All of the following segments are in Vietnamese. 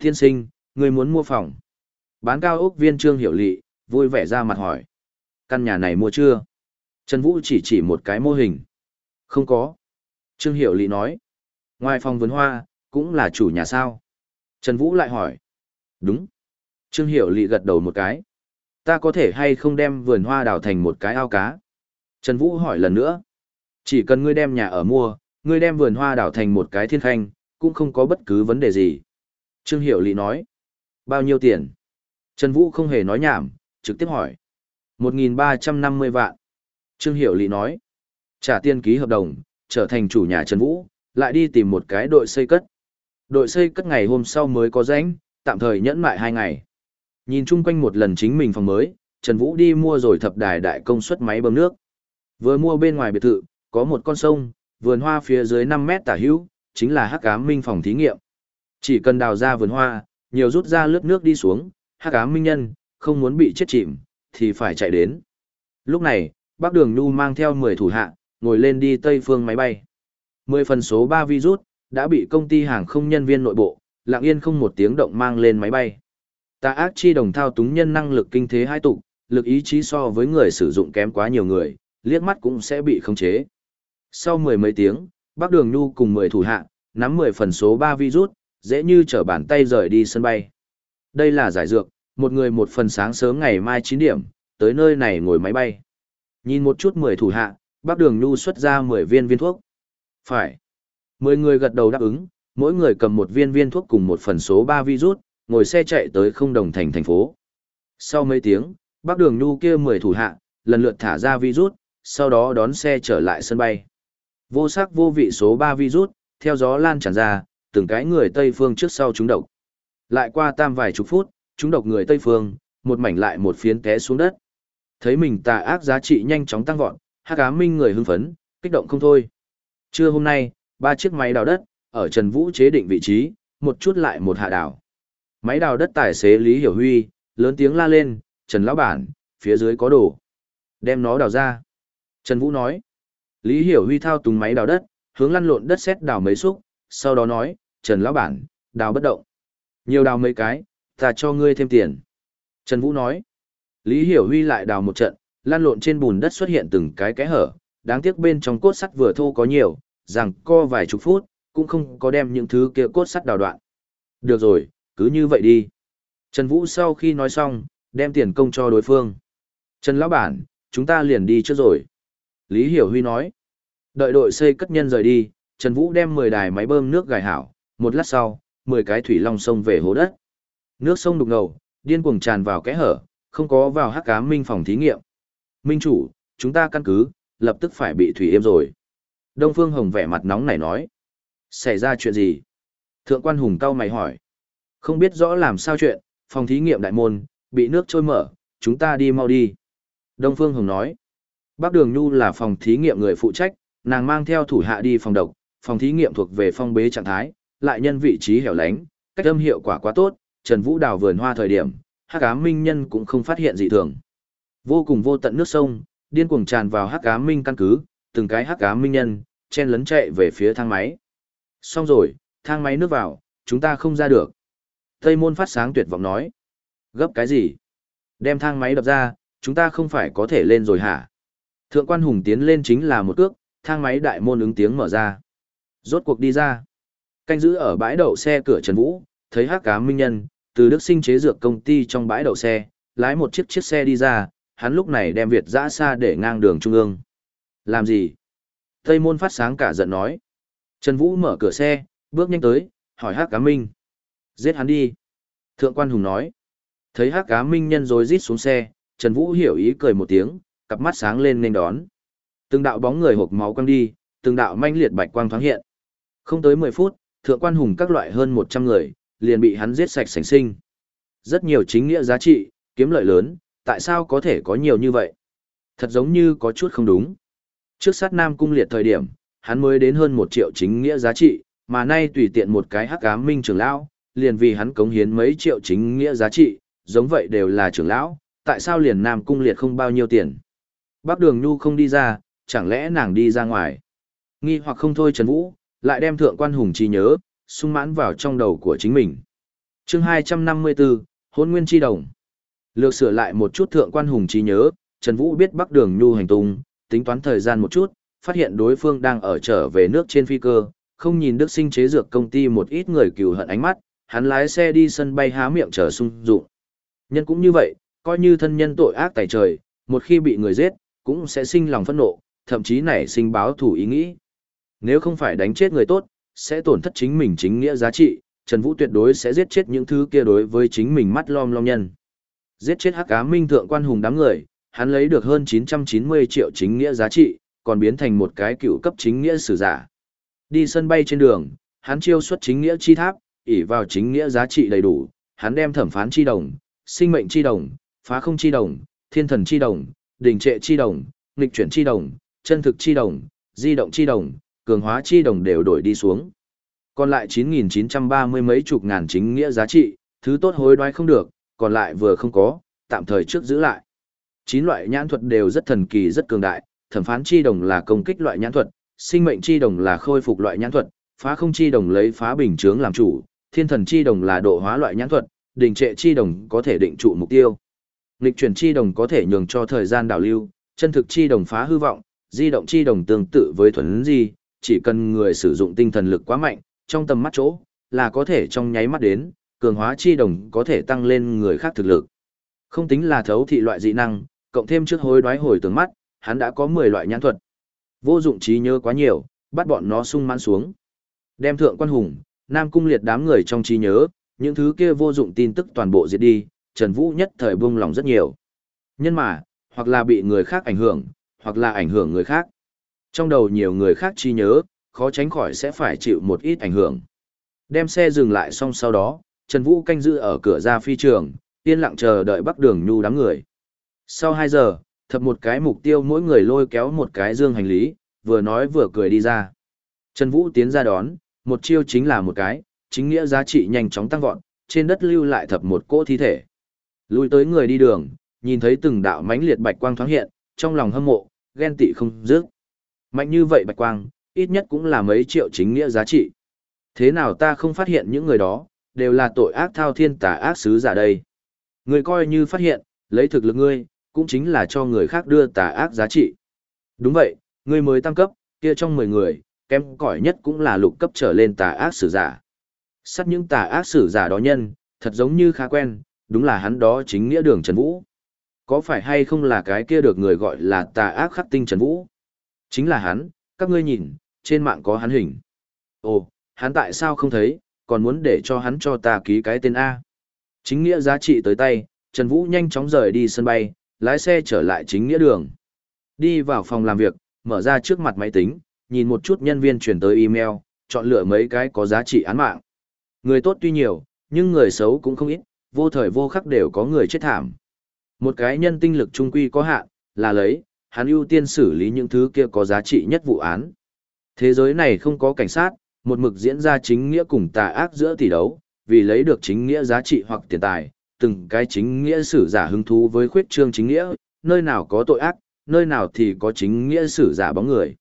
Tiên sinh, người muốn mua phòng. Bán cao ốc viên Trương Hiểu Lị, vui vẻ ra mặt hỏi. Căn nhà này mua chưa? Trần Vũ chỉ chỉ một cái mô hình. Không có. Trương Hiểu Lị nói. Ngoài phòng vườn hoa, cũng là chủ nhà sao? Trần Vũ lại hỏi. Đúng. Trương Hiểu Lị gật đầu một cái. Ta có thể hay không đem vườn hoa đào thành một cái ao cá? Trần Vũ hỏi lần nữa. Chỉ cần ngươi đem nhà ở mua, ngươi đem vườn hoa đào thành một cái thiên khanh, cũng không có bất cứ vấn đề gì. Trương Hiểu Lị nói. Bao nhiêu tiền? Trần Vũ không hề nói nhảm, trực tiếp hỏi. 1.350 vạn. Trương Hiểu Lị nói. Trả tiền ký hợp đồng, trở thành chủ nhà Trần Vũ, lại đi tìm một cái đội xây cất. Đội xây cất ngày hôm sau mới có rảnh, tạm thời nhẫn mại hai ngày. Nhìn chung quanh một lần chính mình phòng mới, Trần Vũ đi mua rồi thập đài đại công suất máy bơm nước. Vừa mua bên ngoài biệt thự, có một con sông, vườn hoa phía dưới 5 mét tả hữu, chính là hắc ám minh phòng thí nghiệm. Chỉ cần đào ra vườn hoa, nhiều rút ra lướt nước đi xuống, hắc ám minh nhân, không muốn bị chết chìm, thì phải chạy đến. Lúc này, bác đường nhu mang theo 10 thủ hạ, ngồi lên đi tây phương máy bay. 10 phần số 3 virus, đã bị công ty hàng không nhân viên nội bộ, lặng yên không một tiếng động mang lên máy bay. Tà ác chi đồng thao túng nhân năng lực kinh thế hai tụ, lực ý chí so với người sử dụng kém quá nhiều người, liếc mắt cũng sẽ bị khống chế. Sau mười mấy tiếng, bác đường nhu cùng 10 thủ hạ, nắm 10 phần số 3 virus, dễ như trở bàn tay rời đi sân bay. Đây là giải dược, một người một phần sáng sớm ngày mai 9 điểm, tới nơi này ngồi máy bay. Nhìn một chút 10 thủ hạ, bác đường nhu xuất ra 10 viên viên thuốc. Phải. 10 người gật đầu đáp ứng, mỗi người cầm một viên viên thuốc cùng một phần số 3 virus, ngồi xe chạy tới không đồng thành thành phố. Sau mấy tiếng, bác đường nhu kia 10 thủ hạ, lần lượt thả ra virus, sau đó đón xe trở lại sân bay. Vô sắc vô vị số 3 virus, theo gió lan tràn ra, từng cái người Tây Phương trước sau chúng độc. Lại qua tam vài chục phút, chúng độc người Tây Phương, một mảnh lại một phiến té xuống đất. Thấy mình tà ác giá trị nhanh chóng tăng vọt, hắc ám minh người hưng phấn, kích động không thôi. Trưa hôm nay, ba chiếc máy đào đất, ở Trần Vũ chế định vị trí, một chút lại một hạ đảo. Máy đào đất tài xế Lý Hiểu Huy, lớn tiếng la lên, Trần Lão Bản, phía dưới có đồ. Đem nó đào ra. Trần Vũ nói. Lý Hiểu Huy thao túng máy đào đất, hướng lăn lộn đất xét đào mấy xúc, sau đó nói, Trần Lão Bản, đào bất động. Nhiều đào mấy cái, ta cho ngươi thêm tiền. Trần Vũ nói. Lý Hiểu Huy lại đào một trận, lan lộn trên bùn đất xuất hiện từng cái kẽ hở, đáng tiếc bên trong cốt sắt vừa thô có nhiều, rằng co vài chục phút, cũng không có đem những thứ kia cốt sắt đào đoạn. Được rồi, cứ như vậy đi. Trần Vũ sau khi nói xong, đem tiền công cho đối phương. Trần Lão Bản, chúng ta liền đi trước rồi. Lý Hiểu Huy nói. Đợi đội xây cất nhân rời đi, Trần Vũ đem 10 đài máy bơm nước gài hảo, một lát sau, 10 cái thủy long sông về hố đất. Nước sông đục ngầu, điên cuồng tràn vào kẽ hở, không có vào hắc cá minh phòng thí nghiệm. Minh chủ, chúng ta căn cứ, lập tức phải bị thủy êm rồi. Đông Phương Hồng vẻ mặt nóng này nói. Xảy ra chuyện gì? Thượng quan Hùng cao mày hỏi. Không biết rõ làm sao chuyện, phòng thí nghiệm đại môn, bị nước trôi mở, chúng ta đi mau đi. Đông Phương Hồng nói. Bác Đường Nhu là phòng thí nghiệm người phụ trách, nàng mang theo thủ hạ đi phòng độc, phòng thí nghiệm thuộc về phong bế trạng thái, lại nhân vị trí hẻo lánh, cách âm hiệu quả quá tốt, Trần Vũ đào vườn hoa thời điểm, Hắc Ám Minh nhân cũng không phát hiện dị thường. Vô cùng vô tận nước sông, điên cuồng tràn vào Hắc Ám Minh căn cứ, từng cái Hắc Ám Minh nhân chen lấn chạy về phía thang máy. Xong rồi, thang máy nước vào, chúng ta không ra được. Tây môn phát sáng tuyệt vọng nói. Gấp cái gì? Đem thang máy đập ra, chúng ta không phải có thể lên rồi hả? Thượng quan hùng tiến lên chính là một cước, thang máy đại môn ứng tiếng mở ra. Rốt cuộc đi ra. Canh giữ ở bãi đậu xe cửa Trần Vũ, thấy hắc cá minh nhân, từ đức sinh chế dược công ty trong bãi đậu xe, lái một chiếc chiếc xe đi ra, hắn lúc này đem Việt dã xa để ngang đường trung ương. Làm gì? Tây môn phát sáng cả giận nói. Trần Vũ mở cửa xe, bước nhanh tới, hỏi hắc cá minh. Giết hắn đi. Thượng quan hùng nói. Thấy hắc cá minh nhân rồi rít xuống xe, Trần Vũ hiểu ý cười một tiếng, cặp mắt sáng lên nên đón. Từng đạo bóng người hộp máu quăng đi, từng đạo manh liệt bạch quang thoáng hiện. Không tới 10 phút, thượng quan hùng các loại hơn 100 người, liền bị hắn giết sạch sành sinh. Rất nhiều chính nghĩa giá trị, kiếm lợi lớn, tại sao có thể có nhiều như vậy? Thật giống như có chút không đúng. Trước sát Nam cung liệt thời điểm, hắn mới đến hơn 1 triệu chính nghĩa giá trị, mà nay tùy tiện một cái hắc ám minh trưởng lão, liền vì hắn cống hiến mấy triệu chính nghĩa giá trị, giống vậy đều là trưởng lão, tại sao liền Nam cung liệt không bao nhiêu tiền? Bác Đường Nhu không đi ra, chẳng lẽ nàng đi ra ngoài? Nghi hoặc không thôi Trần Vũ, lại đem thượng quan hùng trí nhớ, sung mãn vào trong đầu của chính mình. chương 254, Hôn Nguyên Chi Đồng. Lược sửa lại một chút thượng quan hùng trí nhớ, Trần Vũ biết Bắc Đường Nhu hành tung, tính toán thời gian một chút, phát hiện đối phương đang ở trở về nước trên phi cơ, không nhìn Đức Sinh chế dược công ty một ít người cừu hận ánh mắt, hắn lái xe đi sân bay há miệng chờ sung dụng. Nhân cũng như vậy, coi như thân nhân tội ác tại trời, một khi bị người giết, cũng sẽ sinh lòng phẫn nộ, thậm chí nảy sinh báo thủ ý nghĩ. Nếu không phải đánh chết người tốt, sẽ tổn thất chính mình chính nghĩa giá trị, Trần Vũ tuyệt đối sẽ giết chết những thứ kia đối với chính mình mắt lom lom nhân. Giết chết Hắc Ám Minh thượng quan hùng đám người, hắn lấy được hơn 990 triệu chính nghĩa giá trị, còn biến thành một cái cựu cấp chính nghĩa sử giả. Đi sân bay trên đường, hắn chiêu xuất chính nghĩa chi tháp, ỷ vào chính nghĩa giá trị đầy đủ, hắn đem thẩm phán chi đồng, sinh mệnh chi đồng, phá không chi đồng, thiên thần chi đồng, đình trệ chi đồng, nghịch chuyển chi đồng, chân thực chi đồng, di động chi đồng, cường hóa chi đồng đều đổi đi xuống. Còn lại 9.930 mấy chục ngàn chính nghĩa giá trị, thứ tốt hối đoái không được, còn lại vừa không có, tạm thời trước giữ lại. Chín loại nhãn thuật đều rất thần kỳ rất cường đại, thẩm phán chi đồng là công kích loại nhãn thuật, sinh mệnh chi đồng là khôi phục loại nhãn thuật, phá không chi đồng lấy phá bình chướng làm chủ, thiên thần chi đồng là độ hóa loại nhãn thuật, đình trệ chi đồng có thể định trụ mục tiêu. Nghịch chuyển chi đồng có thể nhường cho thời gian đảo lưu, chân thực chi đồng phá hư vọng, di động chi đồng tương tự với thuần di, chỉ cần người sử dụng tinh thần lực quá mạnh, trong tầm mắt chỗ, là có thể trong nháy mắt đến, cường hóa chi đồng có thể tăng lên người khác thực lực. Không tính là thấu thị loại dị năng, cộng thêm trước hối đoái hồi tướng mắt, hắn đã có 10 loại nhãn thuật. Vô dụng trí nhớ quá nhiều, bắt bọn nó sung mãn xuống. Đem thượng quan hùng, Nam cung liệt đám người trong trí nhớ, những thứ kia vô dụng tin tức toàn bộ diệt đi, Trần Vũ nhất thời buông lòng rất nhiều. Nhân mà, hoặc là bị người khác ảnh hưởng, hoặc là ảnh hưởng người khác. Trong đầu nhiều người khác chi nhớ, khó tránh khỏi sẽ phải chịu một ít ảnh hưởng. Đem xe dừng lại xong sau đó, Trần Vũ canh giữ ở cửa ra phi trường, yên lặng chờ đợi Bắc Đường Nhu đám người. Sau 2 giờ, thập một cái mục tiêu mỗi người lôi kéo một cái dương hành lý, vừa nói vừa cười đi ra. Trần Vũ tiến ra đón, một chiêu chính là một cái, chính nghĩa giá trị nhanh chóng tăng vọt, trên đất lưu lại thập một cỗ thi thể. Lùi tới người đi đường, nhìn thấy từng đạo mãnh liệt bạch quang thoáng hiện, trong lòng hâm mộ, ghen tị không dứt. Mạnh như vậy bạch quang, ít nhất cũng là mấy triệu chính nghĩa giá trị. Thế nào ta không phát hiện những người đó, đều là tội ác thao thiên tà ác sứ giả đây. Người coi như phát hiện, lấy thực lực ngươi, cũng chính là cho người khác đưa tà ác giá trị. Đúng vậy, ngươi mới tăng cấp, kia trong 10 người, kém cỏi nhất cũng là lục cấp trở lên tà ác sử giả. Sát những tà ác sử giả đó nhân, thật giống như khá quen, đúng là hắn đó chính nghĩa đường Trần Vũ. Có phải hay không là cái kia được người gọi là tà ác khắc tinh Trần Vũ? Chính là hắn, các ngươi nhìn, trên mạng có hắn hình. Ồ, hắn tại sao không thấy, còn muốn để cho hắn cho ta ký cái tên A. Chính nghĩa giá trị tới tay, Trần Vũ nhanh chóng rời đi sân bay, lái xe trở lại chính nghĩa đường. Đi vào phòng làm việc, mở ra trước mặt máy tính, nhìn một chút nhân viên chuyển tới email, chọn lựa mấy cái có giá trị án mạng. Người tốt tuy nhiều, nhưng người xấu cũng không ít, vô thời vô khắc đều có người chết thảm. Một cái nhân tinh lực trung quy có hạn, là lấy, hắn ưu tiên xử lý những thứ kia có giá trị nhất vụ án. Thế giới này không có cảnh sát, một mực diễn ra chính nghĩa cùng tà ác giữa tỷ đấu, vì lấy được chính nghĩa giá trị hoặc tiền tài, từng cái chính nghĩa sử giả hứng thú với khuyết trương chính nghĩa, nơi nào có tội ác, nơi nào thì có chính nghĩa sử giả bóng người.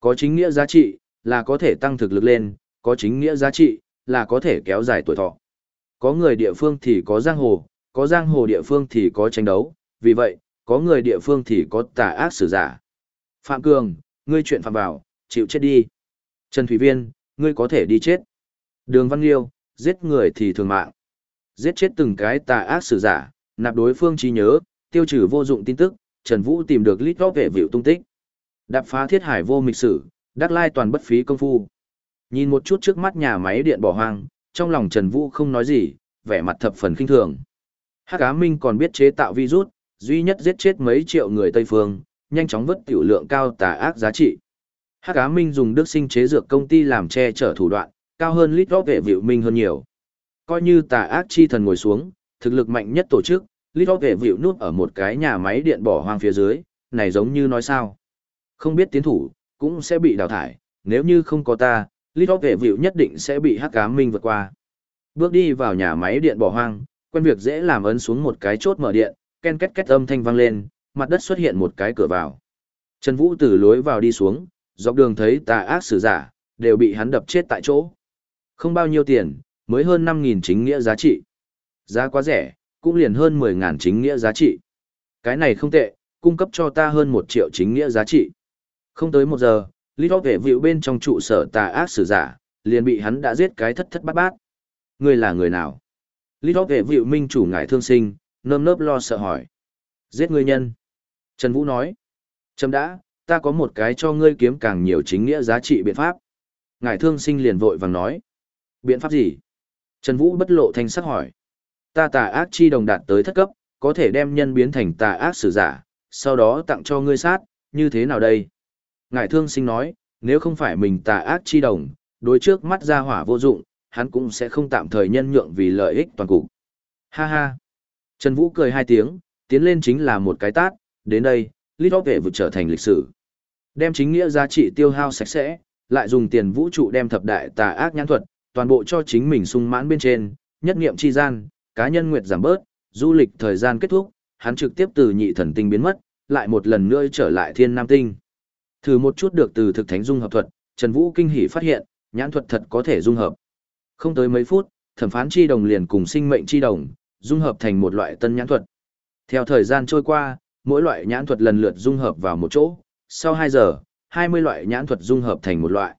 Có chính nghĩa giá trị, là có thể tăng thực lực lên, có chính nghĩa giá trị, là có thể kéo dài tuổi thọ. Có người địa phương thì có giang hồ, có giang hồ địa phương thì có tranh đấu, vì vậy, có người địa phương thì có tà ác sử giả. Phạm Cường, ngươi chuyện phạm vào, chịu chết đi. Trần Thủy Viên, ngươi có thể đi chết. Đường Văn Liêu, giết người thì thường mạng. Giết chết từng cái tà ác sử giả, nạp đối phương trí nhớ, tiêu trừ vô dụng tin tức, Trần Vũ tìm được lít góp vệ vịu tung tích. Đạp phá thiết hải vô mịch sử, đắc lai toàn bất phí công phu. Nhìn một chút trước mắt nhà máy điện bỏ hoang, trong lòng Trần Vũ không nói gì, vẻ mặt thập phần kinh thường. Hắc Á Minh còn biết chế tạo virus, duy nhất giết chết mấy triệu người Tây Phương, nhanh chóng vứt tiểu lượng cao tà ác giá trị. Hắc Á Minh dùng đức sinh chế dược công ty làm che chở thủ đoạn, cao hơn lít góp vệ vịu minh hơn nhiều. Coi như tà ác chi thần ngồi xuống, thực lực mạnh nhất tổ chức, lít góp vệ vịu nuốt ở một cái nhà máy điện bỏ hoang phía dưới, này giống như nói sao. Không biết tiến thủ, cũng sẽ bị đào thải, nếu như không có ta, lít góp vệ vịu nhất định sẽ bị Hắc Á Minh vượt qua. Bước đi vào nhà máy điện bỏ hoang, quen việc dễ làm ấn xuống một cái chốt mở điện, ken két két âm thanh vang lên, mặt đất xuất hiện một cái cửa vào. Trần Vũ từ lối vào đi xuống, dọc đường thấy tà ác sử giả, đều bị hắn đập chết tại chỗ. Không bao nhiêu tiền, mới hơn 5.000 chính nghĩa giá trị. Giá quá rẻ, cũng liền hơn 10.000 chính nghĩa giá trị. Cái này không tệ, cung cấp cho ta hơn 1 triệu chính nghĩa giá trị. Không tới một giờ, Lý Do vệ vịu bên trong trụ sở tà ác sử giả, liền bị hắn đã giết cái thất thất bát bát. Ngươi là người nào? Lý Do vệ vịu minh chủ ngài thương sinh, nơm nớp lo sợ hỏi. Giết ngươi nhân. Trần Vũ nói. Trâm đã, ta có một cái cho ngươi kiếm càng nhiều chính nghĩa giá trị biện pháp. Ngài thương sinh liền vội vàng nói. Biện pháp gì? Trần Vũ bất lộ thanh sắc hỏi. Ta tà ác chi đồng đạt tới thất cấp, có thể đem nhân biến thành tà ác sử giả, sau đó tặng cho ngươi sát, như thế nào đây? Ngài thương sinh nói, nếu không phải mình tà ác chi đồng, đối trước mắt ra hỏa vô dụng, hắn cũng sẽ không tạm thời nhân nhượng vì lợi ích toàn cục. Ha ha. Trần Vũ cười hai tiếng, tiến lên chính là một cái tát, đến đây, Lít vệ vượt trở thành lịch sử. Đem chính nghĩa giá trị tiêu hao sạch sẽ, lại dùng tiền vũ trụ đem thập đại tà ác nhãn thuật, toàn bộ cho chính mình sung mãn bên trên, nhất nghiệm chi gian, cá nhân nguyệt giảm bớt, du lịch thời gian kết thúc, hắn trực tiếp từ nhị thần tinh biến mất, lại một lần nữa trở lại thiên nam tinh. Thử một chút được từ thực thánh dung hợp thuật, Trần Vũ kinh hỉ phát hiện, nhãn thuật thật có thể dung hợp. Không tới mấy phút, thẩm phán chi đồng liền cùng sinh mệnh chi đồng, dung hợp thành một loại tân nhãn thuật. Theo thời gian trôi qua, mỗi loại nhãn thuật lần lượt dung hợp vào một chỗ, sau 2 giờ, 20 loại nhãn thuật dung hợp thành một loại.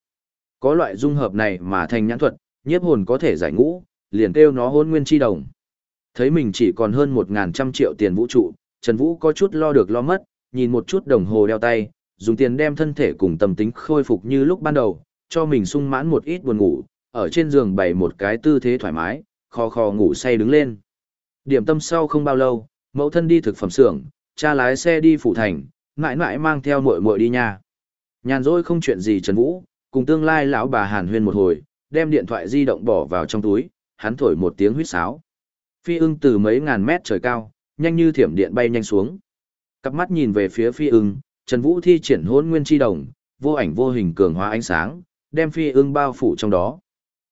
Có loại dung hợp này mà thành nhãn thuật, nhiếp hồn có thể giải ngũ, liền kêu nó hôn nguyên chi đồng. Thấy mình chỉ còn hơn 1.000 triệu tiền vũ trụ, Trần Vũ có chút lo được lo mất, nhìn một chút đồng hồ đeo tay, dùng tiền đem thân thể cùng tâm tính khôi phục như lúc ban đầu, cho mình sung mãn một ít buồn ngủ, ở trên giường bày một cái tư thế thoải mái, khò khò ngủ say đứng lên. Điểm tâm sau không bao lâu, mẫu thân đi thực phẩm xưởng, cha lái xe đi phủ thành, mãi mãi mang theo muội muội đi nhà, Nhàn rỗi không chuyện gì Trần Vũ, cùng tương lai lão bà Hàn Huyên một hồi, đem điện thoại di động bỏ vào trong túi, hắn thổi một tiếng huýt sáo. Phi ưng từ mấy ngàn mét trời cao, nhanh như thiểm điện bay nhanh xuống. Cặp mắt nhìn về phía phi ưng, Trần Vũ thi triển hôn nguyên chi đồng, vô ảnh vô hình cường hóa ánh sáng, đem phi ưng bao phủ trong đó.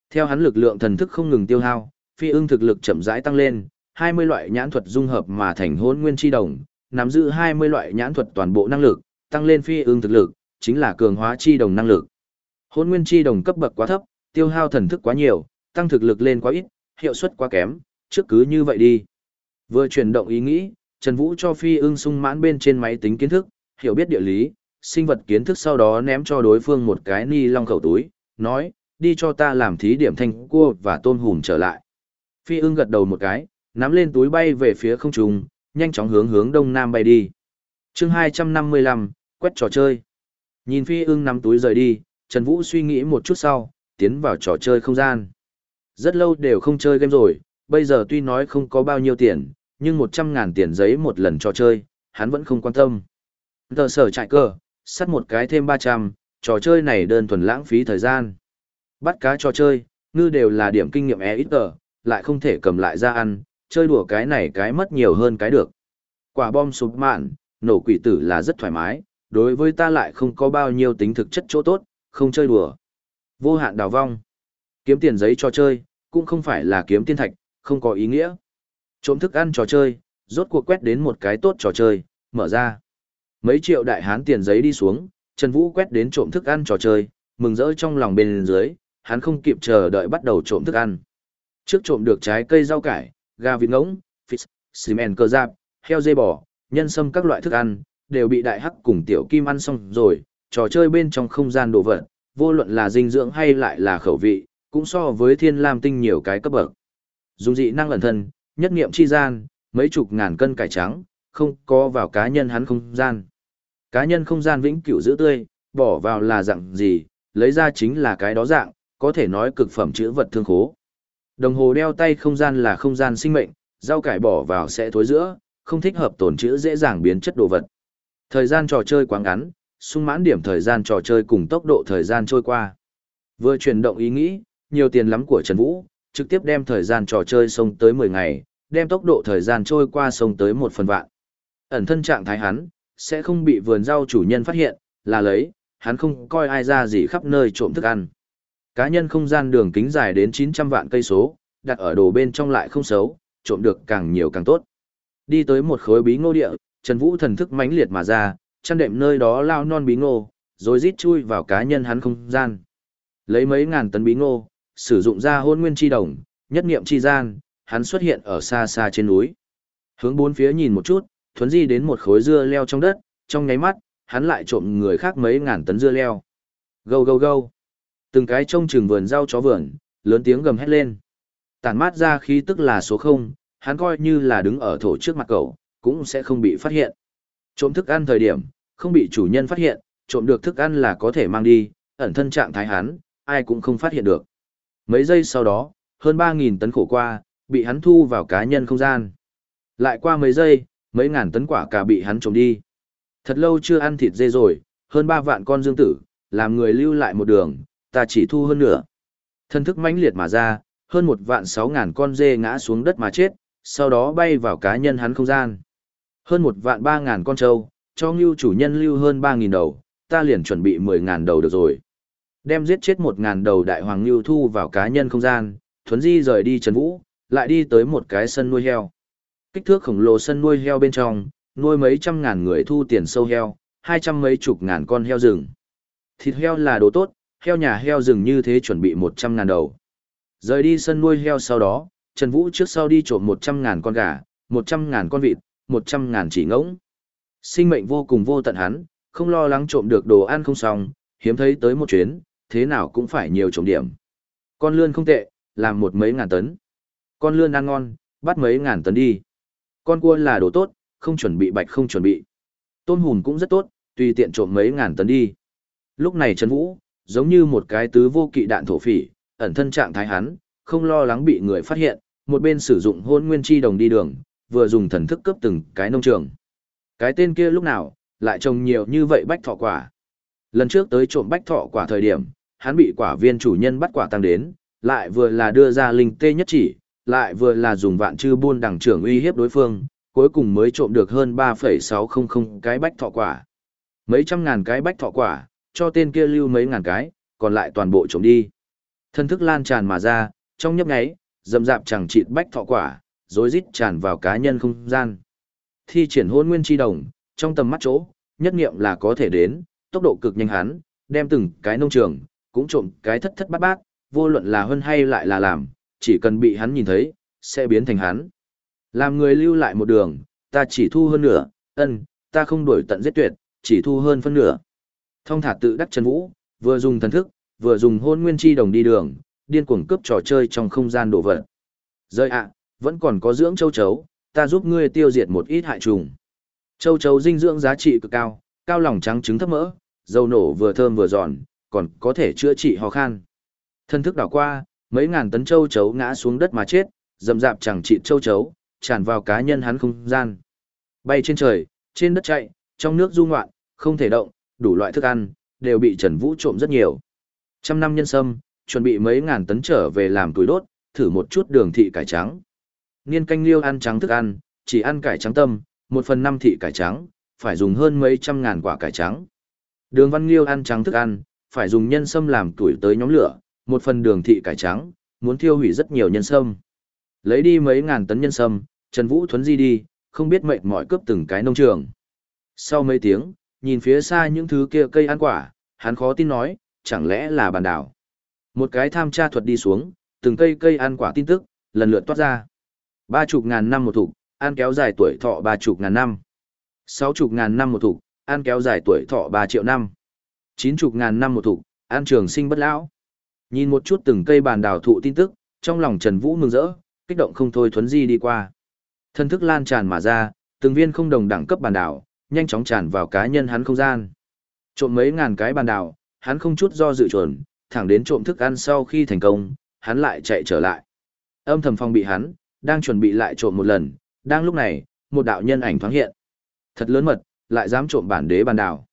Theo hắn lực lượng thần thức không ngừng tiêu hao, phi ưng thực lực chậm rãi tăng lên, 20 loại nhãn thuật dung hợp mà thành hôn nguyên chi đồng, nắm giữ 20 loại nhãn thuật toàn bộ năng lực, tăng lên phi ương thực lực, chính là cường hóa chi đồng năng lực. Hôn nguyên chi đồng cấp bậc quá thấp, tiêu hao thần thức quá nhiều, tăng thực lực lên quá ít, hiệu suất quá kém, trước cứ như vậy đi. Vừa chuyển động ý nghĩ, Trần Vũ cho phi ương sung mãn bên trên máy tính kiến thức, hiểu biết địa lý, sinh vật kiến thức sau đó ném cho đối phương một cái ni long khẩu túi, nói, đi cho ta làm thí điểm thanh cua và tôn hùm trở lại. Phi ưng gật đầu một cái, nắm lên túi bay về phía không trung, nhanh chóng hướng hướng đông nam bay đi. chương 255, quét trò chơi. Nhìn phi ưng nắm túi rời đi, Trần Vũ suy nghĩ một chút sau, tiến vào trò chơi không gian. Rất lâu đều không chơi game rồi, bây giờ tuy nói không có bao nhiêu tiền, nhưng 100 ngàn tiền giấy một lần trò chơi, hắn vẫn không quan tâm. Tờ sở chạy cờ, sắt một cái thêm 300, trò chơi này đơn thuần lãng phí thời gian. Bắt cá trò chơi, ngư đều là điểm kinh nghiệm e ít tờ, lại không thể cầm lại ra ăn, chơi đùa cái này cái mất nhiều hơn cái được. Quả bom sụp mạn, nổ quỷ tử là rất thoải mái, đối với ta lại không có bao nhiêu tính thực chất chỗ tốt, không chơi đùa. Vô hạn đào vong. Kiếm tiền giấy cho chơi, cũng không phải là kiếm tiên thạch, không có ý nghĩa. Trộm thức ăn trò chơi, rốt cuộc quét đến một cái tốt trò chơi, mở ra. Mấy triệu đại hán tiền giấy đi xuống, Trần Vũ quét đến trộm thức ăn trò chơi, mừng rỡ trong lòng bên dưới, hắn không kịp chờ đợi bắt đầu trộm thức ăn. Trước trộm được trái cây rau cải, gà vịt ngỗng, fish, xìm cơ giáp, heo dây bò, nhân sâm các loại thức ăn, đều bị đại hắc cùng tiểu kim ăn xong rồi, trò chơi bên trong không gian đồ vật, vô luận là dinh dưỡng hay lại là khẩu vị, cũng so với thiên lam tinh nhiều cái cấp bậc. Dùng dị năng ẩn thân, nhất niệm chi gian, mấy chục ngàn cân cải trắng, không có vào cá nhân hắn không gian. Cá nhân không gian vĩnh cửu giữ tươi, bỏ vào là dạng gì, lấy ra chính là cái đó dạng, có thể nói cực phẩm chữ vật thương khố. Đồng hồ đeo tay không gian là không gian sinh mệnh, rau cải bỏ vào sẽ thối giữa, không thích hợp tổn chữ dễ dàng biến chất đồ vật. Thời gian trò chơi quá ngắn, sung mãn điểm thời gian trò chơi cùng tốc độ thời gian trôi qua. Vừa chuyển động ý nghĩ, nhiều tiền lắm của Trần Vũ, trực tiếp đem thời gian trò chơi xông tới 10 ngày, đem tốc độ thời gian trôi qua xông tới một phần vạn. Ẩn thân trạng thái hắn, sẽ không bị vườn rau chủ nhân phát hiện, là lấy, hắn không coi ai ra gì khắp nơi trộm thức ăn. Cá nhân không gian đường kính dài đến 900 vạn cây số, đặt ở đồ bên trong lại không xấu, trộm được càng nhiều càng tốt. Đi tới một khối bí ngô địa, Trần Vũ thần thức mãnh liệt mà ra, chăn đệm nơi đó lao non bí ngô, rồi rít chui vào cá nhân hắn không gian. Lấy mấy ngàn tấn bí ngô, sử dụng ra hôn nguyên chi đồng, nhất niệm chi gian, hắn xuất hiện ở xa xa trên núi. Hướng bốn phía nhìn một chút, thuấn di đến một khối dưa leo trong đất, trong nháy mắt, hắn lại trộm người khác mấy ngàn tấn dưa leo. Gâu gâu gâu. Từng cái trông chừng vườn rau chó vườn, lớn tiếng gầm hét lên. Tản mát ra khí tức là số không, hắn coi như là đứng ở thổ trước mặt cậu, cũng sẽ không bị phát hiện. Trộm thức ăn thời điểm, không bị chủ nhân phát hiện, trộm được thức ăn là có thể mang đi, ẩn thân trạng thái hắn, ai cũng không phát hiện được. Mấy giây sau đó, hơn 3.000 tấn khổ qua, bị hắn thu vào cá nhân không gian. Lại qua mấy giây, mấy ngàn tấn quả cà bị hắn trộm đi. Thật lâu chưa ăn thịt dê rồi, hơn 3 vạn con dương tử, làm người lưu lại một đường, ta chỉ thu hơn nửa. Thân thức mãnh liệt mà ra, hơn một vạn sáu ngàn con dê ngã xuống đất mà chết, sau đó bay vào cá nhân hắn không gian. Hơn một vạn ba ngàn con trâu, cho ngưu chủ nhân lưu hơn ba nghìn đầu, ta liền chuẩn bị mười ngàn đầu được rồi. Đem giết chết một ngàn đầu đại hoàng ngưu thu vào cá nhân không gian, thuấn di rời đi Trần Vũ, lại đi tới một cái sân nuôi heo. Kích thước khổng lồ sân nuôi heo bên trong, nuôi mấy trăm ngàn người thu tiền sâu heo, hai trăm mấy chục ngàn con heo rừng. Thịt heo là đồ tốt, heo nhà heo rừng như thế chuẩn bị một trăm ngàn đầu. Rời đi sân nuôi heo sau đó, Trần Vũ trước sau đi trộm một trăm ngàn con gà, một trăm ngàn con vịt, một trăm ngàn chỉ ngỗng. Sinh mệnh vô cùng vô tận hắn, không lo lắng trộm được đồ ăn không xong, hiếm thấy tới một chuyến, thế nào cũng phải nhiều trộm điểm. Con lươn không tệ, làm một mấy ngàn tấn. Con lươn ăn ngon, bắt mấy ngàn tấn đi. Con cua là đồ tốt, không chuẩn bị bạch không chuẩn bị. Tôm hùm cũng rất tốt, tùy tiện trộm mấy ngàn tấn đi. Lúc này Trần Vũ, giống như một cái tứ vô kỵ đạn thổ phỉ, ẩn thân trạng thái hắn, không lo lắng bị người phát hiện, một bên sử dụng hôn nguyên chi đồng đi đường, vừa dùng thần thức cấp từng cái nông trường. Cái tên kia lúc nào, lại trồng nhiều như vậy bách thọ quả. Lần trước tới trộm bách thọ quả thời điểm, hắn bị quả viên chủ nhân bắt quả tăng đến, lại vừa là đưa ra linh tê nhất chỉ, lại vừa là dùng vạn chư buôn đằng trưởng uy hiếp đối phương, cuối cùng mới trộm được hơn 3,600 cái bách thọ quả. Mấy trăm ngàn cái bách thọ quả, cho tên kia lưu mấy ngàn cái, còn lại toàn bộ trộm đi. Thân thức lan tràn mà ra, trong nhấp nháy, dầm dạp chẳng chịt bách thọ quả, rối rít tràn vào cá nhân không gian. Thi triển hôn nguyên chi đồng, trong tầm mắt chỗ, nhất nghiệm là có thể đến, tốc độ cực nhanh hắn, đem từng cái nông trường, cũng trộm cái thất thất bát bát, vô luận là hơn hay lại là làm, chỉ cần bị hắn nhìn thấy, sẽ biến thành hắn. Làm người lưu lại một đường, ta chỉ thu hơn nửa, ân, ta không đổi tận giết tuyệt, chỉ thu hơn phân nửa. Thông thả tự đắc chân vũ, vừa dùng thần thức, vừa dùng hôn nguyên chi đồng đi đường, điên cuồng cướp trò chơi trong không gian đồ vật. Rơi ạ, vẫn còn có dưỡng châu chấu, ta giúp ngươi tiêu diệt một ít hại trùng. Châu chấu dinh dưỡng giá trị cực cao, cao lòng trắng trứng thấp mỡ, dầu nổ vừa thơm vừa giòn, còn có thể chữa trị ho khan. Thân thức đảo qua, mấy ngàn tấn châu chấu ngã xuống đất mà chết, dầm dạp chẳng trị châu chấu, tràn vào cá nhân hắn không gian. Bay trên trời, trên đất chạy, trong nước du ngoạn, không thể động, đủ loại thức ăn, đều bị Trần Vũ trộm rất nhiều. Trăm năm nhân sâm, chuẩn bị mấy ngàn tấn trở về làm tuổi đốt, thử một chút đường thị cải trắng. Niên canh liêu ăn trắng thức ăn, chỉ ăn cải trắng tâm, một phần năm thị cải trắng, phải dùng hơn mấy trăm ngàn quả cải trắng. Đường văn liêu ăn trắng thức ăn, phải dùng nhân sâm làm tuổi tới nhóm lửa, một phần đường thị cải trắng, muốn thiêu hủy rất nhiều nhân sâm. Lấy đi mấy ngàn tấn nhân sâm, Trần Vũ thuấn di đi, không biết mệnh mọi cướp từng cái nông trường. Sau mấy tiếng, nhìn phía xa những thứ kia cây ăn quả, hắn khó tin nói, chẳng lẽ là bàn đảo. Một cái tham tra thuật đi xuống, từng cây cây ăn quả tin tức, lần lượt toát ra. Ba chục ngàn năm một thục, ăn kéo dài tuổi thọ ba chục ngàn năm. Sáu chục ngàn năm một thục, ăn kéo dài tuổi thọ ba triệu năm. Chín chục ngàn năm một thục, ăn trường sinh bất lão. Nhìn một chút từng cây bàn đào thụ tin tức, trong lòng Trần Vũ mừng rỡ, kích động không thôi thuấn di đi qua. Thân thức lan tràn mà ra, từng viên không đồng đẳng cấp bàn đảo, nhanh chóng tràn vào cá nhân hắn không gian. Trộm mấy ngàn cái bàn đảo, hắn không chút do dự chuẩn, thẳng đến trộm thức ăn sau khi thành công, hắn lại chạy trở lại. Âm thầm phong bị hắn, đang chuẩn bị lại trộm một lần, đang lúc này, một đạo nhân ảnh thoáng hiện. Thật lớn mật, lại dám trộm bản đế bàn đảo.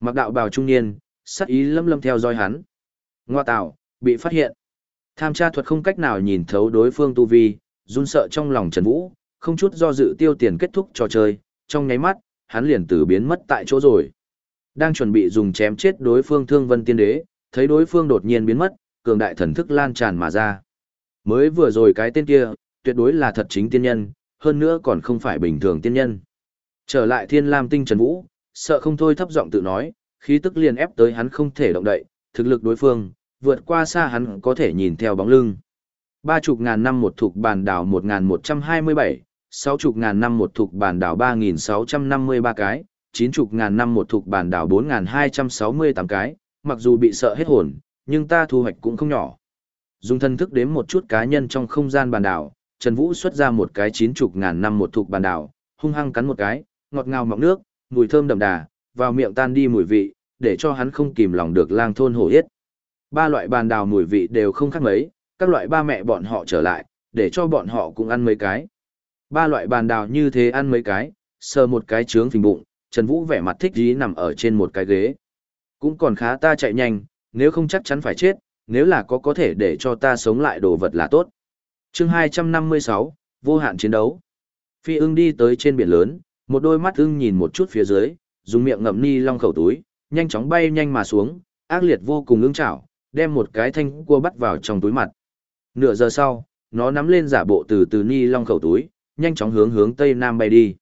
Mặc đạo bào trung niên, sắc ý lâm lâm theo dõi hắn. Ngoa tạo, bị phát hiện. Tham tra thuật không cách nào nhìn thấu đối phương tu vi, run sợ trong lòng Trần Vũ, không chút do dự tiêu tiền kết thúc trò chơi, trong nháy mắt, hắn liền từ biến mất tại chỗ rồi. Đang chuẩn bị dùng chém chết đối phương thương vân tiên đế, thấy đối phương đột nhiên biến mất, cường đại thần thức lan tràn mà ra. Mới vừa rồi cái tên kia, tuyệt đối là thật chính tiên nhân, hơn nữa còn không phải bình thường tiên nhân. Trở lại thiên lam tinh Trần Vũ, sợ không thôi thấp giọng tự nói, khí tức liền ép tới hắn không thể động đậy, thực lực đối phương, vượt qua xa hắn có thể nhìn theo bóng lưng. Ba chục ngàn năm một thuộc bàn đảo 1127, sáu chục ngàn năm một thuộc bản đảo 3653 cái, chín chục ngàn năm một thuộc bản đảo 4268 cái, mặc dù bị sợ hết hồn, nhưng ta thu hoạch cũng không nhỏ. Dùng thân thức đếm một chút cá nhân trong không gian bản đảo, Trần Vũ xuất ra một cái chín chục ngàn năm một thuộc bản đảo, hung hăng cắn một cái, ngọt ngào mọng nước, mùi thơm đậm đà, vào miệng tan đi mùi vị, để cho hắn không kìm lòng được lang thôn hổ yết. Ba loại bàn đào mùi vị đều không khác mấy, các loại ba mẹ bọn họ trở lại, để cho bọn họ cũng ăn mấy cái. Ba loại bàn đào như thế ăn mấy cái, sờ một cái trướng phình bụng, Trần Vũ vẻ mặt thích dí nằm ở trên một cái ghế. Cũng còn khá ta chạy nhanh, nếu không chắc chắn phải chết, nếu là có có thể để cho ta sống lại đồ vật là tốt. chương 256, vô hạn chiến đấu. Phi ưng đi tới trên biển lớn, một đôi mắt ưng nhìn một chút phía dưới, dùng miệng ngậm ni long khẩu túi, nhanh chóng bay nhanh mà xuống, ác liệt vô cùng ưng chảo, đem một cái thanh cua bắt vào trong túi mặt. Nửa giờ sau, nó nắm lên giả bộ từ từ ni long khẩu túi, nhanh chóng hướng hướng tây nam bay đi.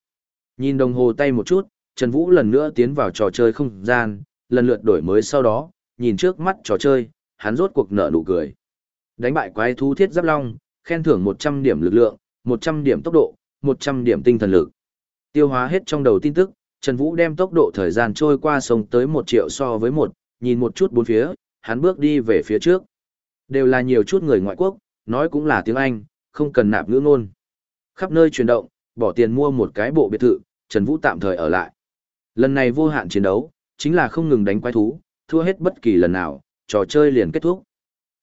Nhìn đồng hồ tay một chút, Trần Vũ lần nữa tiến vào trò chơi không gian, lần lượt đổi mới sau đó, nhìn trước mắt trò chơi, hắn rốt cuộc nở nụ cười. Đánh bại quái thú thiết giáp long, khen thưởng 100 điểm lực lượng, 100 điểm tốc độ, 100 điểm tinh thần lực. Tiêu hóa hết trong đầu tin tức, Trần Vũ đem tốc độ thời gian trôi qua sông tới 1 triệu so với 1, nhìn một chút bốn phía, hắn bước đi về phía trước. Đều là nhiều chút người ngoại quốc, nói cũng là tiếng Anh, không cần nạp ngữ ngôn. Khắp nơi chuyển động, bỏ tiền mua một cái bộ biệt thự, Trần Vũ tạm thời ở lại. Lần này vô hạn chiến đấu, chính là không ngừng đánh quái thú, thua hết bất kỳ lần nào, trò chơi liền kết thúc.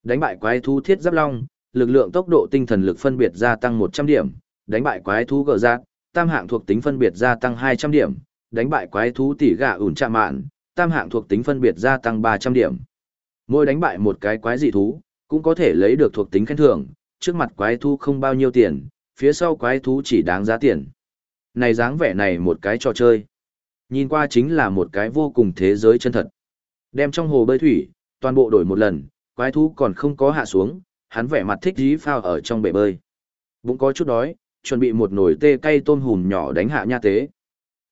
Đánh bại quái thú thiết giáp long, lực lượng tốc độ tinh thần lực phân biệt gia tăng 100 điểm, đánh bại quái thú gờ giác, tam hạng thuộc tính phân biệt gia tăng 200 điểm, đánh bại quái thú tỷ Gà ủn trạm mạn, tam hạng thuộc tính phân biệt gia tăng 300 điểm. Mỗi đánh bại một cái quái dị thú, cũng có thể lấy được thuộc tính khen thưởng, trước mặt quái thú không bao nhiêu tiền, phía sau quái thú chỉ đáng giá tiền. Này dáng vẻ này một cái trò chơi. Nhìn qua chính là một cái vô cùng thế giới chân thật. Đem trong hồ bơi thủy, toàn bộ đổi một lần, quái thú còn không có hạ xuống, hắn vẻ mặt thích dí phao ở trong bể bơi. Bụng có chút đói, chuẩn bị một nồi tê cay tôm hùm nhỏ đánh hạ nha tế.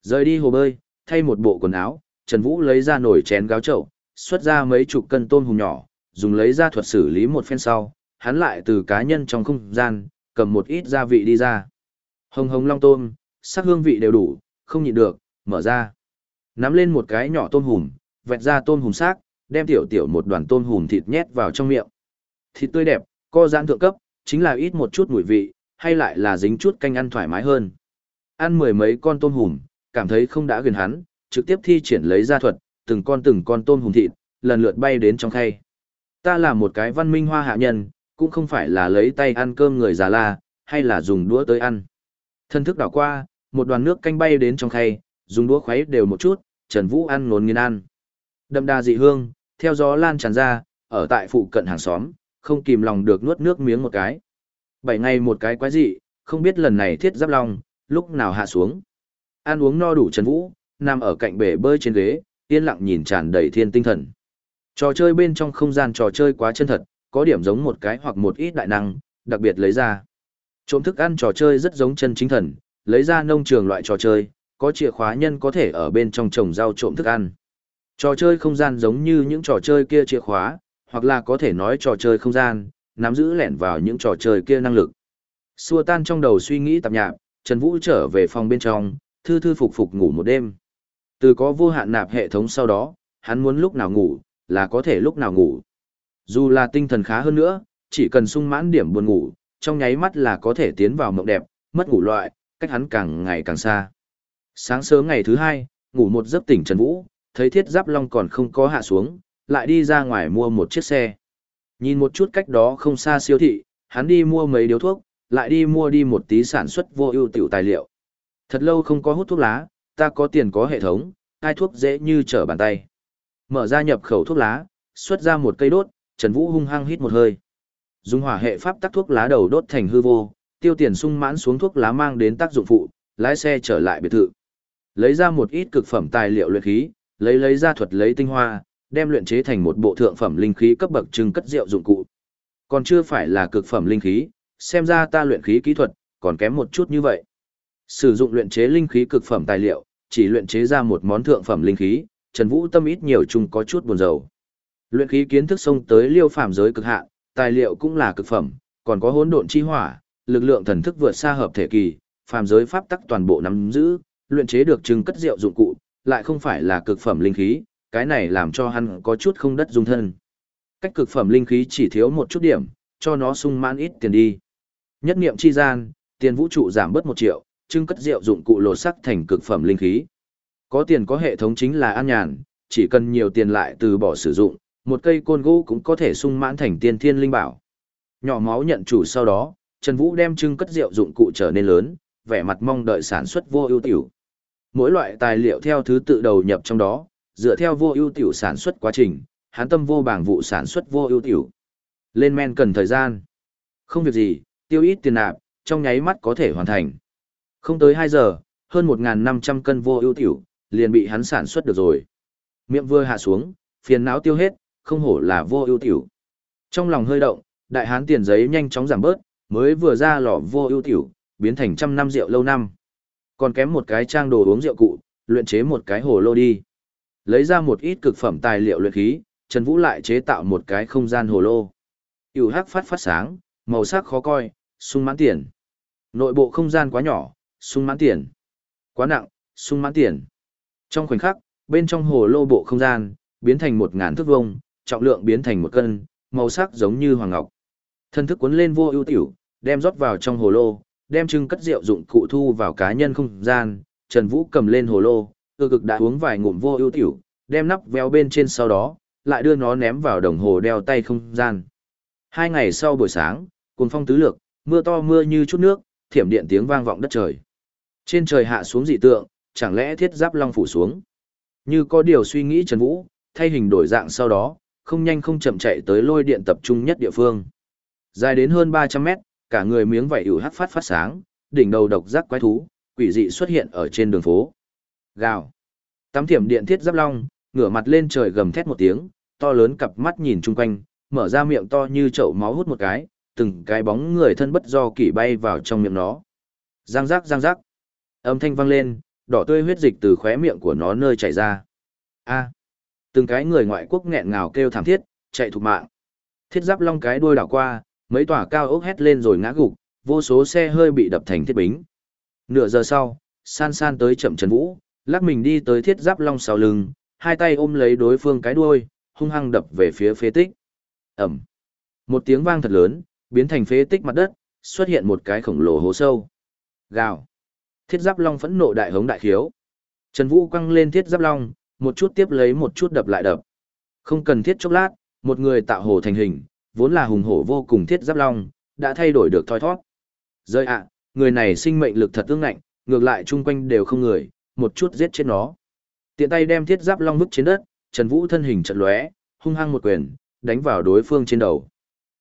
Rời đi hồ bơi, thay một bộ quần áo, Trần Vũ lấy ra nồi chén gáo chậu, xuất ra mấy chục cân tôm hùm nhỏ, dùng lấy ra thuật xử lý một phen sau, hắn lại từ cá nhân trong không gian, cầm một ít gia vị đi ra. Hồng hồng long tôm, sắc hương vị đều đủ, không nhịn được, mở ra. Nắm lên một cái nhỏ tôm hùm, vẹt ra tôm hùm xác, đem tiểu tiểu một đoàn tôm hùm thịt nhét vào trong miệng. Thịt tươi đẹp, co giãn thượng cấp, chính là ít một chút mùi vị, hay lại là dính chút canh ăn thoải mái hơn. Ăn mười mấy con tôm hùm, cảm thấy không đã gần hắn, trực tiếp thi triển lấy ra thuật, từng con từng con tôm hùm thịt, lần lượt bay đến trong khay. Ta là một cái văn minh hoa hạ nhân, cũng không phải là lấy tay ăn cơm người già la, hay là dùng đũa tới ăn. Thân thức đảo qua, một đoàn nước canh bay đến trong khay, dùng đũa khuấy đều một chút, Trần Vũ ăn ngốn nghiên ăn. Đậm đà dị hương, theo gió lan tràn ra, ở tại phụ cận hàng xóm, không kìm lòng được nuốt nước miếng một cái. Bảy ngày một cái quái dị, không biết lần này thiết giáp long, lúc nào hạ xuống. Ăn uống no đủ Trần Vũ, nằm ở cạnh bể bơi trên ghế, yên lặng nhìn tràn đầy thiên tinh thần. Trò chơi bên trong không gian trò chơi quá chân thật, có điểm giống một cái hoặc một ít đại năng, đặc biệt lấy ra. Trộm thức ăn trò chơi rất giống chân chính thần, lấy ra nông trường loại trò chơi, có chìa khóa nhân có thể ở bên trong trồng rau trộm thức ăn. Trò chơi không gian giống như những trò chơi kia chìa khóa, hoặc là có thể nói trò chơi không gian, nắm giữ lẻn vào những trò chơi kia năng lực. Xua tan trong đầu suy nghĩ tạp nhạp, Trần Vũ trở về phòng bên trong, thư thư phục phục ngủ một đêm. Từ có vô hạn nạp hệ thống sau đó, hắn muốn lúc nào ngủ, là có thể lúc nào ngủ. Dù là tinh thần khá hơn nữa, chỉ cần sung mãn điểm buồn ngủ, trong nháy mắt là có thể tiến vào mộng đẹp, mất ngủ loại, cách hắn càng ngày càng xa. Sáng sớm ngày thứ hai, ngủ một giấc tỉnh Trần Vũ, thấy thiết giáp long còn không có hạ xuống, lại đi ra ngoài mua một chiếc xe. Nhìn một chút cách đó không xa siêu thị, hắn đi mua mấy điếu thuốc, lại đi mua đi một tí sản xuất vô ưu tiểu tài liệu. Thật lâu không có hút thuốc lá, ta có tiền có hệ thống, hai thuốc dễ như trở bàn tay. Mở ra nhập khẩu thuốc lá, xuất ra một cây đốt, Trần Vũ hung hăng hít một hơi. Dùng hỏa hệ pháp tắc thuốc lá đầu đốt thành hư vô, tiêu tiền sung mãn xuống thuốc lá mang đến tác dụng phụ, lái xe trở lại biệt thự. Lấy ra một ít cực phẩm tài liệu luyện khí, lấy lấy ra thuật lấy tinh hoa, đem luyện chế thành một bộ thượng phẩm linh khí cấp bậc trưng cất rượu dụng cụ. Còn chưa phải là cực phẩm linh khí, xem ra ta luyện khí kỹ thuật còn kém một chút như vậy. Sử dụng luyện chế linh khí cực phẩm tài liệu, chỉ luyện chế ra một món thượng phẩm linh khí, Trần Vũ tâm ít nhiều chung có chút buồn rầu. Luyện khí kiến thức xông tới liêu phàm giới cực hạn, tài liệu cũng là cực phẩm, còn có hỗn độn chi hỏa, lực lượng thần thức vượt xa hợp thể kỳ, phàm giới pháp tắc toàn bộ nắm giữ, luyện chế được trưng cất rượu dụng cụ, lại không phải là cực phẩm linh khí, cái này làm cho hắn có chút không đất dung thân. Cách cực phẩm linh khí chỉ thiếu một chút điểm, cho nó sung mãn ít tiền đi. Nhất niệm chi gian, tiền vũ trụ giảm bớt một triệu, trưng cất rượu dụng cụ lột sắc thành cực phẩm linh khí. Có tiền có hệ thống chính là an nhàn, chỉ cần nhiều tiền lại từ bỏ sử dụng, một cây côn gỗ cũng có thể sung mãn thành tiên thiên linh bảo. Nhỏ máu nhận chủ sau đó, Trần Vũ đem trưng cất rượu dụng cụ trở nên lớn, vẻ mặt mong đợi sản xuất vô ưu tiểu. Mỗi loại tài liệu theo thứ tự đầu nhập trong đó, dựa theo vô ưu tiểu sản xuất quá trình, hắn tâm vô bảng vụ sản xuất vô ưu tiểu. Lên men cần thời gian. Không việc gì, tiêu ít tiền nạp, trong nháy mắt có thể hoàn thành. Không tới 2 giờ, hơn 1.500 cân vô ưu tiểu, liền bị hắn sản xuất được rồi. Miệng vừa hạ xuống, phiền não tiêu hết, không hổ là vô ưu tiểu. Trong lòng hơi động, đại hán tiền giấy nhanh chóng giảm bớt, mới vừa ra lò vô ưu tiểu, biến thành trăm năm rượu lâu năm. Còn kém một cái trang đồ uống rượu cụ, luyện chế một cái hồ lô đi. Lấy ra một ít cực phẩm tài liệu luyện khí, Trần Vũ lại chế tạo một cái không gian hồ lô. Yêu hắc phát phát sáng, màu sắc khó coi, sung mãn tiền. Nội bộ không gian quá nhỏ, sung mãn tiền. Quá nặng, sung mãn tiền. Trong khoảnh khắc, bên trong hồ lô bộ không gian, biến thành một ngàn thước vông, trọng lượng biến thành một cân, màu sắc giống như hoàng ngọc. Thân thức cuốn lên vô ưu tiểu, đem rót vào trong hồ lô, đem trưng cất rượu dụng cụ thu vào cá nhân không gian, Trần Vũ cầm lên hồ lô, ư cực đã uống vài ngụm vô ưu tiểu, đem nắp véo bên trên sau đó, lại đưa nó ném vào đồng hồ đeo tay không gian. Hai ngày sau buổi sáng, cuồng phong tứ lược, mưa to mưa như chút nước, thiểm điện tiếng vang vọng đất trời. Trên trời hạ xuống dị tượng, chẳng lẽ thiết giáp long phủ xuống. Như có điều suy nghĩ Trần Vũ, thay hình đổi dạng sau đó, không nhanh không chậm chạy tới lôi điện tập trung nhất địa phương. Dài đến hơn 300 mét, cả người miếng vảy ửu hắt phát phát sáng, đỉnh đầu độc giác quái thú, quỷ dị xuất hiện ở trên đường phố. Gào. Tắm thiểm điện thiết giáp long, ngửa mặt lên trời gầm thét một tiếng, to lớn cặp mắt nhìn chung quanh, mở ra miệng to như chậu máu hút một cái, từng cái bóng người thân bất do kỷ bay vào trong miệng nó. Giang giác giang giác. Âm thanh vang lên, đỏ tươi huyết dịch từ khóe miệng của nó nơi chảy ra. A. Từng cái người ngoại quốc nghẹn ngào kêu thảm thiết, chạy thục mạng. Thiết giáp long cái đuôi đảo qua, mấy tòa cao ốc hét lên rồi ngã gục, vô số xe hơi bị đập thành thiết bính. Nửa giờ sau, san san tới chậm Trần Vũ, lắc mình đi tới thiết giáp long sau lưng, hai tay ôm lấy đối phương cái đuôi, hung hăng đập về phía phế tích. Ẩm. Một tiếng vang thật lớn, biến thành phế tích mặt đất, xuất hiện một cái khổng lồ hố sâu. Gào. Thiết giáp long phẫn nộ đại hống đại khiếu. Trần Vũ quăng lên thiết giáp long, một chút tiếp lấy một chút đập lại đập. Không cần thiết chốc lát, một người tạo hồ thành hình, vốn là hùng hổ vô cùng thiết giáp long, đã thay đổi được thoi thoát. Rơi ạ, người này sinh mệnh lực thật tương ngạnh, ngược lại chung quanh đều không người, một chút giết chết nó. Tiện tay đem thiết giáp long vứt trên đất, Trần Vũ thân hình trận lóe, hung hăng một quyền, đánh vào đối phương trên đầu.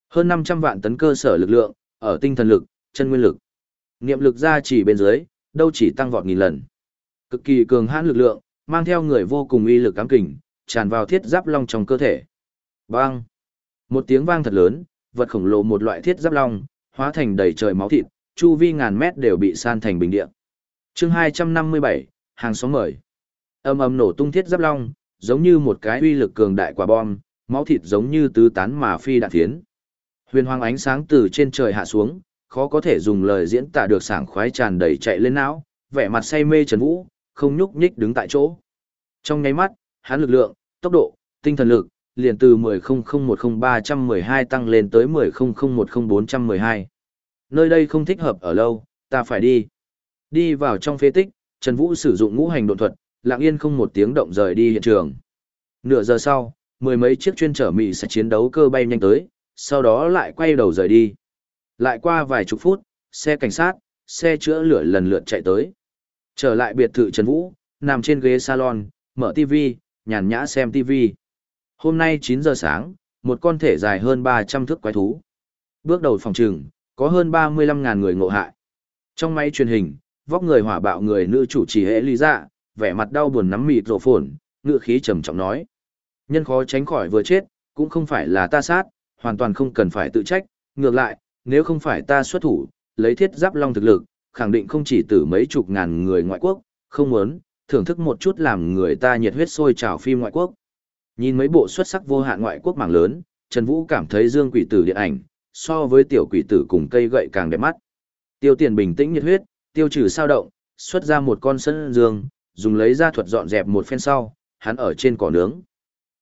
Hơn 500 vạn tấn cơ sở lực lượng, ở tinh thần lực, chân nguyên lực. Niệm lực ra chỉ bên dưới, đâu chỉ tăng vọt nghìn lần. Cực kỳ cường hãn lực lượng, mang theo người vô cùng uy lực cám kình, tràn vào thiết giáp long trong cơ thể. Bang! Một tiếng vang thật lớn, vật khổng lồ một loại thiết giáp long, hóa thành đầy trời máu thịt, chu vi ngàn mét đều bị san thành bình địa. Chương 257, hàng xóm mời. Âm ầm nổ tung thiết giáp long, giống như một cái uy lực cường đại quả bom, máu thịt giống như tứ tán mà phi đạn thiến. Huyền hoàng ánh sáng từ trên trời hạ xuống, khó có thể dùng lời diễn tả được sảng khoái tràn đầy chạy lên não, vẻ mặt say mê Trần Vũ, không nhúc nhích đứng tại chỗ. Trong nháy mắt, hắn lực lượng, tốc độ, tinh thần lực, liền từ 10013112 tăng lên tới 10014112. Nơi đây không thích hợp ở lâu, ta phải đi. Đi vào trong phế tích, Trần Vũ sử dụng ngũ hành độn thuật, lặng yên không một tiếng động rời đi hiện trường. Nửa giờ sau, mười mấy chiếc chuyên trở mỹ sẽ chiến đấu cơ bay nhanh tới, sau đó lại quay đầu rời đi. Lại qua vài chục phút, xe cảnh sát, xe chữa lửa lần lượt chạy tới. Trở lại biệt thự Trần Vũ, nằm trên ghế salon, mở TV, nhàn nhã xem TV. Hôm nay 9 giờ sáng, một con thể dài hơn 300 thước quái thú. Bước đầu phòng trừng, có hơn 35.000 người ngộ hại. Trong máy truyền hình, vóc người hỏa bạo người nữ chủ trì hệ lý dạ, vẻ mặt đau buồn nắm mịt rổ phồn, ngựa khí trầm trọng nói. Nhân khó tránh khỏi vừa chết, cũng không phải là ta sát, hoàn toàn không cần phải tự trách, ngược lại, nếu không phải ta xuất thủ, lấy thiết giáp long thực lực, khẳng định không chỉ từ mấy chục ngàn người ngoại quốc, không muốn, thưởng thức một chút làm người ta nhiệt huyết sôi trào phim ngoại quốc. Nhìn mấy bộ xuất sắc vô hạn ngoại quốc mảng lớn, Trần Vũ cảm thấy Dương Quỷ Tử điện ảnh, so với tiểu quỷ tử cùng cây gậy càng đẹp mắt. Tiêu tiền bình tĩnh nhiệt huyết, tiêu trừ sao động, xuất ra một con sân dương, dùng lấy ra thuật dọn dẹp một phen sau, hắn ở trên cỏ nướng.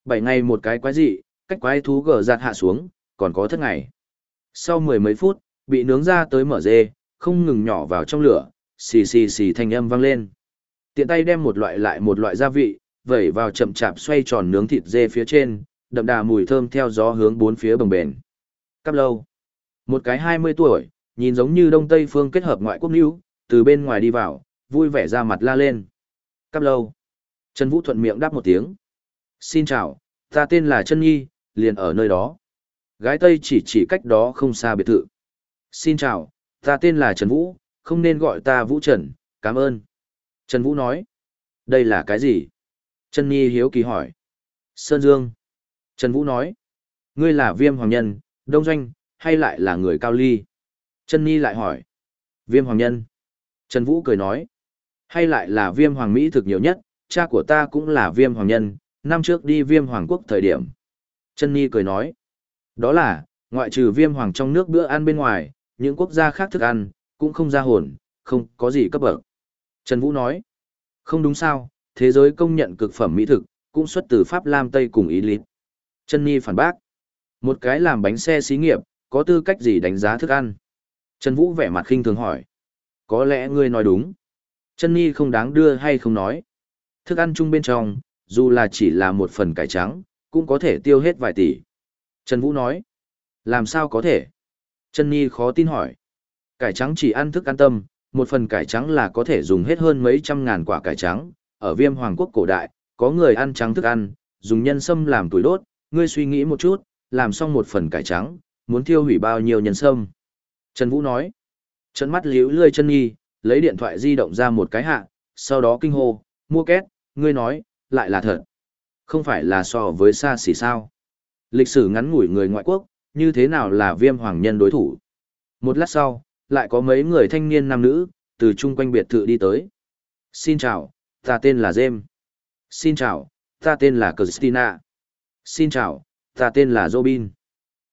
Bảy ngày một cái quái dị, cách quái thú gờ giạt hạ xuống, còn có thất ngày. Sau mười mấy phút, bị nướng ra tới mở dê, không ngừng nhỏ vào trong lửa, xì xì xì thanh âm vang lên. Tiện tay đem một loại lại một loại gia vị, vẩy vào chậm chạp xoay tròn nướng thịt dê phía trên, đậm đà mùi thơm theo gió hướng bốn phía bồng bền. Cắp lâu. Một cái 20 tuổi, nhìn giống như Đông Tây phương kết hợp ngoại quốc níu, từ bên ngoài đi vào, vui vẻ ra mặt la lên. Cắp lâu. Trần Vũ thuận miệng đáp một tiếng. Xin chào, ta tên là Trân Nhi, liền ở nơi đó. Gái Tây chỉ chỉ cách đó không xa biệt thự. Xin chào, ta tên là Trần Vũ, không nên gọi ta Vũ Trần, cảm ơn. Trần Vũ nói. Đây là cái gì? Trần Nhi hiếu kỳ hỏi. Sơn Dương. Trần Vũ nói. Ngươi là viêm hoàng nhân, đông doanh, hay lại là người cao ly? Trần Nhi lại hỏi. Viêm hoàng nhân. Trần Vũ cười nói. Hay lại là viêm hoàng Mỹ thực nhiều nhất, cha của ta cũng là viêm hoàng nhân, năm trước đi viêm hoàng quốc thời điểm. Trần Nhi cười nói. Đó là, ngoại trừ viêm hoàng trong nước bữa ăn bên ngoài, những quốc gia khác thức ăn, cũng không ra hồn, không có gì cấp bậc. Trần Vũ nói. Không đúng sao, thế giới công nhận cực phẩm mỹ thực, cũng xuất từ Pháp Lam Tây cùng Ý Lít. Trần Nhi phản bác. Một cái làm bánh xe xí nghiệp, có tư cách gì đánh giá thức ăn? Trần Vũ vẻ mặt khinh thường hỏi. Có lẽ ngươi nói đúng. Trần Nhi không đáng đưa hay không nói. Thức ăn chung bên trong, dù là chỉ là một phần cải trắng, cũng có thể tiêu hết vài tỷ. Trần Vũ nói. Làm sao có thể? Trân Nhi khó tin hỏi. Cải trắng chỉ ăn thức ăn tâm, một phần cải trắng là có thể dùng hết hơn mấy trăm ngàn quả cải trắng. Ở viêm hoàng quốc cổ đại, có người ăn trắng thức ăn, dùng nhân sâm làm tuổi đốt, ngươi suy nghĩ một chút, làm xong một phần cải trắng, muốn thiêu hủy bao nhiêu nhân sâm. Trần Vũ nói, trận mắt liễu lươi chân nhi, lấy điện thoại di động ra một cái hạ, sau đó kinh hô, mua két, ngươi nói, lại là thật. Không phải là so với xa xỉ sao. Lịch sử ngắn ngủi người ngoại quốc, như thế nào là viêm hoàng nhân đối thủ. Một lát sau, lại có mấy người thanh niên nam nữ, từ chung quanh biệt thự đi tới. Xin chào, ta tên là james Xin chào, ta tên là Christina. Xin chào, ta tên là Robin.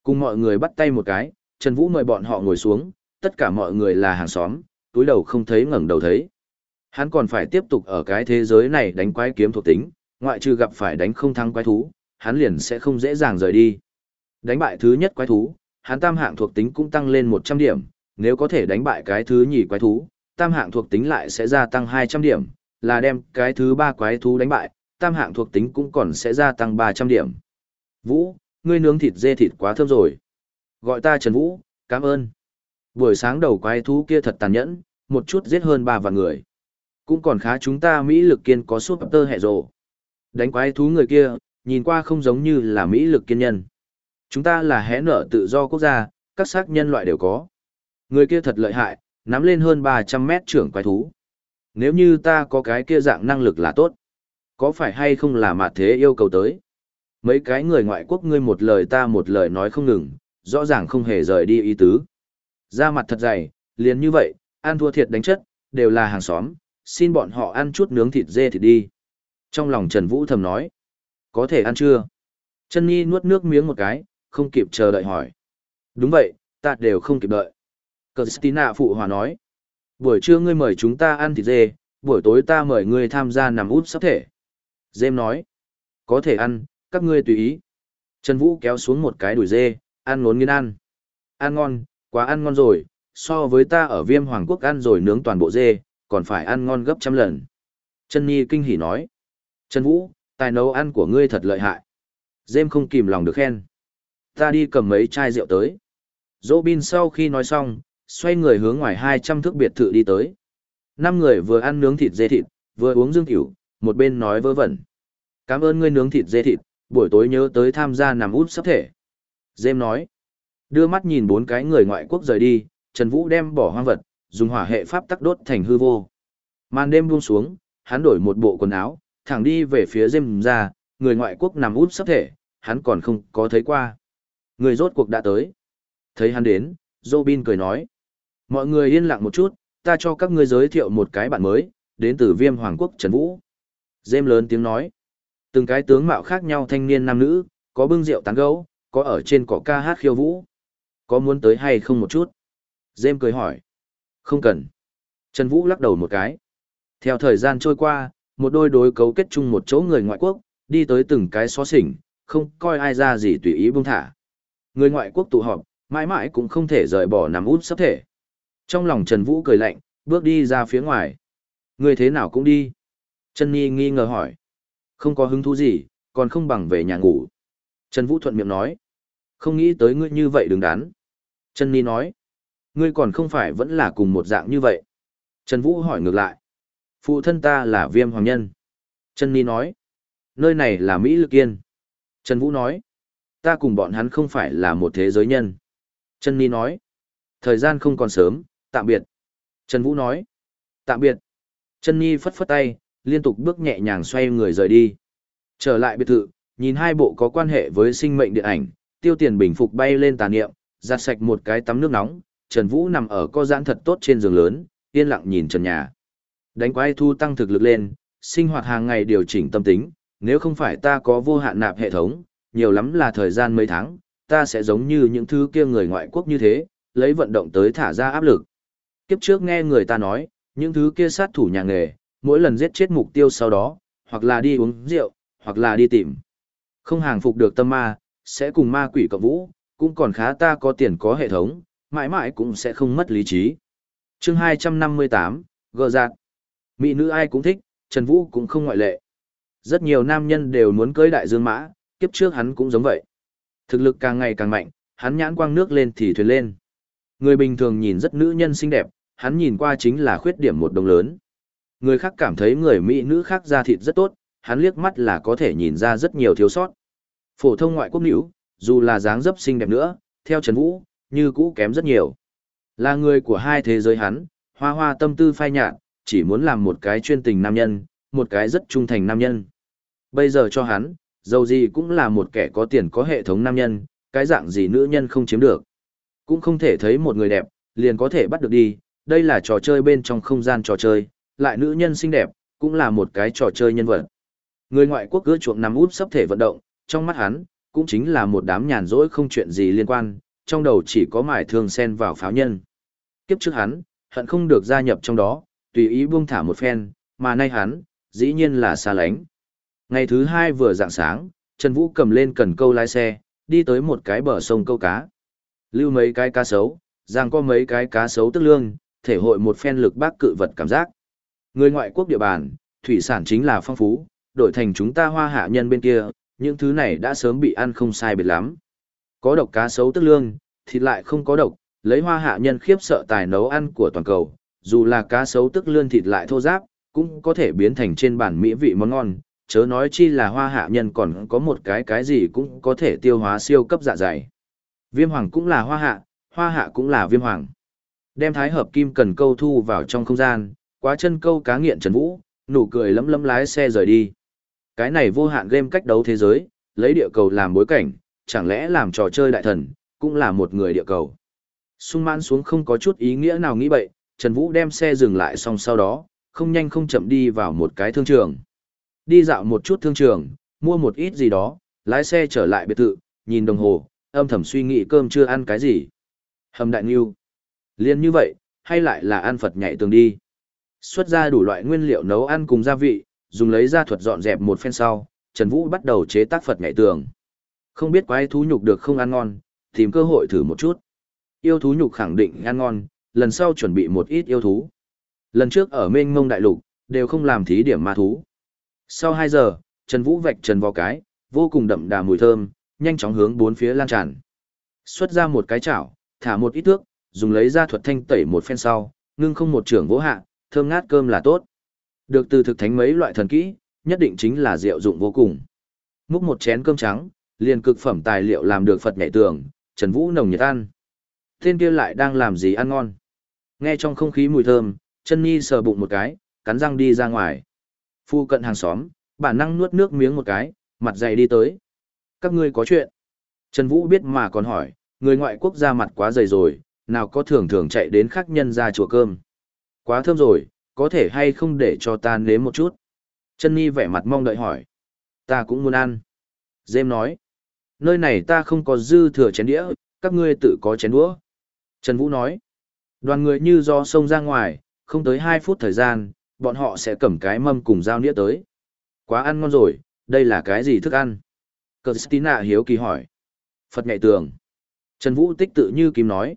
Cùng mọi người bắt tay một cái, Trần Vũ mời bọn họ ngồi xuống, tất cả mọi người là hàng xóm, túi đầu không thấy ngẩng đầu thấy. Hắn còn phải tiếp tục ở cái thế giới này đánh quái kiếm thuộc tính, ngoại trừ gặp phải đánh không thắng quái thú, hắn liền sẽ không dễ dàng rời đi. Đánh bại thứ nhất quái thú, hắn tam hạng thuộc tính cũng tăng lên 100 điểm, nếu có thể đánh bại cái thứ nhì quái thú, tam hạng thuộc tính lại sẽ gia tăng 200 điểm, là đem cái thứ ba quái thú đánh bại, tam hạng thuộc tính cũng còn sẽ gia tăng 300 điểm. Vũ, ngươi nướng thịt dê thịt quá thơm rồi. Gọi ta Trần Vũ, cảm ơn. Buổi sáng đầu quái thú kia thật tàn nhẫn, một chút giết hơn ba vạn người. Cũng còn khá chúng ta Mỹ lực kiên có suốt tơ hẹ rồ. Đánh quái thú người kia, nhìn qua không giống như là Mỹ lực kiên nhân. Chúng ta là hé nở tự do quốc gia, các xác nhân loại đều có. Người kia thật lợi hại, nắm lên hơn 300 mét trưởng quái thú. Nếu như ta có cái kia dạng năng lực là tốt. Có phải hay không là mà thế yêu cầu tới? Mấy cái người ngoại quốc ngươi một lời ta một lời nói không ngừng, rõ ràng không hề rời đi ý tứ. da mặt thật dày, liền như vậy, ăn thua thiệt đánh chất, đều là hàng xóm, xin bọn họ ăn chút nướng thịt dê thịt đi. Trong lòng Trần Vũ thầm nói, có thể ăn chưa? Trân Nhi nuốt nước miếng một cái, không kịp chờ đợi hỏi. Đúng vậy, ta đều không kịp đợi. Christina phụ hòa nói, buổi trưa ngươi mời chúng ta ăn thịt dê, buổi tối ta mời ngươi tham gia nằm út sắp thể. Dêm nói, có thể ăn, các ngươi tùy ý. Trần Vũ kéo xuống một cái đùi dê, ăn ngốn nghiên ăn. Ăn ngon, quá ăn ngon rồi, so với ta ở viêm hoàng quốc ăn rồi nướng toàn bộ dê, còn phải ăn ngon gấp trăm lần. Trần Nhi kinh hỉ nói. Trần Vũ, tài nấu ăn của ngươi thật lợi hại. Dêm không kìm lòng được khen. Ta đi cầm mấy chai rượu tới. Dỗ bin sau khi nói xong, xoay người hướng ngoài 200 thước biệt thự đi tới. Năm người vừa ăn nướng thịt dê thịt, vừa uống dương tiểu, một bên nói vớ vẩn. Cảm ơn ngươi nướng thịt dê thịt, buổi tối nhớ tới tham gia nằm út sắp thể. Dêm nói. Đưa mắt nhìn bốn cái người ngoại quốc rời đi, Trần Vũ đem bỏ hoang vật, dùng hỏa hệ pháp tắc đốt thành hư vô. Màn đêm buông xuống, hắn đổi một bộ quần áo, thẳng đi về phía Dêm ra, người ngoại quốc nằm út sắp thể, hắn còn không có thấy qua. Người rốt cuộc đã tới. Thấy hắn đến, Robin cười nói. Mọi người yên lặng một chút, ta cho các ngươi giới thiệu một cái bạn mới, đến từ viêm hoàng quốc Trần Vũ. Dêm lớn tiếng nói. Từng cái tướng mạo khác nhau thanh niên nam nữ, có bưng rượu tán gấu, có ở trên cỏ ca hát khiêu vũ. Có muốn tới hay không một chút? Dêm cười hỏi. Không cần. Trần Vũ lắc đầu một cái. Theo thời gian trôi qua, một đôi đối cấu kết chung một chỗ người ngoại quốc, đi tới từng cái xó xỉnh, không coi ai ra gì tùy ý buông thả. Người ngoại quốc tụ họp, mãi mãi cũng không thể rời bỏ nằm út sắp thể. Trong lòng Trần Vũ cười lạnh, bước đi ra phía ngoài. Người thế nào cũng đi. Trần Nhi nghi ngờ hỏi. Không có hứng thú gì, còn không bằng về nhà ngủ. Trần Vũ thuận miệng nói. Không nghĩ tới ngươi như vậy đừng đắn. Trần Nhi nói. Ngươi còn không phải vẫn là cùng một dạng như vậy. Trần Vũ hỏi ngược lại. Phụ thân ta là viêm hoàng nhân. Trần Nhi nói. Nơi này là Mỹ Lực Yên. Trần Vũ nói. Ta cùng bọn hắn không phải là một thế giới nhân. Trần Nhi nói. Thời gian không còn sớm, tạm biệt. Trần Vũ nói. Tạm biệt. Trần Nhi phất phất tay, liên tục bước nhẹ nhàng xoay người rời đi. Trở lại biệt thự, nhìn hai bộ có quan hệ với sinh mệnh điện ảnh, tiêu tiền bình phục bay lên tà niệm, giặt sạch một cái tắm nước nóng, Trần Vũ nằm ở co giãn thật tốt trên giường lớn, yên lặng nhìn trần nhà. Đánh quái thu tăng thực lực lên, sinh hoạt hàng ngày điều chỉnh tâm tính, nếu không phải ta có vô hạn nạp hệ thống, nhiều lắm là thời gian mấy tháng, ta sẽ giống như những thứ kia người ngoại quốc như thế, lấy vận động tới thả ra áp lực. Kiếp trước nghe người ta nói, những thứ kia sát thủ nhà nghề, mỗi lần giết chết mục tiêu sau đó, hoặc là đi uống rượu, hoặc là đi tìm. Không hàng phục được tâm ma, sẽ cùng ma quỷ cộng vũ, cũng còn khá ta có tiền có hệ thống, mãi mãi cũng sẽ không mất lý trí. chương 258, gờ giạt. Mỹ nữ ai cũng thích, Trần Vũ cũng không ngoại lệ. Rất nhiều nam nhân đều muốn cưới đại dương mã, kiếp trước hắn cũng giống vậy. Thực lực càng ngày càng mạnh, hắn nhãn quang nước lên thì thuyền lên. Người bình thường nhìn rất nữ nhân xinh đẹp, hắn nhìn qua chính là khuyết điểm một đồng lớn. Người khác cảm thấy người Mỹ nữ khác da thịt rất tốt, hắn liếc mắt là có thể nhìn ra rất nhiều thiếu sót. Phổ thông ngoại quốc nữ, dù là dáng dấp xinh đẹp nữa, theo Trần Vũ, như cũ kém rất nhiều. Là người của hai thế giới hắn, hoa hoa tâm tư phai nhạt, chỉ muốn làm một cái chuyên tình nam nhân, một cái rất trung thành nam nhân. Bây giờ cho hắn, dầu gì cũng là một kẻ có tiền có hệ thống nam nhân, cái dạng gì nữ nhân không chiếm được. Cũng không thể thấy một người đẹp, liền có thể bắt được đi, đây là trò chơi bên trong không gian trò chơi, lại nữ nhân xinh đẹp, cũng là một cái trò chơi nhân vật. Người ngoại quốc cứ chuộng nằm út sắp thể vận động, trong mắt hắn, cũng chính là một đám nhàn rỗi không chuyện gì liên quan, trong đầu chỉ có mải thương sen vào pháo nhân. Kiếp trước hắn, hận không được gia nhập trong đó, tùy ý buông thả một phen, mà nay hắn, dĩ nhiên là xa lánh. Ngày thứ hai vừa dạng sáng, Trần Vũ cầm lên cần câu lái xe, đi tới một cái bờ sông câu cá. Lưu mấy cái cá sấu, giang có mấy cái cá sấu tức lương, thể hội một phen lực bác cự vật cảm giác. Người ngoại quốc địa bàn, thủy sản chính là phong phú, đổi thành chúng ta hoa hạ nhân bên kia, những thứ này đã sớm bị ăn không sai biệt lắm. Có độc cá sấu tức lương, thịt lại không có độc, lấy hoa hạ nhân khiếp sợ tài nấu ăn của toàn cầu, dù là cá sấu tức lươn thịt lại thô giáp, cũng có thể biến thành trên bản mỹ vị món ngon, chớ nói chi là hoa hạ nhân còn có một cái cái gì cũng có thể tiêu hóa siêu cấp dạ dày. Viêm hoàng cũng là hoa hạ, hoa hạ cũng là viêm hoàng. Đem thái hợp kim cần câu thu vào trong không gian, quá chân câu cá nghiện Trần Vũ, nụ cười lấm lấm lái xe rời đi. Cái này vô hạn game cách đấu thế giới, lấy địa cầu làm bối cảnh, chẳng lẽ làm trò chơi đại thần, cũng là một người địa cầu. Sung mãn xuống không có chút ý nghĩa nào nghĩ bậy, Trần Vũ đem xe dừng lại xong sau đó, không nhanh không chậm đi vào một cái thương trường. Đi dạo một chút thương trường, mua một ít gì đó, lái xe trở lại biệt thự, nhìn đồng hồ, âm thầm suy nghĩ cơm chưa ăn cái gì. Hầm đại nghiêu. Liên như vậy, hay lại là ăn Phật nhảy tường đi. Xuất ra đủ loại nguyên liệu nấu ăn cùng gia vị, dùng lấy ra thuật dọn dẹp một phen sau, Trần Vũ bắt đầu chế tác Phật nhảy tường. Không biết quái thú nhục được không ăn ngon, tìm cơ hội thử một chút. Yêu thú nhục khẳng định ăn ngon, lần sau chuẩn bị một ít yêu thú. Lần trước ở mênh mông đại lục, đều không làm thí điểm ma thú. Sau 2 giờ, Trần Vũ vạch trần vào cái, vô cùng đậm đà mùi thơm, nhanh chóng hướng bốn phía lan tràn. Xuất ra một cái chảo, thả một ít nước, dùng lấy ra thuật thanh tẩy một phen sau, ngưng không một trưởng vỗ hạ, thơm ngát cơm là tốt. Được từ thực thánh mấy loại thần kỹ, nhất định chính là diệu dụng vô cùng. Múc một chén cơm trắng, liền cực phẩm tài liệu làm được Phật nhảy tường, Trần Vũ nồng nhiệt ăn. Tên kia lại đang làm gì ăn ngon. Nghe trong không khí mùi thơm, chân nhi sờ bụng một cái, cắn răng đi ra ngoài. Phu cận hàng xóm, bản năng nuốt nước miếng một cái, mặt dày đi tới. Các ngươi có chuyện. Trần Vũ biết mà còn hỏi, người ngoại quốc ra mặt quá dày rồi, nào có thường thường chạy đến khách nhân ra chùa cơm. Quá thơm rồi, có thể hay không để cho ta nếm một chút. Chân Nhi vẻ mặt mong đợi hỏi. Ta cũng muốn ăn. Dêm nói. Nơi này ta không có dư thừa chén đĩa, các ngươi tự có chén đũa. Trần Vũ nói. Đoàn người như do sông ra ngoài, không tới 2 phút thời gian, bọn họ sẽ cầm cái mâm cùng dao nĩa tới. Quá ăn ngon rồi, đây là cái gì thức ăn? Christina hiếu kỳ hỏi. Phật nhạy tường. Trần Vũ tích tự như kim nói.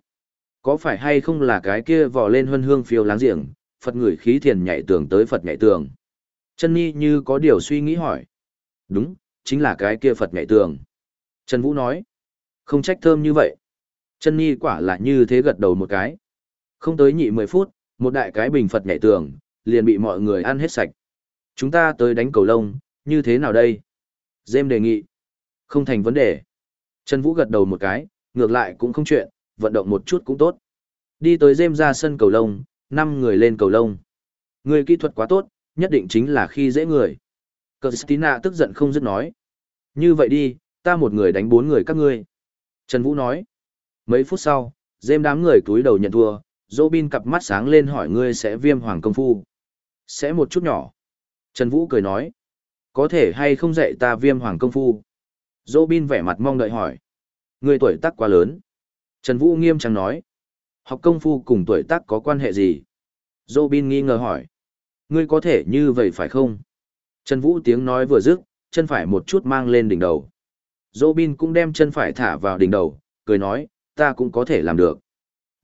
Có phải hay không là cái kia vò lên huân hương phiêu láng giềng, Phật ngửi khí thiền nhạy tường tới Phật nhạy tường. Trần Nhi như có điều suy nghĩ hỏi. Đúng, chính là cái kia Phật nhạy tường. Trần Vũ nói. Không trách thơm như vậy. Trần Nhi quả là như thế gật đầu một cái. Không tới nhị 10 phút, một đại cái bình Phật nhạy tường, liền bị mọi người ăn hết sạch. Chúng ta tới đánh cầu lông, như thế nào đây? Dêm đề nghị. Không thành vấn đề. Trần Vũ gật đầu một cái, ngược lại cũng không chuyện, vận động một chút cũng tốt. Đi tới dêm ra sân cầu lông, năm người lên cầu lông. Người kỹ thuật quá tốt, nhất định chính là khi dễ người. Christina tức giận không dứt nói. Như vậy đi, ta một người đánh bốn người các ngươi. Trần Vũ nói. Mấy phút sau, dêm đám người túi đầu nhận thua, Robin cặp mắt sáng lên hỏi ngươi sẽ viêm hoàng công phu. Sẽ một chút nhỏ. Trần Vũ cười nói. Có thể hay không dạy ta viêm hoàng công phu? Robin vẻ mặt mong đợi hỏi. người tuổi tác quá lớn. Trần Vũ nghiêm trang nói. Học công phu cùng tuổi tác có quan hệ gì? Robin nghi ngờ hỏi. Ngươi có thể như vậy phải không? Trần Vũ tiếng nói vừa dứt, chân phải một chút mang lên đỉnh đầu. Robin cũng đem chân phải thả vào đỉnh đầu, cười nói, ta cũng có thể làm được.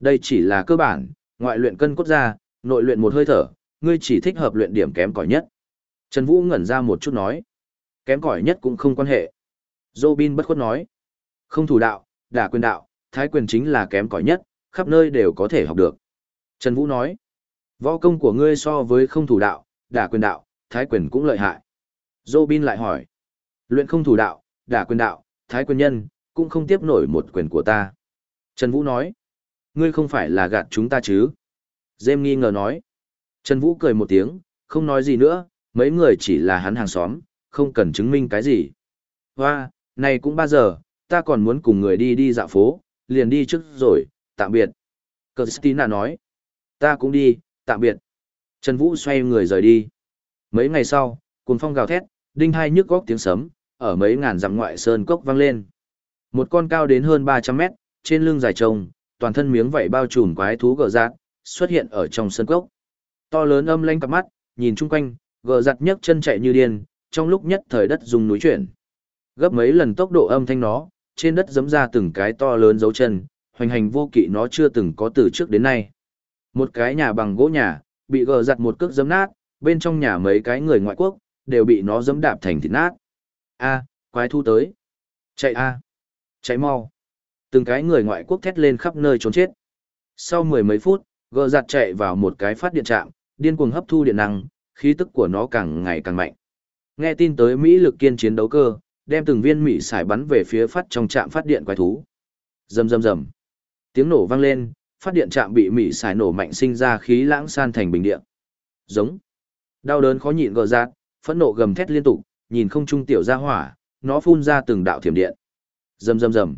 Đây chỉ là cơ bản, ngoại luyện cân cốt ra, nội luyện một hơi thở, ngươi chỉ thích hợp luyện điểm kém cỏi nhất. Trần Vũ ngẩn ra một chút nói, kém cỏi nhất cũng không quan hệ. Robin bất khuất nói, không thủ đạo, đả quyền đạo, thái quyền chính là kém cỏi nhất, khắp nơi đều có thể học được. Trần Vũ nói, võ công của ngươi so với không thủ đạo, đả quyền đạo, thái quyền cũng lợi hại. Robin lại hỏi, luyện không thủ đạo, đả quyền đạo, thái quyền nhân, cũng không tiếp nổi một quyền của ta. Trần Vũ nói, ngươi không phải là gạt chúng ta chứ? Dêm nghi ngờ nói. Trần Vũ cười một tiếng, không nói gì nữa, mấy người chỉ là hắn hàng xóm, không cần chứng minh cái gì. Hoa, này cũng ba giờ, ta còn muốn cùng người đi đi dạo phố, liền đi trước rồi, tạm biệt. Christina nói. Ta cũng đi, tạm biệt. Trần Vũ xoay người rời đi. Mấy ngày sau, cuồng phong gào thét, đinh hai nhức góc tiếng sấm, ở mấy ngàn dặm ngoại sơn cốc vang lên. Một con cao đến hơn 300 mét, trên lưng dài trông, toàn thân miếng vảy bao trùm quái thú gở rác, xuất hiện ở trong sơn cốc. To lớn âm lanh cặp mắt, nhìn chung quanh, gờ giặt nhấc chân chạy như điên, trong lúc nhất thời đất dùng núi chuyển. Gấp mấy lần tốc độ âm thanh nó, trên đất giẫm ra từng cái to lớn dấu chân, hoành hành vô kỵ nó chưa từng có từ trước đến nay. Một cái nhà bằng gỗ nhà, bị gờ giặt một cước giẫm nát, bên trong nhà mấy cái người ngoại quốc, đều bị nó giẫm đạp thành thịt nát. A, quái thu tới. Chạy a. Chạy mau. Từng cái người ngoại quốc thét lên khắp nơi trốn chết. Sau mười mấy phút, gờ giặt chạy vào một cái phát điện trạm, điên cuồng hấp thu điện năng, khí tức của nó càng ngày càng mạnh. Nghe tin tới Mỹ lực kiên chiến đấu cơ, đem từng viên Mỹ xài bắn về phía phát trong trạm phát điện quái thú. Rầm rầm rầm. Tiếng nổ vang lên, phát điện trạm bị Mỹ xài nổ mạnh sinh ra khí lãng san thành bình điện. Giống. Đau đớn khó nhịn gờ giặt, phẫn nộ gầm thét liên tục, nhìn không trung tiểu ra hỏa, nó phun ra từng đạo thiểm điện. Rầm rầm rầm.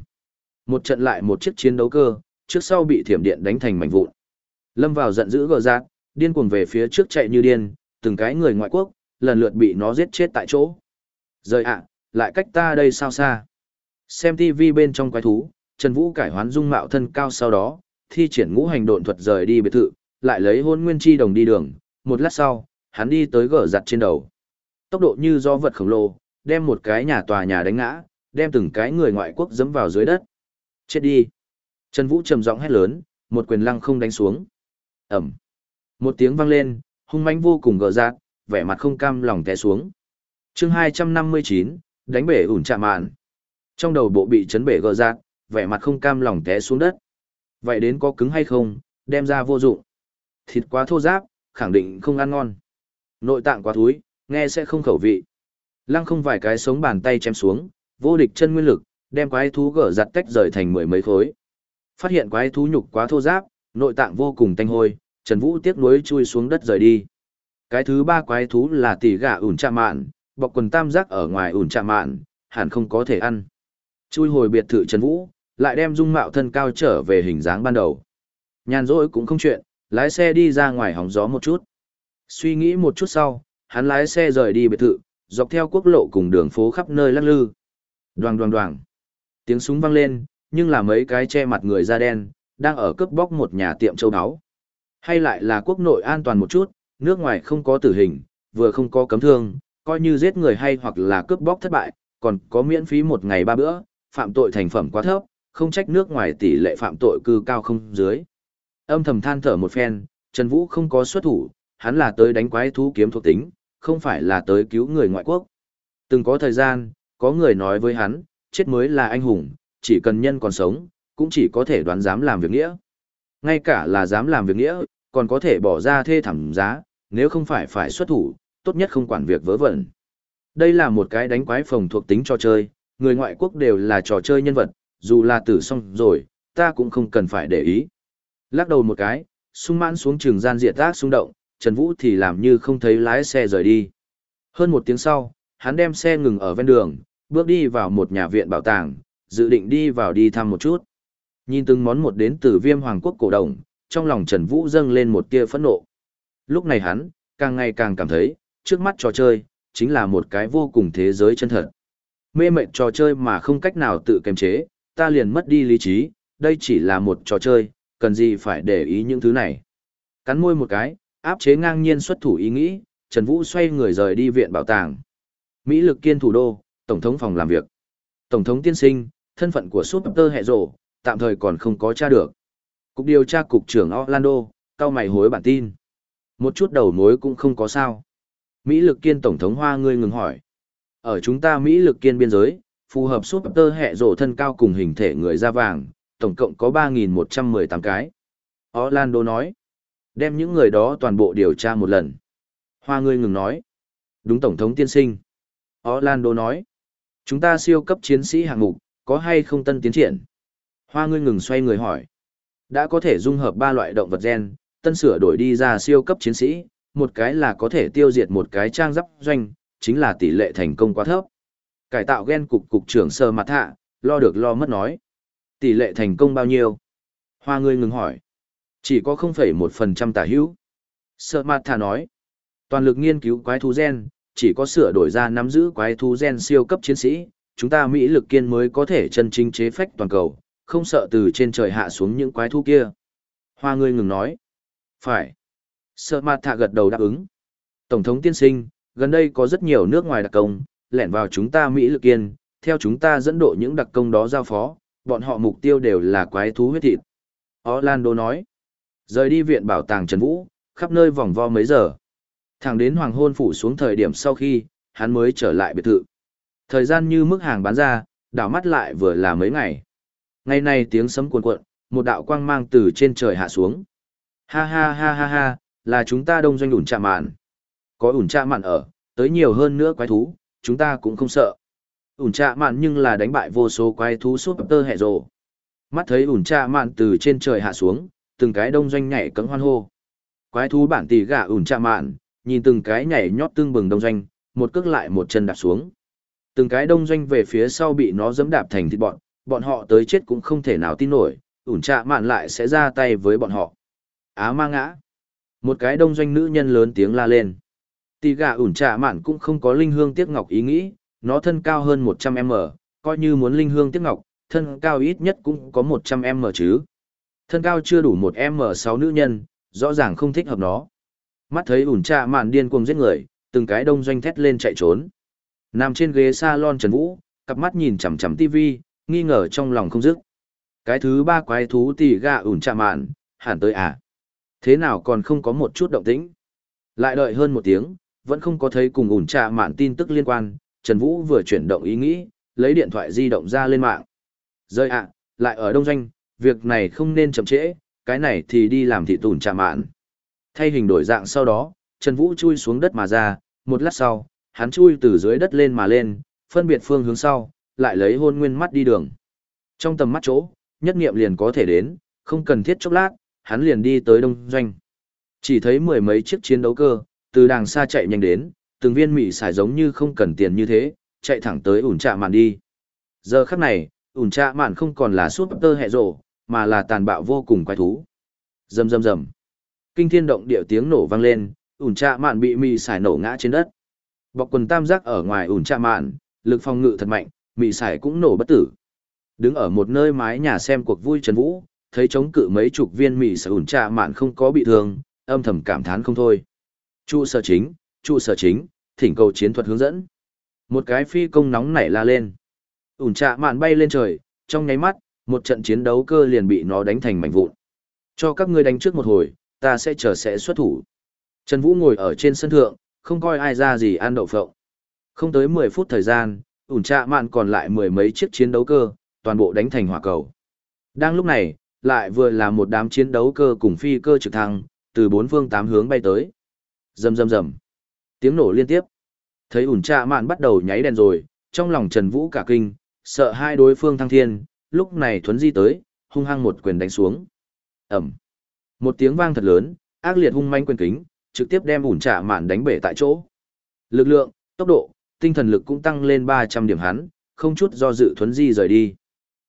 Một trận lại một chiếc chiến đấu cơ, trước sau bị thiểm điện đánh thành mảnh vụn. Lâm vào giận dữ gờ rát, điên cuồng về phía trước chạy như điên, từng cái người ngoại quốc, lần lượt bị nó giết chết tại chỗ. Rời ạ, lại cách ta đây sao xa. Xem TV bên trong quái thú, Trần Vũ cải hoán dung mạo thân cao sau đó, thi triển ngũ hành độn thuật rời đi biệt thự, lại lấy hôn nguyên chi đồng đi đường, một lát sau, hắn đi tới gỡ giặt trên đầu. Tốc độ như do vật khổng lồ, đem một cái nhà tòa nhà đánh ngã, đem từng cái người ngoại quốc dẫm vào dưới đất. Chết đi. Trần Vũ trầm giọng hét lớn, một quyền lăng không đánh xuống. Ẩm. Một tiếng vang lên, hung mãnh vô cùng gờ rát, vẻ mặt không cam lòng té xuống. chương 259, đánh bể ủn chạm mạn. Trong đầu bộ bị chấn bể gờ rát, vẻ mặt không cam lòng té xuống đất. Vậy đến có cứng hay không, đem ra vô dụng. Thịt quá thô giáp, khẳng định không ăn ngon. Nội tạng quá thúi, nghe sẽ không khẩu vị. Lăng không vài cái sống bàn tay chém xuống, vô địch chân nguyên lực, đem quái thú gỡ giặt tách rời thành mười mấy khối. Phát hiện quái thú nhục quá thô giáp, nội tạng vô cùng tanh hôi, Trần Vũ tiếc nuối chui xuống đất rời đi. Cái thứ ba quái thú là tỷ gà ủn trạ mạn, bọc quần tam giác ở ngoài ủn trạ mạn, hẳn không có thể ăn. Chui hồi biệt thự Trần Vũ, lại đem dung mạo thân cao trở về hình dáng ban đầu. Nhàn rỗi cũng không chuyện, lái xe đi ra ngoài hóng gió một chút. Suy nghĩ một chút sau, hắn lái xe rời đi biệt thự, dọc theo quốc lộ cùng đường phố khắp nơi lắc lư. Đoàng đoàng đoàng. Tiếng súng vang lên, nhưng là mấy cái che mặt người da đen, đang ở cướp bóc một nhà tiệm châu áo. Hay lại là quốc nội an toàn một chút, nước ngoài không có tử hình, vừa không có cấm thương, coi như giết người hay hoặc là cướp bóc thất bại, còn có miễn phí một ngày ba bữa, phạm tội thành phẩm quá thấp, không trách nước ngoài tỷ lệ phạm tội cư cao không dưới. Âm thầm than thở một phen, Trần Vũ không có xuất thủ, hắn là tới đánh quái thú kiếm thuộc tính, không phải là tới cứu người ngoại quốc. Từng có thời gian, có người nói với hắn, chết mới là anh hùng, chỉ cần nhân còn sống, cũng chỉ có thể đoán dám làm việc nghĩa. Ngay cả là dám làm việc nghĩa, còn có thể bỏ ra thê thảm giá, nếu không phải phải xuất thủ, tốt nhất không quản việc vớ vẩn. Đây là một cái đánh quái phòng thuộc tính trò chơi, người ngoại quốc đều là trò chơi nhân vật, dù là tử xong rồi, ta cũng không cần phải để ý. Lắc đầu một cái, sung mãn xuống trường gian diệt tác xung động, Trần Vũ thì làm như không thấy lái xe rời đi. Hơn một tiếng sau, hắn đem xe ngừng ở ven đường, bước đi vào một nhà viện bảo tàng, dự định đi vào đi thăm một chút. Nhìn từng món một đến từ viêm hoàng quốc cổ đồng, trong lòng Trần Vũ dâng lên một tia phẫn nộ. Lúc này hắn, càng ngày càng cảm thấy, trước mắt trò chơi, chính là một cái vô cùng thế giới chân thật. Mê mệt trò chơi mà không cách nào tự kiềm chế, ta liền mất đi lý trí, đây chỉ là một trò chơi, cần gì phải để ý những thứ này. Cắn môi một cái, áp chế ngang nhiên xuất thủ ý nghĩ, Trần Vũ xoay người rời đi viện bảo tàng. Mỹ lực kiên thủ đô, Tổng thống phòng làm việc. Tổng thống tiên sinh, thân phận của Super hệ rổ, tạm thời còn không có tra được. Cục điều tra cục trưởng Orlando, cao mày hối bản tin. Một chút đầu mối cũng không có sao. Mỹ lực kiên Tổng thống Hoa ngươi ngừng hỏi. Ở chúng ta Mỹ lực kiên biên giới, phù hợp Super hệ rổ thân cao cùng hình thể người da vàng, tổng cộng có 3.118 cái. Orlando nói. Đem những người đó toàn bộ điều tra một lần. Hoa ngươi ngừng nói. Đúng Tổng thống tiên sinh. Orlando nói. Chúng ta siêu cấp chiến sĩ hạng mục, có hay không tân tiến triển? Hoa ngươi ngừng xoay người hỏi. Đã có thể dung hợp ba loại động vật gen, tân sửa đổi đi ra siêu cấp chiến sĩ, một cái là có thể tiêu diệt một cái trang giáp doanh, chính là tỷ lệ thành công quá thấp. Cải tạo gen cục cục trưởng sơ mặt hạ, lo được lo mất nói. Tỷ lệ thành công bao nhiêu? Hoa ngươi ngừng hỏi. Chỉ có 0,1% tả hữu. Sợ mặt thả nói. Toàn lực nghiên cứu quái thú gen, chỉ có sửa đổi ra nắm giữ quái thú gen siêu cấp chiến sĩ, chúng ta Mỹ lực kiên mới có thể chân chính chế phách toàn cầu, không sợ từ trên trời hạ xuống những quái thú kia. Hoa ngươi ngừng nói. Phải. Sợ mặt thạ gật đầu đáp ứng. Tổng thống tiên sinh, gần đây có rất nhiều nước ngoài đặc công, lẻn vào chúng ta Mỹ lực kiên, theo chúng ta dẫn độ những đặc công đó giao phó, bọn họ mục tiêu đều là quái thú huyết thịt. Orlando nói. Rời đi viện bảo tàng Trần Vũ, khắp nơi vòng vo mấy giờ. Thẳng đến hoàng hôn phủ xuống thời điểm sau khi, hắn mới trở lại biệt thự. Thời gian như mức hàng bán ra, đảo mắt lại vừa là mấy ngày. Ngày nay tiếng sấm cuồn cuộn, một đạo quang mang từ trên trời hạ xuống. Ha ha ha ha ha, là chúng ta đông doanh ủn trạ mạn. Có ủn trạ mạn ở, tới nhiều hơn nữa quái thú, chúng ta cũng không sợ. ủn trạ mạn nhưng là đánh bại vô số quái thú suốt tơ hẹ rồ. Mắt thấy ủn trạ mạn từ trên trời hạ xuống, từng cái đông doanh nhảy cấm hoan hô. Quái thú bản tỷ gà ủn trạ mạn, nhìn từng cái nhảy nhót tương bừng đông doanh, một cước lại một chân đạp xuống. Từng cái đông doanh về phía sau bị nó dẫm đạp thành thịt bọn, bọn họ tới chết cũng không thể nào tin nổi, ủn trạ mạn lại sẽ ra tay với bọn họ. Á ma ngã. Một cái đông doanh nữ nhân lớn tiếng la lên. Tì gà ủn trạ mạn cũng không có linh hương tiếc ngọc ý nghĩ, nó thân cao hơn 100m, coi như muốn linh hương tiếc ngọc, thân cao ít nhất cũng có 100m chứ. Thân cao chưa đủ một M6 nữ nhân, rõ ràng không thích hợp nó. Mắt thấy ủn trạ mạn điên cuồng giết người, từng cái đông doanh thét lên chạy trốn. Nằm trên ghế salon Trần Vũ, cặp mắt nhìn chằm chằm tivi, nghi ngờ trong lòng không dứt. Cái thứ ba quái thú tỷ gà ủn chạm mạn, hẳn tới à? Thế nào còn không có một chút động tĩnh? Lại đợi hơn một tiếng, vẫn không có thấy cùng ủn trạ mạn tin tức liên quan, Trần Vũ vừa chuyển động ý nghĩ, lấy điện thoại di động ra lên mạng. Rơi ạ, lại ở đông doanh, việc này không nên chậm trễ, cái này thì đi làm thị tùn chạm mạn. Thay hình đổi dạng sau đó, Trần Vũ chui xuống đất mà ra, một lát sau, hắn chui từ dưới đất lên mà lên, phân biệt phương hướng sau, lại lấy hôn nguyên mắt đi đường. Trong tầm mắt chỗ, nhất nghiệm liền có thể đến, không cần thiết chốc lát, hắn liền đi tới đông doanh. Chỉ thấy mười mấy chiếc chiến đấu cơ, từ đàng xa chạy nhanh đến, từng viên mị xài giống như không cần tiền như thế, chạy thẳng tới ủn trạ mạn đi. Giờ khắc này, ủn trạ mạn không còn là suốt tơ hẹ rộ, mà là tàn bạo vô cùng quái thú. Rầm rầm rầm. Kinh thiên động địa tiếng nổ vang lên, ủn trạ mạn bị mị xài nổ ngã trên đất. Bọc quần tam giác ở ngoài ủn trạ mạn, lực phòng ngự thật mạnh, mị sải cũng nổ bất tử. Đứng ở một nơi mái nhà xem cuộc vui Trần Vũ, thấy chống cự mấy chục viên mị sải ủn chạm mạn không có bị thương, âm thầm cảm thán không thôi. Trụ sở chính, trụ sở chính, thỉnh cầu chiến thuật hướng dẫn. Một cái phi công nóng nảy la lên. ủn chạm mạn bay lên trời, trong nháy mắt, một trận chiến đấu cơ liền bị nó đánh thành mảnh vụn. Cho các ngươi đánh trước một hồi, ta sẽ chờ sẽ xuất thủ. Trần Vũ ngồi ở trên sân thượng, không coi ai ra gì ăn đậu phộng. Không tới 10 phút thời gian, ủn trạ mạn còn lại mười mấy chiếc chiến đấu cơ, toàn bộ đánh thành hỏa cầu. Đang lúc này, lại vừa là một đám chiến đấu cơ cùng phi cơ trực thăng, từ bốn phương tám hướng bay tới. Rầm rầm rầm. Tiếng nổ liên tiếp. Thấy ủn trạ mạn bắt đầu nháy đèn rồi, trong lòng Trần Vũ cả kinh, sợ hai đối phương thăng thiên, lúc này thuấn di tới, hung hăng một quyền đánh xuống. Ẩm. Một tiếng vang thật lớn, ác liệt hung manh quyền kính, trực tiếp đem ủn trạ mạn đánh bể tại chỗ. Lực lượng, tốc độ, tinh thần lực cũng tăng lên 300 điểm hắn, không chút do dự thuấn di rời đi.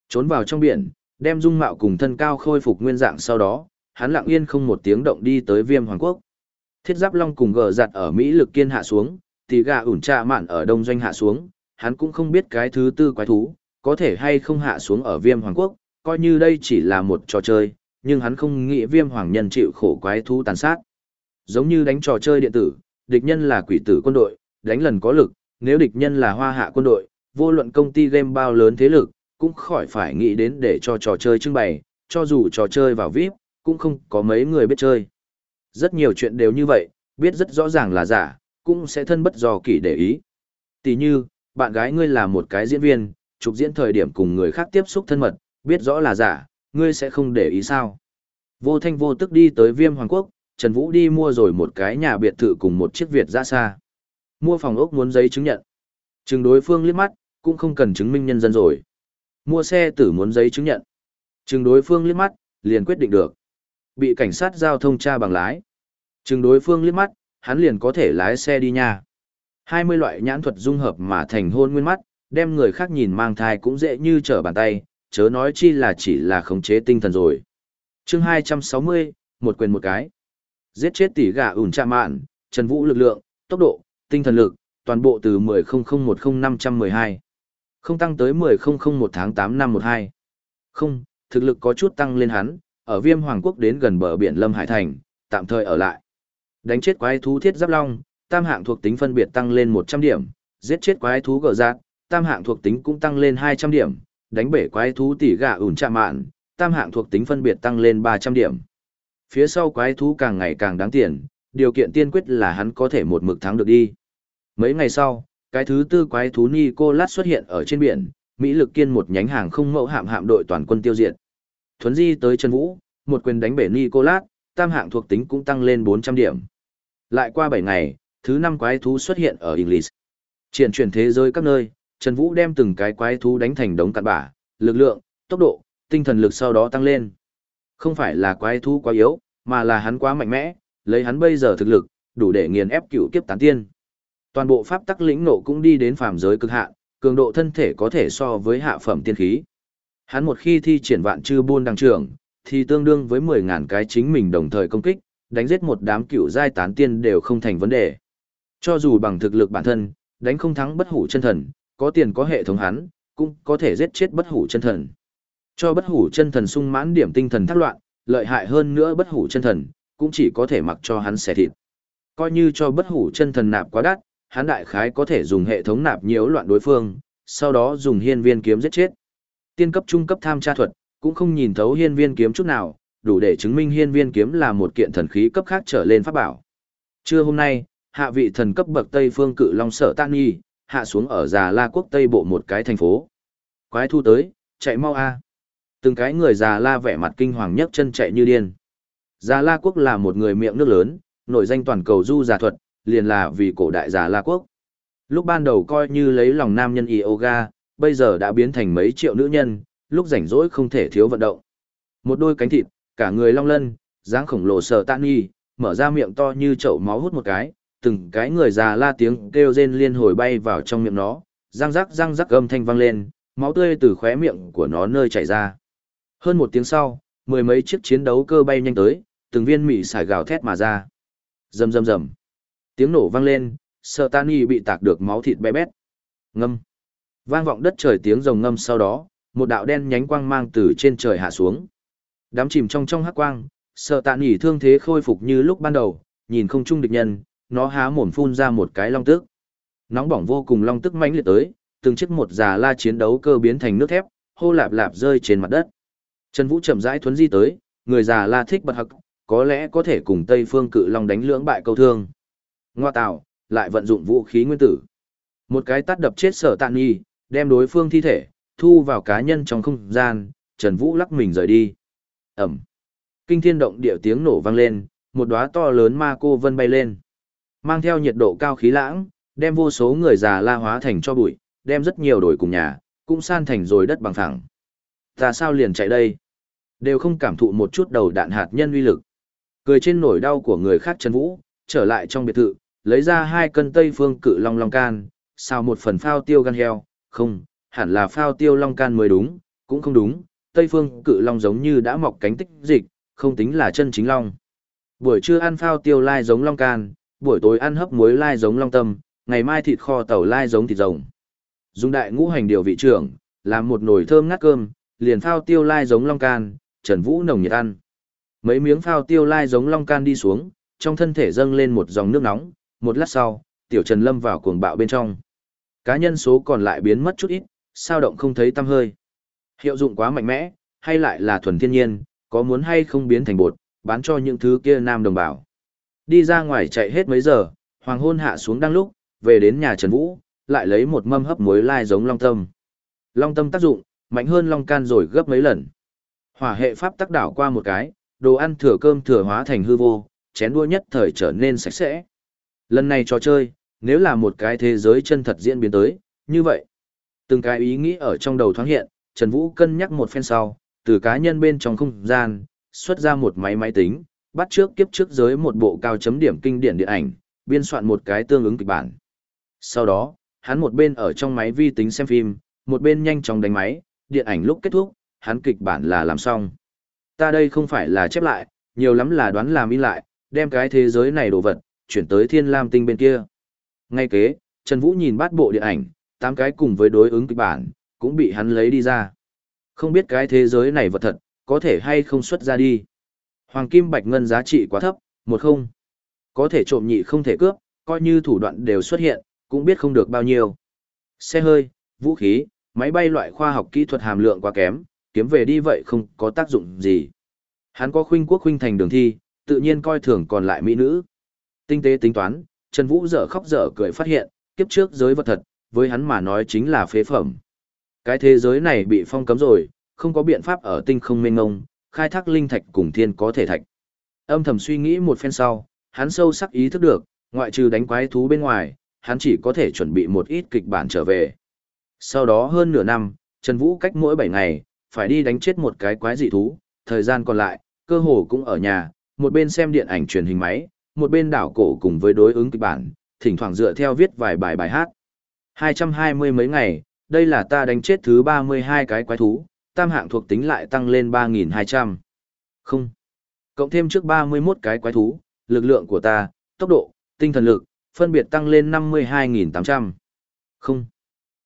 Trốn vào trong biển, đem dung mạo cùng thân cao khôi phục nguyên dạng sau đó, hắn lặng yên không một tiếng động đi tới viêm hoàng quốc. Thiết giáp long cùng gờ giặt ở Mỹ lực kiên hạ xuống, tỷ gà ủn trạ mạn ở đông doanh hạ xuống, hắn cũng không biết cái thứ tư quái thú, có thể hay không hạ xuống ở viêm hoàng quốc, coi như đây chỉ là một trò chơi, nhưng hắn không nghĩ viêm hoàng nhân chịu khổ quái thú tàn sát. Giống như đánh trò chơi điện tử, địch nhân là quỷ tử quân đội, đánh lần có lực, nếu địch nhân là hoa hạ quân đội, vô luận công ty game bao lớn thế lực, cũng khỏi phải nghĩ đến để cho trò chơi trưng bày, cho dù trò chơi vào VIP, cũng không có mấy người biết chơi. Rất nhiều chuyện đều như vậy, biết rất rõ ràng là giả, cũng sẽ thân bất do kỷ để ý. Tỷ như, bạn gái ngươi là một cái diễn viên, chụp diễn thời điểm cùng người khác tiếp xúc thân mật, biết rõ là giả, ngươi sẽ không để ý sao. Vô thanh vô tức đi tới viêm Hoàng Quốc, Trần Vũ đi mua rồi một cái nhà biệt thự cùng một chiếc Việt ra xa. Mua phòng ốc muốn giấy chứng nhận. Trừng đối phương liếc mắt, cũng không cần chứng minh nhân dân rồi. Mua xe tử muốn giấy chứng nhận. Trừng đối phương liếc mắt, liền quyết định được. Bị cảnh sát giao thông tra bằng lái. Trừng đối phương liếc mắt, hắn liền có thể lái xe đi nha. 20 loại nhãn thuật dung hợp mà thành hôn nguyên mắt, đem người khác nhìn mang thai cũng dễ như trở bàn tay, chớ nói chi là chỉ là khống chế tinh thần rồi. chương 260, một quyền một cái. Giết chết tỷ gà ủn chạm mạn, Trần Vũ lực lượng, tốc độ, tinh thần lực, toàn bộ từ 10.001.512. Không tăng tới 10.001 tháng 8 năm 12. Không, thực lực có chút tăng lên hắn, ở viêm hoàng quốc đến gần bờ biển Lâm Hải Thành, tạm thời ở lại. Đánh chết quái thú thiết giáp long, tam hạng thuộc tính phân biệt tăng lên 100 điểm, giết chết quái thú gờ giác, tam hạng thuộc tính cũng tăng lên 200 điểm, đánh bể quái thú tỷ gà ủn chạm mạn, tam hạng thuộc tính phân biệt tăng lên 300 điểm. Phía sau quái thú càng ngày càng đáng tiền, điều kiện tiên quyết là hắn có thể một mực thắng được đi. Mấy ngày sau, cái thứ tư quái thú Nicolas xuất hiện ở trên biển, Mỹ lực kiên một nhánh hàng không mẫu hạm hạm đội toàn quân tiêu diệt. Thuấn di tới Trần vũ, một quyền đánh bể Nicolas, tam hạng thuộc tính cũng tăng lên 400 điểm. Lại qua 7 ngày, thứ năm quái thú xuất hiện ở English. Triển chuyển thế giới các nơi, Trần Vũ đem từng cái quái thú đánh thành đống cặn bã, lực lượng, tốc độ, tinh thần lực sau đó tăng lên. Không phải là quái thú quá yếu, mà là hắn quá mạnh mẽ, lấy hắn bây giờ thực lực, đủ để nghiền ép cựu kiếp tán tiên. Toàn bộ pháp tắc lĩnh nộ cũng đi đến phàm giới cực hạn, cường độ thân thể có thể so với hạ phẩm tiên khí. Hắn một khi thi triển vạn chư buôn đăng trưởng, thì tương đương với 10.000 cái chính mình đồng thời công kích, đánh giết một đám cựu giai tán tiên đều không thành vấn đề. Cho dù bằng thực lực bản thân, đánh không thắng bất hủ chân thần, có tiền có hệ thống hắn, cũng có thể giết chết bất hủ chân thần. Cho bất hủ chân thần sung mãn điểm tinh thần thác loạn, lợi hại hơn nữa bất hủ chân thần, cũng chỉ có thể mặc cho hắn xẻ thịt. Coi như cho bất hủ chân thần nạp quá đắt, hắn đại khái có thể dùng hệ thống nạp nhiễu loạn đối phương, sau đó dùng hiên viên kiếm giết chết. Tiên cấp trung cấp tham tra thuật, cũng không nhìn thấu hiên viên kiếm chút nào, đủ để chứng minh hiên viên kiếm là một kiện thần khí cấp khác trở lên pháp bảo. Trưa hôm nay, hạ vị thần cấp bậc Tây Phương Cự Long Sở Tan Nhi, hạ xuống ở Già La Quốc Tây Bộ một cái thành phố. Quái thu tới, chạy mau a. Từng cái người Già La vẻ mặt kinh hoàng nhất chân chạy như điên. Già La Quốc là một người miệng nước lớn, nổi danh toàn cầu du giả thuật, liền là vì cổ đại Già La Quốc. Lúc ban đầu coi như lấy lòng nam nhân yoga, bây giờ đã biến thành mấy triệu nữ nhân, lúc rảnh rỗi không thể thiếu vận động. Một đôi cánh thịt, cả người long lân, dáng khổng lồ sờ tan nghi, mở ra miệng to như chậu máu hút một cái, từng cái người già la tiếng kêu rên liên hồi bay vào trong miệng nó, răng rắc răng rắc âm thanh vang lên, máu tươi từ khóe miệng của nó nơi chảy ra. Hơn một tiếng sau, mười mấy chiếc chiến đấu cơ bay nhanh tới, từng viên mị xài gào thét mà ra. Rầm rầm rầm. Tiếng nổ vang lên, sợ tan Y bị tạc được máu thịt bé bét. Ngâm. Vang vọng đất trời tiếng rồng ngâm sau đó, một đạo đen nhánh quang mang từ trên trời hạ xuống. Đám chìm trong trong hắc quang, Sợ Tàn Y thương thế khôi phục như lúc ban đầu, nhìn không trung địch nhân, nó há mồm phun ra một cái long tức. Nóng bỏng vô cùng long tức mãnh liệt tới, từng chiếc một già la chiến đấu cơ biến thành nước thép, hô lạp lạp rơi trên mặt đất. Trần Vũ chậm rãi thuấn di tới, người già la thích bật hặc, có lẽ có thể cùng Tây Phương Cự Long đánh lưỡng bại câu thương. Ngoa tạo, lại vận dụng vũ khí nguyên tử. Một cái tát đập chết sở tạn nghi, đem đối phương thi thể, thu vào cá nhân trong không gian, Trần Vũ lắc mình rời đi. Ẩm. Kinh thiên động địa tiếng nổ vang lên, một đóa to lớn ma cô vân bay lên. Mang theo nhiệt độ cao khí lãng, đem vô số người già la hóa thành cho bụi, đem rất nhiều đổi cùng nhà, cũng san thành rồi đất bằng phẳng. Ta sao liền chạy đây? Đều không cảm thụ một chút đầu đạn hạt nhân uy lực. Cười trên nỗi đau của người khác Trần Vũ, trở lại trong biệt thự, lấy ra hai cân Tây Phương cự long long can, xào một phần phao tiêu gan heo, không, hẳn là phao tiêu long can mới đúng, cũng không đúng, Tây Phương cự long giống như đã mọc cánh tích dịch, không tính là chân chính long. Buổi trưa ăn phao tiêu lai giống long can, buổi tối ăn hấp muối lai giống long tâm, ngày mai thịt kho tàu lai giống thịt rồng. Dùng đại ngũ hành điều vị trưởng, làm một nồi thơm ngát cơm, liền phao tiêu lai giống long can, Trần Vũ nồng nhiệt ăn. Mấy miếng phao tiêu lai giống long can đi xuống, trong thân thể dâng lên một dòng nước nóng, một lát sau, tiểu Trần lâm vào cuồng bạo bên trong. Cá nhân số còn lại biến mất chút ít, sao động không thấy tăm hơi. Hiệu dụng quá mạnh mẽ, hay lại là thuần thiên nhiên, có muốn hay không biến thành bột, bán cho những thứ kia nam đồng bào. Đi ra ngoài chạy hết mấy giờ, hoàng hôn hạ xuống đang lúc, về đến nhà Trần Vũ, lại lấy một mâm hấp muối lai giống long tâm. Long tâm tác dụng, mạnh hơn long can rồi gấp mấy lần. Hỏa hệ pháp tác đảo qua một cái, đồ ăn thừa cơm thừa hóa thành hư vô, chén đua nhất thời trở nên sạch sẽ. Lần này trò chơi, nếu là một cái thế giới chân thật diễn biến tới, như vậy. Từng cái ý nghĩ ở trong đầu thoáng hiện, Trần Vũ cân nhắc một phen sau, từ cá nhân bên trong không gian, xuất ra một máy máy tính, bắt trước kiếp trước giới một bộ cao chấm điểm kinh điển điện ảnh, biên soạn một cái tương ứng kịch bản. Sau đó, hắn một bên ở trong máy vi tính xem phim, một bên nhanh chóng đánh máy, điện ảnh lúc kết thúc, hắn kịch bản là làm xong. Ta đây không phải là chép lại, nhiều lắm là đoán làm in lại, đem cái thế giới này đồ vật, chuyển tới thiên lam tinh bên kia. Ngay kế, Trần Vũ nhìn bát bộ điện ảnh, tám cái cùng với đối ứng kịch bản, cũng bị hắn lấy đi ra. Không biết cái thế giới này vật thật, có thể hay không xuất ra đi. Hoàng kim bạch ngân giá trị quá thấp, một không. Có thể trộm nhị không thể cướp, coi như thủ đoạn đều xuất hiện, cũng biết không được bao nhiêu. Xe hơi, vũ khí, máy bay loại khoa học kỹ thuật hàm lượng quá kém, kiếm về đi vậy không có tác dụng gì. Hắn có khuynh quốc khuynh thành đường thi, tự nhiên coi thường còn lại mỹ nữ. Tinh tế tính toán, Trần Vũ dở khóc dở cười phát hiện, kiếp trước giới vật thật, với hắn mà nói chính là phế phẩm. Cái thế giới này bị phong cấm rồi, không có biện pháp ở tinh không mênh ngông, khai thác linh thạch cùng thiên có thể thạch. Âm thầm suy nghĩ một phen sau, hắn sâu sắc ý thức được, ngoại trừ đánh quái thú bên ngoài, hắn chỉ có thể chuẩn bị một ít kịch bản trở về. Sau đó hơn nửa năm, Trần Vũ cách mỗi 7 ngày, phải đi đánh chết một cái quái dị thú, thời gian còn lại, cơ hồ cũng ở nhà, một bên xem điện ảnh truyền hình máy, một bên đảo cổ cùng với đối ứng kịch bản, thỉnh thoảng dựa theo viết vài bài bài hát. 220 mấy ngày, đây là ta đánh chết thứ 32 cái quái thú, tam hạng thuộc tính lại tăng lên 3.200. Không. Cộng thêm trước 31 cái quái thú, lực lượng của ta, tốc độ, tinh thần lực, phân biệt tăng lên 52.800. Không.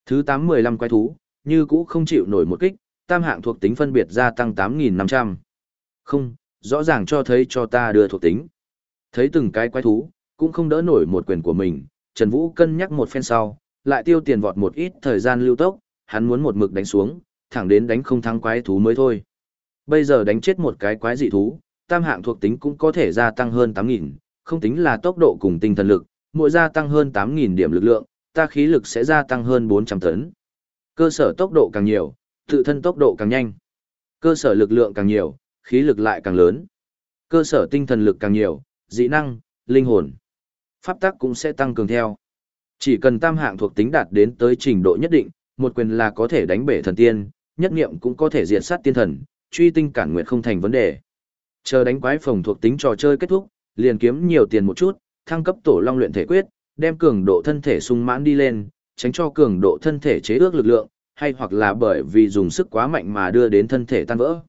Thứ 815 quái thú, như cũ không chịu nổi một kích, tam hạng thuộc tính phân biệt gia tăng 8.500. Không, rõ ràng cho thấy cho ta đưa thuộc tính. Thấy từng cái quái thú, cũng không đỡ nổi một quyền của mình, Trần Vũ cân nhắc một phen sau, lại tiêu tiền vọt một ít thời gian lưu tốc, hắn muốn một mực đánh xuống, thẳng đến đánh không thắng quái thú mới thôi. Bây giờ đánh chết một cái quái dị thú, tam hạng thuộc tính cũng có thể gia tăng hơn 8.000, không tính là tốc độ cùng tinh thần lực, mỗi gia tăng hơn 8.000 điểm lực lượng, ta khí lực sẽ gia tăng hơn 400 tấn. Cơ sở tốc độ càng nhiều, tự thân tốc độ càng nhanh. Cơ sở lực lượng càng nhiều, khí lực lại càng lớn. Cơ sở tinh thần lực càng nhiều, dị năng, linh hồn, pháp tắc cũng sẽ tăng cường theo. Chỉ cần tam hạng thuộc tính đạt đến tới trình độ nhất định, một quyền là có thể đánh bể thần tiên, nhất niệm cũng có thể diệt sát tiên thần, truy tinh cản nguyện không thành vấn đề. Chờ đánh quái phòng thuộc tính trò chơi kết thúc, liền kiếm nhiều tiền một chút, thăng cấp tổ long luyện thể quyết, đem cường độ thân thể sung mãn đi lên, tránh cho cường độ thân thể chế ước lực lượng, hay hoặc là bởi vì dùng sức quá mạnh mà đưa đến thân thể tan vỡ.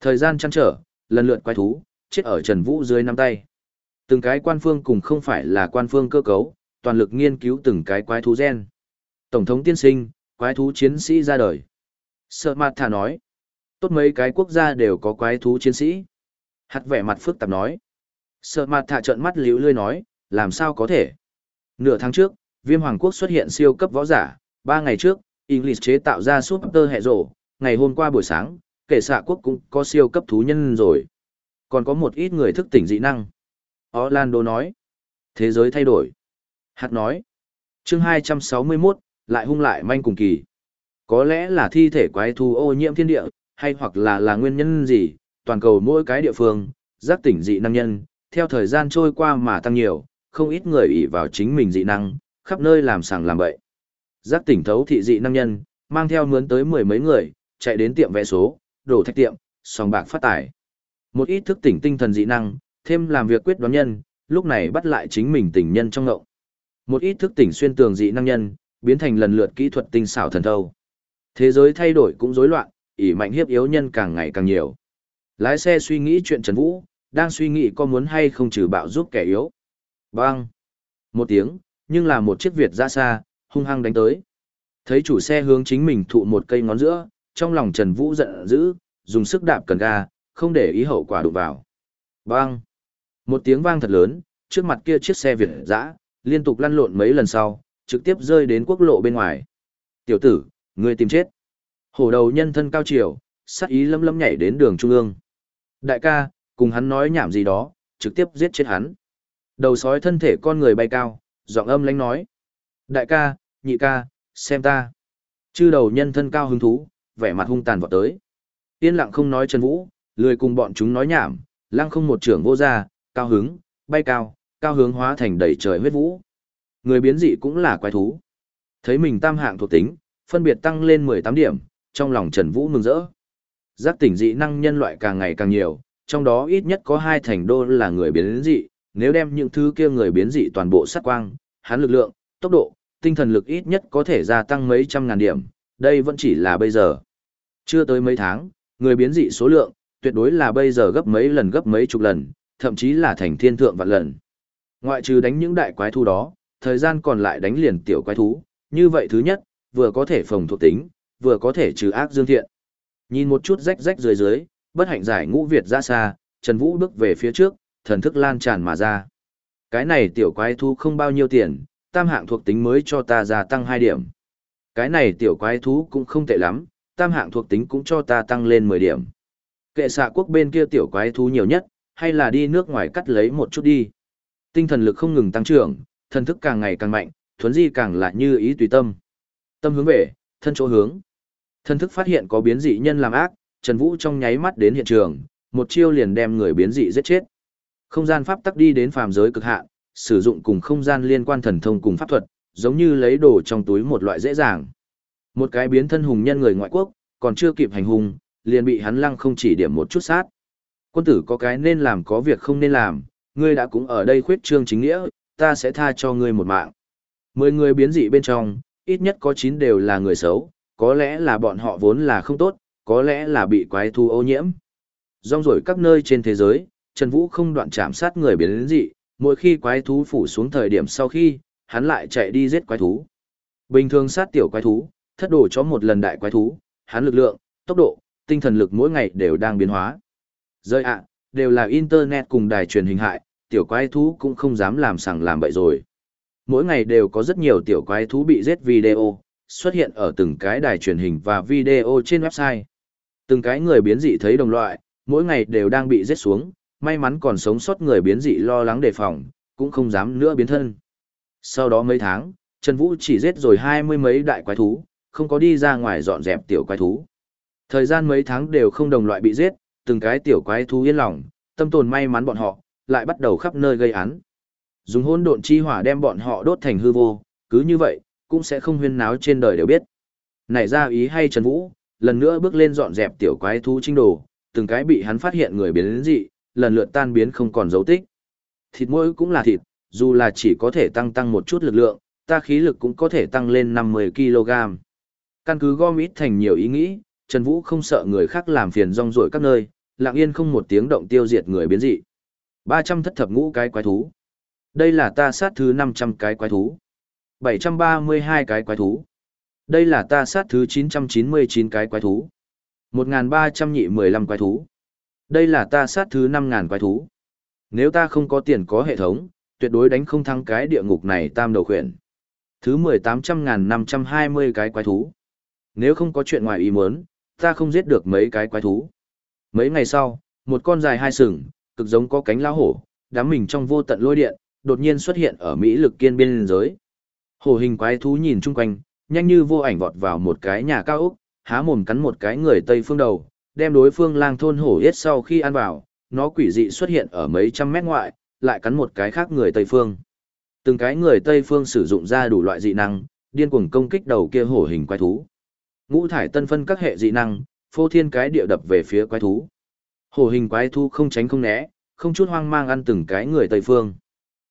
Thời gian chăn trở, lần lượt quái thú, chết ở Trần Vũ dưới năm tay. Từng cái quan phương cùng không phải là quan phương cơ cấu, toàn lực nghiên cứu từng cái quái thú gen. Tổng thống tiên sinh, quái thú chiến sĩ ra đời. Sợ mặt thả nói. Tốt mấy cái quốc gia đều có quái thú chiến sĩ. Hạt vẻ mặt phức tạp nói. Sợ mặt thả trợn mắt liễu lươi nói, làm sao có thể. Nửa tháng trước, viêm hoàng quốc xuất hiện siêu cấp võ giả, ba ngày trước, English chế tạo ra super hệ rổ, ngày hôm qua buổi sáng, kể xạ quốc cũng có siêu cấp thú nhân rồi. Còn có một ít người thức tỉnh dị năng. Orlando nói. Thế giới thay đổi. Hạt nói. chương 261, lại hung lại manh cùng kỳ. Có lẽ là thi thể quái thú ô nhiễm thiên địa, hay hoặc là là nguyên nhân gì, toàn cầu mỗi cái địa phương, giác tỉnh dị năng nhân, theo thời gian trôi qua mà tăng nhiều, không ít người ỷ vào chính mình dị năng, khắp nơi làm sàng làm bậy. Giác tỉnh thấu thị dị năng nhân, mang theo mướn tới mười mấy người, chạy đến tiệm vẽ số, đổ thạch tiệm, sòng bạc phát tải Một ít thức tỉnh tinh thần dị năng, thêm làm việc quyết đoán nhân, lúc này bắt lại chính mình tình nhân trong ngộng. Một ít thức tỉnh xuyên tường dị năng nhân, biến thành lần lượt kỹ thuật tinh xảo thần thâu. Thế giới thay đổi cũng rối loạn, ỷ mạnh hiếp yếu nhân càng ngày càng nhiều. Lái xe suy nghĩ chuyện Trần Vũ, đang suy nghĩ có muốn hay không trừ bạo giúp kẻ yếu. Bang! Một tiếng, nhưng là một chiếc Việt ra xa, hung hăng đánh tới. Thấy chủ xe hướng chính mình thụ một cây ngón giữa, trong lòng Trần Vũ giận dữ, dùng sức đạp cần ga, không để ý hậu quả đụng vào. Bang! Một tiếng vang thật lớn, trước mặt kia chiếc xe Việt dã, liên tục lăn lộn mấy lần sau, trực tiếp rơi đến quốc lộ bên ngoài. Tiểu tử, ngươi tìm chết. Hổ đầu nhân thân cao chiều, sắc ý lâm lâm nhảy đến đường trung ương. Đại ca, cùng hắn nói nhảm gì đó, trực tiếp giết chết hắn. Đầu sói thân thể con người bay cao, giọng âm lánh nói. Đại ca, nhị ca, xem ta. Chư đầu nhân thân cao hứng thú, vẻ mặt hung tàn vọt tới. Yên lặng không nói Trần Vũ, lười cùng bọn chúng nói nhảm, lăng không một trưởng vô ra, cao hứng, bay cao, cao hướng hóa thành đầy trời huyết vũ. Người biến dị cũng là quái thú. Thấy mình tam hạng thuộc tính, phân biệt tăng lên 18 điểm, trong lòng Trần Vũ mừng rỡ. Giác tỉnh dị năng nhân loại càng ngày càng nhiều, trong đó ít nhất có hai thành đô là người biến dị, nếu đem những thứ kia người biến dị toàn bộ sát quang, hắn lực lượng, tốc độ, tinh thần lực ít nhất có thể gia tăng mấy trăm ngàn điểm, đây vẫn chỉ là bây giờ. Chưa tới mấy tháng, người biến dị số lượng, tuyệt đối là bây giờ gấp mấy lần gấp mấy chục lần, thậm chí là thành thiên thượng vạn lần. Ngoại trừ đánh những đại quái thú đó, thời gian còn lại đánh liền tiểu quái thú, như vậy thứ nhất, vừa có thể phòng thuộc tính, vừa có thể trừ ác dương thiện. Nhìn một chút rách rách dưới dưới, bất hạnh giải ngũ Việt ra xa, Trần Vũ bước về phía trước, thần thức lan tràn mà ra. Cái này tiểu quái thú không bao nhiêu tiền, tam hạng thuộc tính mới cho ta gia tăng 2 điểm. Cái này tiểu quái thú cũng không tệ lắm, tam hạng thuộc tính cũng cho ta tăng lên 10 điểm. Kệ xạ quốc bên kia tiểu quái thú nhiều nhất, hay là đi nước ngoài cắt lấy một chút đi. Tinh thần lực không ngừng tăng trưởng, thần thức càng ngày càng mạnh, thuấn di càng lại như ý tùy tâm. Tâm hướng về, thân chỗ hướng. Thần thức phát hiện có biến dị nhân làm ác, Trần Vũ trong nháy mắt đến hiện trường, một chiêu liền đem người biến dị giết chết. Không gian pháp tắc đi đến phàm giới cực hạn, sử dụng cùng không gian liên quan thần thông cùng pháp thuật, giống như lấy đồ trong túi một loại dễ dàng. Một cái biến thân hùng nhân người ngoại quốc, còn chưa kịp hành hùng, liền bị hắn lăng không chỉ điểm một chút sát. Quân tử có cái nên làm có việc không nên làm, ngươi đã cũng ở đây khuyết trương chính nghĩa, ta sẽ tha cho ngươi một mạng. Mười người biến dị bên trong, ít nhất có chín đều là người xấu, có lẽ là bọn họ vốn là không tốt, có lẽ là bị quái thú ô nhiễm. Rong rổi các nơi trên thế giới, Trần Vũ không đoạn chạm sát người biến dị, mỗi khi quái thú phủ xuống thời điểm sau khi, hắn lại chạy đi giết quái thú. Bình thường sát tiểu quái thú, thất đổ cho một lần đại quái thú, hắn lực lượng, tốc độ, tinh thần lực mỗi ngày đều đang biến hóa. Rơi ạ, đều là internet cùng đài truyền hình hại, tiểu quái thú cũng không dám làm sằng làm bậy rồi. Mỗi ngày đều có rất nhiều tiểu quái thú bị giết video, xuất hiện ở từng cái đài truyền hình và video trên website. Từng cái người biến dị thấy đồng loại, mỗi ngày đều đang bị giết xuống, may mắn còn sống sót người biến dị lo lắng đề phòng, cũng không dám nữa biến thân. Sau đó mấy tháng, Trần Vũ chỉ giết rồi hai mươi mấy đại quái thú, không có đi ra ngoài dọn dẹp tiểu quái thú. Thời gian mấy tháng đều không đồng loại bị giết, từng cái tiểu quái thú yên lòng, tâm tồn may mắn bọn họ, lại bắt đầu khắp nơi gây án. Dùng hỗn độn chi hỏa đem bọn họ đốt thành hư vô, cứ như vậy, cũng sẽ không huyên náo trên đời đều biết. Nảy ra ý hay Trần Vũ, lần nữa bước lên dọn dẹp tiểu quái thú trinh đồ, từng cái bị hắn phát hiện người biến đến dị, lần lượt tan biến không còn dấu tích. Thịt mỗi cũng là thịt, dù là chỉ có thể tăng tăng một chút lực lượng, ta khí lực cũng có thể tăng lên 50 kg. Căn cứ gom ít thành nhiều ý nghĩ, Trần Vũ không sợ người khác làm phiền rong ruổi các nơi, lặng yên không một tiếng động tiêu diệt người biến dị. 300 thất thập ngũ cái quái thú. Đây là ta sát thứ 500 cái quái thú. 732 cái quái thú. Đây là ta sát thứ 999 cái quái thú. 1.300 nhị 15 quái thú. Đây là ta sát thứ 5.000 quái thú. Nếu ta không có tiền có hệ thống, tuyệt đối đánh không thắng cái địa ngục này tam đầu khuyển. Thứ 1800.520 cái quái thú. Nếu không có chuyện ngoài ý muốn, ta không giết được mấy cái quái thú. Mấy ngày sau, một con dài hai sừng, cực giống có cánh lão hổ, đám mình trong vô tận lôi điện, đột nhiên xuất hiện ở Mỹ lực kiên biên giới. Hổ hình quái thú nhìn chung quanh, nhanh như vô ảnh vọt vào một cái nhà cao ốc, há mồm cắn một cái người Tây phương đầu, đem đối phương lang thôn hổ yết sau khi ăn vào, nó quỷ dị xuất hiện ở mấy trăm mét ngoại, lại cắn một cái khác người Tây phương. Từng cái người Tây phương sử dụng ra đủ loại dị năng, điên cuồng công kích đầu kia hổ hình quái thú. Ngũ thải tân phân các hệ dị năng, phô thiên cái địa đập về phía quái thú. Hổ hình quái thú không tránh không né, không chút hoang mang ăn từng cái người Tây phương.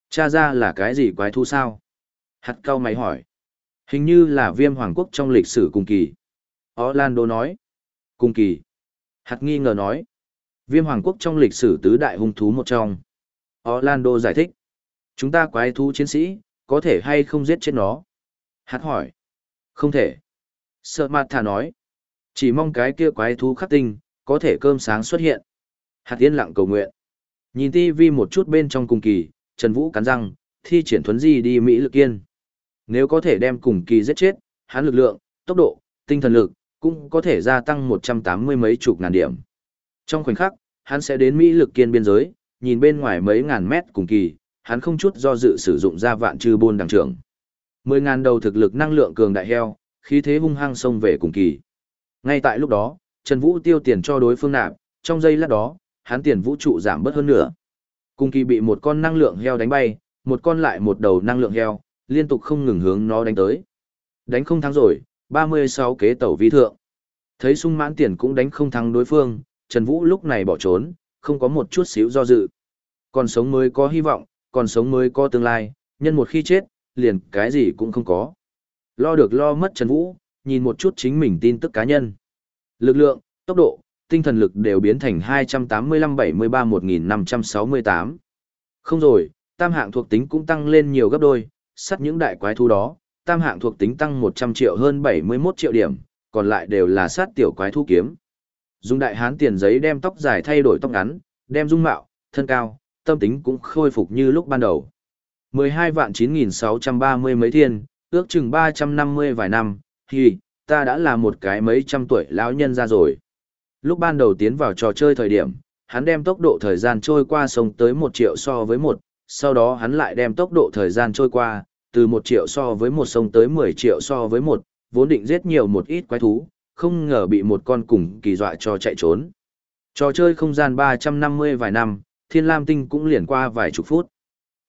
Cha ra là cái gì quái thú sao? Hạt cao máy hỏi. Hình như là viêm hoàng quốc trong lịch sử cùng kỳ. Orlando nói. Cùng kỳ. Hạt nghi ngờ nói. Viêm hoàng quốc trong lịch sử tứ đại hung thú một trong. Orlando giải thích. Chúng ta quái thú chiến sĩ, có thể hay không giết chết nó? Hạt hỏi. Không thể. Sợ mặt thả nói. Chỉ mong cái kia quái thú khắc tinh, có thể cơm sáng xuất hiện. Hạt yên lặng cầu nguyện. Nhìn tivi một chút bên trong cùng kỳ, Trần Vũ cắn răng, thi triển thuấn di đi Mỹ lực yên. Nếu có thể đem cùng kỳ giết chết, hắn lực lượng, tốc độ, tinh thần lực, cũng có thể gia tăng một trăm tám mươi mấy chục ngàn điểm. Trong khoảnh khắc, hắn sẽ đến Mỹ lực kiên biên giới, nhìn bên ngoài mấy ngàn mét cùng kỳ, hắn không chút do dự sử dụng ra vạn trừ bôn đằng trưởng. Mười ngàn đầu thực lực năng lượng cường đại heo, khí thế hung hăng xông về cùng kỳ. Ngay tại lúc đó, Trần Vũ tiêu tiền cho đối phương nạp, trong giây lát đó, hắn tiền vũ trụ giảm bớt hơn nữa. Cùng kỳ bị một con năng lượng heo đánh bay, một con lại một đầu năng lượng heo, liên tục không ngừng hướng nó đánh tới. Đánh không thắng rồi, 36 kế tẩu vi thượng. Thấy sung mãn tiền cũng đánh không thắng đối phương, Trần Vũ lúc này bỏ trốn, không có một chút xíu do dự. Còn sống mới có hy vọng, còn sống mới có tương lai, nhân một khi chết, liền cái gì cũng không có. Lo được lo mất Trần Vũ, nhìn một chút chính mình tin tức cá nhân. Lực lượng, tốc độ, tinh thần lực đều biến thành 285-73-1568. Không rồi, tam hạng thuộc tính cũng tăng lên nhiều gấp đôi, sắt những đại quái thú đó, tam hạng thuộc tính tăng 100 triệu hơn 71 triệu điểm, còn lại đều là sát tiểu quái thu kiếm. Dung đại hán tiền giấy đem tóc dài thay đổi tóc ngắn, đem dung mạo, thân cao, tâm tính cũng khôi phục như lúc ban đầu. 12 vạn 9630 mấy thiên, ước chừng 350 vài năm, thì ta đã là một cái mấy trăm tuổi lão nhân ra rồi. Lúc ban đầu tiến vào trò chơi thời điểm, hắn đem tốc độ thời gian trôi qua sống tới 1 triệu so với 1, sau đó hắn lại đem tốc độ thời gian trôi qua, từ 1 triệu so với 1 sông tới 10 triệu so với 1, vốn định giết nhiều một ít quái thú, không ngờ bị một con cùng kỳ dọa cho chạy trốn. Trò chơi không gian 350 vài năm, Thiên Lam Tinh cũng liền qua vài chục phút.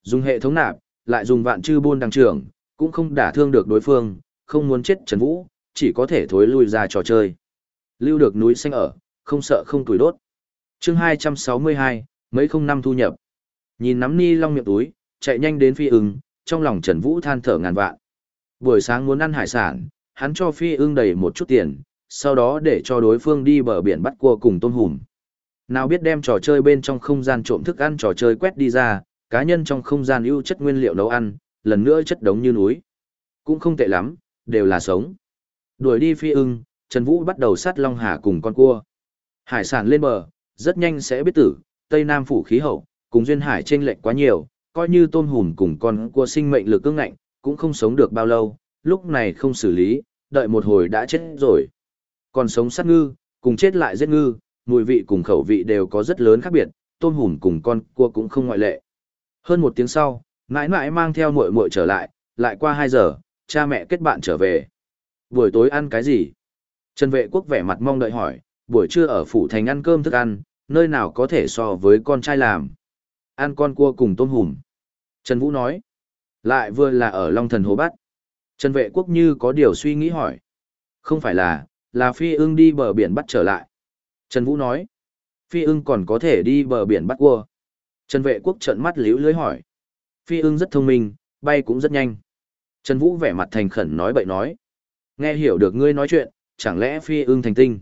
Dùng hệ thống nạp, lại dùng vạn chư buôn đăng trưởng, cũng không đả thương được đối phương, không muốn chết Trần Vũ, chỉ có thể thối lui ra trò chơi. Lưu được núi xanh ở, không sợ không tuổi đốt. chương 262, mấy không năm thu nhập. Nhìn nắm ni long miệng túi, chạy nhanh đến phi ứng trong lòng Trần Vũ than thở ngàn vạn. Buổi sáng muốn ăn hải sản, hắn cho phi ưng đầy một chút tiền, sau đó để cho đối phương đi bờ biển bắt cua cùng tôm hùm. Nào biết đem trò chơi bên trong không gian trộm thức ăn trò chơi quét đi ra, cá nhân trong không gian ưu chất nguyên liệu nấu ăn, lần nữa chất đống như núi. Cũng không tệ lắm, đều là sống. Đuổi đi phi ưng, Trần Vũ bắt đầu sát Long Hà cùng con cua. Hải sản lên bờ, rất nhanh sẽ biết tử, Tây Nam phủ khí hậu, cùng duyên hải chênh lệch quá nhiều, coi như tôm hùm cùng con cua sinh mệnh lực cương ngạnh, cũng không sống được bao lâu, lúc này không xử lý, đợi một hồi đã chết rồi. Còn sống sát ngư, cùng chết lại giết ngư, mùi vị cùng khẩu vị đều có rất lớn khác biệt, tôm hùm cùng con cua cũng không ngoại lệ. Hơn một tiếng sau, mãi mãi mang theo muội muội trở lại, lại qua 2 giờ, cha mẹ kết bạn trở về. Buổi tối ăn cái gì? Trần vệ quốc vẻ mặt mong đợi hỏi, buổi trưa ở phủ thành ăn cơm thức ăn, nơi nào có thể so với con trai làm. Ăn con cua cùng tôm hùm. Trần Vũ nói, lại vừa là ở Long Thần Hồ bắt. Trần vệ quốc như có điều suy nghĩ hỏi. Không phải là, là phi ưng đi bờ biển bắt trở lại. Trần Vũ nói, phi ưng còn có thể đi bờ biển bắt cua. Trần vệ quốc trợn mắt liếu lưới hỏi. Phi ưng rất thông minh, bay cũng rất nhanh. Trần Vũ vẻ mặt thành khẩn nói bậy nói. Nghe hiểu được ngươi nói chuyện, chẳng lẽ phi ưng thành tinh?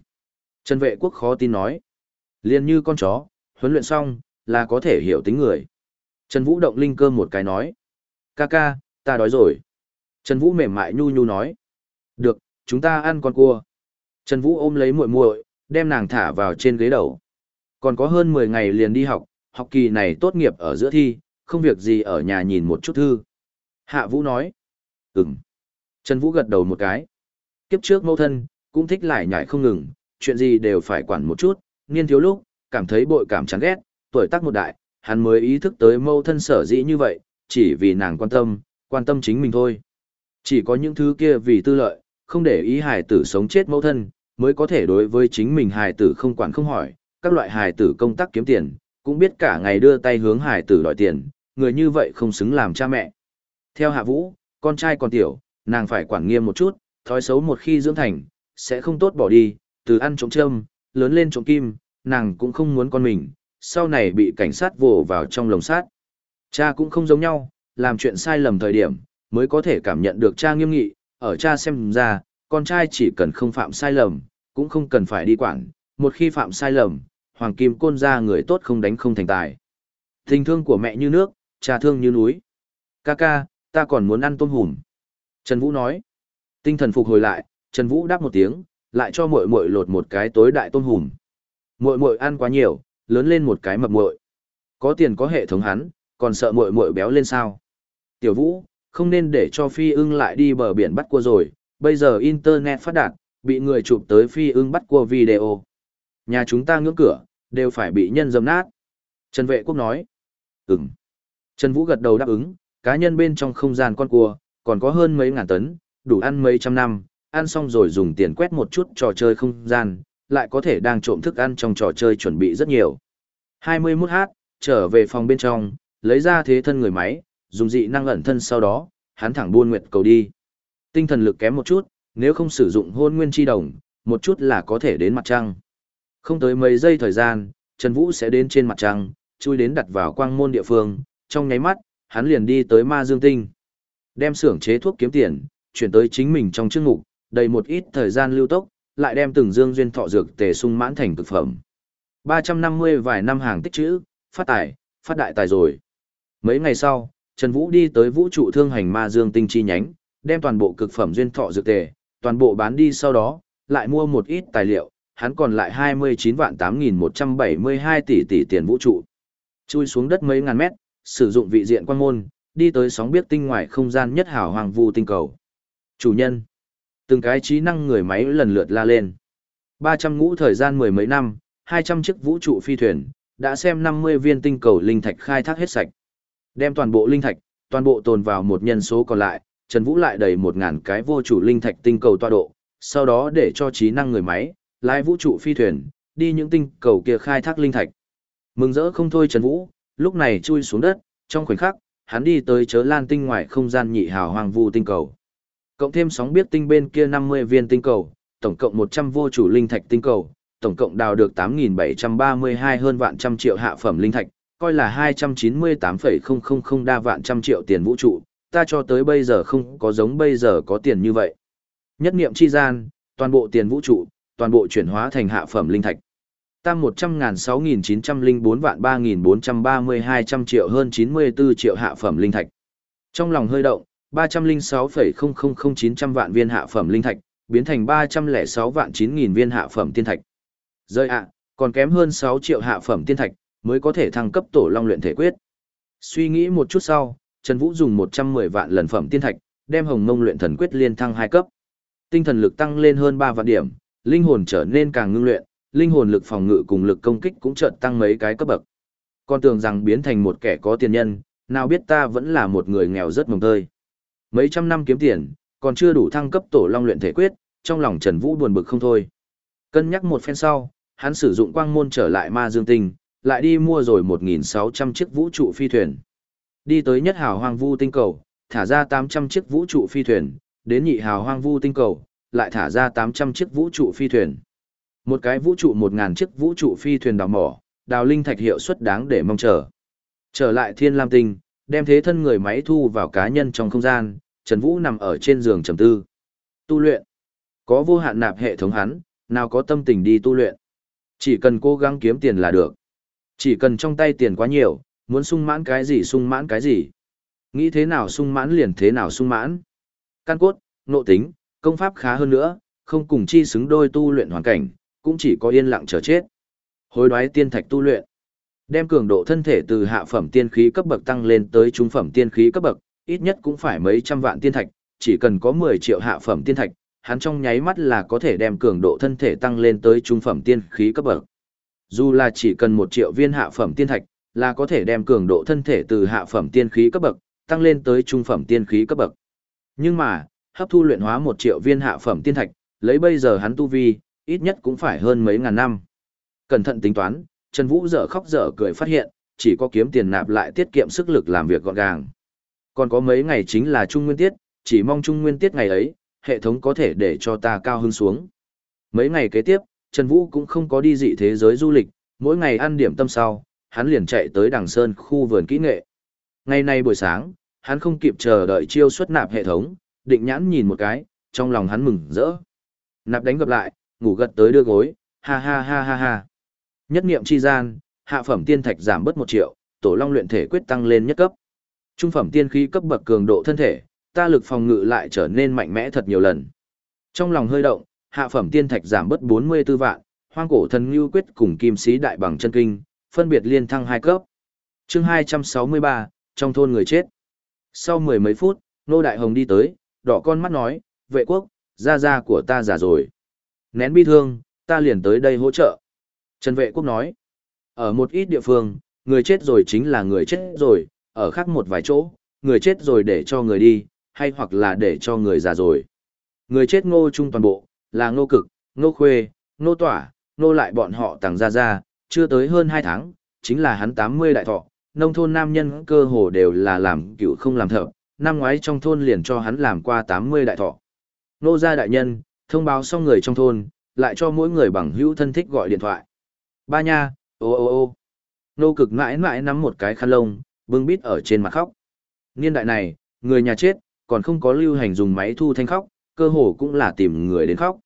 Trần vệ quốc khó tin nói. Liên như con chó, huấn luyện xong, là có thể hiểu tính người. Trần Vũ động linh cơ một cái nói. Ca ca, ta đói rồi. Trần Vũ mềm mại nhu nhu nói. Được, chúng ta ăn con cua. Trần Vũ ôm lấy muội muội, đem nàng thả vào trên ghế đầu. Còn có hơn 10 ngày liền đi học, học kỳ này tốt nghiệp ở giữa thi, không việc gì ở nhà nhìn một chút thư. Hạ Vũ nói. Ừm. Trần Vũ gật đầu một cái. Kiếp trước mẫu thân, cũng thích lại nhảy không ngừng, chuyện gì đều phải quản một chút, niên thiếu lúc, cảm thấy bội cảm chán ghét, tuổi tác một đại, hắn mới ý thức tới mâu thân sở dĩ như vậy, chỉ vì nàng quan tâm, quan tâm chính mình thôi. Chỉ có những thứ kia vì tư lợi, không để ý hài tử sống chết mâu thân, mới có thể đối với chính mình hài tử không quản không hỏi, các loại hài tử công tác kiếm tiền, cũng biết cả ngày đưa tay hướng hài tử đòi tiền, người như vậy không xứng làm cha mẹ. Theo Hạ Vũ, con trai còn tiểu, nàng phải quản nghiêm một chút, thói xấu một khi dưỡng thành, sẽ không tốt bỏ đi, từ ăn trộm châm, lớn lên trộm kim, nàng cũng không muốn con mình, sau này bị cảnh sát vồ vào trong lồng sát. Cha cũng không giống nhau, làm chuyện sai lầm thời điểm, mới có thể cảm nhận được cha nghiêm nghị, ở cha xem ra, con trai chỉ cần không phạm sai lầm, cũng không cần phải đi quản, một khi phạm sai lầm, hoàng kim côn ra người tốt không đánh không thành tài. Tình thương của mẹ như nước, cha thương như núi. Ca ca, ta còn muốn ăn tôm hùm. Trần Vũ nói. Tinh thần phục hồi lại, Trần Vũ đáp một tiếng, lại cho muội muội lột một cái tối đại tôm hùm. Muội muội ăn quá nhiều, lớn lên một cái mập muội. Có tiền có hệ thống hắn, còn sợ muội muội béo lên sao? Tiểu Vũ, không nên để cho Phi Ưng lại đi bờ biển bắt cua rồi, bây giờ internet phát đạt, bị người chụp tới Phi Ưng bắt cua video. Nhà chúng ta ngưỡng cửa, đều phải bị nhân dâm nát. Trần Vệ Quốc nói. Ừm. Trần Vũ gật đầu đáp ứng, cá nhân bên trong không gian con cua, còn có hơn mấy ngàn tấn, đủ ăn mấy trăm năm, ăn xong rồi dùng tiền quét một chút trò chơi không gian, lại có thể đang trộm thức ăn trong trò chơi chuẩn bị rất nhiều. 21h, trở về phòng bên trong, lấy ra thế thân người máy, dùng dị năng ẩn thân sau đó, hắn thẳng buôn nguyệt cầu đi. Tinh thần lực kém một chút, nếu không sử dụng hôn nguyên chi đồng, một chút là có thể đến mặt trăng. Không tới mấy giây thời gian, Trần Vũ sẽ đến trên mặt trăng, chui đến đặt vào quang môn địa phương, trong nháy mắt, hắn liền đi tới ma dương tinh. Đem xưởng chế thuốc kiếm tiền, chuyển tới chính mình trong chương mục, đầy một ít thời gian lưu tốc, lại đem từng dương duyên thọ dược tề sung mãn thành cực phẩm. 350 vài năm hàng tích chữ, phát tài, phát đại tài rồi. Mấy ngày sau, Trần Vũ đi tới vũ trụ thương hành ma dương tinh chi nhánh, đem toàn bộ cực phẩm duyên thọ dược tề, toàn bộ bán đi sau đó, lại mua một ít tài liệu, hắn còn lại 29 vạn 8.172 tỷ tỷ tiền vũ trụ. Chui xuống đất mấy ngàn mét, sử dụng vị diện quan môn, đi tới sóng biết tinh ngoài không gian nhất hảo hoàng vu tinh cầu. Chủ nhân. Từng cái trí năng người máy lần lượt la lên. 300 ngũ thời gian mười mấy năm, 200 chiếc vũ trụ phi thuyền, đã xem 50 viên tinh cầu linh thạch khai thác hết sạch. Đem toàn bộ linh thạch, toàn bộ tồn vào một nhân số còn lại, Trần Vũ lại đầy 1000 cái vô chủ linh thạch tinh cầu tọa độ, sau đó để cho trí năng người máy, lái vũ trụ phi thuyền, đi những tinh cầu kia khai thác linh thạch. Mừng rỡ không thôi Trần Vũ, lúc này chui xuống đất, trong khoảnh khắc, hắn đi tới chớ lan tinh ngoài không gian nhị hào hoàng vu tinh cầu. Cộng thêm sóng biết tinh bên kia 50 viên tinh cầu, tổng cộng 100 vô chủ linh thạch tinh cầu, tổng cộng đào được 8.732 hơn vạn trăm triệu hạ phẩm linh thạch, coi là 298,000 đa vạn trăm triệu tiền vũ trụ, ta cho tới bây giờ không có giống bây giờ có tiền như vậy. Nhất niệm chi gian, toàn bộ tiền vũ trụ, toàn bộ chuyển hóa thành hạ phẩm linh thạch. Tam 100.6.904 vạn 3.432 triệu hơn 94 triệu hạ phẩm linh thạch. Trong lòng hơi động, 306,000900 vạn viên hạ phẩm linh thạch, biến thành 306 vạn 9.000 viên hạ phẩm tiên thạch. Rơi ạ, còn kém hơn 6 triệu hạ phẩm tiên thạch, mới có thể thăng cấp tổ long luyện thể quyết. Suy nghĩ một chút sau, Trần Vũ dùng 110 vạn lần phẩm tiên thạch, đem hồng mông luyện thần quyết liên thăng 2 cấp. Tinh thần lực tăng lên hơn 3 vạn điểm, linh hồn trở nên càng ngưng luyện, linh hồn lực phòng ngự cùng lực công kích cũng chợt tăng mấy cái cấp bậc. Con tưởng rằng biến thành một kẻ có tiền nhân, nào biết ta vẫn là một người nghèo rất mồng tơi. Mấy trăm năm kiếm tiền, còn chưa đủ thăng cấp tổ long luyện thể quyết, trong lòng Trần Vũ buồn bực không thôi. Cân nhắc một phen sau, hắn sử dụng quang môn trở lại ma dương tinh, lại đi mua rồi 1.600 chiếc vũ trụ phi thuyền. Đi tới nhất hào hoang vu tinh cầu, thả ra 800 chiếc vũ trụ phi thuyền, đến nhị hào hoang vu tinh cầu, lại thả ra 800 chiếc vũ trụ phi thuyền. Một cái vũ trụ 1.000 chiếc vũ trụ phi thuyền đào mỏ, đào linh thạch hiệu suất đáng để mong chờ. Trở lại thiên lam tinh, đem thế thân người máy thu vào cá nhân trong không gian, Trần Vũ nằm ở trên giường trầm tư. Tu luyện. Có vô hạn nạp hệ thống hắn, nào có tâm tình đi tu luyện. Chỉ cần cố gắng kiếm tiền là được. Chỉ cần trong tay tiền quá nhiều, Muốn sung mãn cái gì sung mãn cái gì. Nghĩ thế nào sung mãn liền thế nào sung mãn. Căn cốt, nộ tính, công pháp khá hơn nữa, không cùng chi xứng đôi tu luyện hoàn cảnh, cũng chỉ có yên lặng chờ chết. Hối đoái tiên thạch tu luyện. Đem cường độ thân thể từ hạ phẩm tiên khí cấp bậc tăng lên tới trung phẩm tiên khí cấp bậc, ít nhất cũng phải mấy trăm vạn tiên thạch, chỉ cần có 10 triệu hạ phẩm tiên thạch, hắn trong nháy mắt là có thể đem cường độ thân thể tăng lên tới trung phẩm tiên khí cấp bậc. Dù là chỉ cần 1 triệu viên hạ phẩm tiên thạch, là có thể đem cường độ thân thể từ hạ phẩm tiên khí cấp bậc tăng lên tới trung phẩm tiên khí cấp bậc. Nhưng mà, hấp thu luyện hóa 1 triệu viên hạ phẩm tiên thạch, lấy bây giờ hắn tu vi, ít nhất cũng phải hơn mấy ngàn năm. Cẩn thận tính toán, Trần Vũ dở khóc dở cười phát hiện, chỉ có kiếm tiền nạp lại tiết kiệm sức lực làm việc gọn gàng. Còn có mấy ngày chính là Trung Nguyên Tiết, chỉ mong Trung Nguyên Tiết ngày ấy, hệ thống có thể để cho ta cao hứng xuống. Mấy ngày kế tiếp, Trần Vũ cũng không có đi dị thế giới du lịch, mỗi ngày ăn điểm tâm sau, hắn liền chạy tới Đằng Sơn khu vườn kỹ nghệ. Ngày nay buổi sáng, hắn không kịp chờ đợi chiêu xuất nạp hệ thống, định nhãn nhìn một cái, trong lòng hắn mừng rỡ. Nạp đánh gặp lại, ngủ gật tới đưa gối, ha ha ha ha ha. Nhất niệm chi gian, hạ phẩm tiên thạch giảm bớt một triệu, tổ long luyện thể quyết tăng lên nhất cấp. Trung phẩm tiên khí cấp bậc cường độ thân thể, ta lực phòng ngự lại trở nên mạnh mẽ thật nhiều lần. Trong lòng hơi động, hạ phẩm tiên thạch giảm bớt 44 vạn, hoang cổ thần lưu quyết cùng kim sĩ đại bằng chân kinh, phân biệt liên thăng hai cấp. Chương 263, trong thôn người chết. Sau mười mấy phút, nô đại hồng đi tới, đỏ con mắt nói, vệ quốc, gia gia của ta già rồi. Nén bi thương, ta liền tới đây hỗ trợ. Trần vệ quốc nói, ở một ít địa phương, người chết rồi chính là người chết rồi, ở khác một vài chỗ, người chết rồi để cho người đi, hay hoặc là để cho người già rồi. Người chết ngô chung toàn bộ, là ngô cực, ngô khuê, ngô tỏa, ngô lại bọn họ tàng ra ra, chưa tới hơn 2 tháng, chính là hắn 80 đại thọ, nông thôn nam nhân cơ hồ đều là làm cựu không làm thợ, năm ngoái trong thôn liền cho hắn làm qua 80 đại thọ. Ngô gia đại nhân, thông báo xong người trong thôn, lại cho mỗi người bằng hữu thân thích gọi điện thoại. Ba nha, ô ô ô. Nô cực mãi mãi nắm một cái khăn lông, bưng bít ở trên mặt khóc. Niên đại này, người nhà chết, còn không có lưu hành dùng máy thu thanh khóc, cơ hồ cũng là tìm người đến khóc.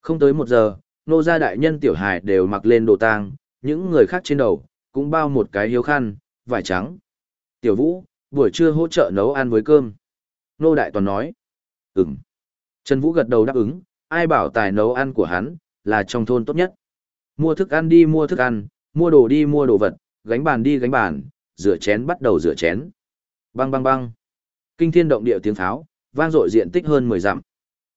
Không tới một giờ, nô gia đại nhân tiểu hài đều mặc lên đồ tang, những người khác trên đầu, cũng bao một cái hiếu khăn, vải trắng. Tiểu vũ, buổi trưa hỗ trợ nấu ăn với cơm. Nô đại toàn nói. Ừm. Trần Vũ gật đầu đáp ứng, ai bảo tài nấu ăn của hắn, là trong thôn tốt nhất. Mua thức ăn đi mua thức ăn, mua đồ đi mua đồ vật, gánh bàn đi gánh bàn, rửa chén bắt đầu rửa chén. Bang bang bang. Kinh thiên động địa tiếng tháo, vang dội diện tích hơn 10 dặm.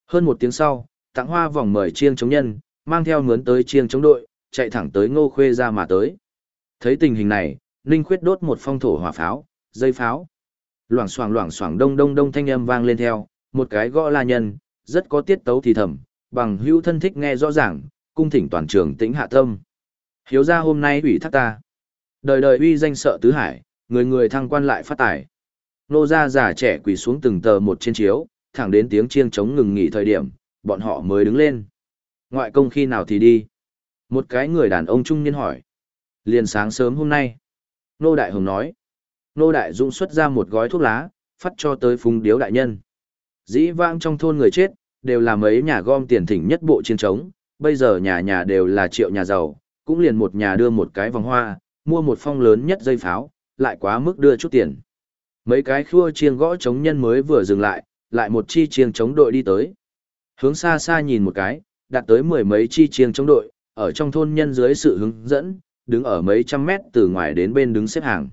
Hơn một tiếng sau, tặng hoa vòng mời chiêng chống nhân, mang theo mướn tới chiêng chống đội, chạy thẳng tới ngô khuê ra mà tới. Thấy tình hình này, Ninh Khuyết đốt một phong thổ hỏa pháo, dây pháo. Loảng xoảng loảng xoảng đông đông đông thanh âm vang lên theo, một cái gõ la nhân, rất có tiết tấu thì thầm, bằng hữu thân thích nghe rõ ràng, cung thỉnh toàn trường tĩnh hạ tâm. Hiếu gia hôm nay ủy thác ta. Đời đời uy danh sợ tứ hải, người người thăng quan lại phát tài. Nô gia già trẻ quỳ xuống từng tờ một trên chiếu, thẳng đến tiếng chiêng trống ngừng nghỉ thời điểm, bọn họ mới đứng lên. Ngoại công khi nào thì đi? Một cái người đàn ông trung niên hỏi. Liền sáng sớm hôm nay. Nô Đại Hồng nói. Nô Đại Dũng xuất ra một gói thuốc lá, phát cho tới phùng điếu đại nhân. Dĩ vãng trong thôn người chết, đều là mấy nhà gom tiền thỉnh nhất bộ chiến trống, bây giờ nhà nhà đều là triệu nhà giàu, cũng liền một nhà đưa một cái vòng hoa, mua một phong lớn nhất dây pháo, lại quá mức đưa chút tiền. Mấy cái khua chiêng gõ chống nhân mới vừa dừng lại, lại một chi chiêng chống đội đi tới. Hướng xa xa nhìn một cái, đạt tới mười mấy chi chiêng chống đội, ở trong thôn nhân dưới sự hướng dẫn, đứng ở mấy trăm mét từ ngoài đến bên đứng xếp hàng.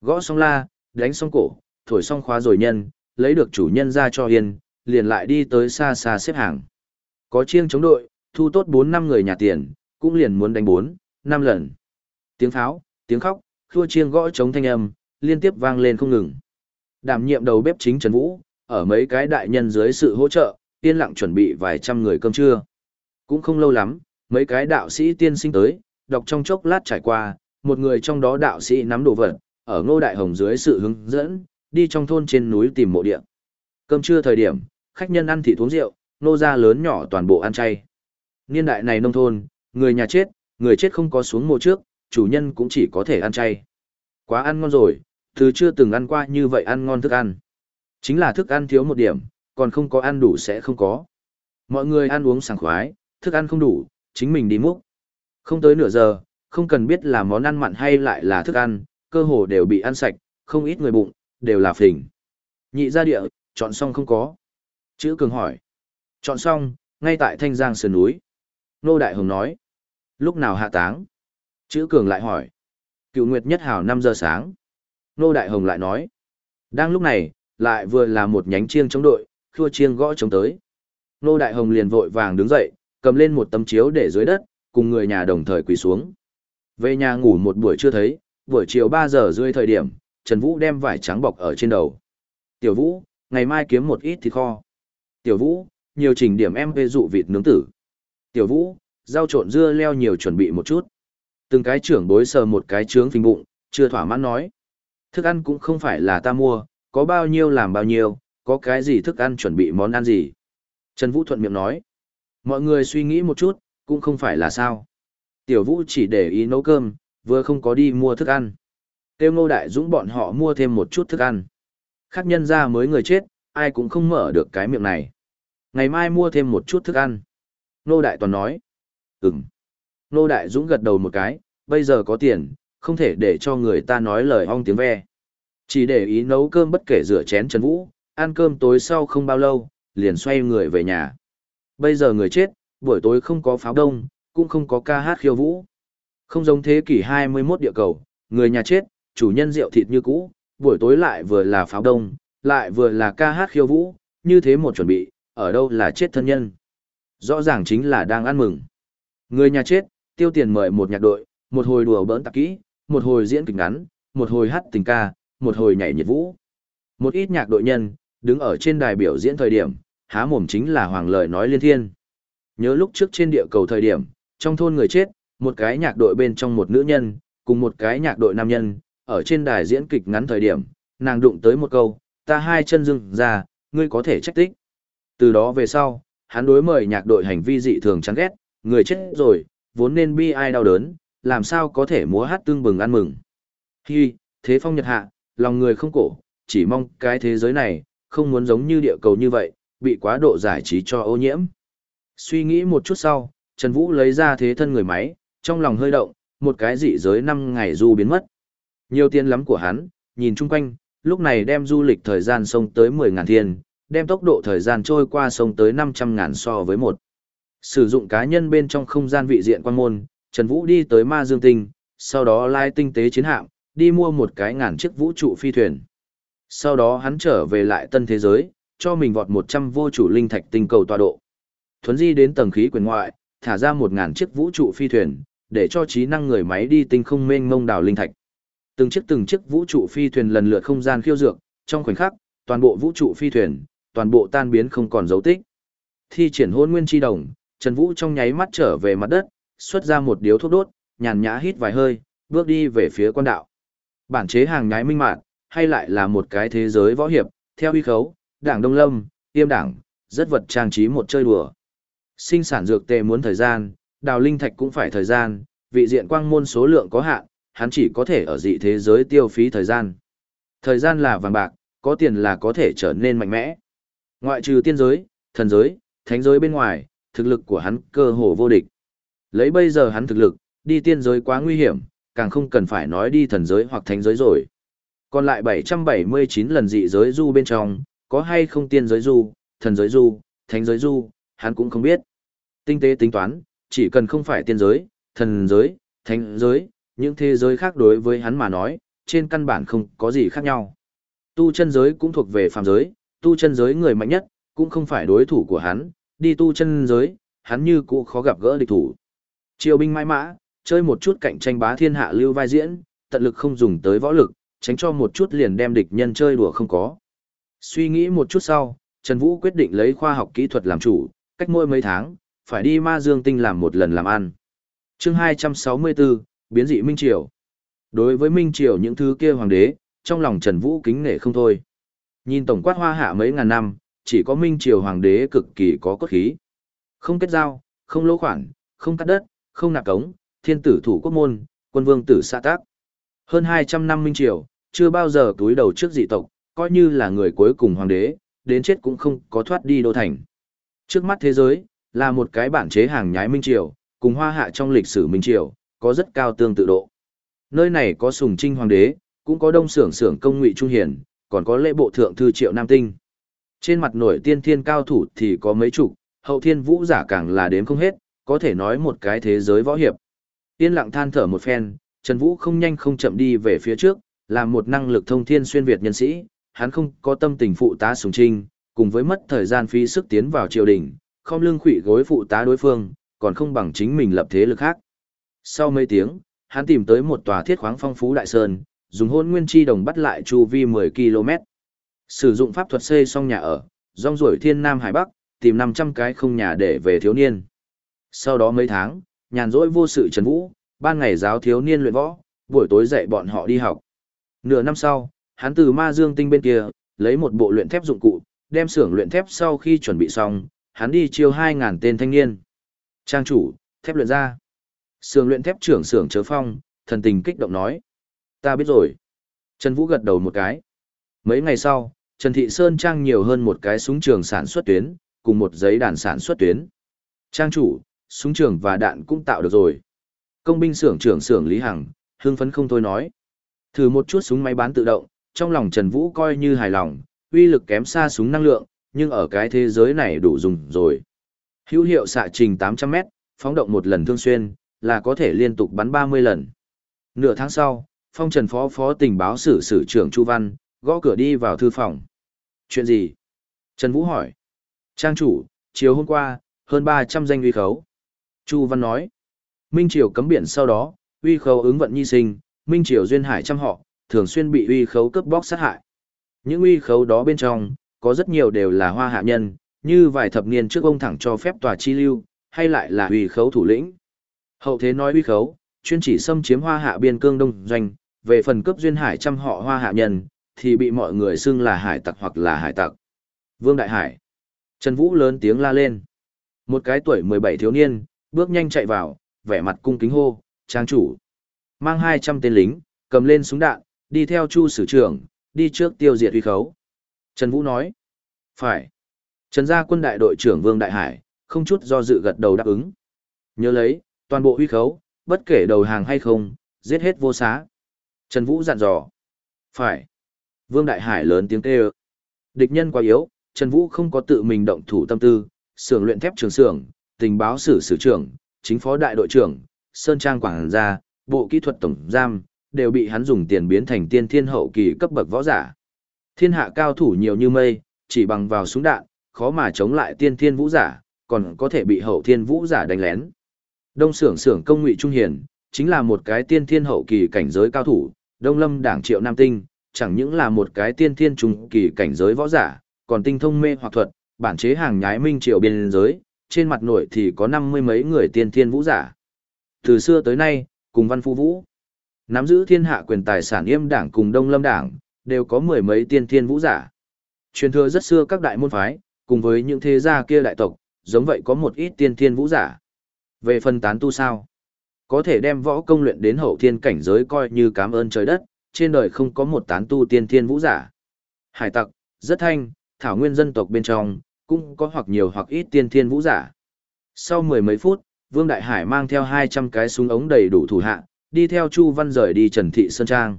Gõ xong la, đánh xong cổ, thổi xong khóa rồi nhân, lấy được chủ nhân ra cho yên, liền lại đi tới xa xa xếp hàng. Có chiêng chống đội, thu tốt 4 năm người nhà tiền, cũng liền muốn đánh 4, 5 lần. Tiếng pháo, tiếng khóc, khua chiêng gõ chống thanh âm, liên tiếp vang lên không ngừng. Đảm nhiệm đầu bếp chính Trần Vũ, ở mấy cái đại nhân dưới sự hỗ trợ, yên lặng chuẩn bị vài trăm người cơm trưa. Cũng không lâu lắm, mấy cái đạo sĩ tiên sinh tới, đọc trong chốc lát trải qua, một người trong đó đạo sĩ nắm đồ vật, ở ngô đại hồng dưới sự hướng dẫn, đi trong thôn trên núi tìm mộ địa. Cơm trưa thời điểm, khách nhân ăn thịt uống rượu, nô gia lớn nhỏ toàn bộ ăn chay. Niên đại này nông thôn, người nhà chết, người chết không có xuống mộ trước, chủ nhân cũng chỉ có thể ăn chay. Quá ăn ngon rồi, thứ chưa từng ăn qua như vậy ăn ngon thức ăn. Chính là thức ăn thiếu một điểm, còn không có ăn đủ sẽ không có. Mọi người ăn uống sảng khoái, thức ăn không đủ, chính mình đi múc. Không tới nửa giờ, không cần biết là món ăn mặn hay lại là thức ăn, cơ hồ đều bị ăn sạch, không ít người bụng, đều là phình. Nhị gia địa, chọn xong không có. Chữ cường hỏi. Chọn xong, ngay tại thanh giang sườn núi. Nô Đại Hồng nói. Lúc nào hạ táng? Chữ cường lại hỏi. Cựu Nguyệt nhất hào 5 giờ sáng. Nô Đại Hồng lại nói. Đang lúc này, lại vừa là một nhánh chiêng chống đội, khua chiêng gõ chống tới. Nô Đại Hồng liền vội vàng đứng dậy, cầm lên một tấm chiếu để dưới đất, cùng người nhà đồng thời quỳ xuống. Về nhà ngủ một buổi chưa thấy, buổi chiều 3 giờ rưỡi thời điểm, Trần Vũ đem vải trắng bọc ở trên đầu. Tiểu Vũ, ngày mai kiếm một ít thịt kho. Tiểu Vũ, nhiều chỉnh điểm em về dụ vịt nướng tử. Tiểu Vũ, rau trộn dưa leo nhiều chuẩn bị một chút. Từng cái trưởng bối sờ một cái trướng phình bụng, chưa thỏa mãn nói. Thức ăn cũng không phải là ta mua, có bao nhiêu làm bao nhiêu, có cái gì thức ăn chuẩn bị món ăn gì. Trần Vũ thuận miệng nói. Mọi người suy nghĩ một chút, cũng không phải là sao. Tiểu Vũ chỉ để ý nấu cơm, vừa không có đi mua thức ăn. Tiêu ngô đại dũng bọn họ mua thêm một chút thức ăn. Khác nhân ra mới người chết, ai cũng không mở được cái miệng này. Ngày mai mua thêm một chút thức ăn. Nô đại toàn nói. Ừm. Nô đại dũng gật đầu một cái, bây giờ có tiền, không thể để cho người ta nói lời ong tiếng ve. Chỉ để ý nấu cơm bất kể rửa chén Trần Vũ, ăn cơm tối sau không bao lâu, liền xoay người về nhà. Bây giờ người chết, buổi tối không có pháo đông, cũng không có ca hát khiêu vũ. Không giống thế kỷ 21 địa cầu, người nhà chết, chủ nhân rượu thịt như cũ, buổi tối lại vừa là pháo đông, lại vừa là ca hát khiêu vũ, như thế một chuẩn bị, ở đâu là chết thân nhân. Rõ ràng chính là đang ăn mừng. Người nhà chết, tiêu tiền mời một nhạc đội, một hồi đùa bỡn tạp kỹ, một hồi diễn kịch ngắn, một hồi hát tình ca, một hồi nhảy nhiệt vũ. Một ít nhạc đội nhân, đứng ở trên đài biểu diễn thời điểm, há mồm chính là hoàng lời nói liên thiên. Nhớ lúc trước trên địa cầu thời điểm, trong thôn người chết, một cái nhạc đội bên trong một nữ nhân, cùng một cái nhạc đội nam nhân, ở trên đài diễn kịch ngắn thời điểm, nàng đụng tới một câu, ta hai chân dưng ra, ngươi có thể trách tích. Từ đó về sau, hắn đối mời nhạc đội hành vi dị thường chán ghét, người chết rồi, vốn nên bi ai đau đớn, làm sao có thể múa hát tương bừng ăn mừng. Hi, thế phong nhật hạ, lòng người không cổ, chỉ mong cái thế giới này, không muốn giống như địa cầu như vậy, bị quá độ giải trí cho ô nhiễm. Suy nghĩ một chút sau, Trần Vũ lấy ra thế thân người máy, trong lòng hơi động, một cái dị giới năm ngày du biến mất. Nhiều tiền lắm của hắn, nhìn chung quanh, lúc này đem du lịch thời gian sông tới 10.000 thiên, đem tốc độ thời gian trôi qua sông tới 500.000 so với một. Sử dụng cá nhân bên trong không gian vị diện quan môn, Trần Vũ đi tới ma dương tinh, sau đó lai tinh tế chiến hạm, đi mua một cái ngàn chiếc vũ trụ phi thuyền. Sau đó hắn trở về lại tân thế giới, cho mình vọt 100 vô chủ linh thạch tinh cầu tọa độ. Thuấn di đến tầng khí quyển ngoại, thả ra 1000 chiếc vũ trụ phi thuyền, để cho trí năng người máy đi tinh không mênh mông đào linh thạch. Từng chiếc từng chiếc vũ trụ phi thuyền lần lượt không gian khiêu dược, trong khoảnh khắc, toàn bộ vũ trụ phi thuyền, toàn bộ tan biến không còn dấu tích. Thi triển hôn nguyên chi đồng, Trần Vũ trong nháy mắt trở về mặt đất, xuất ra một điếu thuốc đốt, nhàn nhã hít vài hơi, bước đi về phía quan đạo. Bản chế hàng nhái minh mạng, hay lại là một cái thế giới võ hiệp, theo uy khấu, đảng Đông Lâm, tiêm đảng, rất vật trang trí một chơi đùa. Sinh sản dược tệ muốn thời gian, đào linh thạch cũng phải thời gian, vị diện quang môn số lượng có hạn, hắn chỉ có thể ở dị thế giới tiêu phí thời gian. Thời gian là vàng bạc, có tiền là có thể trở nên mạnh mẽ. Ngoại trừ tiên giới, thần giới, thánh giới bên ngoài, thực lực của hắn cơ hồ vô địch. Lấy bây giờ hắn thực lực, đi tiên giới quá nguy hiểm, càng không cần phải nói đi thần giới hoặc thánh giới rồi. Còn lại 779 lần dị giới du bên trong, có hay không tiên giới du, thần giới du, thánh giới du, hắn cũng không biết. Tinh tế tính toán, chỉ cần không phải tiên giới, thần giới, thánh giới, những thế giới khác đối với hắn mà nói, trên căn bản không có gì khác nhau. Tu chân giới cũng thuộc về phàm giới, tu chân giới người mạnh nhất, cũng không phải đối thủ của hắn, đi tu chân giới, hắn như cũ khó gặp gỡ địch thủ. Triều binh mãi mã, chơi một chút cạnh tranh bá thiên hạ lưu vai diễn, tận lực không dùng tới võ lực, tránh cho một chút liền đem địch nhân chơi đùa không có. Suy nghĩ một chút sau, Trần Vũ quyết định lấy khoa học kỹ thuật làm chủ, cách mỗi mấy tháng, phải đi ma dương tinh làm một lần làm ăn. chương 264, biến dị Minh Triều. Đối với Minh Triều những thứ kia hoàng đế, trong lòng Trần Vũ kính nể không thôi. Nhìn tổng quát hoa hạ mấy ngàn năm, chỉ có Minh Triều hoàng đế cực kỳ có cốt khí. Không kết giao, không lỗ khoản, không cắt đất, không nạp cống, thiên tử thủ quốc môn, quân vương tử xã tác. Hơn 200 năm Minh Triều, chưa bao giờ túi đầu trước dị tộc, coi như là người cuối cùng hoàng đế, đến chết cũng không có thoát đi đô thành. Trước mắt thế giới, là một cái bản chế hàng nhái Minh Triều, cùng hoa hạ trong lịch sử Minh Triều, có rất cao tương tự độ. Nơi này có sùng trinh hoàng đế, cũng có đông sưởng sưởng công ngụy trung hiển, còn có lễ bộ thượng thư triệu nam tinh. Trên mặt nổi tiên thiên cao thủ thì có mấy chục, hậu thiên vũ giả càng là đếm không hết, có thể nói một cái thế giới võ hiệp. tiên lặng than thở một phen, Trần Vũ không nhanh không chậm đi về phía trước, là một năng lực thông thiên xuyên Việt nhân sĩ, hắn không có tâm tình phụ tá sùng trinh, cùng với mất thời gian phí sức tiến vào triều đình, không lương khủy gối phụ tá đối phương, còn không bằng chính mình lập thế lực khác. Sau mấy tiếng, hắn tìm tới một tòa thiết khoáng phong phú đại sơn, dùng hôn nguyên chi đồng bắt lại chu vi 10 km. Sử dụng pháp thuật xây xong nhà ở, rong ruổi thiên nam hải bắc, tìm 500 cái không nhà để về thiếu niên. Sau đó mấy tháng, nhàn rỗi vô sự trần vũ, ban ngày giáo thiếu niên luyện võ, buổi tối dạy bọn họ đi học. Nửa năm sau, hắn từ ma dương tinh bên kia, lấy một bộ luyện thép dụng cụ, đem xưởng luyện thép sau khi chuẩn bị xong, hắn đi chiêu 2.000 tên thanh niên. Trang chủ, thép luyện ra. Xưởng luyện thép trưởng xưởng chớ phong, thần tình kích động nói. Ta biết rồi. Trần Vũ gật đầu một cái. Mấy ngày sau, Trần Thị Sơn trang nhiều hơn một cái súng trường sản xuất tuyến, cùng một giấy đàn sản xuất tuyến. Trang chủ, súng trường và đạn cũng tạo được rồi. Công binh xưởng trưởng xưởng Lý Hằng, hưng phấn không thôi nói. Thử một chút súng máy bán tự động, trong lòng Trần Vũ coi như hài lòng, uy lực kém xa súng năng lượng, nhưng ở cái thế giới này đủ dùng rồi. Hữu hiệu xạ trình 800m, phóng động một lần thương xuyên, là có thể liên tục bắn 30 lần. Nửa tháng sau, phong trần phó phó tình báo sử sử trưởng Chu Văn, gõ cửa đi vào thư phòng. Chuyện gì? Trần Vũ hỏi. Trang chủ, chiều hôm qua, hơn 300 danh uy khấu. Chu Văn nói. Minh Triều cấm biển sau đó, uy khấu ứng vận nhi sinh, Minh Triều duyên hải trăm họ, thường xuyên bị uy khấu cướp bóc sát hại. Những uy khấu đó bên trong, có rất nhiều đều là hoa hạ nhân, như vài thập niên trước ông thẳng cho phép tòa chi lưu, hay lại là uy khấu thủ lĩnh. Hậu thế nói uy khấu, chuyên chỉ xâm chiếm hoa hạ biên cương đông doanh, về phần cướp duyên hải trăm họ hoa hạ nhân, thì bị mọi người xưng là hải tặc hoặc là hải tặc. Vương Đại Hải. Trần Vũ lớn tiếng la lên. Một cái tuổi 17 thiếu niên, bước nhanh chạy vào, vẻ mặt cung kính hô, trang chủ. Mang 200 tên lính, cầm lên súng đạn, đi theo chu sử trưởng, đi trước tiêu diệt huy khấu. Trần Vũ nói. Phải. Trần gia quân đại đội trưởng Vương Đại Hải, không chút do dự gật đầu đáp ứng. Nhớ lấy, toàn bộ huy khấu, bất kể đầu hàng hay không, giết hết vô xá. Trần Vũ dặn dò. Phải. Vương Đại Hải lớn tiếng kêu. Địch nhân quá yếu, Trần Vũ không có tự mình động thủ tâm tư, xưởng luyện thép trường xưởng, tình báo sử sử trưởng, chính phó đại đội trưởng, Sơn Trang Quảng gia, bộ kỹ thuật tổng giam, đều bị hắn dùng tiền biến thành tiên thiên hậu kỳ cấp bậc võ giả. Thiên hạ cao thủ nhiều như mây, chỉ bằng vào súng đạn, khó mà chống lại tiên thiên vũ giả, còn có thể bị hậu thiên vũ giả đánh lén. Đông xưởng xưởng công ngụy trung hiền, chính là một cái tiên thiên hậu kỳ cảnh giới cao thủ, Đông Lâm Đảng Triệu Nam Tinh, chẳng những là một cái tiên thiên trung kỳ cảnh giới võ giả, còn tinh thông mê hoặc thuật, bản chế hàng nhái minh triệu biên giới, trên mặt nội thì có năm mươi mấy người tiên thiên vũ giả. Từ xưa tới nay, cùng văn phu vũ, nắm giữ thiên hạ quyền tài sản yêm đảng cùng Đông Lâm Đảng, đều có mười mấy tiên thiên vũ giả. Truyền thừa rất xưa các đại môn phái, cùng với những thế gia kia đại tộc, giống vậy có một ít tiên thiên vũ giả. Về phần tán tu sao? Có thể đem võ công luyện đến hậu thiên cảnh giới coi như cảm ơn trời đất, trên đời không có một tán tu tiên thiên vũ giả. Hải tặc, rất thanh, thảo nguyên dân tộc bên trong, cũng có hoặc nhiều hoặc ít tiên thiên vũ giả. Sau mười mấy phút, Vương Đại Hải mang theo 200 cái súng ống đầy đủ thủ hạ, đi theo Chu Văn rời đi Trần Thị Sơn Trang.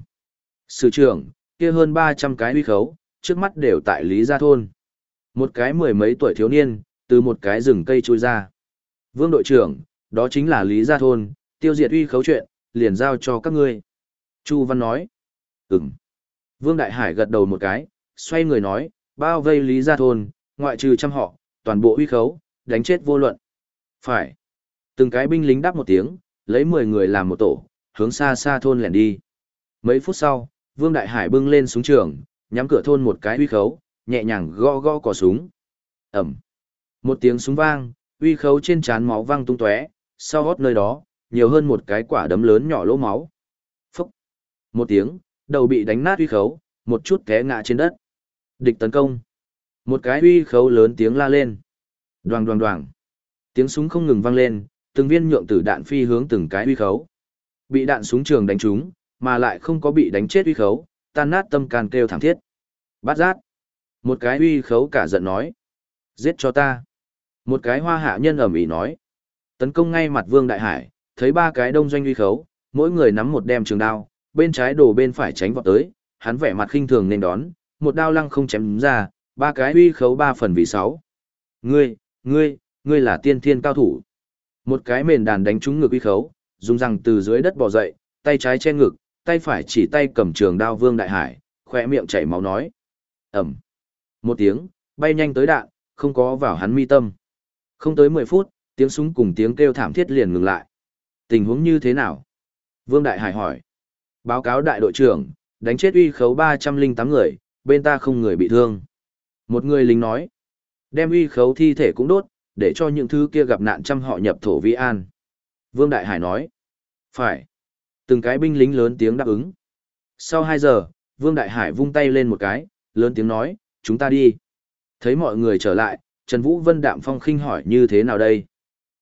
Sử trưởng, kia hơn 300 cái uy khấu, trước mắt đều tại Lý Gia Thôn. Một cái mười mấy tuổi thiếu niên, từ một cái rừng cây trôi ra. Vương đội trưởng, đó chính là Lý Gia Thôn, tiêu diệt uy khấu chuyện, liền giao cho các ngươi. Chu Văn nói. Ừm. Vương Đại Hải gật đầu một cái, xoay người nói, bao vây Lý Gia Thôn, ngoại trừ trăm họ, toàn bộ uy khấu, đánh chết vô luận. Phải. Từng cái binh lính đáp một tiếng, lấy 10 người làm một tổ, hướng xa xa thôn lẻn đi. Mấy phút sau, Vương Đại Hải bưng lên súng trường, nhắm cửa thôn một cái uy khấu, nhẹ nhàng gõ gõ cò súng. Ẩm. Một tiếng súng vang, uy khấu trên trán máu văng tung tóe, sau hót nơi đó, nhiều hơn một cái quả đấm lớn nhỏ lỗ máu. Phúc. Một tiếng, đầu bị đánh nát uy khấu, một chút té ngã trên đất. Địch tấn công. Một cái uy khấu lớn tiếng la lên. Đoàng đoàng đoàng. Tiếng súng không ngừng vang lên, từng viên nhượng tử đạn phi hướng từng cái uy khấu. Bị đạn súng trường đánh trúng, mà lại không có bị đánh chết uy khấu, tan nát tâm can kêu thảm thiết. Bát giác. Một cái uy khấu cả giận nói. Giết cho ta. Một cái hoa hạ nhân ẩm ý nói. Tấn công ngay mặt Vương Đại Hải, thấy ba cái đông doanh uy khấu, mỗi người nắm một đem trường đao, bên trái đổ bên phải tránh vọt tới, hắn vẻ mặt khinh thường nên đón, một đao lăng không chém ra, ba cái uy khấu ba phần vì sáu. Ngươi, ngươi, ngươi là tiên thiên cao thủ. Một cái mền đàn đánh trúng ngực uy khấu, dùng răng từ dưới đất bò dậy, tay trái che ngực, tay phải chỉ tay cầm trường đao vương đại hải, khỏe miệng chảy máu nói. Ẩm. Một tiếng, bay nhanh tới đạn, không có vào hắn mi tâm. Không tới 10 phút, tiếng súng cùng tiếng kêu thảm thiết liền ngừng lại. Tình huống như thế nào? Vương Đại Hải hỏi. Báo cáo đại đội trưởng, đánh chết uy khấu 308 người, bên ta không người bị thương. Một người lính nói. Đem uy khấu thi thể cũng đốt, để cho những thứ kia gặp nạn trăm họ nhập thổ vi an. Vương Đại Hải nói. Phải. Từng cái binh lính lớn tiếng đáp ứng. Sau 2 giờ, Vương Đại Hải vung tay lên một cái, lớn tiếng nói, chúng ta đi. Thấy mọi người trở lại, Trần Vũ Vân đạm phong khinh hỏi như thế nào đây?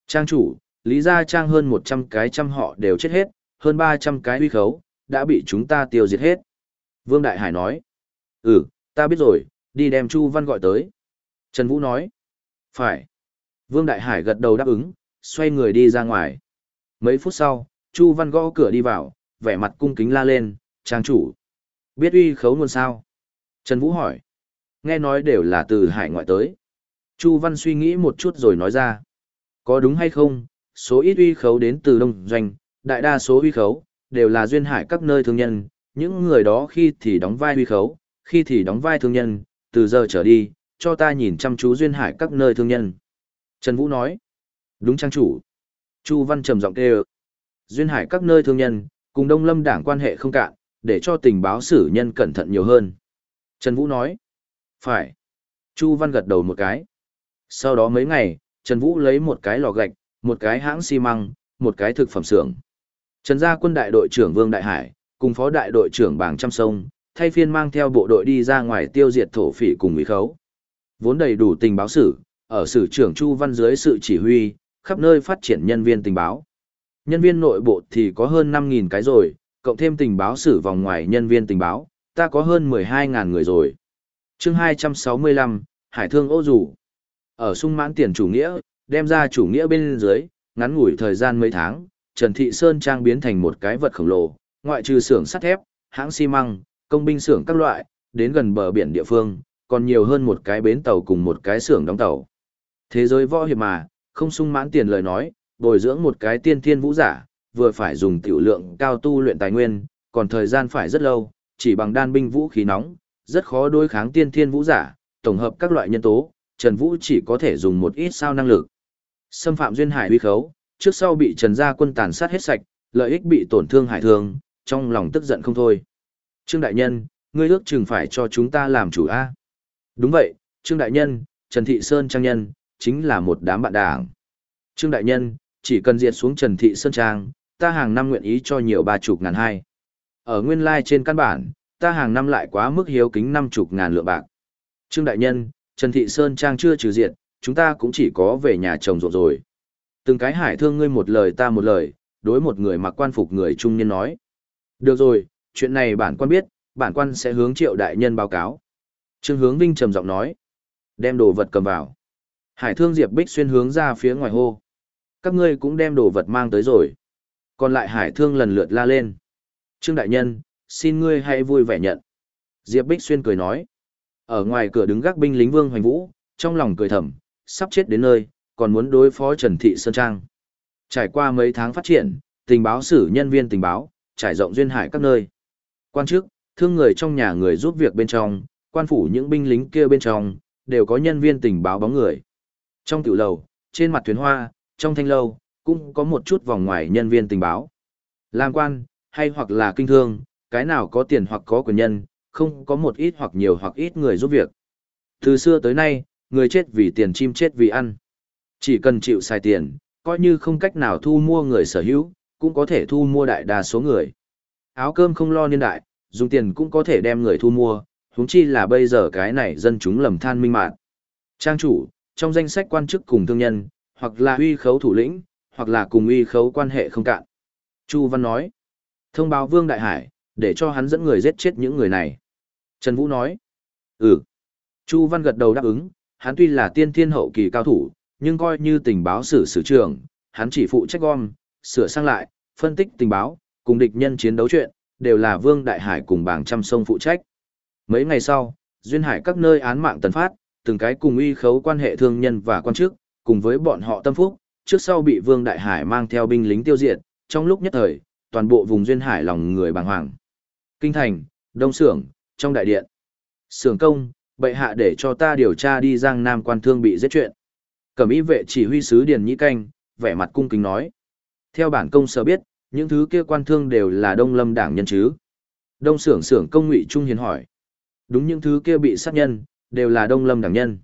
Trang chủ, Lý Gia Trang hơn 100 cái trăm họ đều chết hết, hơn 300 cái huy khấu, đã bị chúng ta tiêu diệt hết. Vương Đại Hải nói, ừ, ta biết rồi, đi đem Chu Văn gọi tới. Trần Vũ nói, phải. Vương Đại Hải gật đầu đáp ứng, xoay người đi ra ngoài. Mấy phút sau, Chu Văn gõ cửa đi vào, vẻ mặt cung kính la lên, trang chủ. Biết uy khấu luôn sao? Trần Vũ hỏi. Nghe nói đều là từ hải ngoại tới. Chu Văn suy nghĩ một chút rồi nói ra. Có đúng hay không, số ít uy khấu đến từ đông doanh, đại đa số uy khấu, đều là duyên hải các nơi thương nhân, những người đó khi thì đóng vai uy khấu, khi thì đóng vai thương nhân, từ giờ trở đi, cho ta nhìn chăm chú duyên hải các nơi thương nhân. Trần Vũ nói, đúng trang chủ. Chu Văn trầm giọng kêu, duyên hải các nơi thương nhân, cùng Đông Lâm đảng quan hệ không cạn, để cho tình báo xử nhân cẩn thận nhiều hơn. Trần Vũ nói, phải. Chu Văn gật đầu một cái. Sau đó mấy ngày, Trần Vũ lấy một cái lò gạch, một cái hãng xi măng, một cái thực phẩm xưởng. Trần gia quân đại đội trưởng Vương Đại Hải, cùng phó đại đội trưởng Bàng Trăm Sông, thay phiên mang theo bộ đội đi ra ngoài tiêu diệt thổ phỉ cùng ý khấu. Vốn đầy đủ tình báo sử, ở sử trưởng Chu Văn dưới sự chỉ huy, khắp nơi phát triển nhân viên tình báo. Nhân viên nội bộ thì có hơn 5.000 cái rồi, cộng thêm tình báo sử vòng ngoài nhân viên tình báo, ta có hơn 12.000 người rồi. chương 265, Hải thương ô Dù. Ở sung mãn tiền chủ nghĩa, đem ra chủ nghĩa bên dưới, ngắn ngủi thời gian mấy tháng, Trần Thị Sơn trang biến thành một cái vật khổng lồ, ngoại trừ xưởng sắt thép, hãng xi măng, công binh xưởng các loại, đến gần bờ biển địa phương, còn nhiều hơn một cái bến tàu cùng một cái xưởng đóng tàu. Thế giới võ hiệp mà, không sung mãn tiền lời nói, bồi dưỡng một cái tiên thiên vũ giả, vừa phải dùng tiểu lượng cao tu luyện tài nguyên, còn thời gian phải rất lâu, chỉ bằng đan binh vũ khí nóng, rất khó đối kháng tiên thiên vũ giả, tổng hợp các loại nhân tố, Trần Vũ chỉ có thể dùng một ít sao năng lực. Xâm phạm duyên hải uy khấu, trước sau bị Trần gia quân tàn sát hết sạch, lợi ích bị tổn thương hải thương, trong lòng tức giận không thôi. Trương Đại Nhân, ngươi ước chừng phải cho chúng ta làm chủ A. Đúng vậy, Trương Đại Nhân, Trần Thị Sơn Trang Nhân, chính là một đám bạn đảng. Trương Đại Nhân, chỉ cần diệt xuống Trần Thị Sơn Trang, ta hàng năm nguyện ý cho nhiều ba chục ngàn hai. Ở nguyên lai trên căn bản, ta hàng năm lại quá mức hiếu kính năm chục ngàn lượng bạc. Trương Đại Nhân, Trần Thị Sơn Trang chưa trừ diệt, chúng ta cũng chỉ có về nhà chồng rộn rồi. Từng cái hải thương ngươi một lời ta một lời, đối một người mặc quan phục người trung niên nói. Được rồi, chuyện này bản quan biết, bản quan sẽ hướng triệu đại nhân báo cáo. Trương hướng vinh trầm giọng nói. Đem đồ vật cầm vào. Hải thương Diệp Bích xuyên hướng ra phía ngoài hô. Các ngươi cũng đem đồ vật mang tới rồi. Còn lại hải thương lần lượt la lên. Trương đại nhân, xin ngươi hãy vui vẻ nhận. Diệp Bích xuyên cười nói. Ở ngoài cửa đứng gác binh lính Vương Hoành Vũ, trong lòng cười thầm, sắp chết đến nơi, còn muốn đối phó Trần Thị Sơn Trang. Trải qua mấy tháng phát triển, tình báo sử nhân viên tình báo, trải rộng duyên hải các nơi. Quan chức, thương người trong nhà người giúp việc bên trong, quan phủ những binh lính kia bên trong, đều có nhân viên tình báo bóng người. Trong tiểu lầu, trên mặt thuyền hoa, trong thanh lâu, cũng có một chút vòng ngoài nhân viên tình báo. Làm quan, hay hoặc là kinh thương, cái nào có tiền hoặc có quyền nhân, không có một ít hoặc nhiều hoặc ít người giúp việc. Từ xưa tới nay, người chết vì tiền chim chết vì ăn. Chỉ cần chịu xài tiền, coi như không cách nào thu mua người sở hữu, cũng có thể thu mua đại đa số người. Áo cơm không lo niên đại, dùng tiền cũng có thể đem người thu mua, huống chi là bây giờ cái này dân chúng lầm than minh mạng. Trang chủ, trong danh sách quan chức cùng thương nhân, hoặc là uy khấu thủ lĩnh, hoặc là cùng uy khấu quan hệ không cạn. Chu Văn nói, thông báo Vương Đại Hải, để cho hắn dẫn người giết chết những người này. Trần Vũ nói, ừ. Chu Văn gật đầu đáp ứng, hắn tuy là tiên thiên hậu kỳ cao thủ, nhưng coi như tình báo sử sử trường, hắn chỉ phụ trách gom, sửa sang lại, phân tích tình báo, cùng địch nhân chiến đấu chuyện, đều là Vương Đại Hải cùng bảng trăm sông phụ trách. Mấy ngày sau, duyên hải các nơi án mạng tần phát, từng cái cùng uy khấu quan hệ thương nhân và quan chức, cùng với bọn họ tâm phúc, trước sau bị Vương Đại Hải mang theo binh lính tiêu diệt, trong lúc nhất thời, toàn bộ vùng duyên hải lòng người bàng hoàng. Kinh thành, Đông Sưởng, trong đại điện. Sưởng công, bệ hạ để cho ta điều tra đi Giang Nam quan thương bị giết chuyện. Cẩm y vệ chỉ huy sứ Điền Nhĩ Canh, vẻ mặt cung kính nói. Theo bản công sở biết, những thứ kia quan thương đều là Đông Lâm đảng nhân chứ. Đông Sưởng Sưởng công Ngụy Trung Hiền hỏi. Đúng những thứ kia bị sát nhân, đều là Đông Lâm đảng nhân.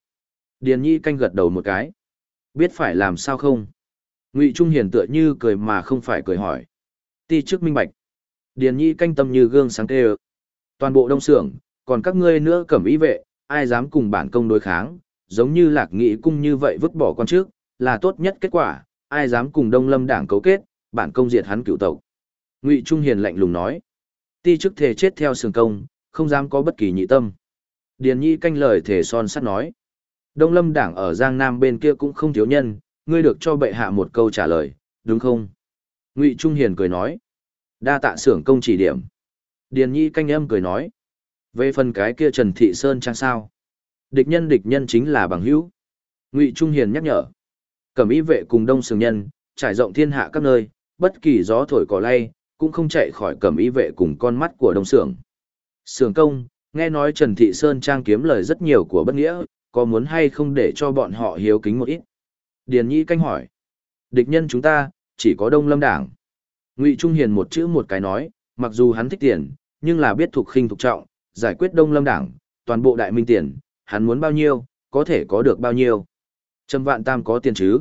Điền Nhĩ Canh gật đầu một cái. Biết phải làm sao không? Ngụy Trung Hiền tựa như cười mà không phải cười hỏi. Ti trước minh bạch. Điền Nhĩ Canh tâm như gương sáng tê Toàn bộ Đông Sưởng, còn các ngươi nữa cẩm ý vệ, ai dám cùng bản công đối kháng, giống như lạc nghị cung như vậy vứt bỏ con trước, là tốt nhất kết quả, ai dám cùng Đông Lâm đảng cấu kết, bản công diệt hắn cựu tộc. Ngụy Trung Hiền lạnh lùng nói, ti chức thể chết theo sường công, không dám có bất kỳ nhị tâm. Điền Nhi canh lời thể son sắt nói, Đông Lâm đảng ở Giang Nam bên kia cũng không thiếu nhân, ngươi được cho bệ hạ một câu trả lời, đúng không? Ngụy Trung Hiền cười nói, đa tạ sưởng công chỉ điểm. Điền Nhi canh âm cười nói, về phần cái kia Trần Thị Sơn trang sao? Địch nhân địch nhân chính là bằng hữu. Ngụy Trung Hiền nhắc nhở. Cẩm y vệ cùng đông sừng nhân, trải rộng thiên hạ các nơi, bất kỳ gió thổi cỏ lay, cũng không chạy khỏi cẩm y vệ cùng con mắt của đông sưởng. Sưởng công, nghe nói Trần Thị Sơn trang kiếm lời rất nhiều của bất nghĩa, có muốn hay không để cho bọn họ hiếu kính một ít? Điền Nhi canh hỏi. Địch nhân chúng ta, chỉ có đông lâm đảng. Ngụy Trung Hiền một chữ một cái nói, mặc dù hắn thích tiền, nhưng là biết thuộc khinh thuộc trọng, giải quyết đông lâm đảng, toàn bộ đại minh tiền, hắn muốn bao nhiêu, có thể có được bao nhiêu. Trầm vạn tam có tiền chứ.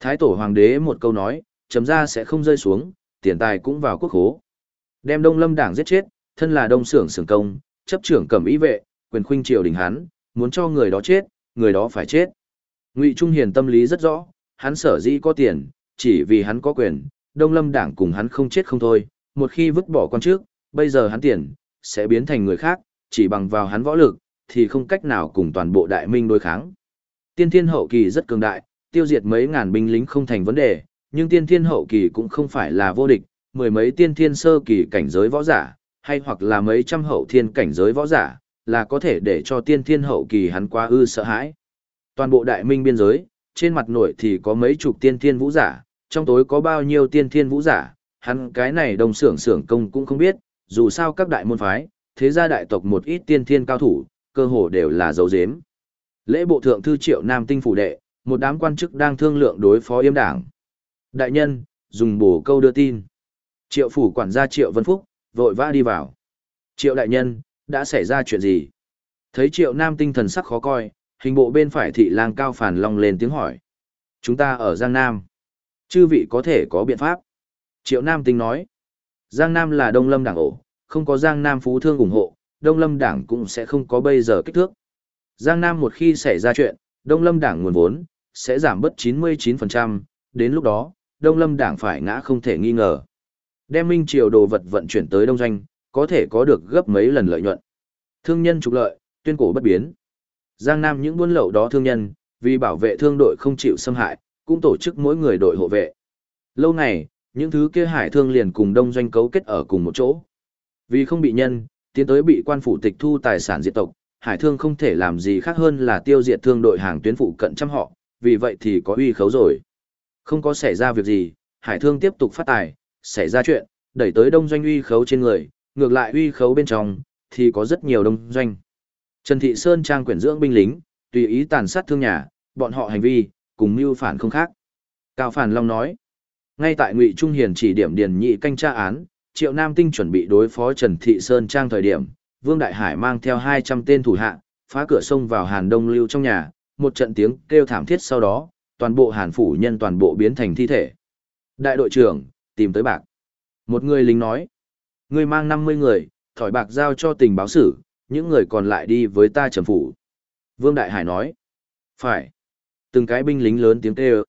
Thái tổ hoàng đế một câu nói, trầm ra sẽ không rơi xuống, tiền tài cũng vào quốc hố. Đem đông lâm đảng giết chết, thân là đông xưởng xưởng công, chấp trưởng cầm ý vệ, quyền khuynh triều đình hắn, muốn cho người đó chết, người đó phải chết. Ngụy Trung Hiền tâm lý rất rõ, hắn sở dĩ có tiền, chỉ vì hắn có quyền, đông lâm đảng cùng hắn không chết không thôi, một khi vứt bỏ con trước, bây giờ hắn tiền, sẽ biến thành người khác, chỉ bằng vào hắn võ lực, thì không cách nào cùng toàn bộ đại minh đối kháng. Tiên thiên hậu kỳ rất cường đại, tiêu diệt mấy ngàn binh lính không thành vấn đề, nhưng tiên thiên hậu kỳ cũng không phải là vô địch, mười mấy tiên thiên sơ kỳ cảnh giới võ giả, hay hoặc là mấy trăm hậu thiên cảnh giới võ giả, là có thể để cho tiên thiên hậu kỳ hắn quá ư sợ hãi. Toàn bộ đại minh biên giới, trên mặt nội thì có mấy chục tiên thiên vũ giả, trong tối có bao nhiêu tiên thiên vũ giả, hắn cái này đồng xưởng xưởng công cũng không biết, dù sao các đại môn phái, thế gia đại tộc một ít tiên thiên cao thủ, cơ hồ đều là dấu dếm. Lễ bộ thượng thư triệu nam tinh phủ đệ, một đám quan chức đang thương lượng đối phó yêm đảng. Đại nhân, dùng bổ câu đưa tin. Triệu phủ quản gia triệu vân phúc, vội vã đi vào. Triệu đại nhân, đã xảy ra chuyện gì? Thấy triệu nam tinh thần sắc khó coi, hình bộ bên phải thị lang cao phản long lên tiếng hỏi. Chúng ta ở Giang Nam. Chư vị có thể có biện pháp. Triệu nam tinh nói. Giang Nam là Đông Lâm đảng ổ, không có Giang Nam phú thương ủng hộ, Đông Lâm Đảng cũng sẽ không có bây giờ kích thước. Giang Nam một khi xảy ra chuyện, Đông Lâm Đảng nguồn vốn, sẽ giảm bớt 99%, đến lúc đó, Đông Lâm Đảng phải ngã không thể nghi ngờ. Đem Minh Triều đồ vật vận chuyển tới Đông Doanh, có thể có được gấp mấy lần lợi nhuận. Thương nhân trục lợi, tuyên cổ bất biến. Giang Nam những buôn lậu đó thương nhân, vì bảo vệ thương đội không chịu xâm hại, cũng tổ chức mỗi người đội hộ vệ. Lâu ngày, những thứ kia hải thương liền cùng Đông Doanh cấu kết ở cùng một chỗ. Vì không bị nhân, tiến tới bị quan phủ tịch thu tài sản diệt tộc, hải thương không thể làm gì khác hơn là tiêu diệt thương đội hàng tuyến phụ cận trăm họ, vì vậy thì có uy khấu rồi. Không có xảy ra việc gì, hải thương tiếp tục phát tài, xảy ra chuyện, đẩy tới đông doanh uy khấu trên người, ngược lại uy khấu bên trong, thì có rất nhiều đông doanh. Trần Thị Sơn trang quyển dưỡng binh lính, tùy ý tàn sát thương nhà, bọn họ hành vi, cùng mưu phản không khác. Cao Phản Long nói, ngay tại Ngụy Trung Hiền chỉ điểm điền nhị canh tra án, Triệu Nam Tinh chuẩn bị đối phó Trần Thị Sơn Trang thời điểm, Vương Đại Hải mang theo 200 tên thủ hạ, phá cửa sông vào Hàn Đông Lưu trong nhà, một trận tiếng kêu thảm thiết sau đó, toàn bộ Hàn phủ nhân toàn bộ biến thành thi thể. Đại đội trưởng, tìm tới bạc. Một người lính nói, người mang 50 người, thỏi bạc giao cho tình báo sử, những người còn lại đi với ta trầm phủ. Vương Đại Hải nói, phải. Từng cái binh lính lớn tiếng kêu.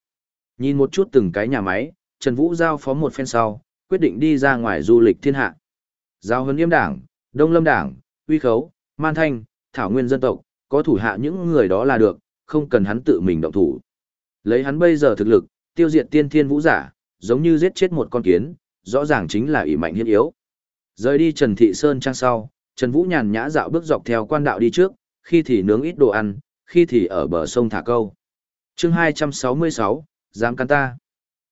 Nhìn một chút từng cái nhà máy, Trần Vũ giao phó một phen sau, quyết định đi ra ngoài du lịch thiên hạ. Giao huấn yêm đảng, Đông Lâm đảng, Uy Khấu, Man Thanh, Thảo Nguyên dân tộc, có thủ hạ những người đó là được, không cần hắn tự mình động thủ. Lấy hắn bây giờ thực lực, tiêu diệt tiên thiên vũ giả, giống như giết chết một con kiến, rõ ràng chính là ỷ mạnh hiên yếu. Rời đi Trần Thị Sơn trang sau, Trần Vũ nhàn nhã dạo bước dọc theo quan đạo đi trước, khi thì nướng ít đồ ăn, khi thì ở bờ sông thả câu. chương 266, dám cắn ta.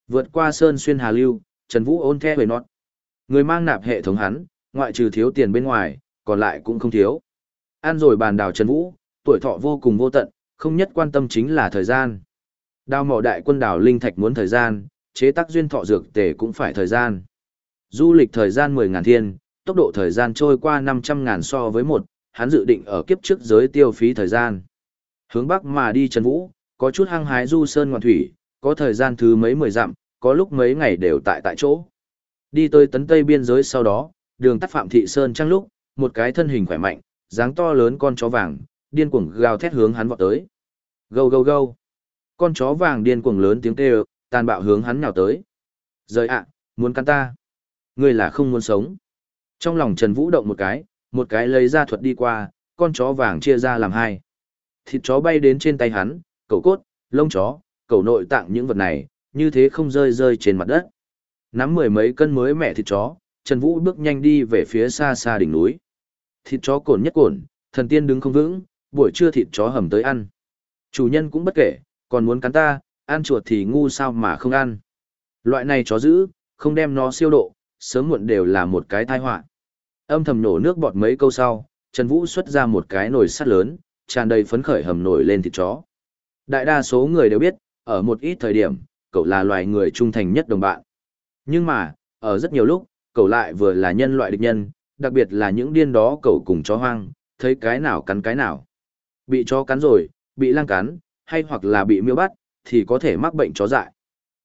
Vượt qua sơn xuyên hà lưu, Trần Vũ ôn the về nót. Người mang nạp hệ thống hắn, ngoại trừ thiếu tiền bên ngoài, còn lại cũng không thiếu. Ăn rồi bàn đào Trần Vũ, tuổi thọ vô cùng vô tận, không nhất quan tâm chính là thời gian. Đào mỏ đại quân đảo linh thạch muốn thời gian, chế tác duyên thọ dược tề cũng phải thời gian. Du lịch thời gian 10.000 thiên, tốc độ thời gian trôi qua 500.000 so với một, hắn dự định ở kiếp trước giới tiêu phí thời gian. Hướng bắc mà đi Trần Vũ, có chút hăng hái du sơn ngoạn thủy, có thời gian thứ mấy mười dặm, có lúc mấy ngày đều tại tại chỗ. Đi tới tấn tây biên giới sau đó, đường tắt Phạm Thị Sơn trăng lúc, một cái thân hình khỏe mạnh, dáng to lớn con chó vàng, điên cuồng gào thét hướng hắn vọt tới. Gâu gâu gâu. Con chó vàng điên cuồng lớn tiếng kêu, tàn bạo hướng hắn nhào tới. Rời ạ, muốn cắn ta. Ngươi là không muốn sống. Trong lòng Trần Vũ động một cái, một cái lấy ra thuật đi qua, con chó vàng chia ra làm hai. Thịt chó bay đến trên tay hắn, cầu cốt, lông chó, cầu nội tạng những vật này, như thế không rơi rơi trên mặt đất. Nắm mười mấy cân mới mẹ thịt chó, Trần Vũ bước nhanh đi về phía xa xa đỉnh núi. Thịt chó cồn nhất cồn, thần tiên đứng không vững, buổi trưa thịt chó hầm tới ăn. Chủ nhân cũng bất kể, còn muốn cắn ta, ăn chuột thì ngu sao mà không ăn. Loại này chó giữ, không đem nó siêu độ, sớm muộn đều là một cái tai họa. Âm thầm nổ nước bọt mấy câu sau, Trần Vũ xuất ra một cái nồi sắt lớn, tràn đầy phấn khởi hầm nổi lên thịt chó. Đại đa số người đều biết, ở một ít thời điểm, cậu là loài người trung thành nhất đồng bạn. Nhưng mà, ở rất nhiều lúc, cậu lại vừa là nhân loại địch nhân, đặc biệt là những điên đó cậu cùng chó hoang, thấy cái nào cắn cái nào. Bị chó cắn rồi, bị lang cắn, hay hoặc là bị miêu bắt, thì có thể mắc bệnh chó dại.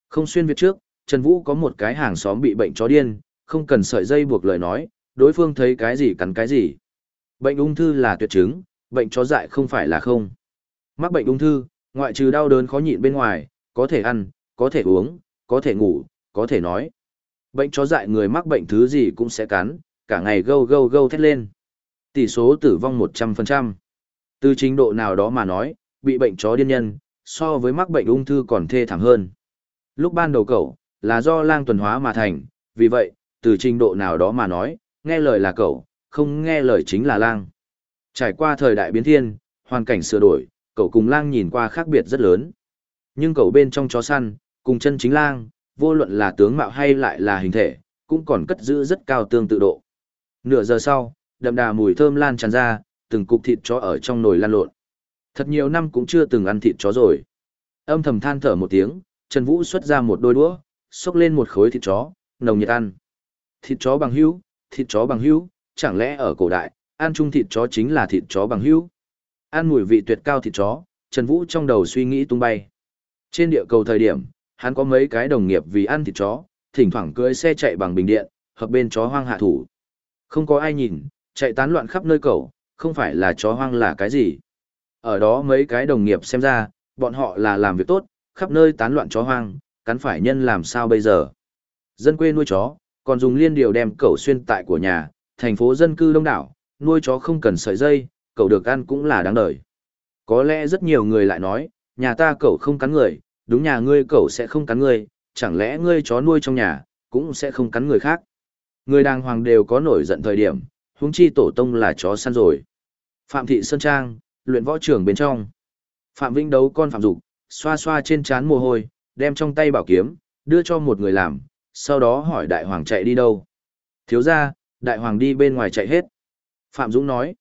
Không xuyên việt trước, Trần Vũ có một cái hàng xóm bị bệnh chó điên, không cần sợi dây buộc lời nói, đối phương thấy cái gì cắn cái gì. Bệnh ung thư là tuyệt chứng, bệnh chó dại không phải là không. Mắc bệnh ung thư, ngoại trừ đau đớn khó nhịn bên ngoài, có thể ăn, có thể uống, có thể ngủ, có thể nói. Bệnh chó dại người mắc bệnh thứ gì cũng sẽ cắn, cả ngày gâu gâu gâu thét lên. Tỷ số tử vong 100%. Từ trình độ nào đó mà nói, bị bệnh chó điên nhân, so với mắc bệnh ung thư còn thê thảm hơn. Lúc ban đầu cậu, là do lang tuần hóa mà thành, vì vậy, từ trình độ nào đó mà nói, nghe lời là cậu, không nghe lời chính là lang. Trải qua thời đại biến thiên, hoàn cảnh sửa đổi, cậu cùng lang nhìn qua khác biệt rất lớn. Nhưng cậu bên trong chó săn, cùng chân chính lang, vô luận là tướng mạo hay lại là hình thể, cũng còn cất giữ rất cao tương tự độ. Nửa giờ sau, đậm đà mùi thơm lan tràn ra, từng cục thịt chó ở trong nồi lan lộn. Thật nhiều năm cũng chưa từng ăn thịt chó rồi. Âm thầm than thở một tiếng, Trần Vũ xuất ra một đôi đũa, xúc lên một khối thịt chó, nồng nhiệt ăn. Thịt chó bằng hữu, thịt chó bằng hữu, chẳng lẽ ở cổ đại, ăn chung thịt chó chính là thịt chó bằng hữu? Ăn mùi vị tuyệt cao thịt chó, Trần Vũ trong đầu suy nghĩ tung bay. Trên địa cầu thời điểm, hắn có mấy cái đồng nghiệp vì ăn thịt chó, thỉnh thoảng cưỡi xe chạy bằng bình điện, hợp bên chó hoang hạ thủ. Không có ai nhìn, chạy tán loạn khắp nơi cầu, không phải là chó hoang là cái gì. Ở đó mấy cái đồng nghiệp xem ra, bọn họ là làm việc tốt, khắp nơi tán loạn chó hoang, cắn phải nhân làm sao bây giờ. Dân quê nuôi chó, còn dùng liên điều đem cẩu xuyên tại của nhà, thành phố dân cư đông đảo, nuôi chó không cần sợi dây, cậu được ăn cũng là đáng đời. Có lẽ rất nhiều người lại nói, nhà ta cậu không cắn người, đúng nhà ngươi cậu sẽ không cắn người, chẳng lẽ ngươi chó nuôi trong nhà, cũng sẽ không cắn người khác. Người đàng hoàng đều có nổi giận thời điểm, huống chi tổ tông là chó săn rồi. Phạm Thị Sơn Trang, luyện võ trưởng bên trong. Phạm Vinh đấu con Phạm Dục, xoa xoa trên trán mồ hôi, đem trong tay bảo kiếm, đưa cho một người làm, sau đó hỏi đại hoàng chạy đi đâu. Thiếu ra, đại hoàng đi bên ngoài chạy hết. Phạm Dũng nói,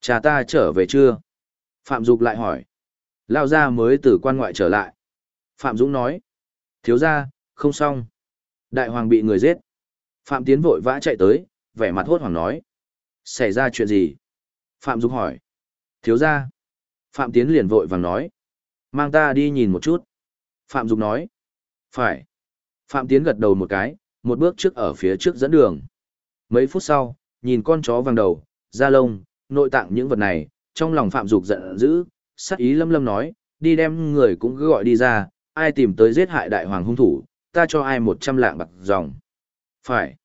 cha ta trở về chưa? Phạm Dục lại hỏi, lao ra mới từ quan ngoại trở lại. Phạm Dũng nói, thiếu ra, không xong. Đại hoàng bị người giết. Phạm Tiến vội vã chạy tới, vẻ mặt hốt hoảng nói. Xảy ra chuyện gì? Phạm Dục hỏi. Thiếu ra. Phạm Tiến liền vội vàng nói. Mang ta đi nhìn một chút. Phạm Dục nói. Phải. Phạm Tiến gật đầu một cái, một bước trước ở phía trước dẫn đường. Mấy phút sau, nhìn con chó vàng đầu, da lông, nội tạng những vật này, trong lòng Phạm Dục giận dữ, sắc ý lâm lâm nói, đi đem người cũng cứ gọi đi ra, ai tìm tới giết hại đại hoàng hung thủ, ta cho ai một trăm lạng bạc dòng. Phải.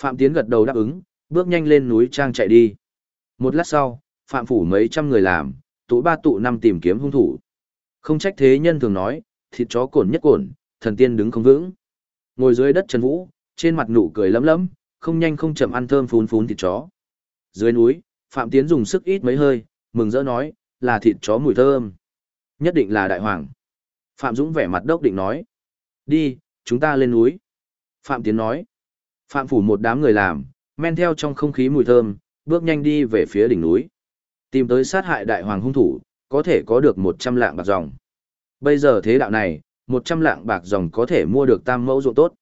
Phạm Tiến gật đầu đáp ứng, bước nhanh lên núi trang chạy đi. Một lát sau, Phạm Phủ mấy trăm người làm, tụ ba tụ năm tìm kiếm hung thủ. Không trách thế nhân thường nói, thịt chó cổn nhất cổn, thần tiên đứng không vững. Ngồi dưới đất Trần Vũ, trên mặt nụ cười lấm lấm, không nhanh không chậm ăn thơm phún phún thịt chó. Dưới núi, Phạm Tiến dùng sức ít mấy hơi, mừng rỡ nói, là thịt chó mùi thơm. Nhất định là đại hoàng. Phạm Dũng vẻ mặt đốc định nói. Đi, chúng ta lên núi. Phạm Tiến nói. Phạm phủ một đám người làm, men theo trong không khí mùi thơm, bước nhanh đi về phía đỉnh núi. Tìm tới sát hại đại hoàng hung thủ, có thể có được 100 lạng bạc dòng. Bây giờ thế đạo này, 100 lạng bạc dòng có thể mua được tam mẫu ruộng tốt.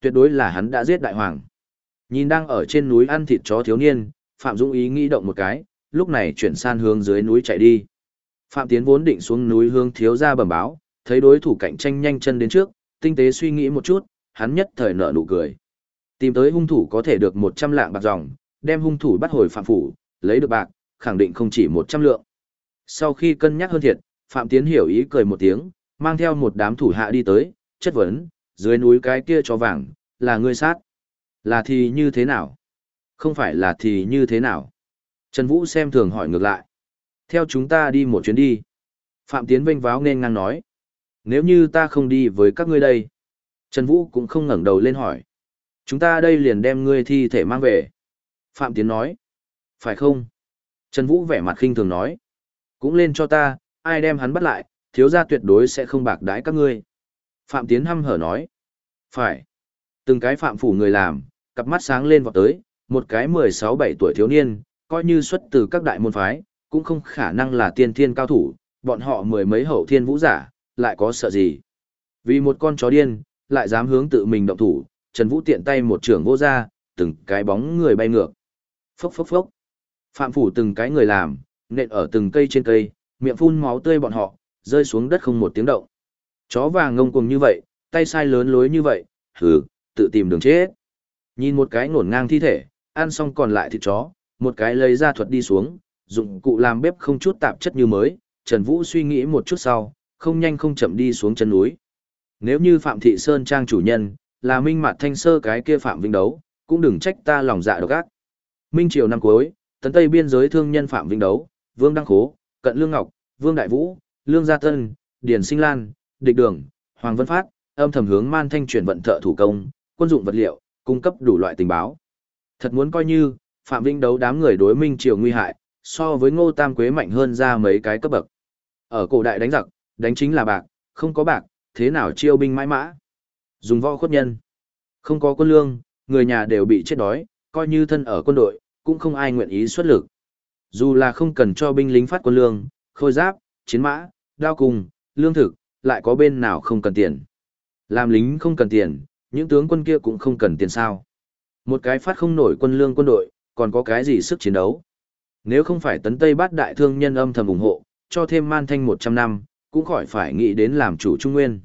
Tuyệt đối là hắn đã giết đại hoàng. Nhìn đang ở trên núi ăn thịt chó thiếu niên, Phạm Dũng ý nghĩ động một cái, lúc này chuyển san hướng dưới núi chạy đi. Phạm Tiến vốn định xuống núi hướng thiếu ra bẩm báo, thấy đối thủ cạnh tranh nhanh chân đến trước, tinh tế suy nghĩ một chút, hắn nhất thời nở nụ cười. Tìm tới hung thủ có thể được 100 lạng bạc dòng, đem hung thủ bắt hồi phạm phủ, lấy được bạc, khẳng định không chỉ 100 lượng. Sau khi cân nhắc hơn thiệt, Phạm Tiến hiểu ý cười một tiếng, mang theo một đám thủ hạ đi tới, chất vấn, dưới núi cái kia cho vàng, là ngươi sát. Là thì như thế nào? Không phải là thì như thế nào? Trần Vũ xem thường hỏi ngược lại. Theo chúng ta đi một chuyến đi. Phạm Tiến vênh váo nên ngang nói. Nếu như ta không đi với các ngươi đây. Trần Vũ cũng không ngẩng đầu lên hỏi. Chúng ta đây liền đem ngươi thi thể mang về. Phạm Tiến nói. Phải không? Trần Vũ vẻ mặt khinh thường nói. Cũng lên cho ta, ai đem hắn bắt lại, thiếu gia tuyệt đối sẽ không bạc đái các ngươi. Phạm Tiến hăm hở nói. Phải. Từng cái phạm phủ người làm, cặp mắt sáng lên vọt tới, một cái 16-17 tuổi thiếu niên, coi như xuất từ các đại môn phái, cũng không khả năng là tiên thiên cao thủ, bọn họ mười mấy hậu thiên vũ giả, lại có sợ gì. Vì một con chó điên, lại dám hướng tự mình động thủ, Trần Vũ tiện tay một trường vô ra, từng cái bóng người bay ngược. Phốc phốc phốc. Phạm phủ từng cái người làm, nện ở từng cây trên cây, miệng phun máu tươi bọn họ, rơi xuống đất không một tiếng động. Chó vàng ngông cuồng như vậy, tay sai lớn lối như vậy, hừ, tự tìm đường chết. Nhìn một cái ngổn ngang thi thể, ăn xong còn lại thịt chó, một cái lấy ra thuật đi xuống, dụng cụ làm bếp không chút tạp chất như mới, Trần Vũ suy nghĩ một chút sau, không nhanh không chậm đi xuống chân núi. Nếu như Phạm Thị Sơn Trang chủ nhân, là minh Mạt thanh sơ cái kia Phạm Vinh Đấu, cũng đừng trách ta lòng dạ độc ác. Minh Triều năm cuối, tấn tây biên giới thương nhân Phạm Vinh Đấu, Vương Đăng Khố, Cận Lương Ngọc, Vương Đại Vũ, Lương Gia Tân, Điền Sinh Lan, Địch Đường, Hoàng Vân Phát, âm thầm hướng man thanh chuyển vận thợ thủ công, quân dụng vật liệu, cung cấp đủ loại tình báo. Thật muốn coi như, Phạm Vinh Đấu đám người đối Minh Triều nguy hại, so với Ngô Tam Quế mạnh hơn ra mấy cái cấp bậc. Ở cổ đại đánh giặc, đánh chính là bạc, không có bạc, thế nào chiêu binh mãi mã. Dùng võ khuất nhân. Không có quân lương, người nhà đều bị chết đói, coi như thân ở quân đội, cũng không ai nguyện ý xuất lực. Dù là không cần cho binh lính phát quân lương, khôi giáp, chiến mã, đao cùng, lương thực, lại có bên nào không cần tiền. Làm lính không cần tiền, những tướng quân kia cũng không cần tiền sao. Một cái phát không nổi quân lương quân đội, còn có cái gì sức chiến đấu. Nếu không phải tấn Tây bát đại thương nhân âm thầm ủng hộ, cho thêm man thanh 100 năm, cũng khỏi phải nghĩ đến làm chủ Trung Nguyên.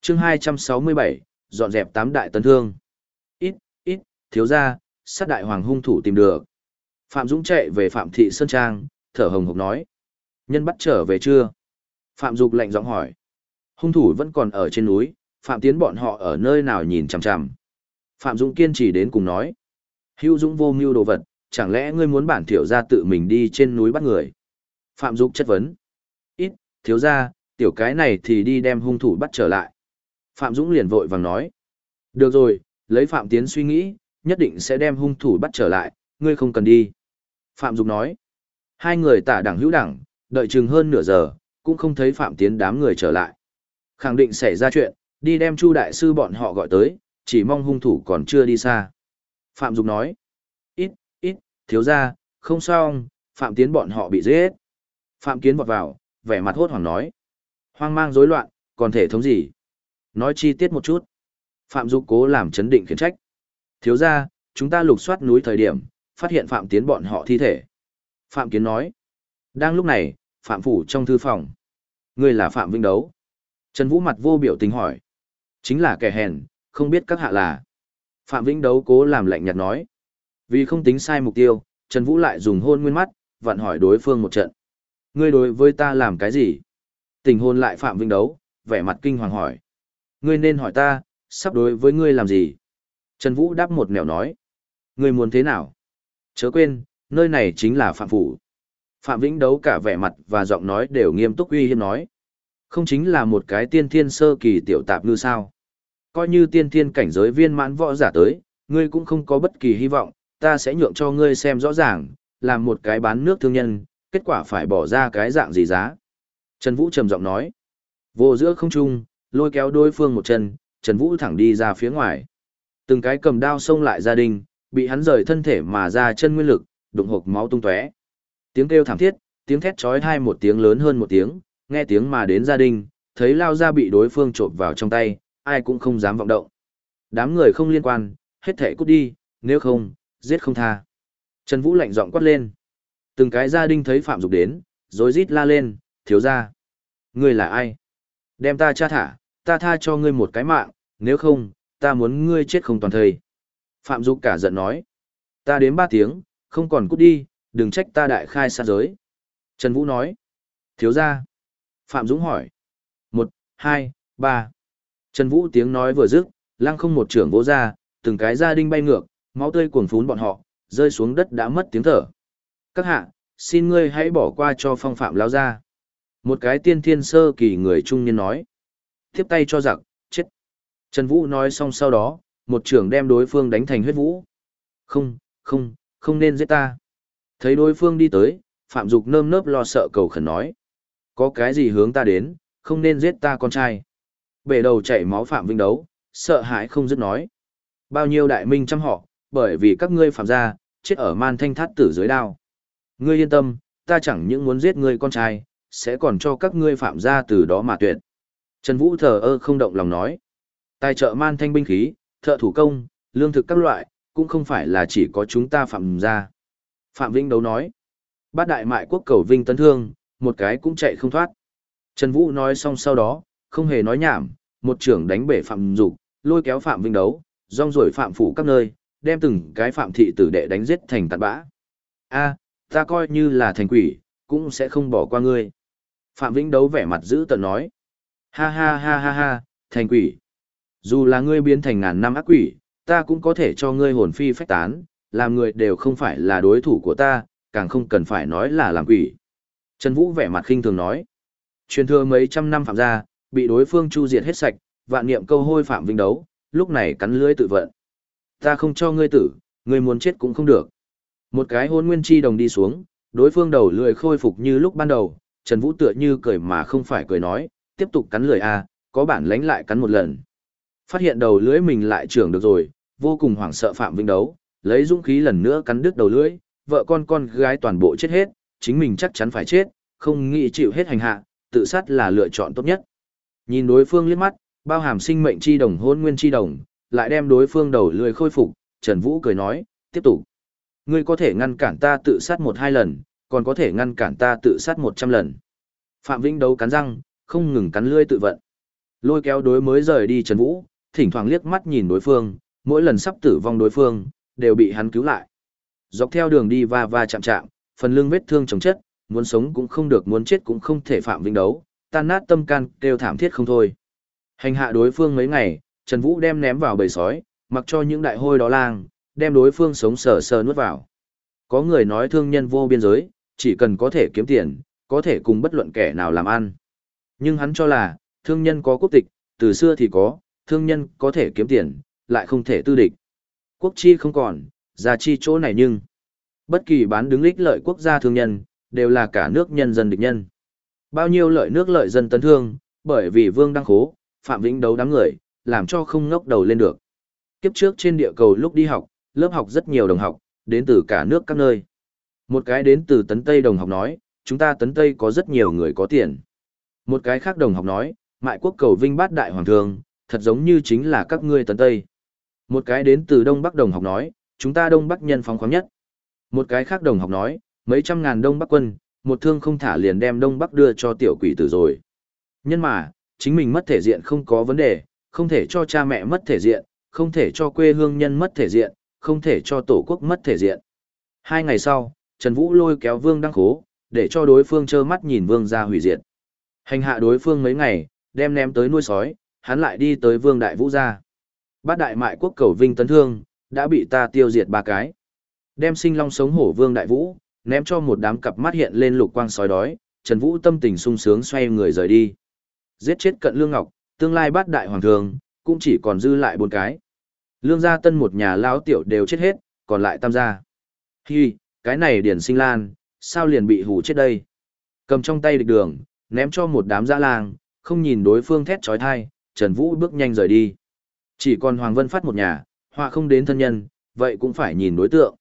chương 267, dọn dẹp tám đại tấn thương. Ít, ít, thiếu ra, sát đại hoàng hung thủ tìm được. Phạm Dũng chạy về Phạm Thị Sơn Trang, thở hồng hộc nói. Nhân bắt trở về chưa? Phạm Dục lạnh giọng hỏi. Hung thủ vẫn còn ở trên núi, Phạm Tiến bọn họ ở nơi nào nhìn chằm chằm. Phạm Dũng kiên trì đến cùng nói. Hưu Dũng vô mưu đồ vật, chẳng lẽ ngươi muốn bản thiểu ra tự mình đi trên núi bắt người? Phạm Dũng chất vấn. Ít, thiếu ra, tiểu cái này thì đi đem hung thủ bắt trở lại. Phạm Dũng liền vội vàng nói. Được rồi, lấy Phạm Tiến suy nghĩ, nhất định sẽ đem hung thủ bắt trở lại, ngươi không cần đi. Phạm Dũng nói. Hai người tả đẳng hữu đẳng, đợi chừng hơn nửa giờ, cũng không thấy Phạm Tiến đám người trở lại. Khẳng định xảy ra chuyện, đi đem Chu đại sư bọn họ gọi tới, chỉ mong hung thủ còn chưa đi xa. Phạm Dục nói. Ít, ít, thiếu ra, không sao, Phạm Tiến bọn họ bị giết. Phạm Kiến vọt vào, vẻ mặt hốt hoảng nói. Hoang mang rối loạn, còn thể thống gì? Nói chi tiết một chút. Phạm Dục cố làm chấn định khiển trách. Thiếu ra, chúng ta lục soát núi thời điểm, phát hiện Phạm Tiến bọn họ thi thể. Phạm Kiến nói. Đang lúc này, Phạm Phủ trong thư phòng. Người là Phạm Vinh Đấu. Trần Vũ mặt vô biểu tình hỏi. Chính là kẻ hèn, không biết các hạ là. Phạm Vĩnh Đấu cố làm lạnh nhạt nói. Vì không tính sai mục tiêu, Trần Vũ lại dùng hôn nguyên mắt, vặn hỏi đối phương một trận. Ngươi đối với ta làm cái gì? Tình hôn lại Phạm Vĩnh Đấu, vẻ mặt kinh hoàng hỏi. Ngươi nên hỏi ta, sắp đối với ngươi làm gì? Trần Vũ đáp một nẻo nói. Ngươi muốn thế nào? Chớ quên, nơi này chính là Phạm Phủ. Phạm Vĩnh Đấu cả vẻ mặt và giọng nói đều nghiêm túc uy hiếp nói. Không chính là một cái tiên thiên sơ kỳ tiểu tạp như sao? Coi như tiên thiên cảnh giới viên mãn võ giả tới, ngươi cũng không có bất kỳ hy vọng, ta sẽ nhượng cho ngươi xem rõ ràng, làm một cái bán nước thương nhân, kết quả phải bỏ ra cái dạng gì giá. Trần Vũ trầm giọng nói, vô giữa không trung, lôi kéo đối phương một chân, Trần Vũ thẳng đi ra phía ngoài. Từng cái cầm đao xông lại gia đình, bị hắn rời thân thể mà ra chân nguyên lực, đụng hộp máu tung tóe. Tiếng kêu thảm thiết, tiếng thét chói tai một tiếng lớn hơn một tiếng, nghe tiếng mà đến gia đình, thấy lao ra bị đối phương trộm vào trong tay, ai cũng không dám vọng động. Đám người không liên quan, hết thể cút đi, nếu không, giết không tha. Trần Vũ lạnh giọng quát lên. Từng cái gia đình thấy Phạm Dục đến, rồi rít la lên, thiếu ra. Ngươi là ai? Đem ta cha thả, ta tha cho ngươi một cái mạng, nếu không, ta muốn ngươi chết không toàn thời. Phạm Dục cả giận nói. Ta đến ba tiếng, không còn cút đi, đừng trách ta đại khai sát giới. Trần Vũ nói. Thiếu ra. Phạm Dũng hỏi. Một, hai, ba. Trần Vũ tiếng nói vừa dứt, lăng không một trưởng vỗ ra, từng cái gia đinh bay ngược, máu tươi cuồng phún bọn họ, rơi xuống đất đã mất tiếng thở. Các hạ, xin ngươi hãy bỏ qua cho phong phạm lao ra. Một cái tiên thiên sơ kỳ người trung niên nói. Tiếp tay cho giặc, chết. Trần Vũ nói xong sau đó, một trưởng đem đối phương đánh thành huyết vũ. Không, không, không nên giết ta. Thấy đối phương đi tới, Phạm Dục nơm nớp lo sợ cầu khẩn nói. Có cái gì hướng ta đến, không nên giết ta con trai. Bể đầu chảy máu Phạm Vinh đấu, sợ hãi không dứt nói. Bao nhiêu đại minh chăm họ, bởi vì các ngươi phạm gia, chết ở man thanh thát tử dưới đao. Ngươi yên tâm, ta chẳng những muốn giết ngươi con trai, sẽ còn cho các ngươi phạm gia từ đó mà tuyệt. Trần Vũ thờ ơ không động lòng nói. Tài trợ man thanh binh khí, thợ thủ công, lương thực các loại, cũng không phải là chỉ có chúng ta phạm gia. Phạm Vinh đấu nói. Bát đại mại quốc cầu Vinh tấn thương, một cái cũng chạy không thoát. Trần Vũ nói xong sau đó, không hề nói nhảm, một trưởng đánh bể Phạm Dục, lôi kéo Phạm Vinh đấu, rong rồi Phạm phủ các nơi, đem từng cái Phạm thị tử đệ đánh giết thành tạt bã. A, ta coi như là thành quỷ, cũng sẽ không bỏ qua ngươi. Phạm Vinh đấu vẻ mặt giữ tợn nói. Ha ha ha ha ha, thành quỷ. Dù là ngươi biến thành ngàn năm ác quỷ, ta cũng có thể cho ngươi hồn phi phách tán, làm người đều không phải là đối thủ của ta, càng không cần phải nói là làm quỷ. Trần Vũ vẻ mặt khinh thường nói. Truyền thừa mấy trăm năm phạm gia, bị đối phương chu diệt hết sạch, vạn niệm câu hôi phạm vinh đấu, lúc này cắn lưỡi tự vận. Ta không cho ngươi tử, ngươi muốn chết cũng không được. Một cái hôn nguyên chi đồng đi xuống, đối phương đầu lưỡi khôi phục như lúc ban đầu, Trần Vũ tựa như cười mà không phải cười nói, tiếp tục cắn lưỡi a, có bản lánh lại cắn một lần. Phát hiện đầu lưỡi mình lại trưởng được rồi, vô cùng hoảng sợ phạm vinh đấu, lấy dũng khí lần nữa cắn đứt đầu lưỡi, vợ con con gái toàn bộ chết hết, chính mình chắc chắn phải chết, không nghĩ chịu hết hành hạ, tự sát là lựa chọn tốt nhất. Nhìn đối phương liếc mắt, bao hàm sinh mệnh chi đồng hôn nguyên chi đồng, lại đem đối phương đầu lưỡi khôi phục, Trần Vũ cười nói, tiếp tục. Ngươi có thể ngăn cản ta tự sát một hai lần, còn có thể ngăn cản ta tự sát một trăm lần. Phạm Vĩnh đấu cắn răng, không ngừng cắn lưỡi tự vận. Lôi kéo đối mới rời đi Trần Vũ, thỉnh thoảng liếc mắt nhìn đối phương, mỗi lần sắp tử vong đối phương, đều bị hắn cứu lại. Dọc theo đường đi va va chạm chạm, phần lưng vết thương chồng chất, muốn sống cũng không được muốn chết cũng không thể Phạm Vĩnh đấu, tan nát tâm can, kêu thảm thiết không thôi. Hành hạ đối phương mấy ngày, Trần Vũ đem ném vào bầy sói, mặc cho những đại hôi đó lang, đem đối phương sống sờ sờ nuốt vào. Có người nói thương nhân vô biên giới, chỉ cần có thể kiếm tiền, có thể cùng bất luận kẻ nào làm ăn. Nhưng hắn cho là, thương nhân có quốc tịch, từ xưa thì có, thương nhân có thể kiếm tiền, lại không thể tư địch. Quốc chi không còn, gia chi chỗ này nhưng, bất kỳ bán đứng lích lợi quốc gia thương nhân, đều là cả nước nhân dân địch nhân. Bao nhiêu lợi nước lợi dân tấn thương, bởi vì vương đăng khố, phạm vĩnh đấu đám người, làm cho không ngốc đầu lên được. Kiếp trước trên địa cầu lúc đi học, lớp học rất nhiều đồng học, đến từ cả nước các nơi. Một cái đến từ tấn Tây đồng học nói, chúng ta tấn Tây có rất nhiều người có tiền. Một cái khác đồng học nói, mại quốc cầu vinh bát đại hoàng thường, thật giống như chính là các ngươi tấn Tây. Một cái đến từ Đông Bắc đồng học nói, chúng ta Đông Bắc nhân phóng khoáng nhất. Một cái khác đồng học nói, mấy trăm ngàn Đông Bắc quân, một thương không thả liền đem Đông Bắc đưa cho tiểu quỷ tử rồi. Nhân mà, chính mình mất thể diện không có vấn đề, không thể cho cha mẹ mất thể diện, không thể cho quê hương nhân mất thể diện, không thể cho tổ quốc mất thể diện. Hai ngày sau, Trần Vũ lôi kéo Vương Đăng Khố, để cho đối phương trơ mắt nhìn Vương ra hủy diệt. Hành hạ đối phương mấy ngày, đem ném tới nuôi sói, hắn lại đi tới Vương Đại Vũ ra. Bát đại mại quốc cầu Vinh Tấn Thương, đã bị ta tiêu diệt ba cái. Đem sinh long sống hổ Vương Đại Vũ, ném cho một đám cặp mắt hiện lên lục quang sói đói, Trần Vũ tâm tình sung sướng xoay người rời đi. Giết chết cận lương ngọc, tương lai bát đại hoàng thường, cũng chỉ còn dư lại bốn cái. Lương gia tân một nhà lão tiểu đều chết hết, còn lại tam gia. Hi, cái này điển sinh lan, sao liền bị hù chết đây? Cầm trong tay địch đường, ném cho một đám dã lang, không nhìn đối phương thét trói thai, Trần Vũ bước nhanh rời đi. Chỉ còn Hoàng Vân phát một nhà, họa không đến thân nhân, vậy cũng phải nhìn đối tượng.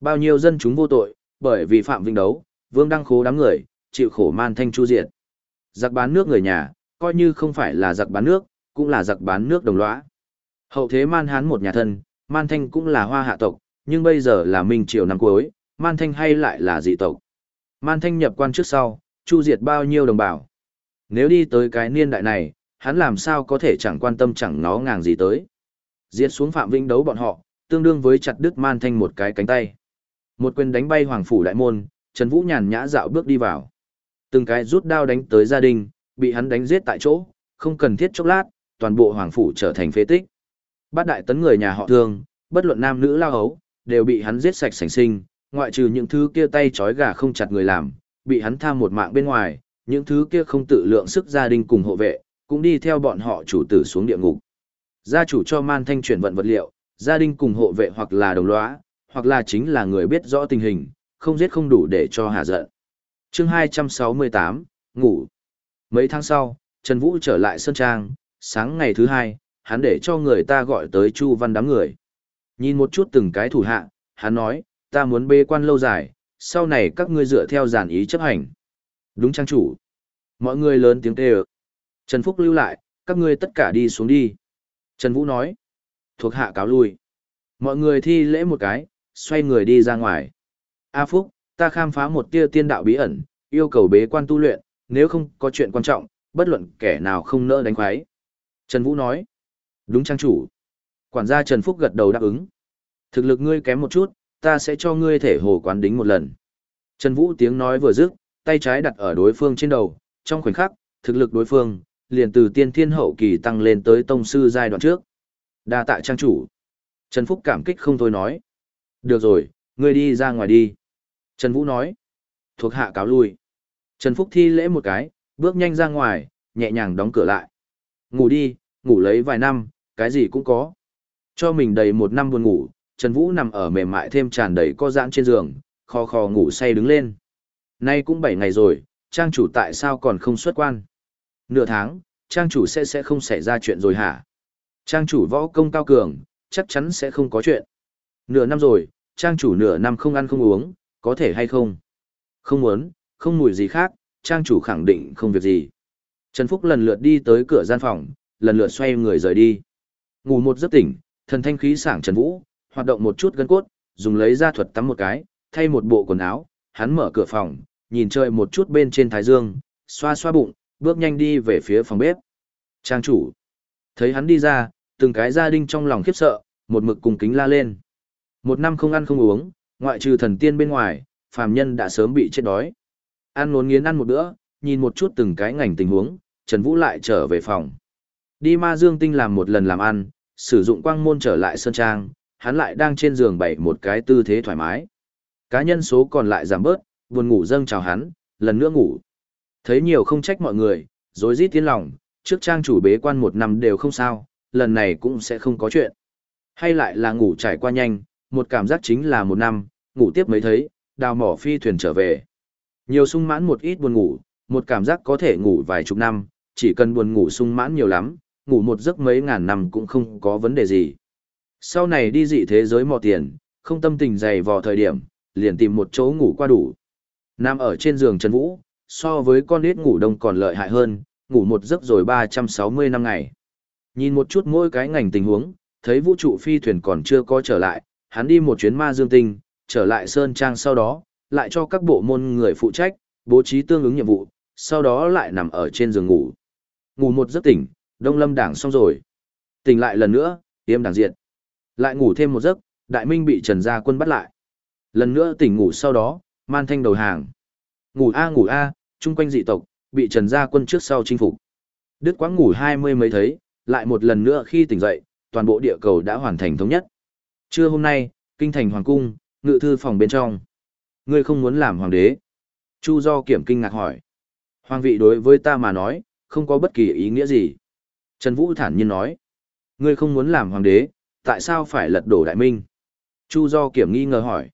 Bao nhiêu dân chúng vô tội, bởi vì phạm vinh đấu, vương đăng khố đám người, chịu khổ man thanh chu diệt. Giặc bán nước người nhà, coi như không phải là giặc bán nước, cũng là giặc bán nước đồng lõa. Hậu thế man hán một nhà thân, man thanh cũng là hoa hạ tộc, nhưng bây giờ là minh triều năm cuối, man thanh hay lại là dị tộc. Man thanh nhập quan trước sau, chu diệt bao nhiêu đồng bào. Nếu đi tới cái niên đại này, hắn làm sao có thể chẳng quan tâm chẳng nó ngàng gì tới. Diệt xuống phạm vĩnh đấu bọn họ, tương đương với chặt đứt man thanh một cái cánh tay. Một quyền đánh bay hoàng phủ đại môn, Trần Vũ nhàn nhã dạo bước đi vào. Từng cái rút đao đánh tới gia đình, bị hắn đánh giết tại chỗ, không cần thiết chốc lát, toàn bộ hoàng phủ trở thành phế tích. Bát đại tấn người nhà họ thương, bất luận nam nữ lao hấu, đều bị hắn giết sạch sành sinh, ngoại trừ những thứ kia tay trói gà không chặt người làm, bị hắn tham một mạng bên ngoài, những thứ kia không tự lượng sức gia đình cùng hộ vệ, cũng đi theo bọn họ chủ tử xuống địa ngục. Gia chủ cho man thanh chuyển vận vật liệu, gia đình cùng hộ vệ hoặc là đồng lõa, hoặc là chính là người biết rõ tình hình, không giết không đủ để cho hạ giận. chương 268, ngủ. Mấy tháng sau, Trần Vũ trở lại Sơn Trang, sáng ngày thứ hai, hắn để cho người ta gọi tới Chu Văn đám người. Nhìn một chút từng cái thủ hạ, hắn nói, ta muốn bê quan lâu dài, sau này các ngươi dựa theo giản ý chấp hành. Đúng trang chủ. Mọi người lớn tiếng kêu. Trần Phúc lưu lại, các ngươi tất cả đi xuống đi. Trần Vũ nói. Thuộc hạ cáo lui. Mọi người thi lễ một cái, xoay người đi ra ngoài. A Phúc, ta khám phá một tia tiên đạo bí ẩn, yêu cầu bế quan tu luyện, nếu không có chuyện quan trọng, bất luận kẻ nào không nỡ đánh khoái. Trần Vũ nói. Đúng trang chủ. Quản gia Trần Phúc gật đầu đáp ứng. Thực lực ngươi kém một chút, ta sẽ cho ngươi thể hồ quán đính một lần. Trần Vũ tiếng nói vừa dứt, tay trái đặt ở đối phương trên đầu, trong khoảnh khắc, thực lực đối phương, liền từ tiên thiên hậu kỳ tăng lên tới tông sư giai đoạn trước. Đa tạ trang chủ. Trần Phúc cảm kích không thôi nói. Được rồi, ngươi đi ra ngoài đi. Trần Vũ nói. Thuộc hạ cáo lui. Trần Phúc thi lễ một cái, bước nhanh ra ngoài, nhẹ nhàng đóng cửa lại. Ngủ đi, ngủ lấy vài năm, cái gì cũng có. Cho mình đầy một năm buồn ngủ, Trần Vũ nằm ở mềm mại thêm tràn đầy co giãn trên giường, khò khò ngủ say đứng lên. Nay cũng 7 ngày rồi, trang chủ tại sao còn không xuất quan? Nửa tháng, trang chủ sẽ sẽ không xảy ra chuyện rồi hả? Trang chủ võ công cao cường, chắc chắn sẽ không có chuyện. Nửa năm rồi, trang chủ nửa năm không ăn không uống, có thể hay không? Không muốn, không mùi gì khác, trang chủ khẳng định không việc gì. Trần Phúc lần lượt đi tới cửa gian phòng, lần lượt xoay người rời đi. Ngủ một giấc tỉnh, thần thanh khí sảng Trần Vũ, hoạt động một chút gân cốt, dùng lấy ra thuật tắm một cái, thay một bộ quần áo, hắn mở cửa phòng, nhìn chơi một chút bên trên thái dương, xoa xoa bụng, bước nhanh đi về phía phòng bếp. Trang chủ, thấy hắn đi ra, từng cái gia đình trong lòng khiếp sợ, một mực cùng kính la lên. Một năm không ăn không uống, ngoại trừ thần tiên bên ngoài, phàm nhân đã sớm bị chết đói. Ăn nốn nghiến ăn một bữa, nhìn một chút từng cái ngành tình huống, Trần Vũ lại trở về phòng. Đi ma dương tinh làm một lần làm ăn, sử dụng quang môn trở lại sơn trang, hắn lại đang trên giường bày một cái tư thế thoải mái. Cá nhân số còn lại giảm bớt, buồn ngủ dâng chào hắn, lần nữa ngủ. Thấy nhiều không trách mọi người, rối rít tiến lòng, trước trang chủ bế quan một năm đều không sao, lần này cũng sẽ không có chuyện. Hay lại là ngủ trải qua nhanh, một cảm giác chính là một năm, ngủ tiếp mới thấy, đào mỏ phi thuyền trở về. Nhiều sung mãn một ít buồn ngủ, một cảm giác có thể ngủ vài chục năm, chỉ cần buồn ngủ sung mãn nhiều lắm, ngủ một giấc mấy ngàn năm cũng không có vấn đề gì. Sau này đi dị thế giới mò tiền, không tâm tình dày vò thời điểm, liền tìm một chỗ ngủ qua đủ. Nằm ở trên giường Trần Vũ, so với con nít ngủ đông còn lợi hại hơn, ngủ một giấc rồi 360 năm ngày. Nhìn một chút mỗi cái ngành tình huống, thấy vũ trụ phi thuyền còn chưa có trở lại, hắn đi một chuyến ma dương tinh, trở lại Sơn Trang sau đó, lại cho các bộ môn người phụ trách, bố trí tương ứng nhiệm vụ, sau đó lại nằm ở trên giường ngủ. Ngủ một giấc tỉnh, Đông Lâm Đảng xong rồi. Tỉnh lại lần nữa, tiêm đảng diện, Lại ngủ thêm một giấc, Đại Minh bị Trần Gia Quân bắt lại. Lần nữa tỉnh ngủ sau đó, man thanh đầu hàng. Ngủ a ngủ a, chung quanh dị tộc, bị Trần Gia Quân trước sau chinh phục. Đứt quãng ngủ hai mươi mấy thấy, lại một lần nữa khi tỉnh dậy, toàn bộ địa cầu đã hoàn thành thống nhất. Trưa hôm nay, kinh thành hoàng cung, ngự thư phòng bên trong. Ngươi không muốn làm hoàng đế. Chu do kiểm kinh ngạc hỏi. Hoàng vị đối với ta mà nói, không có bất kỳ ý nghĩa gì. Trần Vũ thản nhiên nói. Ngươi không muốn làm hoàng đế, tại sao phải lật đổ đại minh? Chu do kiểm nghi ngờ hỏi.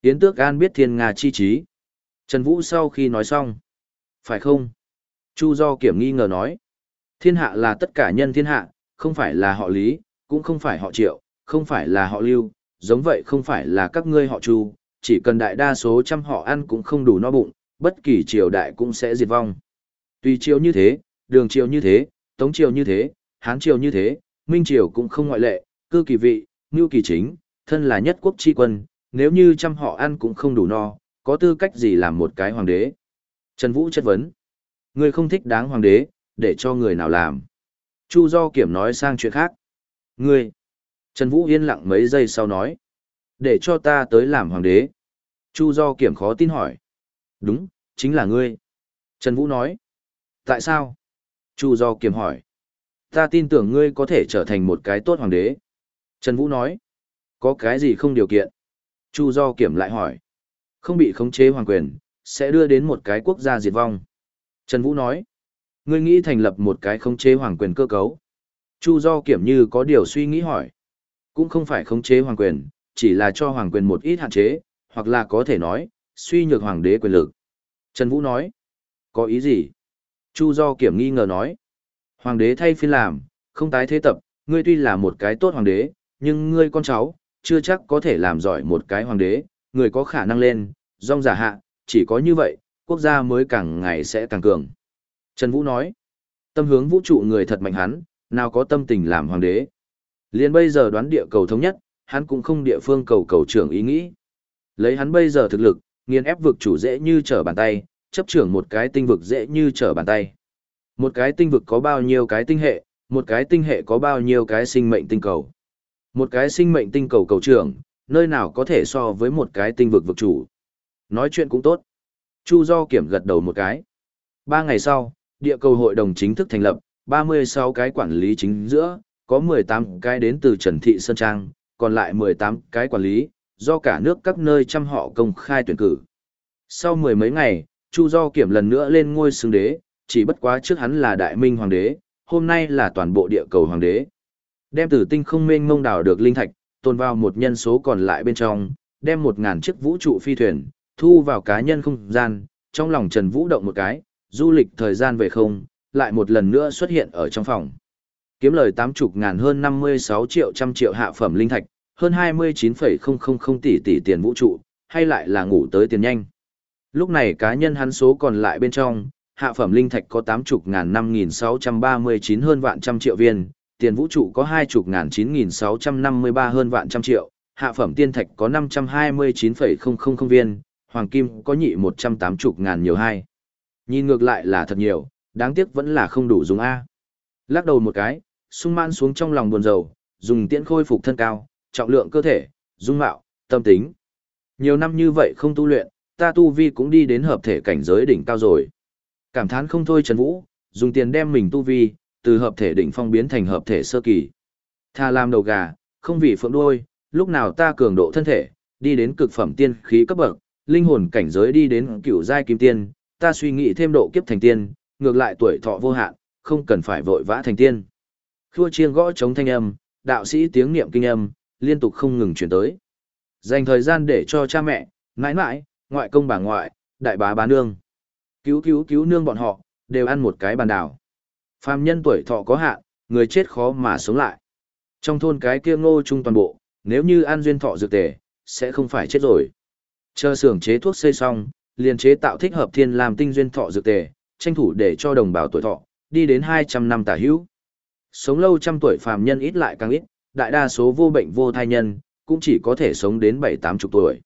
Yến Tước An biết thiên Nga chi trí. Trần Vũ sau khi nói xong. Phải không? Chu do kiểm nghi ngờ nói. Thiên hạ là tất cả nhân thiên hạ, không phải là họ lý, cũng không phải họ triệu, không phải là họ lưu, giống vậy không phải là các ngươi họ chu, chỉ cần đại đa số trăm họ ăn cũng không đủ no bụng, bất kỳ triều đại cũng sẽ diệt vong. Tùy triều như thế, đường triều như thế, tống triều như thế, hán triều như thế, minh triều cũng không ngoại lệ, cư kỳ vị, ngưu kỳ chính, thân là nhất quốc tri quân, nếu như trăm họ ăn cũng không đủ no, có tư cách gì làm một cái hoàng đế? Trần Vũ chất vấn. Người không thích đáng hoàng đế, để cho người nào làm? Chu do kiểm nói sang chuyện khác. Ngươi. Trần Vũ yên lặng mấy giây sau nói. Để cho ta tới làm hoàng đế. Chu do kiểm khó tin hỏi. Đúng, chính là ngươi. Trần Vũ nói. Tại sao? Chu do kiểm hỏi. Ta tin tưởng ngươi có thể trở thành một cái tốt hoàng đế. Trần Vũ nói. Có cái gì không điều kiện? Chu do kiểm lại hỏi. Không bị khống chế hoàng quyền, sẽ đưa đến một cái quốc gia diệt vong. Trần Vũ nói. Ngươi nghĩ thành lập một cái khống chế hoàng quyền cơ cấu. Chu do kiểm như có điều suy nghĩ hỏi. Cũng không phải khống chế hoàng quyền, chỉ là cho hoàng quyền một ít hạn chế, hoặc là có thể nói, suy nhược hoàng đế quyền lực. Trần Vũ nói. Có ý gì? Chu do kiểm nghi ngờ nói. Hoàng đế thay phiên làm, không tái thế tập, ngươi tuy là một cái tốt hoàng đế, nhưng ngươi con cháu, chưa chắc có thể làm giỏi một cái hoàng đế, người có khả năng lên, rong giả hạ, chỉ có như vậy, quốc gia mới càng ngày sẽ càng cường. Trần Vũ nói, tâm hướng vũ trụ người thật mạnh hắn, nào có tâm tình làm hoàng đế. Liên bây giờ đoán địa cầu thống nhất, hắn cũng không địa phương cầu cầu trưởng ý nghĩ. Lấy hắn bây giờ thực lực, nghiền ép vực chủ dễ như trở bàn tay, chấp trưởng một cái tinh vực dễ như trở bàn tay. Một cái tinh vực có bao nhiêu cái tinh hệ, một cái tinh hệ có bao nhiêu cái sinh mệnh tinh cầu. Một cái sinh mệnh tinh cầu cầu trưởng, nơi nào có thể so với một cái tinh vực vực chủ. Nói chuyện cũng tốt. Chu Do Kiểm gật đầu một cái. Ba ngày sau, địa cầu hội đồng chính thức thành lập, 36 cái quản lý chính giữa, có 18 cái đến từ Trần Thị Sơn Trang, còn lại 18 cái quản lý, do cả nước các nơi trăm họ công khai tuyển cử. Sau mười mấy ngày, Chu Do Kiểm lần nữa lên ngôi xứng đế, chỉ bất quá trước hắn là Đại Minh Hoàng đế, hôm nay là toàn bộ địa cầu Hoàng đế. Đem tử tinh không mênh mông đảo được linh thạch, tồn vào một nhân số còn lại bên trong, đem một ngàn chiếc vũ trụ phi thuyền, thu vào cá nhân không gian, trong lòng Trần Vũ động một cái, du lịch thời gian về không, lại một lần nữa xuất hiện ở trong phòng. Kiếm lời tám chục ngàn hơn năm mươi sáu triệu trăm triệu hạ phẩm linh thạch, hơn hai mươi chín phẩy không không không tỷ tỷ tiền vũ trụ, hay lại là ngủ tới tiền nhanh. Lúc này cá nhân hắn số còn lại bên trong, hạ phẩm linh thạch có tám chục ngàn năm nghìn sáu trăm ba mươi chín hơn vạn trăm triệu viên, tiền vũ trụ có hai chục ngàn chín nghìn sáu trăm năm mươi ba hơn vạn trăm triệu, hạ phẩm tiên thạch có năm trăm hai mươi chín phẩy không không không viên, hoàng kim có nhị một trăm tám chục ngàn nhiều hai. Nhìn ngược lại là thật nhiều, đáng tiếc vẫn là không đủ dùng A. Lắc đầu một cái, sung man xuống trong lòng buồn rầu, dùng tiễn khôi phục thân cao, trọng lượng cơ thể, dung mạo, tâm tính. Nhiều năm như vậy không tu luyện, ta tu vi cũng đi đến hợp thể cảnh giới đỉnh cao rồi. Cảm thán không thôi Trần Vũ, dùng tiền đem mình tu vi, từ hợp thể đỉnh phong biến thành hợp thể sơ kỳ. Tha làm đầu gà, không vì phượng đuôi, lúc nào ta cường độ thân thể, đi đến cực phẩm tiên khí cấp bậc, linh hồn cảnh giới đi đến cửu giai kim tiên, ta suy nghĩ thêm độ kiếp thành tiên, ngược lại tuổi thọ vô hạn, không cần phải vội vã thành tiên. Khua chiêng gõ chống thanh âm, đạo sĩ tiếng niệm kinh âm, liên tục không ngừng chuyển tới. Dành thời gian để cho cha mẹ, mãi mãi, ngoại công bà ngoại, đại bá bá nương. Cứu cứu cứu nương bọn họ, đều ăn một cái bàn đảo. Phàm nhân tuổi thọ có hạn, người chết khó mà sống lại. Trong thôn cái kia ngô trung toàn bộ, nếu như ăn duyên thọ dược tề, sẽ không phải chết rồi. Chờ xưởng chế thuốc xây xong, liền chế tạo thích hợp thiên làm tinh duyên thọ dược tề, tranh thủ để cho đồng bào tuổi thọ, đi đến 200 năm tả hữu. Sống lâu trăm tuổi phàm nhân ít lại càng ít, đại đa số vô bệnh vô thai nhân, cũng chỉ có thể sống đến 7-8 chục tuổi.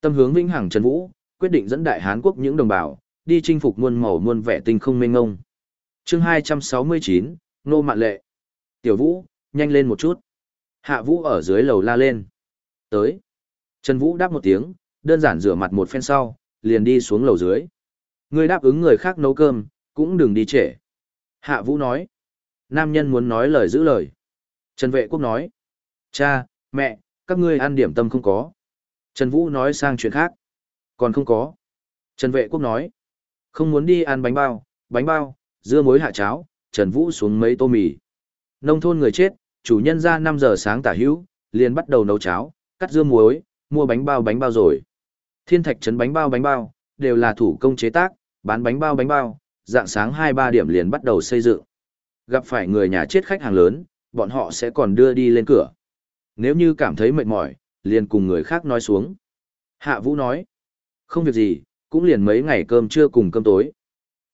Tâm hướng vĩnh hằng Trần Vũ, quyết định dẫn đại Hán quốc những đồng bào, đi chinh phục muôn màu muôn vẻ tinh không mênh ngông. Chương 269, Nô Mạn Lệ. Tiểu Vũ, nhanh lên một chút. Hạ Vũ ở dưới lầu la lên. Tới. Trần Vũ đáp một tiếng, đơn giản rửa mặt một phen sau, liền đi xuống lầu dưới. Người đáp ứng người khác nấu cơm, cũng đừng đi trễ. Hạ Vũ nói. Nam nhân muốn nói lời giữ lời. Trần Vệ Quốc nói. Cha, mẹ, các ngươi ăn điểm tâm không có. Trần Vũ nói sang chuyện khác. Còn không có. Trần Vệ Quốc nói. Không muốn đi ăn bánh bao, bánh bao, dưa muối hạ cháo, Trần Vũ xuống mấy tô mì. Nông thôn người chết, chủ nhân ra 5 giờ sáng tả hữu, liền bắt đầu nấu cháo, cắt dưa muối, mua bánh bao bánh bao rồi. Thiên thạch trấn bánh bao bánh bao, đều là thủ công chế tác, bán bánh bao bánh bao, dạng sáng 2-3 điểm liền bắt đầu xây dựng. Gặp phải người nhà chết khách hàng lớn, bọn họ sẽ còn đưa đi lên cửa. Nếu như cảm thấy mệt mỏi, liền cùng người khác nói xuống. Hạ Vũ nói, không việc gì, cũng liền mấy ngày cơm trưa cùng cơm tối.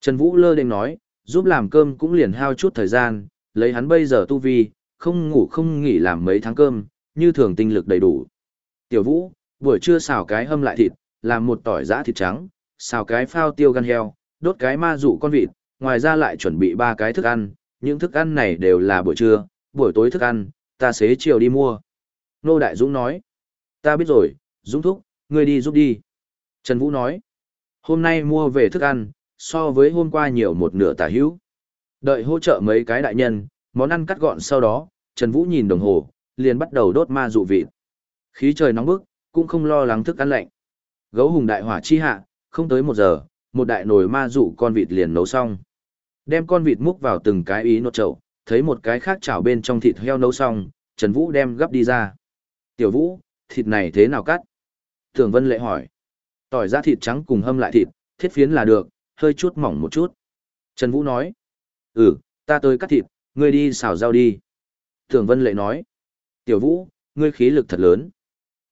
Trần Vũ lơ đênh nói, giúp làm cơm cũng liền hao chút thời gian, lấy hắn bây giờ tu vi, không ngủ không nghỉ làm mấy tháng cơm, như thường tinh lực đầy đủ. Tiểu Vũ, buổi trưa xào cái hâm lại thịt, làm một tỏi giã thịt trắng, xào cái phao tiêu gan heo, đốt cái ma dụ con vịt, ngoài ra lại chuẩn bị ba cái thức ăn, những thức ăn này đều là buổi trưa, buổi tối thức ăn, ta xế chiều đi mua. Nô Đại Dũng nói, ta biết rồi, Dũng thúc, ngươi đi giúp đi. Trần Vũ nói, hôm nay mua về thức ăn, so với hôm qua nhiều một nửa tả hữu. Đợi hỗ trợ mấy cái đại nhân, món ăn cắt gọn sau đó, Trần Vũ nhìn đồng hồ, liền bắt đầu đốt ma dụ vịt. Khí trời nóng bức, cũng không lo lắng thức ăn lạnh. Gấu hùng đại hỏa chi hạ, không tới một giờ, một đại nồi ma dụ con vịt liền nấu xong. Đem con vịt múc vào từng cái ý nốt chậu, thấy một cái khác chảo bên trong thịt heo nấu xong, Trần Vũ đem gấp đi ra. Tiểu Vũ, thịt này thế nào cắt? Thường Vân Lệ hỏi. Tỏi ra thịt trắng cùng hâm lại thịt, thiết phiến là được, hơi chút mỏng một chút. Trần Vũ nói. Ừ, ta tới cắt thịt, ngươi đi xào rau đi. Thường Vân Lệ nói. Tiểu Vũ, ngươi khí lực thật lớn.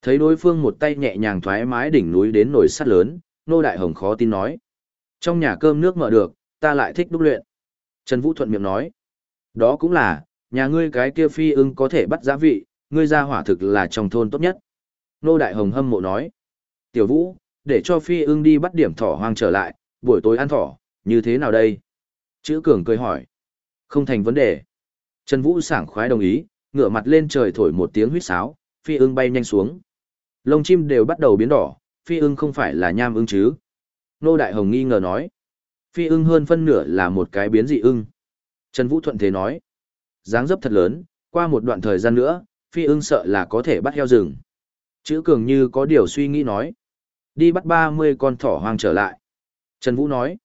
Thấy đối phương một tay nhẹ nhàng thoải mái đỉnh núi đến nồi sắt lớn, Nô Đại Hồng khó tin nói. Trong nhà cơm nước mở được, ta lại thích đúc luyện. Trần Vũ thuận miệng nói. Đó cũng là, nhà ngươi cái kia phi ưng có thể bắt giá vị, ngươi ra hỏa thực là trong thôn tốt nhất. Nô Đại Hồng hâm mộ nói. Tiểu Vũ, để cho phi ưng đi bắt điểm thỏ hoang trở lại, buổi tối ăn thỏ, như thế nào đây? Chữ Cường cười hỏi. Không thành vấn đề. Trần Vũ sảng khoái đồng ý, ngửa mặt lên trời thổi một tiếng huýt sáo, phi ưng bay nhanh xuống. Lông chim đều bắt đầu biến đỏ, phi ưng không phải là nham ưng chứ? Nô Đại Hồng nghi ngờ nói. Phi ưng hơn phân nửa là một cái biến dị ưng. Trần Vũ Thuận thế nói. dáng dấp thật lớn, qua một đoạn thời gian nữa, phi ưng sợ là có thể bắt heo rừng. Chữ cường như có điều suy nghĩ nói. Đi bắt 30 con thỏ hoang trở lại. Trần Vũ nói.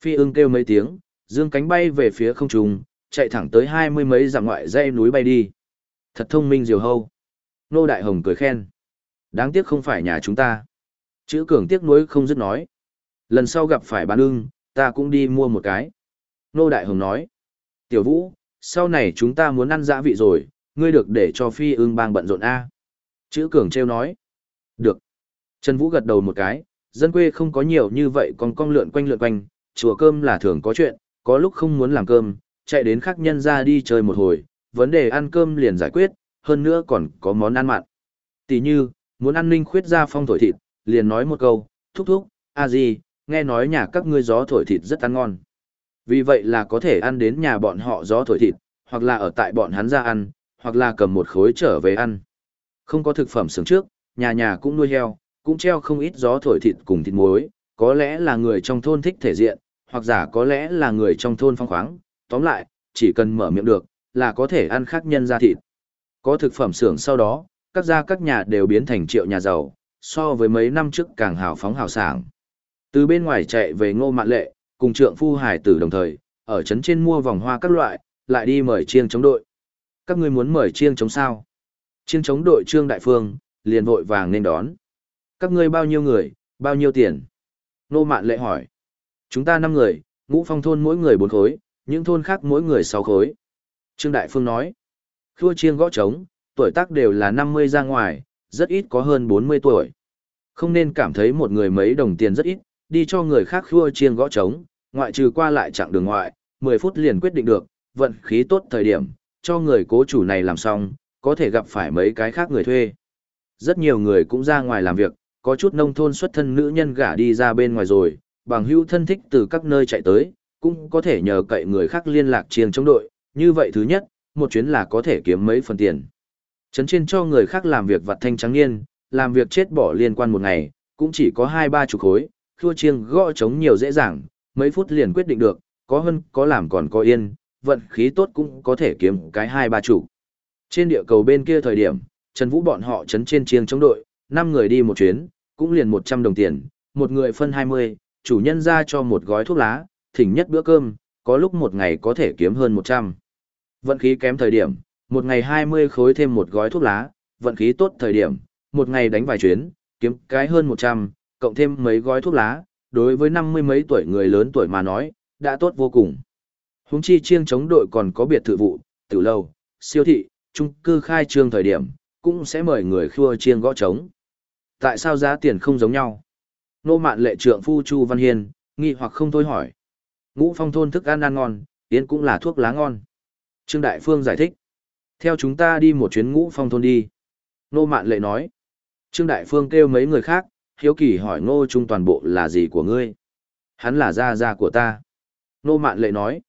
Phi ưng kêu mấy tiếng, dương cánh bay về phía không trung, chạy thẳng tới hai mươi mấy dặm ngoại dây núi bay đi. Thật thông minh diều hâu. Nô Đại Hồng cười khen. Đáng tiếc không phải nhà chúng ta. Chữ cường tiếc nuối không dứt nói. Lần sau gặp phải bán ưng, ta cũng đi mua một cái. Nô Đại Hồng nói. Tiểu Vũ, sau này chúng ta muốn ăn dã vị rồi, ngươi được để cho phi ưng bang bận rộn A. Chữ cường treo nói. Được. Trần Vũ gật đầu một cái, dân quê không có nhiều như vậy còn con lượn quanh lượn quanh, chùa cơm là thường có chuyện, có lúc không muốn làm cơm, chạy đến khác nhân ra đi chơi một hồi, vấn đề ăn cơm liền giải quyết, hơn nữa còn có món ăn mặn. Tỷ như, muốn ăn ninh khuyết ra phong thổi thịt, liền nói một câu, thúc thúc, a gì, nghe nói nhà các ngươi gió thổi thịt rất ăn ngon. Vì vậy là có thể ăn đến nhà bọn họ gió thổi thịt, hoặc là ở tại bọn hắn ra ăn, hoặc là cầm một khối trở về ăn. Không có thực phẩm sướng trước, nhà nhà cũng nuôi heo, cũng treo không ít gió thổi thịt cùng thịt muối, có lẽ là người trong thôn thích thể diện, hoặc giả có lẽ là người trong thôn phong khoáng, tóm lại, chỉ cần mở miệng được, là có thể ăn khác nhân ra thịt. Có thực phẩm xưởng sau đó, các gia các nhà đều biến thành triệu nhà giàu, so với mấy năm trước càng hào phóng hào sảng. Từ bên ngoài chạy về ngô mạn lệ, cùng trượng phu hải tử đồng thời, ở trấn trên mua vòng hoa các loại, lại đi mời chiêng chống đội. Các ngươi muốn mời chiêng chống sao? Chiêng chống đội Trương Đại Phương, liền vội vàng nên đón. Các ngươi bao nhiêu người, bao nhiêu tiền? Ngô mạn lệ hỏi. Chúng ta năm người, ngũ phong thôn mỗi người bốn khối, những thôn khác mỗi người sáu khối. Trương Đại Phương nói. Khua chiêng gõ trống, tuổi tác đều là 50 ra ngoài, rất ít có hơn 40 tuổi. Không nên cảm thấy một người mấy đồng tiền rất ít, đi cho người khác khua chiêng gõ trống, ngoại trừ qua lại chặng đường ngoại, 10 phút liền quyết định được, vận khí tốt thời điểm, cho người cố chủ này làm xong, có thể gặp phải mấy cái khác người thuê. Rất nhiều người cũng ra ngoài làm việc, có chút nông thôn xuất thân nữ nhân gả đi ra bên ngoài rồi, bằng hữu thân thích từ các nơi chạy tới, cũng có thể nhờ cậy người khác liên lạc chiêng chống đội, như vậy thứ nhất, một chuyến là có thể kiếm mấy phần tiền. Trấn trên cho người khác làm việc vặt thanh trắng niên, làm việc chết bỏ liên quan một ngày, cũng chỉ có hai ba chục khối, khua chiêng gõ trống nhiều dễ dàng, mấy phút liền quyết định được, có hơn có làm còn có yên, vận khí tốt cũng có thể kiếm cái hai ba chủ. Trên địa cầu bên kia thời điểm, Trần Vũ bọn họ trấn trên chiêng chống đội, 5 người đi một chuyến, cũng liền 100 đồng tiền, một người phân 20, chủ nhân ra cho một gói thuốc lá, thỉnh nhất bữa cơm, có lúc một ngày có thể kiếm hơn 100. Vận khí kém thời điểm, Một ngày 20 khối thêm một gói thuốc lá, vận khí tốt thời điểm, một ngày đánh vài chuyến, kiếm cái hơn 100, cộng thêm mấy gói thuốc lá, đối với năm mươi mấy tuổi người lớn tuổi mà nói, đã tốt vô cùng. Húng chi chiêng chống đội còn có biệt thự vụ, tiểu lâu, siêu thị, trung cư khai trương thời điểm, cũng sẽ mời người khua chiêng gõ trống. Tại sao giá tiền không giống nhau? Nô mạn lệ trượng phu Chu Văn Hiên, nghi hoặc không thôi hỏi. Ngũ phong thôn thức ăn ăn ngon, yến cũng là thuốc lá ngon. Trương Đại Phương giải thích. Theo chúng ta đi một chuyến ngũ phong thôn đi. Nô mạn lệ nói. Trương Đại Phương kêu mấy người khác, hiếu kỳ hỏi ngô trung toàn bộ là gì của ngươi. Hắn là gia gia của ta. Ngô mạn lệ nói.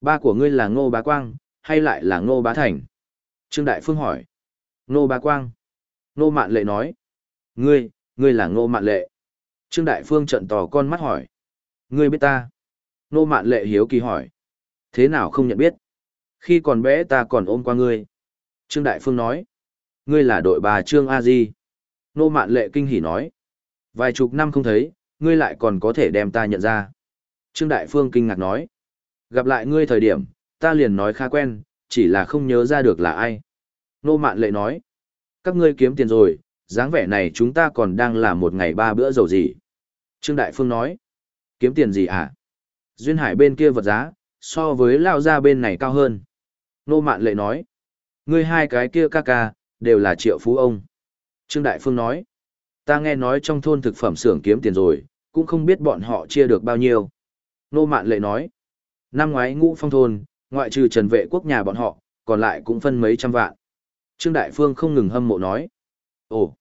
Ba của ngươi là ngô bá quang, hay lại là ngô bá thành? Trương Đại Phương hỏi. Ngô bá quang. Ngô mạn lệ nói. Ngươi, ngươi là ngô mạn lệ. Trương Đại Phương trận tò con mắt hỏi. Ngươi biết ta? Ngô mạn lệ hiếu kỳ hỏi. Thế nào không nhận biết? Khi còn bé ta còn ôm qua ngươi. Trương Đại Phương nói. Ngươi là đội bà Trương A Di. Nô mạn lệ kinh hỉ nói. Vài chục năm không thấy, ngươi lại còn có thể đem ta nhận ra. Trương Đại Phương kinh ngạc nói. Gặp lại ngươi thời điểm, ta liền nói khá quen, chỉ là không nhớ ra được là ai. Nô mạn lệ nói. Các ngươi kiếm tiền rồi, dáng vẻ này chúng ta còn đang làm một ngày ba bữa dầu gì. Trương Đại Phương nói. Kiếm tiền gì hả? À? Duyên Hải bên kia vật giá, so với lao ra bên này cao hơn. Nô Mạn Lệ nói. Ngươi hai cái kia ca ca, đều là triệu phú ông. Trương Đại Phương nói. Ta nghe nói trong thôn thực phẩm xưởng kiếm tiền rồi, cũng không biết bọn họ chia được bao nhiêu. Nô Mạn Lệ nói. Năm ngoái ngũ phong thôn, ngoại trừ trần vệ quốc nhà bọn họ, còn lại cũng phân mấy trăm vạn. Trương Đại Phương không ngừng hâm mộ nói. Ồ!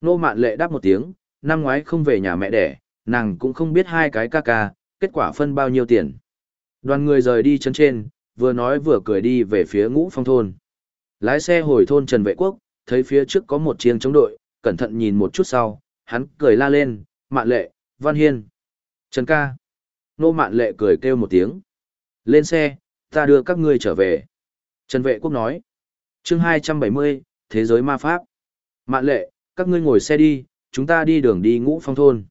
Nô Mạn Lệ đáp một tiếng, năm ngoái không về nhà mẹ đẻ, nàng cũng không biết hai cái ca ca, kết quả phân bao nhiêu tiền. Đoàn người rời đi chân trên, vừa nói vừa cười đi về phía ngũ phong thôn. Lái xe hồi thôn Trần Vệ Quốc, thấy phía trước có một chiêng chống đội, cẩn thận nhìn một chút sau, hắn cười la lên, mạn lệ, văn hiên. Trần ca. Nô mạn lệ cười kêu một tiếng. Lên xe, ta đưa các ngươi trở về. Trần Vệ Quốc nói. chương 270, Thế giới ma pháp. Mạn lệ, các ngươi ngồi xe đi, chúng ta đi đường đi ngũ phong thôn.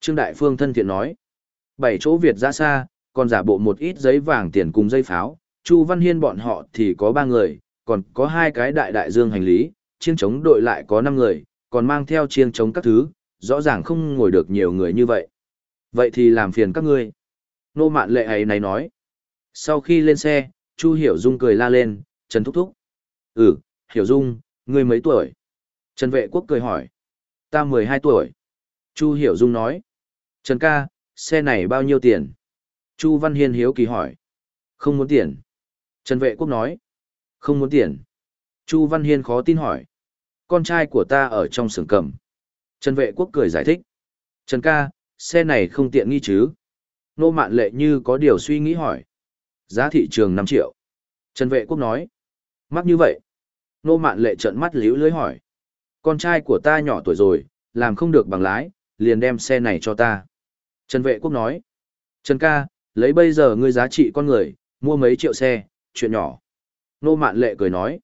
Trương Đại Phương thân thiện nói. Bảy chỗ Việt ra xa, còn giả bộ một ít giấy vàng tiền cùng dây pháo, Chu Văn Hiên bọn họ thì có ba người, còn có hai cái đại đại dương hành lý, chiêng chống đội lại có năm người, còn mang theo chiêng chống các thứ, rõ ràng không ngồi được nhiều người như vậy. Vậy thì làm phiền các ngươi. Nô mạn lệ ấy này nói. Sau khi lên xe, Chu Hiểu Dung cười la lên, Trần Thúc Thúc. Ừ, Hiểu Dung, ngươi mấy tuổi? Trần Vệ Quốc cười hỏi. Ta 12 tuổi. Chu Hiểu Dung nói. Trần ca, xe này bao nhiêu tiền? Chu Văn Hiên hiếu kỳ hỏi. Không muốn tiền. Trần Vệ Quốc nói. Không muốn tiền. Chu Văn Hiên khó tin hỏi. Con trai của ta ở trong xưởng cầm. Trần Vệ Quốc cười giải thích. Trần ca, xe này không tiện nghi chứ? Nô Mạn Lệ như có điều suy nghĩ hỏi. Giá thị trường 5 triệu. Trần Vệ Quốc nói. Mắc như vậy. Nô Mạn Lệ trợn mắt liễu lưới hỏi. Con trai của ta nhỏ tuổi rồi, làm không được bằng lái, liền đem xe này cho ta. Trần Vệ Quốc nói. Trần ca, lấy bây giờ ngươi giá trị con người, mua mấy triệu xe, chuyện nhỏ. Nô Mạn Lệ cười nói.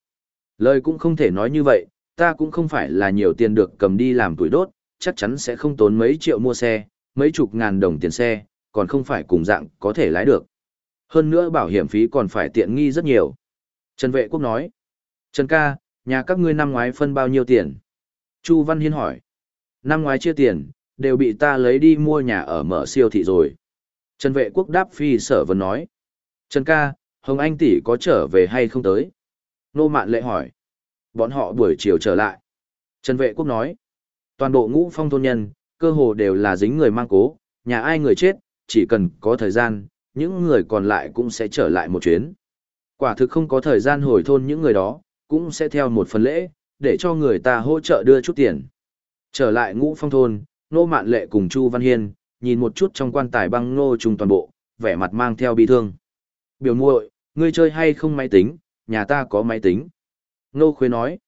Lời cũng không thể nói như vậy, ta cũng không phải là nhiều tiền được cầm đi làm tuổi đốt, chắc chắn sẽ không tốn mấy triệu mua xe, mấy chục ngàn đồng tiền xe, còn không phải cùng dạng có thể lái được. Hơn nữa bảo hiểm phí còn phải tiện nghi rất nhiều. Trần Vệ Quốc nói. Trần ca, nhà các ngươi năm ngoái phân bao nhiêu tiền? Chu Văn Hiên hỏi. Năm ngoái chia tiền, đều bị ta lấy đi mua nhà ở mở siêu thị rồi. Trần Vệ Quốc đáp phi sở vấn nói. Trần ca, Hồng Anh tỷ có trở về hay không tới? Nô Mạn Lệ hỏi. Bọn họ buổi chiều trở lại. Trần Vệ Quốc nói. Toàn bộ ngũ phong thôn nhân, cơ hồ đều là dính người mang cố, nhà ai người chết, chỉ cần có thời gian, những người còn lại cũng sẽ trở lại một chuyến. Quả thực không có thời gian hồi thôn những người đó, cũng sẽ theo một phần lễ, để cho người ta hỗ trợ đưa chút tiền. Trở lại ngũ phong thôn, Nô Mạn Lệ cùng Chu Văn Hiên, nhìn một chút trong quan tài băng ngô trùng toàn bộ, vẻ mặt mang theo bi thương. Biểu muội, ngươi chơi hay không máy tính, nhà ta có máy tính. Nô Khuê nói.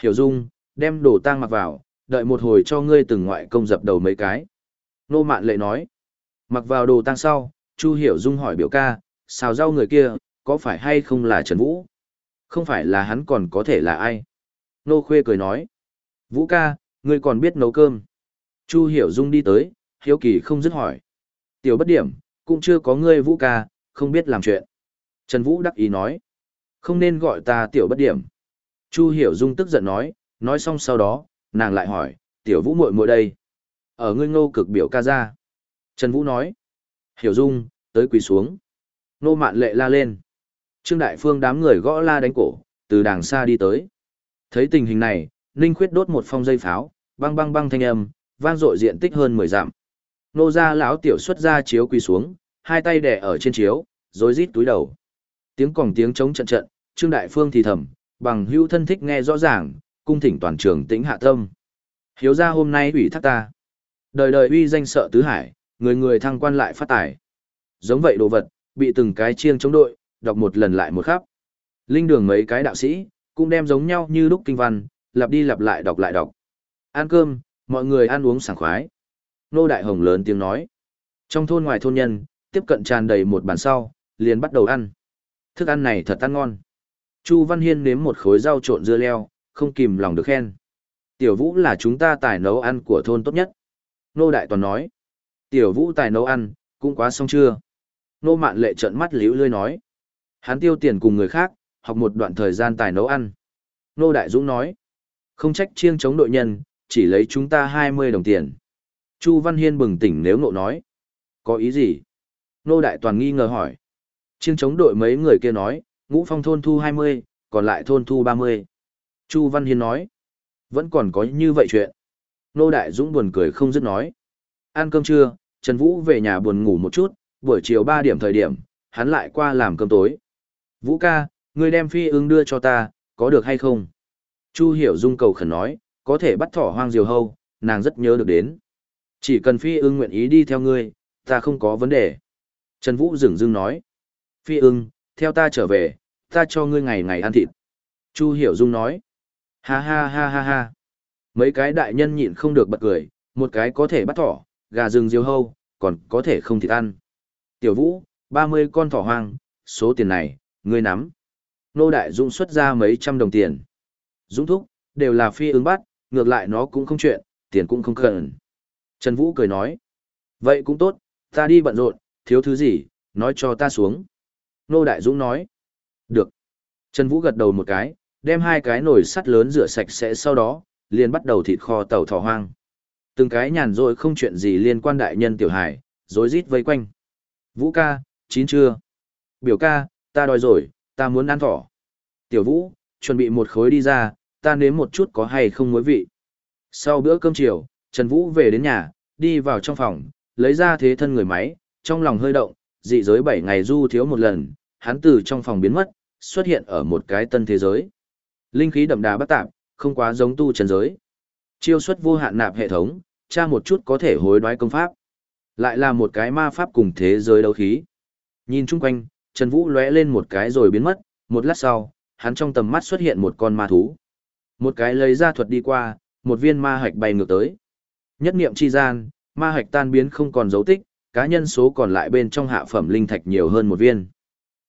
Hiểu Dung, đem đồ tang mặc vào, đợi một hồi cho ngươi từng ngoại công dập đầu mấy cái. Nô Mạn Lệ nói. Mặc vào đồ tang sau, Chu Hiểu Dung hỏi biểu ca, xào rau người kia, có phải hay không là Trần Vũ? Không phải là hắn còn có thể là ai? Nô Khuê cười nói. Vũ ca, ngươi còn biết nấu cơm. Chu Hiểu Dung đi tới, hiếu kỳ không dứt hỏi. Tiểu bất điểm, cũng chưa có ngươi Vũ ca, không biết làm chuyện. Trần Vũ đắc ý nói. Không nên gọi ta tiểu bất điểm. Chu Hiểu Dung tức giận nói, nói xong sau đó, nàng lại hỏi, tiểu vũ muội muội đây. Ở ngươi ngô cực biểu ca ra. Trần Vũ nói, Hiểu Dung, tới quỳ xuống. Nô mạn lệ la lên. Trương Đại Phương đám người gõ la đánh cổ, từ đàng xa đi tới. Thấy tình hình này, Ninh Khuyết đốt một phong dây pháo, băng băng băng thanh âm, vang dội diện tích hơn 10 dặm. Nô gia lão tiểu xuất ra chiếu quỳ xuống, hai tay đè ở trên chiếu, rồi rít túi đầu. Tiếng còng tiếng chống trận trận, Trương Đại Phương thì thầm, bằng hữu thân thích nghe rõ ràng, cung thỉnh toàn trường tĩnh hạ tâm. Hiếu gia hôm nay ủy thác ta. Đời đời uy danh sợ tứ hải, người người thăng quan lại phát tài. Giống vậy đồ vật, bị từng cái chiêng chống đội, đọc một lần lại một khắp. Linh đường mấy cái đạo sĩ, cũng đem giống nhau như lúc kinh văn, lặp đi lặp lại đọc lại đọc. Ăn cơm, mọi người ăn uống sảng khoái. Nô Đại Hồng lớn tiếng nói. Trong thôn ngoài thôn nhân, tiếp cận tràn đầy một bàn sau, liền bắt đầu ăn. Thức ăn này thật ăn ngon. Chu Văn Hiên nếm một khối rau trộn dưa leo, không kìm lòng được khen. Tiểu Vũ là chúng ta tài nấu ăn của thôn tốt nhất. Nô Đại Toàn nói. Tiểu Vũ tài nấu ăn, cũng quá xong chưa. Nô Mạn Lệ trợn mắt liễu lươi nói. Hắn tiêu tiền cùng người khác, học một đoạn thời gian tài nấu ăn. Nô Đại Dũng nói. Không trách chiêng chống đội nhân, chỉ lấy chúng ta 20 đồng tiền. Chu Văn Hiên bừng tỉnh nếu ngộ nói. Có ý gì? Nô Đại Toàn nghi ngờ hỏi. Chiêng chống đội mấy người kia nói, ngũ phong thôn thu 20, còn lại thôn thu 30. Chu Văn Hiên nói. Vẫn còn có như vậy chuyện. Nô Đại Dũng buồn cười không dứt nói. Ăn cơm trưa, Trần Vũ về nhà buồn ngủ một chút, buổi chiều 3 điểm thời điểm, hắn lại qua làm cơm tối. Vũ ca, ngươi đem phi ưng đưa cho ta, có được hay không? Chu Hiểu Dung cầu khẩn nói, có thể bắt thỏ hoang diều hâu, nàng rất nhớ được đến. Chỉ cần phi ưng nguyện ý đi theo ngươi, ta không có vấn đề. Trần Vũ dừng dưng nói, phi ưng, theo ta trở về, ta cho ngươi ngày ngày ăn thịt. Chu Hiểu Dung nói, ha ha ha ha ha. Mấy cái đại nhân nhịn không được bật cười, một cái có thể bắt thỏ, gà rừng diêu hâu, còn có thể không thịt ăn. Tiểu Vũ, 30 con thỏ hoang, số tiền này, ngươi nắm. Nô Đại Dũng xuất ra mấy trăm đồng tiền. Dũng thúc, đều là phi ứng bắt, ngược lại nó cũng không chuyện, tiền cũng không cần. Trần Vũ cười nói. Vậy cũng tốt, ta đi bận rộn, thiếu thứ gì, nói cho ta xuống. Nô Đại Dũng nói. Được. Trần Vũ gật đầu một cái, đem hai cái nồi sắt lớn rửa sạch sẽ sau đó, liền bắt đầu thịt kho tàu thỏ hoang. Từng cái nhàn rỗi không chuyện gì liên quan đại nhân tiểu hải, rối rít vây quanh. Vũ ca, chín chưa? Biểu ca, ta đói rồi, ta muốn ăn thỏ. Tiểu Vũ, chuẩn bị một khối đi ra, ta nếm một chút có hay không muối vị. Sau bữa cơm chiều, Trần Vũ về đến nhà, đi vào trong phòng, lấy ra thế thân người máy, trong lòng hơi động, dị giới 7 ngày du thiếu một lần, hắn từ trong phòng biến mất, xuất hiện ở một cái tân thế giới. Linh khí đậm đà bất tạp, không quá giống tu chân giới. Chiêu xuất vô hạn nạp hệ thống, tra một chút có thể hối đoái công pháp. Lại là một cái ma pháp cùng thế giới đấu khí. Nhìn chung quanh, Trần Vũ lóe lên một cái rồi biến mất, một lát sau, hắn trong tầm mắt xuất hiện một con ma thú. Một cái lấy ra thuật đi qua, một viên ma hạch bay ngược tới. Nhất niệm chi gian, ma hạch tan biến không còn dấu tích, cá nhân số còn lại bên trong hạ phẩm linh thạch nhiều hơn một viên.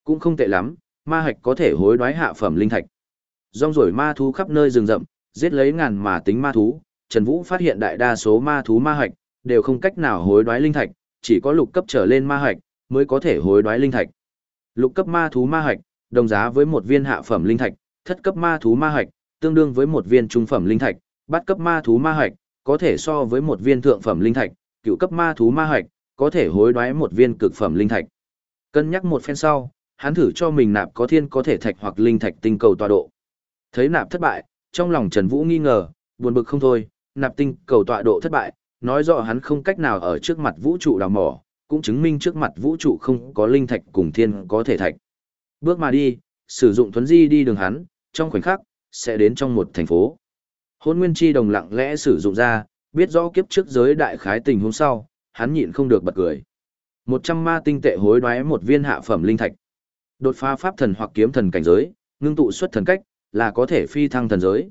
Cũng không tệ lắm, ma hạch có thể hối đoái hạ phẩm linh thạch. Rong rổi ma thú khắp nơi rừng rậm, giết lấy ngàn mà tính ma thú, Trần Vũ phát hiện đại đa số ma thú ma hạch đều không cách nào hối đoái linh thạch, chỉ có lục cấp trở lên ma hạch mới có thể hối đoái linh thạch. Lục cấp ma thú ma hạch đồng giá với một viên hạ phẩm linh thạch, thất cấp ma thú ma hạch tương đương với một viên trung phẩm linh thạch, bát cấp ma thú ma hạch có thể so với một viên thượng phẩm linh thạch, cựu cấp ma thú ma hạch có thể hối đoái một viên cực phẩm linh thạch. Cân nhắc một phen sau, hắn thử cho mình nạp có thiên có thể thạch hoặc linh thạch tinh cầu tọa độ. Thấy nạp thất bại, trong lòng Trần Vũ nghi ngờ, buồn bực không thôi, nạp tinh cầu tọa độ thất bại, nói rõ hắn không cách nào ở trước mặt vũ trụ đào mỏ, cũng chứng minh trước mặt vũ trụ không có linh thạch cùng thiên có thể thạch. Bước mà đi, sử dụng thuấn di đi đường hắn, trong khoảnh khắc, sẽ đến trong một thành phố. Hôn nguyên chi đồng lặng lẽ sử dụng ra, biết rõ kiếp trước giới đại khái tình huống sau, hắn nhịn không được bật cười. Một trăm ma tinh tệ hối đoái một viên hạ phẩm linh thạch. Đột phá pháp thần hoặc kiếm thần cảnh giới, ngưng tụ xuất thần cách, là có thể phi thăng thần giới.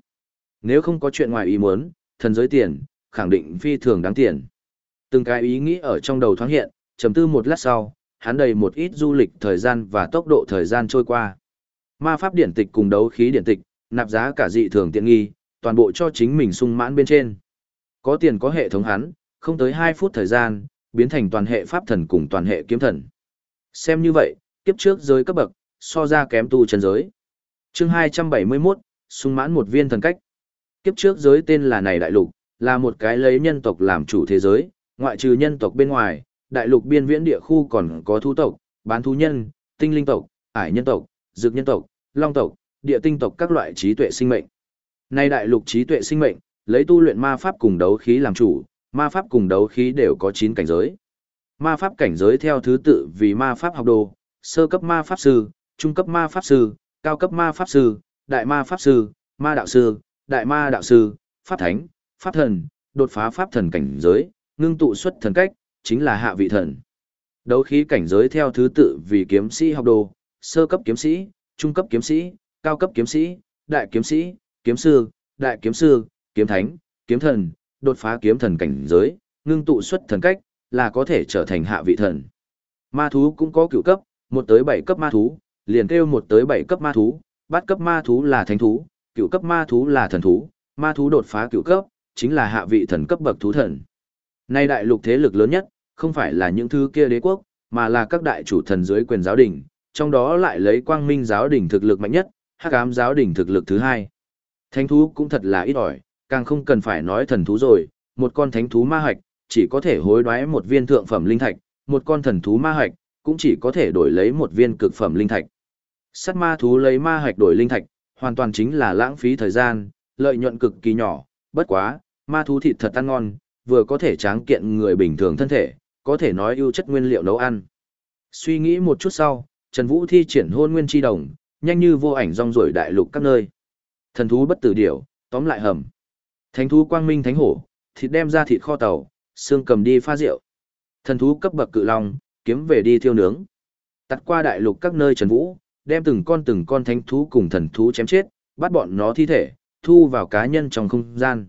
Nếu không có chuyện ngoài ý muốn, thần giới tiền, khẳng định phi thường đáng tiền. Từng cái ý nghĩ ở trong đầu thoáng hiện, trầm tư một lát sau, hắn đầy một ít du lịch thời gian và tốc độ thời gian trôi qua. Ma pháp điển tịch cùng đấu khí điển tịch, nạp giá cả dị thường tiện nghi, toàn bộ cho chính mình sung mãn bên trên. Có tiền có hệ thống hắn, không tới 2 phút thời gian, biến thành toàn hệ pháp thần cùng toàn hệ kiếm thần. Xem như vậy, kiếp trước giới cấp bậc, so ra kém tu chân giới. chương 271, sung mãn một viên thần cách. Kiếp trước giới tên là này đại lục, là một cái lấy nhân tộc làm chủ thế giới, ngoại trừ nhân tộc bên ngoài, đại lục biên viễn địa khu còn có thú tộc, bán thú nhân, tinh linh tộc, ải nhân tộc, dược nhân tộc, long tộc, địa tinh tộc các loại trí tuệ sinh mệnh. Nay đại lục trí tuệ sinh mệnh, lấy tu luyện ma pháp cùng đấu khí làm chủ, ma pháp cùng đấu khí đều có 9 cảnh giới. Ma pháp cảnh giới theo thứ tự vì ma pháp học đồ, sơ cấp ma pháp sư, trung cấp ma pháp sư, cao cấp ma pháp sư, đại ma pháp sư, ma đạo sư, đại ma đạo sư, pháp thánh, pháp thần, đột phá pháp thần cảnh giới, ngưng tụ xuất thần cách, chính là hạ vị thần. Đấu khí cảnh giới theo thứ tự vì kiếm sĩ học đồ, sơ cấp kiếm sĩ, trung cấp kiếm sĩ, cao cấp kiếm sĩ, đại kiếm sĩ, kiếm sư, đại kiếm sư, kiếm thánh, kiếm thần, đột phá kiếm thần cảnh giới, ngưng tụ xuất thần cách, là có thể trở thành hạ vị thần. Ma thú cũng có cửu cấp, một tới bảy cấp ma thú, liền kêu một tới bảy cấp ma thú, bát cấp ma thú là thánh thú, cửu cấp ma thú là thần thú, ma thú đột phá cửu cấp, chính là hạ vị thần cấp bậc thú thần. Nay đại lục thế lực lớn nhất, không phải là những thứ kia đế quốc, mà là các đại chủ thần dưới quyền giáo đình, trong đó lại lấy quang minh giáo đình thực lực mạnh nhất, hắc ám giáo đình thực lực thứ hai. Thánh thú cũng thật là ít ỏi, càng không cần phải nói thần thú rồi, một con thánh thú ma hạch, chỉ có thể hối đoái một viên thượng phẩm linh thạch, một con thần thú ma hạch, cũng chỉ có thể đổi lấy một viên cực phẩm linh thạch. Sắt ma thú lấy ma hạch đổi linh thạch, hoàn toàn chính là lãng phí thời gian, lợi nhuận cực kỳ nhỏ, bất quá, ma thú thịt thật ăn ngon, vừa có thể tráng kiện người bình thường thân thể, có thể nói ưu chất nguyên liệu nấu ăn. Suy nghĩ một chút sau, Trần Vũ thi triển hôn nguyên chi đồng, nhanh như vô ảnh rong rổi đại lục các nơi. Thần thú bất tử điểu, tóm lại hầm. Thánh thú quang minh thánh hổ, thịt đem ra thịt kho tàu, xương cầm đi pha rượu. Thần thú cấp bậc cự long, kiếm về đi thiêu nướng. Tặt qua đại lục các nơi Trần Vũ, đem từng con từng con thánh thú cùng thần thú chém chết, bắt bọn nó thi thể, thu vào cá nhân trong không gian.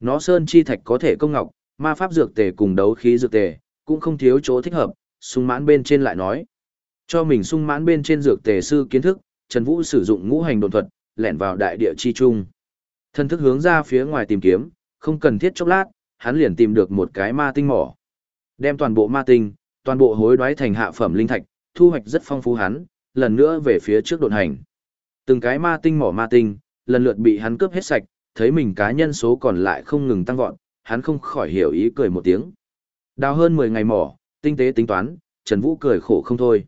Nó sơn chi thạch có thể công ngọc, ma pháp dược tề cùng đấu khí dược tề, cũng không thiếu chỗ thích hợp, sung mãn bên trên lại nói. Cho mình sung mãn bên trên dược tề sư kiến thức, Trần Vũ sử dụng ngũ hành độn thuật, lẻn vào đại địa chi trung. Thân thức hướng ra phía ngoài tìm kiếm, không cần thiết chốc lát, hắn liền tìm được một cái ma tinh mỏ. Đem toàn bộ ma tinh, toàn bộ hối đoái thành hạ phẩm linh thạch, thu hoạch rất phong phú hắn, lần nữa về phía trước đột hành. Từng cái ma tinh mỏ ma tinh, lần lượt bị hắn cướp hết sạch, thấy mình cá nhân số còn lại không ngừng tăng vọt, hắn không khỏi hiểu ý cười một tiếng. Đào hơn 10 ngày mỏ, tinh tế tính toán, Trần Vũ cười khổ không thôi.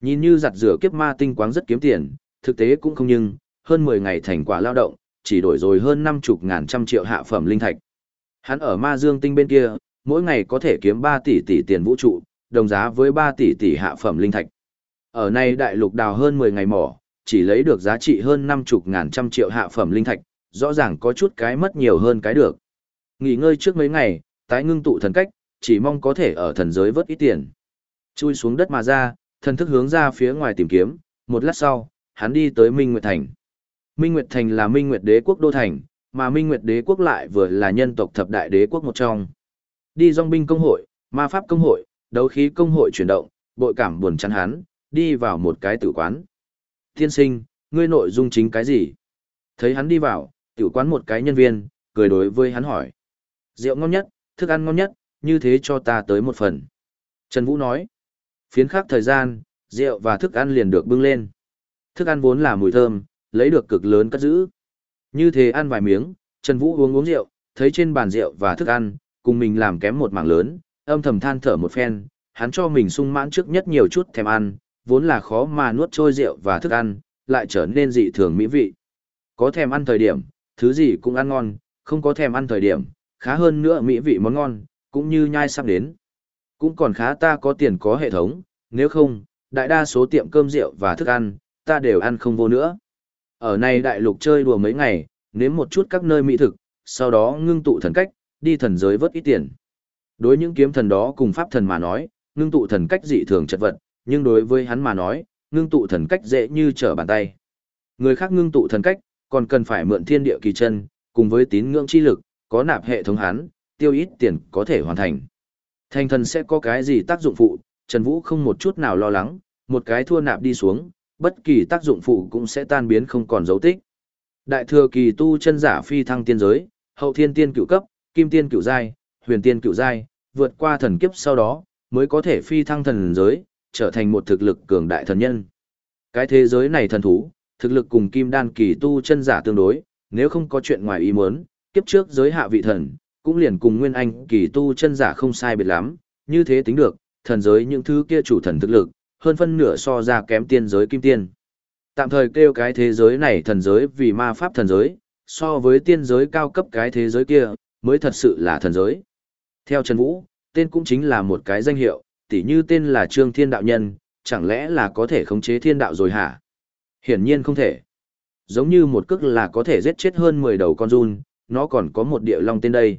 Nhìn như giặt rửa kiếp ma tinh quáng rất kiếm tiền, thực tế cũng không nhưng, hơn 10 ngày thành quả lao động, chỉ đổi rồi hơn 50 ngàn trăm triệu hạ phẩm linh thạch. Hắn ở ma dương tinh bên kia, mỗi ngày có thể kiếm 3 tỷ tỷ tiền vũ trụ, đồng giá với 3 tỷ tỷ hạ phẩm linh thạch. Ở này đại lục đào hơn 10 ngày mỏ, chỉ lấy được giá trị hơn 50 ngàn trăm triệu hạ phẩm linh thạch, rõ ràng có chút cái mất nhiều hơn cái được. Nghỉ ngơi trước mấy ngày, tái ngưng tụ thần cách, chỉ mong có thể ở thần giới vớt ít tiền. Chui xuống đất mà ra, thần thức hướng ra phía ngoài tìm kiếm, một lát sau, hắn đi tới Minh Nguyệt Thành. Minh Nguyệt Thành là Minh Nguyệt Đế quốc đô thành, mà Minh Nguyệt Đế quốc lại vừa là nhân tộc thập đại đế quốc một trong. Đi dòng binh công hội, ma pháp công hội, đấu khí công hội chuyển động, bội cảm buồn chán hắn, đi vào một cái tử quán. Tiên sinh, ngươi nội dung chính cái gì? Thấy hắn đi vào, tử quán một cái nhân viên, cười đối với hắn hỏi. Rượu ngon nhất, thức ăn ngon nhất, như thế cho ta tới một phần. Trần Vũ nói. Phiến khắc thời gian, rượu và thức ăn liền được bưng lên. Thức ăn vốn là mùi thơm, lấy được cực lớn cất giữ. Như thế ăn vài miếng, Trần Vũ uống uống rượu, thấy trên bàn rượu và thức ăn, cùng mình làm kém một mảng lớn, âm thầm than thở một phen, hắn cho mình sung mãn trước nhất nhiều chút thèm ăn, vốn là khó mà nuốt trôi rượu và thức ăn, lại trở nên dị thường mỹ vị. Có thèm ăn thời điểm, thứ gì cũng ăn ngon, không có thèm ăn thời điểm, khá hơn nữa mỹ vị món ngon, cũng như nhai sắp đến. Cũng còn khá ta có tiền có hệ thống, nếu không, đại đa số tiệm cơm rượu và thức ăn, ta đều ăn không vô nữa. Ở này đại lục chơi đùa mấy ngày, nếm một chút các nơi mỹ thực, sau đó ngưng tụ thần cách, đi thần giới vớt ít tiền. Đối những kiếm thần đó cùng pháp thần mà nói, ngưng tụ thần cách dị thường chật vật, nhưng đối với hắn mà nói, ngưng tụ thần cách dễ như trở bàn tay. Người khác ngưng tụ thần cách, còn cần phải mượn thiên địa kỳ chân, cùng với tín ngưỡng chi lực, có nạp hệ thống hắn, tiêu ít tiền có thể hoàn thành. Thành thần sẽ có cái gì tác dụng phụ, Trần Vũ không một chút nào lo lắng, một cái thua nạp đi xuống, bất kỳ tác dụng phụ cũng sẽ tan biến không còn dấu tích. Đại thừa kỳ tu chân giả phi thăng tiên giới, hậu thiên tiên cửu cấp, kim tiên cửu giai, huyền tiên cửu giai, vượt qua thần kiếp sau đó, mới có thể phi thăng thần giới, trở thành một thực lực cường đại thần nhân. Cái thế giới này thần thú, thực lực cùng kim đan kỳ tu chân giả tương đối, nếu không có chuyện ngoài ý muốn, kiếp trước giới hạ vị thần, cũng liền cùng nguyên anh kỳ tu chân giả không sai biệt lắm, như thế tính được, thần giới những thứ kia chủ thần thực lực, hơn phân nửa so ra kém tiên giới kim tiên. Tạm thời kêu cái thế giới này thần giới vì ma pháp thần giới, so với tiên giới cao cấp cái thế giới kia, mới thật sự là thần giới. Theo Trần Vũ, tên cũng chính là một cái danh hiệu, tỉ như tên là Trương Thiên Đạo Nhân, chẳng lẽ là có thể khống chế thiên đạo rồi hả? Hiển nhiên không thể. Giống như một cước là có thể giết chết hơn 10 đầu con run, nó còn có một địa long tên đây.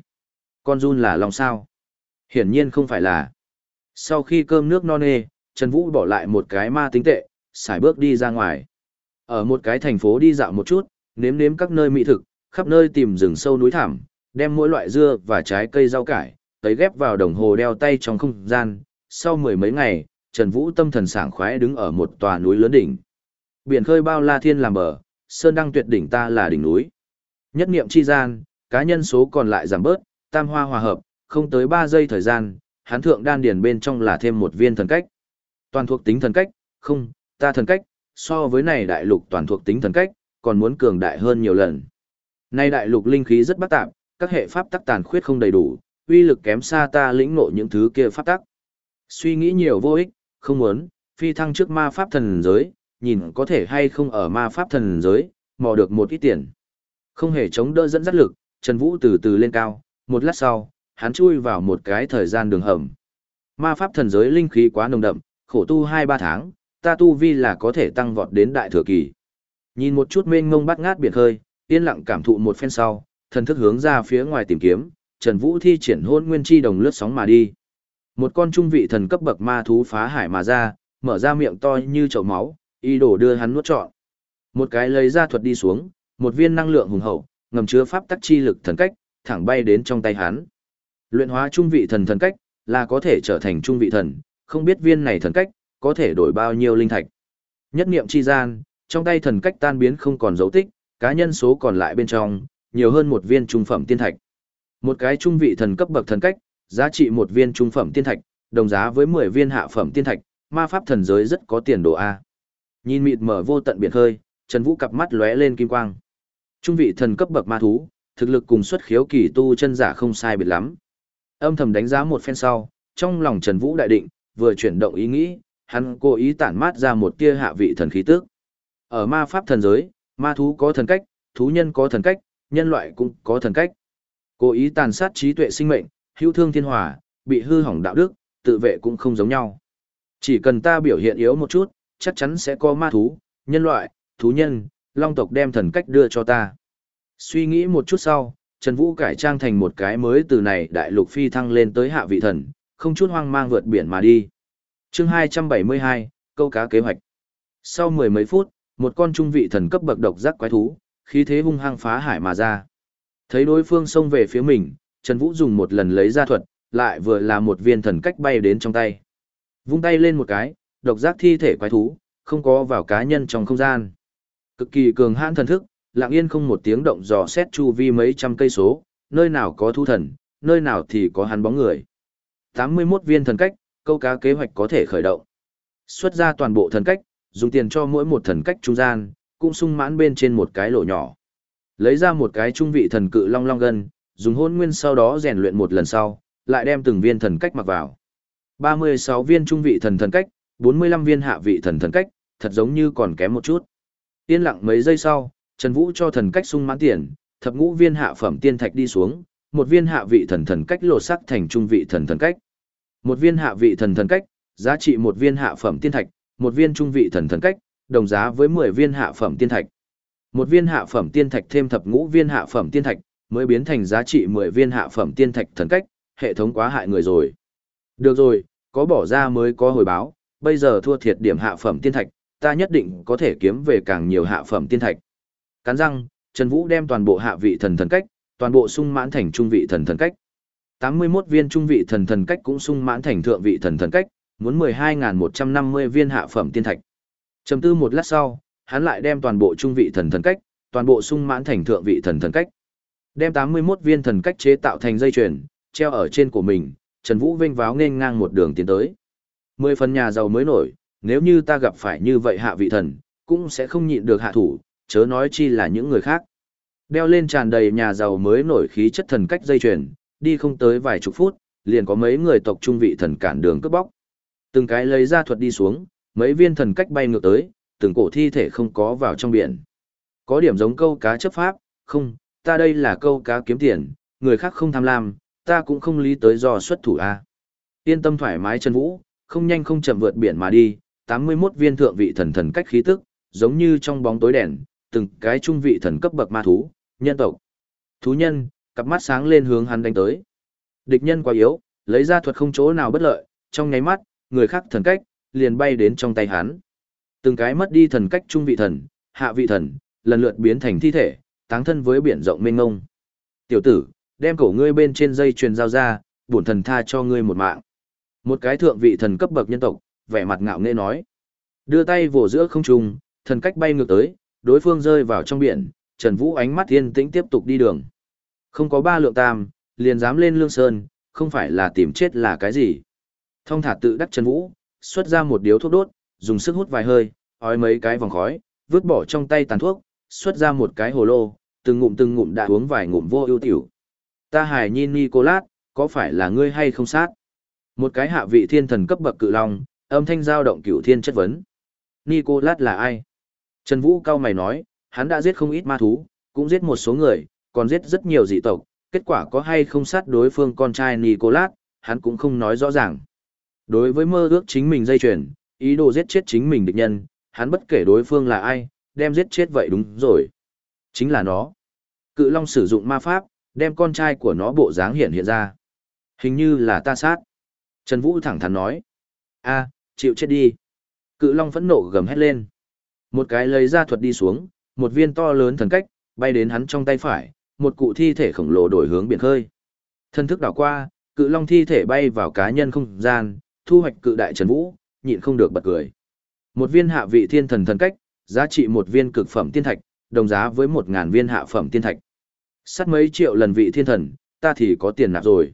Con run là long sao? Hiển nhiên không phải là. Sau khi cơm nước no nê, Trần Vũ bỏ lại một cái ma tính tệ, xài bước đi ra ngoài. Ở một cái thành phố đi dạo một chút, nếm nếm các nơi mỹ thực, khắp nơi tìm rừng sâu núi thảm, đem mỗi loại dưa và trái cây rau cải, tấy ghép vào đồng hồ đeo tay trong không gian. Sau mười mấy ngày, Trần Vũ tâm thần sảng khoái đứng ở một tòa núi lớn đỉnh. Biển khơi bao la thiên làm bờ, sơn đăng tuyệt đỉnh ta là đỉnh núi. Nhất niệm chi gian, cá nhân số còn lại giảm bớt, tam hoa hòa hợp, không tới 3 giây thời gian, hán thượng đan điền bên trong là thêm một viên thần cách. Toàn thuộc tính thần cách, không, ta thần cách, so với này đại lục toàn thuộc tính thần cách, còn muốn cường đại hơn nhiều lần. Nay đại lục linh khí rất bất tạp, các hệ pháp tắc tàn khuyết không đầy đủ, uy lực kém xa ta lĩnh ngộ những thứ kia pháp tắc. Suy nghĩ nhiều vô ích, không muốn, phi thăng trước ma pháp thần giới, nhìn có thể hay không ở ma pháp thần giới, mò được một ít tiền. Không hề chống đỡ dẫn dắt lực, Trần Vũ từ từ lên cao, một lát sau, hắn chui vào một cái thời gian đường hầm. Ma pháp thần giới linh khí quá nồng đậm, khổ tu 2-3 tháng, ta tu vi là có thể tăng vọt đến đại thừa kỳ. Nhìn một chút mênh mông bát ngát biển khơi, yên lặng cảm thụ một phen sau, thần thức hướng ra phía ngoài tìm kiếm, Trần Vũ thi triển hôn nguyên chi đồng lướt sóng mà đi. Một con trung vị thần cấp bậc ma thú phá hải mà ra, mở ra miệng to như chậu máu, y đồ đưa hắn nuốt trọn. Một cái lấy ra thuật đi xuống, một viên năng lượng hùng hậu, ngầm chứa pháp tắc chi lực thần cách, thẳng bay đến trong tay hắn. Luyện hóa trung vị thần thần cách, là có thể trở thành trung vị thần, không biết viên này thần cách, có thể đổi bao nhiêu linh thạch. Nhất niệm chi gian, trong tay thần cách tan biến không còn dấu tích, cá nhân số còn lại bên trong, nhiều hơn một viên trung phẩm tiên thạch. Một cái trung vị thần cấp bậc thần cách, giá trị một viên trung phẩm tiên thạch, đồng giá với 10 viên hạ phẩm tiên thạch, ma pháp thần giới rất có tiền đồ A. Nhìn mịt mở vô tận biển khơi, Trần Vũ cặp mắt lóe lên kim quang. Trung vị thần cấp bậc ma thú, thực lực cùng xuất khiếu kỳ tu chân giả không sai biệt lắm. Âm thầm đánh giá một phen sau, trong lòng Trần Vũ đại định, vừa chuyển động ý nghĩ, hắn cố ý tản mát ra một tia hạ vị thần khí tức. Ở ma pháp thần giới, ma thú có thần cách, thú nhân có thần cách, nhân loại cũng có thần cách. Cố ý tàn sát trí tuệ sinh mệnh, hữu thương thiên hòa, bị hư hỏng đạo đức, tự vệ cũng không giống nhau. Chỉ cần ta biểu hiện yếu một chút, chắc chắn sẽ có ma thú, nhân loại, thú nhân, long tộc đem thần cách đưa cho ta. Suy nghĩ một chút sau, Trần Vũ cải trang thành một cái mới từ này đại lục phi thăng lên tới hạ vị thần, không chút hoang mang vượt biển mà đi. chương 272, câu cá kế hoạch. Sau mười mấy phút, một con trung vị thần cấp bậc độc giác quái thú, khí thế hung hăng phá hải mà ra. Thấy đối phương xông về phía mình, Trần Vũ dùng một lần lấy ra thuật, lại vừa là một viên thần cách bay đến trong tay. Vung tay lên một cái, độc giác thi thể quái thú, không có vào cá nhân trong không gian. Cực kỳ cường hãn thần thức, lặng yên không một tiếng động dò xét chu vi mấy trăm cây số, nơi nào có thu thần, nơi nào thì có hắn bóng người. 81 viên thần cách, câu cá kế hoạch có thể khởi động. Xuất ra toàn bộ thần cách, dùng tiền cho mỗi một thần cách trung gian, cũng sung mãn bên trên một cái lỗ nhỏ. Lấy ra một cái trung vị thần cự long long gân, dùng hôn nguyên sau đó rèn luyện một lần sau, lại đem từng viên thần cách mặc vào. 36 viên trung vị thần thần cách, 45 viên hạ vị thần thần cách, thật giống như còn kém một chút. Yên lặng mấy giây sau, Trần Vũ cho thần cách sung mãn tiền, thập ngũ viên hạ phẩm tiên thạch đi xuống, một viên hạ vị thần thần cách lột sắc thành trung vị thần thần cách. Một viên hạ vị thần thần cách, giá trị một viên hạ phẩm tiên thạch, một viên trung vị thần thần cách, đồng giá với 10 viên hạ phẩm tiên thạch. Một viên hạ phẩm tiên thạch thêm thập ngũ viên hạ phẩm tiên thạch, mới biến thành giá trị 10 viên hạ phẩm tiên thạch thần cách, hệ thống quá hại người rồi. Được rồi, có bỏ ra mới có hồi báo, bây giờ thua thiệt điểm hạ phẩm tiên thạch, ta nhất định có thể kiếm về càng nhiều hạ phẩm tiên thạch. Cắn răng, Trần Vũ đem toàn bộ hạ vị thần thần cách, toàn bộ sung mãn thành trung vị thần thần cách. 81 viên trung vị thần thần cách cũng sung mãn thành thượng vị thần thần cách, muốn 12.150 viên hạ phẩm tiên thạch. Trầm tư một lát sau, hắn lại đem toàn bộ trung vị thần thần cách, toàn bộ sung mãn thành thượng vị thần thần cách. Đem 81 viên thần cách chế tạo thành dây chuyền, treo ở trên của mình, Trần Vũ vênh váo nên ngang một đường tiến tới. Mười phần nhà giàu mới nổi, nếu như ta gặp phải như vậy hạ vị thần, cũng sẽ không nhịn được hạ thủ, chớ nói chi là những người khác. Đeo lên tràn đầy nhà giàu mới nổi khí chất thần cách dây chuyền, đi không tới vài chục phút, liền có mấy người tộc trung vị thần cản đường cướp bóc. Từng cái lấy ra thuật đi xuống, mấy viên thần cách bay ngược tới, từng cổ thi thể không có vào trong biển. Có điểm giống câu cá chấp pháp, không, ta đây là câu cá kiếm tiền, người khác không tham lam, ta cũng không lý tới do xuất thủ a. Yên tâm thoải mái chân vũ, không nhanh không chậm vượt biển mà đi, 81 viên thượng vị thần thần cách khí tức, giống như trong bóng tối đèn, từng cái trung vị thần cấp bậc ma thú, nhân tộc. Thú nhân, cặp mắt sáng lên hướng hắn đánh tới. Địch nhân quá yếu, lấy ra thuật không chỗ nào bất lợi, trong nháy mắt, người khác thần cách, liền bay đến trong tay hắn. Từng cái mất đi thần cách trung vị thần, hạ vị thần, lần lượt biến thành thi thể, táng thân với biển rộng mênh ngông. Tiểu tử, đem cổ ngươi bên trên dây truyền giao ra, bổn thần tha cho ngươi một mạng. Một cái thượng vị thần cấp bậc nhân tộc, vẻ mặt ngạo nghễ nói. Đưa tay vồ giữa không trung, thần cách bay ngược tới, đối phương rơi vào trong biển, Trần Vũ ánh mắt yên tĩnh tiếp tục đi đường. Không có ba lượng tam, liền dám lên lương sơn, không phải là tìm chết là cái gì. Thông thả tự đắc Trần Vũ, xuất ra một điếu thuốc đốt, dùng sức hút vài hơi, ói mấy cái vòng khói, vứt bỏ trong tay tàn thuốc, xuất ra một cái hồ lô, từng ngụm từng ngụm đã uống vài ngụm vô ưu tiểu. Ta hài nhìn Nicolas, có phải là ngươi hay không sát? Một cái hạ vị thiên thần cấp bậc cự long, âm thanh giao động cửu thiên chất vấn. Nicolas là ai? Trần Vũ cao mày nói, hắn đã giết không ít ma thú, cũng giết một số người, còn giết rất nhiều dị tộc, kết quả có hay không sát đối phương con trai Nicolas, hắn cũng không nói rõ ràng. Đối với mơ ước chính mình dây chuyển ý đồ giết chết chính mình địch nhân, hắn bất kể đối phương là ai, đem giết chết vậy đúng rồi. Chính là nó. Cự Long sử dụng ma pháp, đem con trai của nó bộ dáng hiện hiện ra. Hình như là ta sát. Trần Vũ thẳng thắn nói. a chịu chết đi. Cự Long phẫn nộ gầm hét lên. Một cái lấy ra thuật đi xuống, một viên to lớn thần cách, bay đến hắn trong tay phải, một cụ thi thể khổng lồ đổi hướng biển khơi. Thân thức đảo qua, cự long thi thể bay vào cá nhân không gian, thu hoạch cự đại Trần Vũ, nhịn không được bật cười. Một viên hạ vị thiên thần thần cách, giá trị một viên cực phẩm tiên thạch, đồng giá với một ngàn viên hạ phẩm tiên thạch. Sát mấy triệu lần vị thiên thần, ta thì có tiền nạp rồi.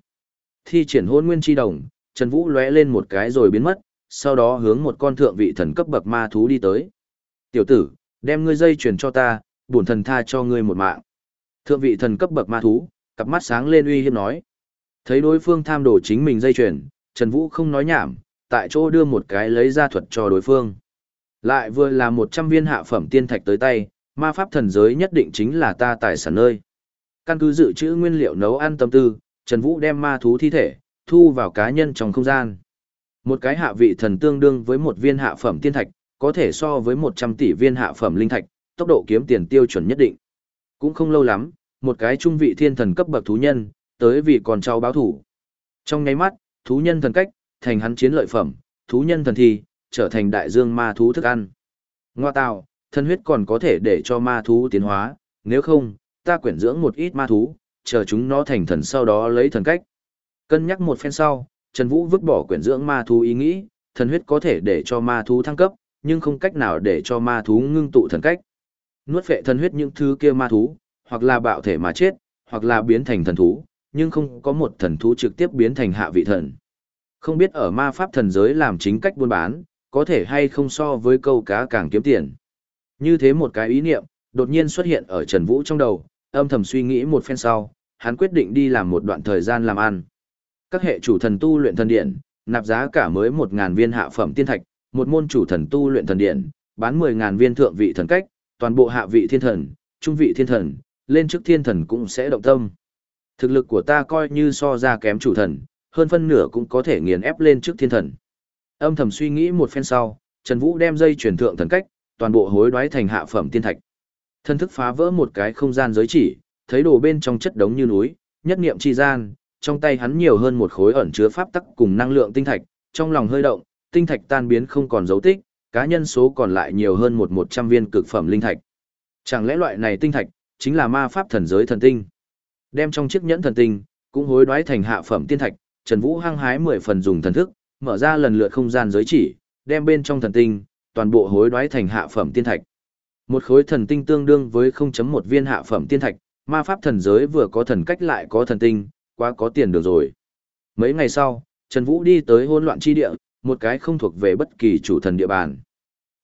Thi triển hôn nguyên chi đồng, Trần Vũ lóe lên một cái rồi biến mất, sau đó hướng một con thượng vị thần cấp bậc ma thú đi tới. Tiểu tử, đem ngươi dây truyền cho ta, bổn thần tha cho ngươi một mạng. Thượng vị thần cấp bậc ma thú, cặp mắt sáng lên uy hiếp nói. Thấy đối phương tham đồ chính mình dây chuyển, Trần Vũ không nói nhảm, tại chỗ đưa một cái lấy ra thuật cho đối phương. Lại vừa là một trăm viên hạ phẩm tiên thạch tới tay, ma pháp thần giới nhất định chính là ta tài sản nơi. Căn cứ dự trữ nguyên liệu nấu ăn tâm tư, Trần Vũ đem ma thú thi thể, thu vào cá nhân trong không gian. Một cái hạ vị thần tương đương với một viên hạ phẩm tiên thạch, có thể so với một trăm tỷ viên hạ phẩm linh thạch, tốc độ kiếm tiền tiêu chuẩn nhất định. Cũng không lâu lắm, một cái trung vị thiên thần cấp bậc thú nhân, tới vì còn cháu báo thủ. Trong nháy mắt, thú nhân thần cách, thành hắn chiến lợi phẩm, thú nhân thần thi, trở thành đại dương ma thú thức ăn. Ngoa tạo, thân huyết còn có thể để cho ma thú tiến hóa, nếu không, ta quyển dưỡng một ít ma thú, chờ chúng nó thành thần sau đó lấy thần cách. Cân nhắc một phen sau, Trần Vũ vứt bỏ quyển dưỡng ma thú ý nghĩ, thần huyết có thể để cho ma thú thăng cấp, nhưng không cách nào để cho ma thú ngưng tụ thần cách. Nuốt phệ thần huyết những thứ kia ma thú, hoặc là bạo thể mà chết, hoặc là biến thành thần thú, nhưng không có một thần thú trực tiếp biến thành hạ vị thần. Không biết ở ma pháp thần giới làm chính cách buôn bán, có thể hay không so với câu cá càng kiếm tiền. Như thế một cái ý niệm, đột nhiên xuất hiện ở Trần Vũ trong đầu, âm thầm suy nghĩ một phen sau, hắn quyết định đi làm một đoạn thời gian làm ăn. Các hệ chủ thần tu luyện thần điện, nạp giá cả mới 1.000 viên hạ phẩm tiên thạch, một môn chủ thần tu luyện thần điện, bán 10.000 viên thượng vị thần cách, toàn bộ hạ vị thiên thần, trung vị thiên thần, lên trước thiên thần cũng sẽ động tâm. Thực lực của ta coi như so ra kém chủ thần, hơn phân nửa cũng có thể nghiền ép lên trước thiên thần. Âm thầm suy nghĩ một phen sau, Trần Vũ đem dây chuyển thượng thần cách, toàn bộ hối đoái thành hạ phẩm tiên thạch. Thân thức phá vỡ một cái không gian giới chỉ, thấy đồ bên trong chất đống như núi, nhất niệm chi gian, trong tay hắn nhiều hơn một khối ẩn chứa pháp tắc cùng năng lượng tinh thạch, trong lòng hơi động, tinh thạch tan biến không còn dấu tích, cá nhân số còn lại nhiều hơn một một trăm viên cực phẩm linh thạch. Chẳng lẽ loại này tinh thạch chính là ma pháp thần giới thần tinh? Đem trong chiếc nhẫn thần tinh, cũng hối đoái thành hạ phẩm tiên thạch, Trần Vũ hăng hái mười phần dùng thần thức, mở ra lần lượt không gian giới chỉ, đem bên trong thần tinh, toàn bộ hối đoái thành hạ phẩm tiên thạch. Một khối thần tinh tương đương với 0.1 viên hạ phẩm tiên thạch, ma pháp thần giới vừa có thần cách lại có thần tinh, quá có tiền được rồi. Mấy ngày sau, Trần Vũ đi tới hỗn loạn chi địa, một cái không thuộc về bất kỳ chủ thần địa bàn.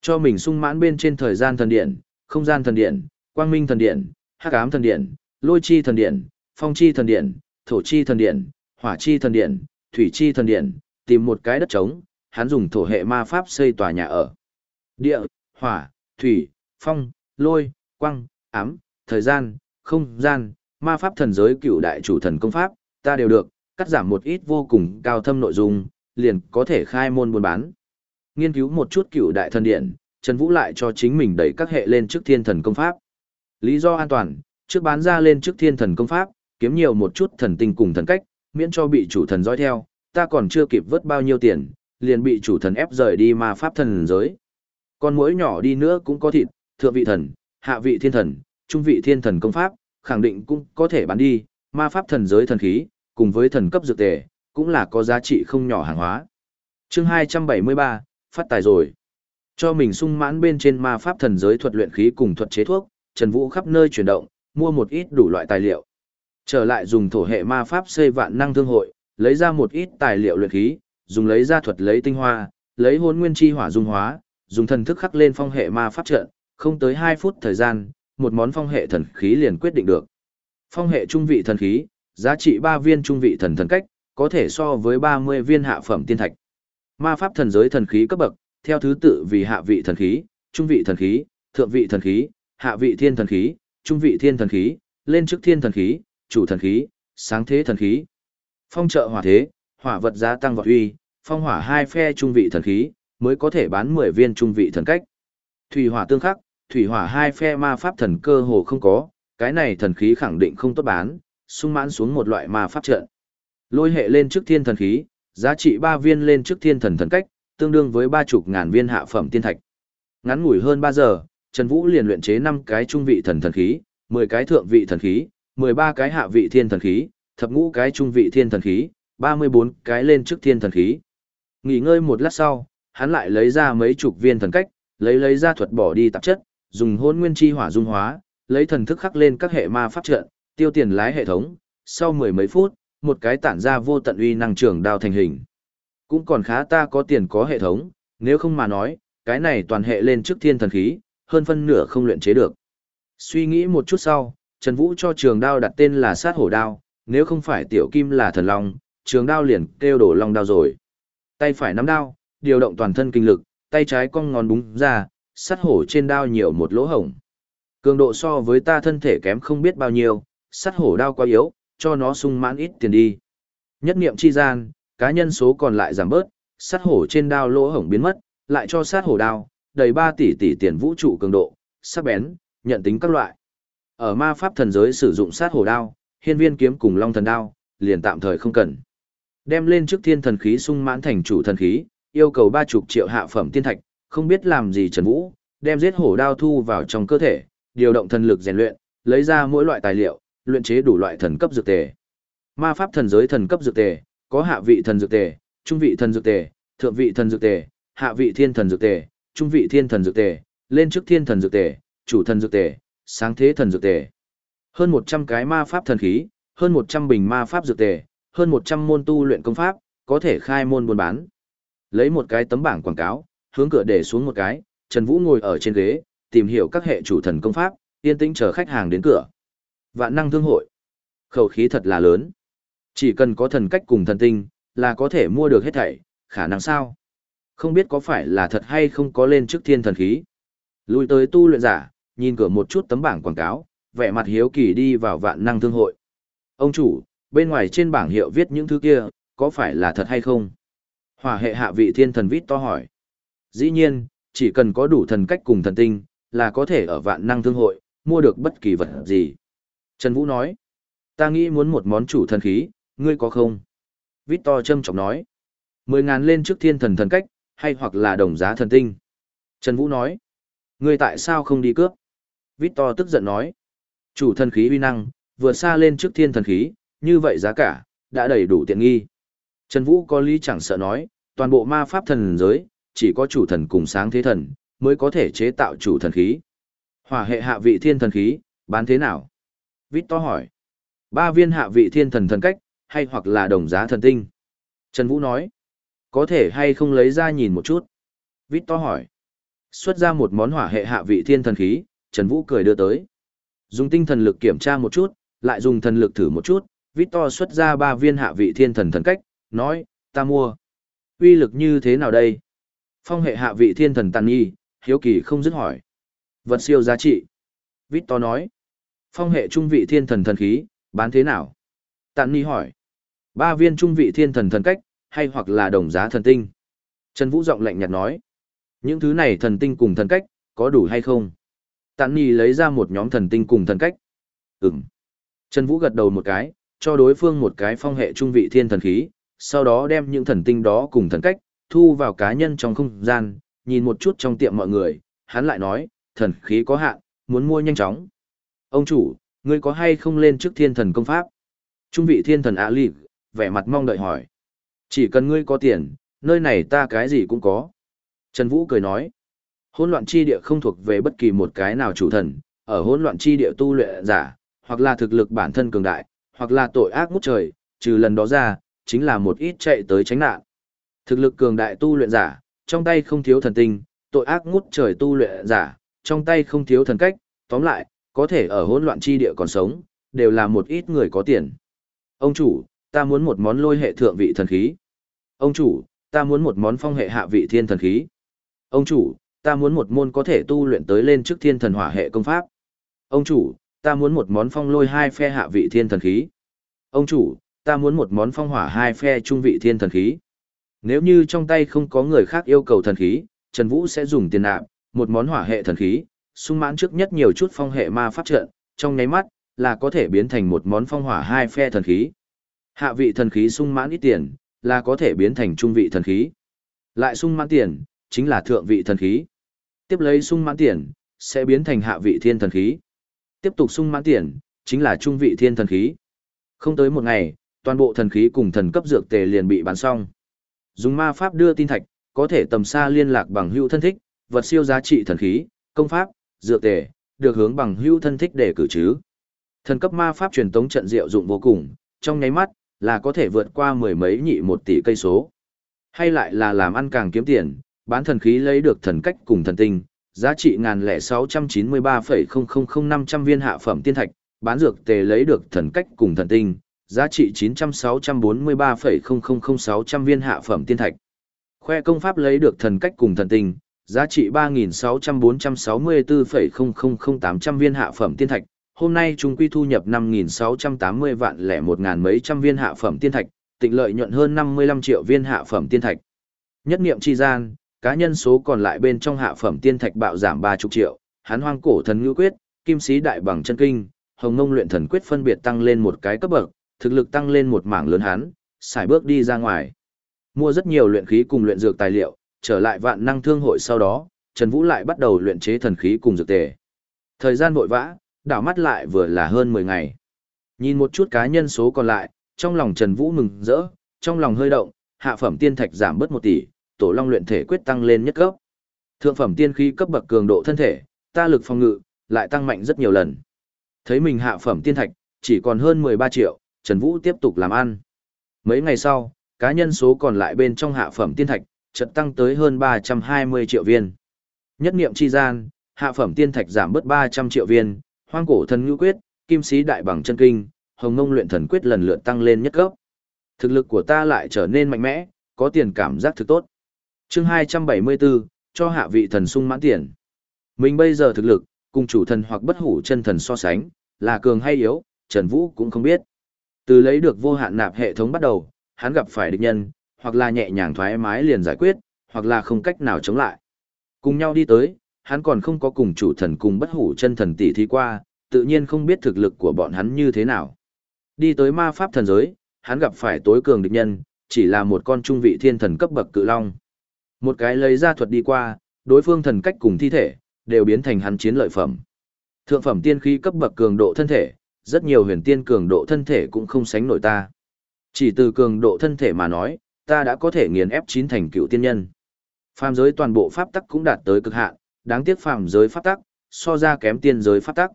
Cho mình sung mãn bên trên thời gian thần điện, không gian thần điện, quang minh thần điện, hắc ám thần điện, lôi chi thần điện, phong chi thần điện, thổ chi thần điện, hỏa chi thần điện, thủy chi thần điện, tìm một cái đất trống, hắn dùng thổ hệ ma pháp xây tòa nhà ở. Địa, hỏa, thủy, phong, lôi, quang, ám, thời gian, không gian, ma pháp thần giới cựu đại chủ thần công pháp, ta đều được, cắt giảm một ít vô cùng cao thâm nội dung, liền có thể khai môn buôn bán. Nghiên cứu một chút cựu đại thần điện, Trần Vũ lại cho chính mình đẩy các hệ lên trước thiên thần công pháp. Lý do an toàn, trước bán ra lên trước thiên thần công pháp, kiếm nhiều một chút thần tinh cùng thần cách, miễn cho bị chủ thần dõi theo, ta còn chưa kịp vớt bao nhiêu tiền, liền bị chủ thần ép rời đi ma pháp thần giới. Con muỗi nhỏ đi nữa cũng có thịt, thượng vị thần, hạ vị thiên thần, trung vị thiên thần công pháp, khẳng định cũng có thể bán đi, ma pháp thần giới thần khí, cùng với thần cấp dược tề, cũng là có giá trị không nhỏ hàng hóa. chương 273, phát tài rồi. Cho mình sung mãn bên trên ma pháp thần giới thuật luyện khí cùng thuật chế thuốc, Trần Vũ khắp nơi chuyển động, mua một ít đủ loại tài liệu. Trở lại dùng thổ hệ ma pháp xây vạn năng thương hội, lấy ra một ít tài liệu luyện khí, dùng lấy ra thuật lấy tinh hoa, lấy hồn nguyên chi hỏa dung hóa, dùng thần thức khắc lên phong hệ ma pháp trận, không tới 2 phút thời gian, một món phong hệ thần khí liền quyết định được. Phong hệ trung vị thần khí, giá trị 3 viên trung vị thần thần cách, có thể so với 30 viên hạ phẩm tiên thạch. Ma pháp thần giới thần khí cấp bậc, theo thứ tự vì hạ vị thần khí, trung vị thần khí, thượng vị thần khí, hạ vị thiên thần khí, trung vị thiên thần khí, lên trước thiên thần khí, chủ thần khí, sáng thế thần khí. Phong trợ hỏa thế, hỏa vật giá tăng vọt uy, phong hỏa hai phe trung vị thần khí, mới có thể bán 10 viên trung vị thần cách. Thủy hỏa tương khắc, thủy hỏa hai phe ma pháp thần cơ hồ không có, cái này thần khí khẳng định không tốt bán, sung mãn xuống một loại ma pháp trận. Lôi hệ lên trước thiên thần khí, giá trị 3 viên lên trước thiên thần thần cách, tương đương với ba chục ngàn viên hạ phẩm tiên thạch. Ngắn ngủi hơn 3 giờ, Trần Vũ liền luyện chế 5 cái trung vị thần thần khí, 10 cái thượng vị thần khí, 13 cái hạ vị thiên thần khí, thập ngũ cái trung vị thiên thần khí, 34 cái lên trước thiên thần khí. Nghỉ ngơi một lát sau, hắn lại lấy ra mấy chục viên thần cách, lấy lấy ra thuật bỏ đi tạp chất, dùng hôn nguyên chi hỏa dung hóa, lấy thần thức khắc lên các hệ ma pháp trận, tiêu tiền lái hệ thống, sau mười mấy phút, một cái tản ra vô tận uy năng trưởng đao thành hình. Cũng còn khá ta có tiền có hệ thống, nếu không mà nói, cái này toàn hệ lên trước thiên thần khí, hơn phân nửa không luyện chế được. Suy nghĩ một chút sau, Trần Vũ cho trường đao đặt tên là sát hổ đao, nếu không phải tiểu kim là thần long, trường đao liền kêu đổ long đao rồi. Tay phải nắm đao, điều động toàn thân kinh lực, tay trái cong ngón búng ra, sát hổ trên đao nhiều một lỗ hổng. Cường độ so với ta thân thể kém không biết bao nhiêu, sát hổ đao quá yếu, cho nó sung mãn ít tiền đi. Nhất niệm chi gian, cá nhân số còn lại giảm bớt, sát hổ trên đao lỗ hổng biến mất, lại cho sát hổ đao, đầy 3 tỷ tỷ tiền vũ trụ cường độ, sắc bén, nhận tính các loại. Ở ma pháp thần giới sử dụng sát hổ đao, hiên viên kiếm cùng long thần đao, liền tạm thời không cần. Đem lên trước thiên thần khí sung mãn thành chủ thần khí, yêu cầu ba chục triệu hạ phẩm tiên thạch, không biết làm gì Trần Vũ, đem giết hổ đao thu vào trong cơ thể, điều động thần lực rèn luyện, lấy ra mỗi loại tài liệu, luyện chế đủ loại thần cấp dược tề. Ma pháp thần giới thần cấp dược tề, có hạ vị thần dược tề, trung vị thần dược tề, thượng vị thần dược tề, hạ vị thiên thần dược tề, trung vị thiên thần dược tề, lên trước thiên thần dược tề, chủ thần dược tề, sáng thế thần dược tề. Hơn 100 cái ma pháp thần khí, hơn 100 bình ma pháp dược tề, hơn 100 môn tu luyện công pháp, có thể khai môn buôn bán. Lấy một cái tấm bảng quảng cáo, hướng cửa để xuống một cái, Trần Vũ ngồi ở trên ghế, tìm hiểu các hệ chủ thần công pháp, yên tĩnh chờ khách hàng đến cửa. Vạn năng thương hội. Khẩu khí thật là lớn. Chỉ cần có thần cách cùng thần tinh, là có thể mua được hết thảy, khả năng sao? Không biết có phải là thật hay không có lên trước thiên thần khí. Lùi tới tu luyện giả, nhìn cửa một chút tấm bảng quảng cáo, vẻ mặt hiếu kỳ đi vào vạn năng thương hội. Ông chủ, bên ngoài trên bảng hiệu viết những thứ kia, có phải là thật hay không? Hỏa hệ hạ vị thiên thần vít to hỏi. Dĩ nhiên, chỉ cần có đủ thần cách cùng thần tinh, là có thể ở vạn năng thương hội, mua được bất kỳ vật gì. Trần Vũ nói, ta nghĩ muốn một món chủ thần khí, ngươi có không? vít to châm trọng nói, mười ngàn lên trước thiên thần thần cách, hay hoặc là đồng giá thần tinh. Trần Vũ nói, ngươi tại sao không đi cướp? Victor tức giận nói, chủ thần khí uy năng, vừa xa lên trước thiên thần khí, như vậy giá cả, đã đầy đủ tiện nghi. Trần Vũ có lý chẳng sợ nói, toàn bộ ma pháp thần giới, chỉ có chủ thần cùng sáng thế thần, mới có thể chế tạo chủ thần khí. Hỏa hệ hạ vị thiên thần khí, bán thế nào? to hỏi. Ba viên hạ vị thiên thần thần cách, hay hoặc là đồng giá thần tinh? Trần Vũ nói. Có thể hay không lấy ra nhìn một chút? to hỏi. Xuất ra một món hỏa hệ hạ vị thiên thần khí, Trần Vũ cười đưa tới. Dùng tinh thần lực kiểm tra một chút, lại dùng thần lực thử một chút, Victor xuất ra ba viên hạ vị thiên thần thần cách, nói, ta mua. Uy lực như thế nào đây? Phong hệ hạ vị thiên thần tàn nghi, hiếu kỳ không dứt hỏi. Vật siêu giá trị. Victor nói. Phong hệ trung vị thiên thần thần khí, bán thế nào? Tàn nghi hỏi. Ba viên trung vị thiên thần thần cách, hay hoặc là đồng giá thần tinh? Trần Vũ giọng lạnh nhạt nói. Những thứ này thần tinh cùng thần cách, có đủ hay không? Tán nhi lấy ra một nhóm thần tinh cùng thần cách. Ừm. Trần Vũ gật đầu một cái, cho đối phương một cái phong hệ trung vị thiên thần khí, sau đó đem những thần tinh đó cùng thần cách, thu vào cá nhân trong không gian, nhìn một chút trong tiệm mọi người, hắn lại nói, thần khí có hạn, muốn mua nhanh chóng. Ông chủ, ngươi có hay không lên trước thiên thần công pháp? Trung vị thiên thần ạ lì, vẻ mặt mong đợi hỏi. Chỉ cần ngươi có tiền, nơi này ta cái gì cũng có. Trần Vũ cười nói, hỗn loạn chi địa không thuộc về bất kỳ một cái nào chủ thần, ở hỗn loạn chi địa tu luyện giả, hoặc là thực lực bản thân cường đại, hoặc là tội ác ngút trời, trừ lần đó ra, chính là một ít chạy tới tránh nạn. Thực lực cường đại tu luyện giả, trong tay không thiếu thần tinh, tội ác ngút trời tu luyện giả, trong tay không thiếu thần cách, tóm lại, có thể ở hỗn loạn chi địa còn sống, đều là một ít người có tiền. Ông chủ, ta muốn một món lôi hệ thượng vị thần khí. Ông chủ, ta muốn một món phong hệ hạ vị thiên thần khí. Ông chủ, ta muốn một môn có thể tu luyện tới lên trước thiên thần hỏa hệ công pháp. Ông chủ, ta muốn một món phong lôi hai phe hạ vị thiên thần khí. Ông chủ, ta muốn một món phong hỏa hai phe trung vị thiên thần khí. Nếu như trong tay không có người khác yêu cầu thần khí, Trần Vũ sẽ dùng tiền nạp, một món hỏa hệ thần khí, sung mãn trước nhất nhiều chút phong hệ ma pháp trận, trong nháy mắt, là có thể biến thành một món phong hỏa hai phe thần khí. Hạ vị thần khí sung mãn ít tiền, là có thể biến thành trung vị thần khí. Lại sung mãn tiền, chính là thượng vị thần khí. Tiếp lấy sung mãn tiền, sẽ biến thành hạ vị thiên thần khí. Tiếp tục sung mãn tiền, chính là trung vị thiên thần khí. Không tới một ngày, toàn bộ thần khí cùng thần cấp dược tề liền bị bán xong. Dùng ma pháp đưa tin thạch, có thể tầm xa liên lạc bằng hữu thân thích, vật siêu giá trị thần khí, công pháp, dược tề, được hướng bằng hữu thân thích để cử chứ. Thần cấp ma pháp truyền tống trận diệu dụng vô cùng, trong nháy mắt là có thể vượt qua mười mấy nhị một tỷ cây số. Hay lại là làm ăn càng kiếm tiền, bán thần khí lấy được thần cách cùng thần tinh, giá trị ngàn lẻ sáu trăm chín mươi ba phẩy không không không năm trăm viên hạ phẩm tiên thạch, bán dược tề lấy được thần cách cùng thần tinh, giá trị 90643,000600 viên hạ phẩm tiên thạch. Khoe công pháp lấy được thần cách cùng thần tinh, giá trị 3.6464,000800 viên hạ phẩm tiên thạch. Hôm nay chúng quy thu nhập 5.680 vạn lẻ 1 ngàn mấy trăm viên hạ phẩm tiên thạch, tịnh lợi nhuận hơn 55 triệu viên hạ phẩm tiên thạch. Nhất niệm chi gian, cá nhân số còn lại bên trong hạ phẩm tiên thạch bạo giảm 30 triệu, hắn hoang cổ thần ngữ quyết, kim sĩ đại bằng chân kinh, hồng ngông luyện thần quyết phân biệt tăng lên một cái cấp bậc, thực lực tăng lên một mảng lớn hắn, xài bước đi ra ngoài. Mua rất nhiều luyện khí cùng luyện dược tài liệu, trở lại vạn năng thương hội sau đó, Trần Vũ lại bắt đầu luyện chế thần khí cùng dược tề. Thời gian vội vã, đảo mắt lại vừa là hơn 10 ngày. Nhìn một chút cá nhân số còn lại, trong lòng Trần Vũ mừng rỡ, trong lòng hơi động, hạ phẩm tiên thạch giảm bớt 1 tỷ, tổ long luyện thể quyết tăng lên nhất cấp. Thượng phẩm tiên khí cấp bậc cường độ thân thể, ta lực phòng ngự lại tăng mạnh rất nhiều lần. Thấy mình hạ phẩm tiên thạch chỉ còn hơn 13 triệu, Trần Vũ tiếp tục làm ăn. Mấy ngày sau, cá nhân số còn lại bên trong hạ phẩm tiên thạch, chợt tăng tới hơn 320 triệu viên. Nhất niệm chi gian, hạ phẩm tiên thạch giảm bớt 300 triệu viên, hoang cổ thần ngữ quyết, kim sĩ đại bằng chân kinh, hồng ngông luyện thần quyết lần lượt tăng lên nhất cấp. Thực lực của ta lại trở nên mạnh mẽ, có tiền cảm giác thực tốt chương 274, cho hạ vị thần sung mãn tiền. Mình bây giờ thực lực, cùng chủ thần hoặc bất hủ chân thần so sánh, là cường hay yếu, Trần Vũ cũng không biết. Từ lấy được vô hạn nạp hệ thống bắt đầu, hắn gặp phải địch nhân, hoặc là nhẹ nhàng thoải mái liền giải quyết, hoặc là không cách nào chống lại. Cùng nhau đi tới, hắn còn không có cùng chủ thần cùng bất hủ chân thần tỷ thi qua, tự nhiên không biết thực lực của bọn hắn như thế nào. Đi tới ma pháp thần giới, hắn gặp phải tối cường địch nhân, chỉ là một con trung vị thiên thần cấp bậc cự long. Một cái lấy ra thuật đi qua, đối phương thần cách cùng thi thể, đều biến thành hắn chiến lợi phẩm. Thượng phẩm tiên khí cấp bậc cường độ thân thể, rất nhiều huyền tiên cường độ thân thể cũng không sánh nổi ta. Chỉ từ cường độ thân thể mà nói, ta đã có thể nghiền ép chín thành cựu tiên nhân. Phàm giới toàn bộ pháp tắc cũng đạt tới cực hạn, đáng tiếc phàm giới pháp tắc, so ra kém tiên giới pháp tắc.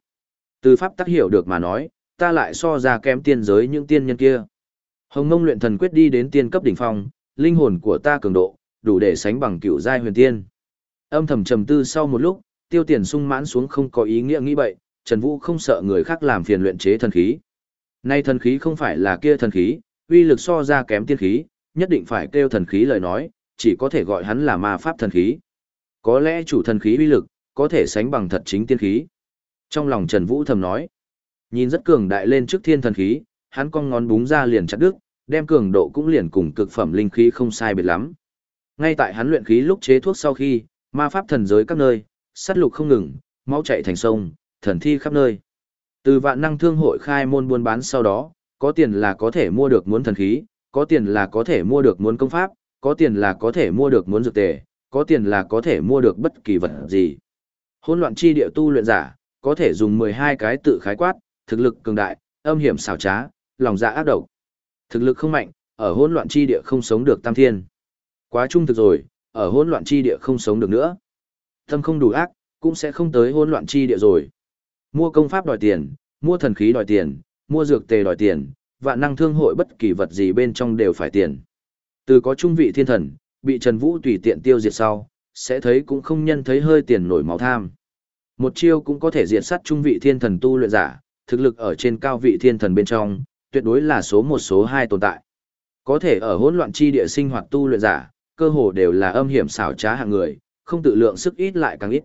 Từ pháp tắc hiểu được mà nói, ta lại so ra kém tiên giới những tiên nhân kia. Hồng Mông luyện thần quyết đi đến tiên cấp đỉnh phong, linh hồn của ta cường độ, đủ để sánh bằng cựu giai huyền tiên. Âm thầm trầm tư sau một lúc, tiêu tiền sung mãn xuống không có ý nghĩa nghĩ bậy, Trần Vũ không sợ người khác làm phiền luyện chế thần khí. Nay thần khí không phải là kia thần khí, uy lực so ra kém tiên khí, nhất định phải kêu thần khí lời nói, chỉ có thể gọi hắn là ma pháp thần khí. Có lẽ chủ thần khí uy lực, có thể sánh bằng thật chính tiên khí. Trong lòng Trần Vũ thầm nói, nhìn rất cường đại lên trước thiên thần khí, hắn cong ngón búng ra liền chặt đứt, đem cường độ cũng liền cùng cực phẩm linh khí không sai biệt lắm. Ngay tại hắn luyện khí lúc chế thuốc sau khi, ma pháp thần giới các nơi, sát lục không ngừng, máu chạy thành sông, thần thi khắp nơi. Từ vạn năng thương hội khai môn buôn bán sau đó, có tiền là có thể mua được muốn thần khí, có tiền là có thể mua được muốn công pháp, có tiền là có thể mua được muốn dược tề, có tiền là có thể mua được bất kỳ vật gì. Hỗn loạn chi địa tu luyện giả, có thể dùng 12 cái tự khái quát, thực lực cường đại, âm hiểm xảo trá, lòng dạ ác độc. Thực lực không mạnh, ở hỗn loạn chi địa không sống được tam thiên. Quá trung thực rồi, ở hỗn loạn chi địa không sống được nữa. Tâm không đủ ác, cũng sẽ không tới hỗn loạn chi địa rồi. Mua công pháp đòi tiền, mua thần khí đòi tiền, mua dược tề đòi tiền, vạn năng thương hội bất kỳ vật gì bên trong đều phải tiền. Từ có trung vị thiên thần, bị Trần Vũ tùy tiện tiêu diệt sau, sẽ thấy cũng không nhân thấy hơi tiền nổi máu tham. Một chiêu cũng có thể diệt sát trung vị thiên thần tu luyện giả, thực lực ở trên cao vị thiên thần bên trong, tuyệt đối là số một số hai tồn tại. Có thể ở hỗn loạn chi địa sinh hoạt tu luyện giả, cơ hồ đều là âm hiểm xảo trá hạng người, không tự lượng sức ít lại càng ít.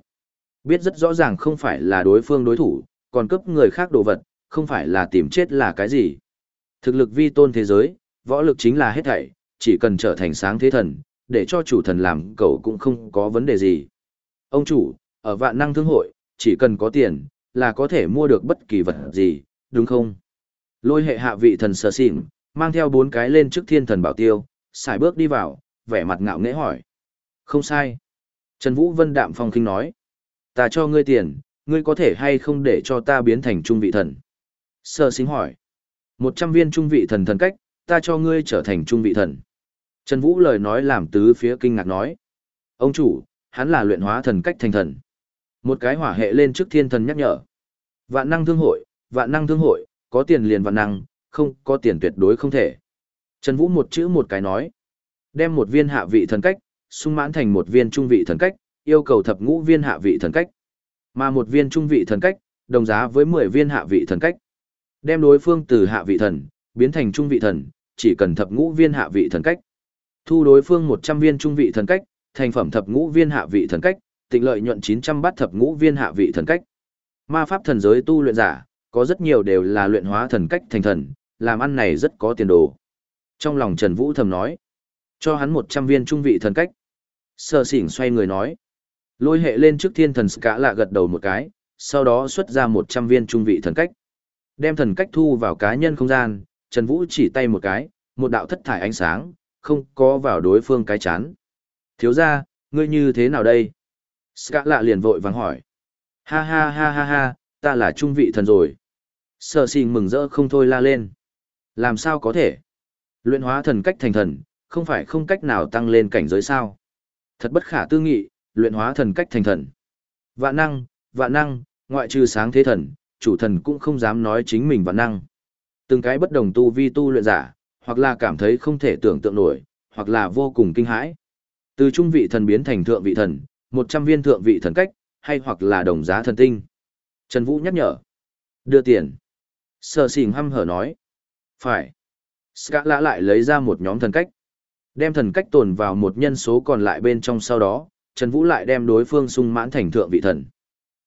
Biết rất rõ ràng không phải là đối phương đối thủ, còn cấp người khác đồ vật, không phải là tìm chết là cái gì. Thực lực vi tôn thế giới, võ lực chính là hết thảy, chỉ cần trở thành sáng thế thần, để cho chủ thần làm cậu cũng không có vấn đề gì. Ông chủ, ở vạn năng thương hội, chỉ cần có tiền, là có thể mua được bất kỳ vật gì, đúng không? Lôi hệ hạ vị thần sờ xỉn, mang theo bốn cái lên trước thiên thần bảo tiêu, xài bước đi vào, vẻ mặt ngạo nghễ hỏi. Không sai. Trần Vũ Vân đạm phong kinh nói. Ta cho ngươi tiền, ngươi có thể hay không để cho ta biến thành trung vị thần? Sơ xin hỏi. Một trăm viên trung vị thần thần cách, ta cho ngươi trở thành trung vị thần. Trần Vũ lời nói làm tứ phía kinh ngạc nói. Ông chủ, hắn là luyện hóa thần cách thành thần. Một cái hỏa hệ lên trước thiên thần nhắc nhở. Vạn năng thương hội, vạn năng thương hội, có tiền liền vạn năng, không có tiền tuyệt đối không thể. Trần Vũ một chữ một cái nói. Đem một viên hạ vị thần cách, sung mãn thành một viên trung vị thần cách, yêu cầu thập ngũ viên hạ vị thần cách. Mà một viên trung vị thần cách, đồng giá với 10 viên hạ vị thần cách. Đem đối phương từ hạ vị thần, biến thành trung vị thần, chỉ cần thập ngũ viên hạ vị thần cách. Thu đối phương 100 viên trung vị thần cách, thành phẩm thập ngũ viên hạ vị thần cách, tịnh lợi nhuận 900 bát thập ngũ viên hạ vị thần cách. Ma pháp thần giới tu luyện giả, có rất nhiều đều là luyện hóa thần cách thành thần, làm ăn này rất có tiền đồ. Trong lòng Trần Vũ thầm nói, cho hắn 100 viên trung vị thần cách. Sở xỉn xoay người nói, lôi hệ lên trước thiên thần cả lạ gật đầu một cái, sau đó xuất ra 100 viên trung vị thần cách. Đem thần cách thu vào cá nhân không gian, Trần Vũ chỉ tay một cái, một đạo thất thải ánh sáng, không có vào đối phương cái chán. Thiếu ra, ngươi như thế nào đây? Ska lạ liền vội vàng hỏi. Ha ha ha ha ha, ta là trung vị thần rồi. Sở sinh mừng rỡ không thôi la lên. Làm sao có thể? Luyện hóa thần cách thành thần, không phải không cách nào tăng lên cảnh giới sao? Thật bất khả tư nghị, luyện hóa thần cách thành thần. Vạn năng, vạn năng, ngoại trừ sáng thế thần, chủ thần cũng không dám nói chính mình vạn năng. Từng cái bất đồng tu vi tu luyện giả, hoặc là cảm thấy không thể tưởng tượng nổi, hoặc là vô cùng kinh hãi. Từ trung vị thần biến thành thượng vị thần, 100 viên thượng vị thần cách, hay hoặc là đồng giá thần tinh. Trần Vũ nhắc nhở. Đưa tiền. Sở xỉn hăm hở nói. Phải. Ska lã lại lấy ra một nhóm thần cách. Đem thần cách tồn vào một nhân số còn lại bên trong sau đó, Trần Vũ lại đem đối phương sung mãn thành thượng vị thần.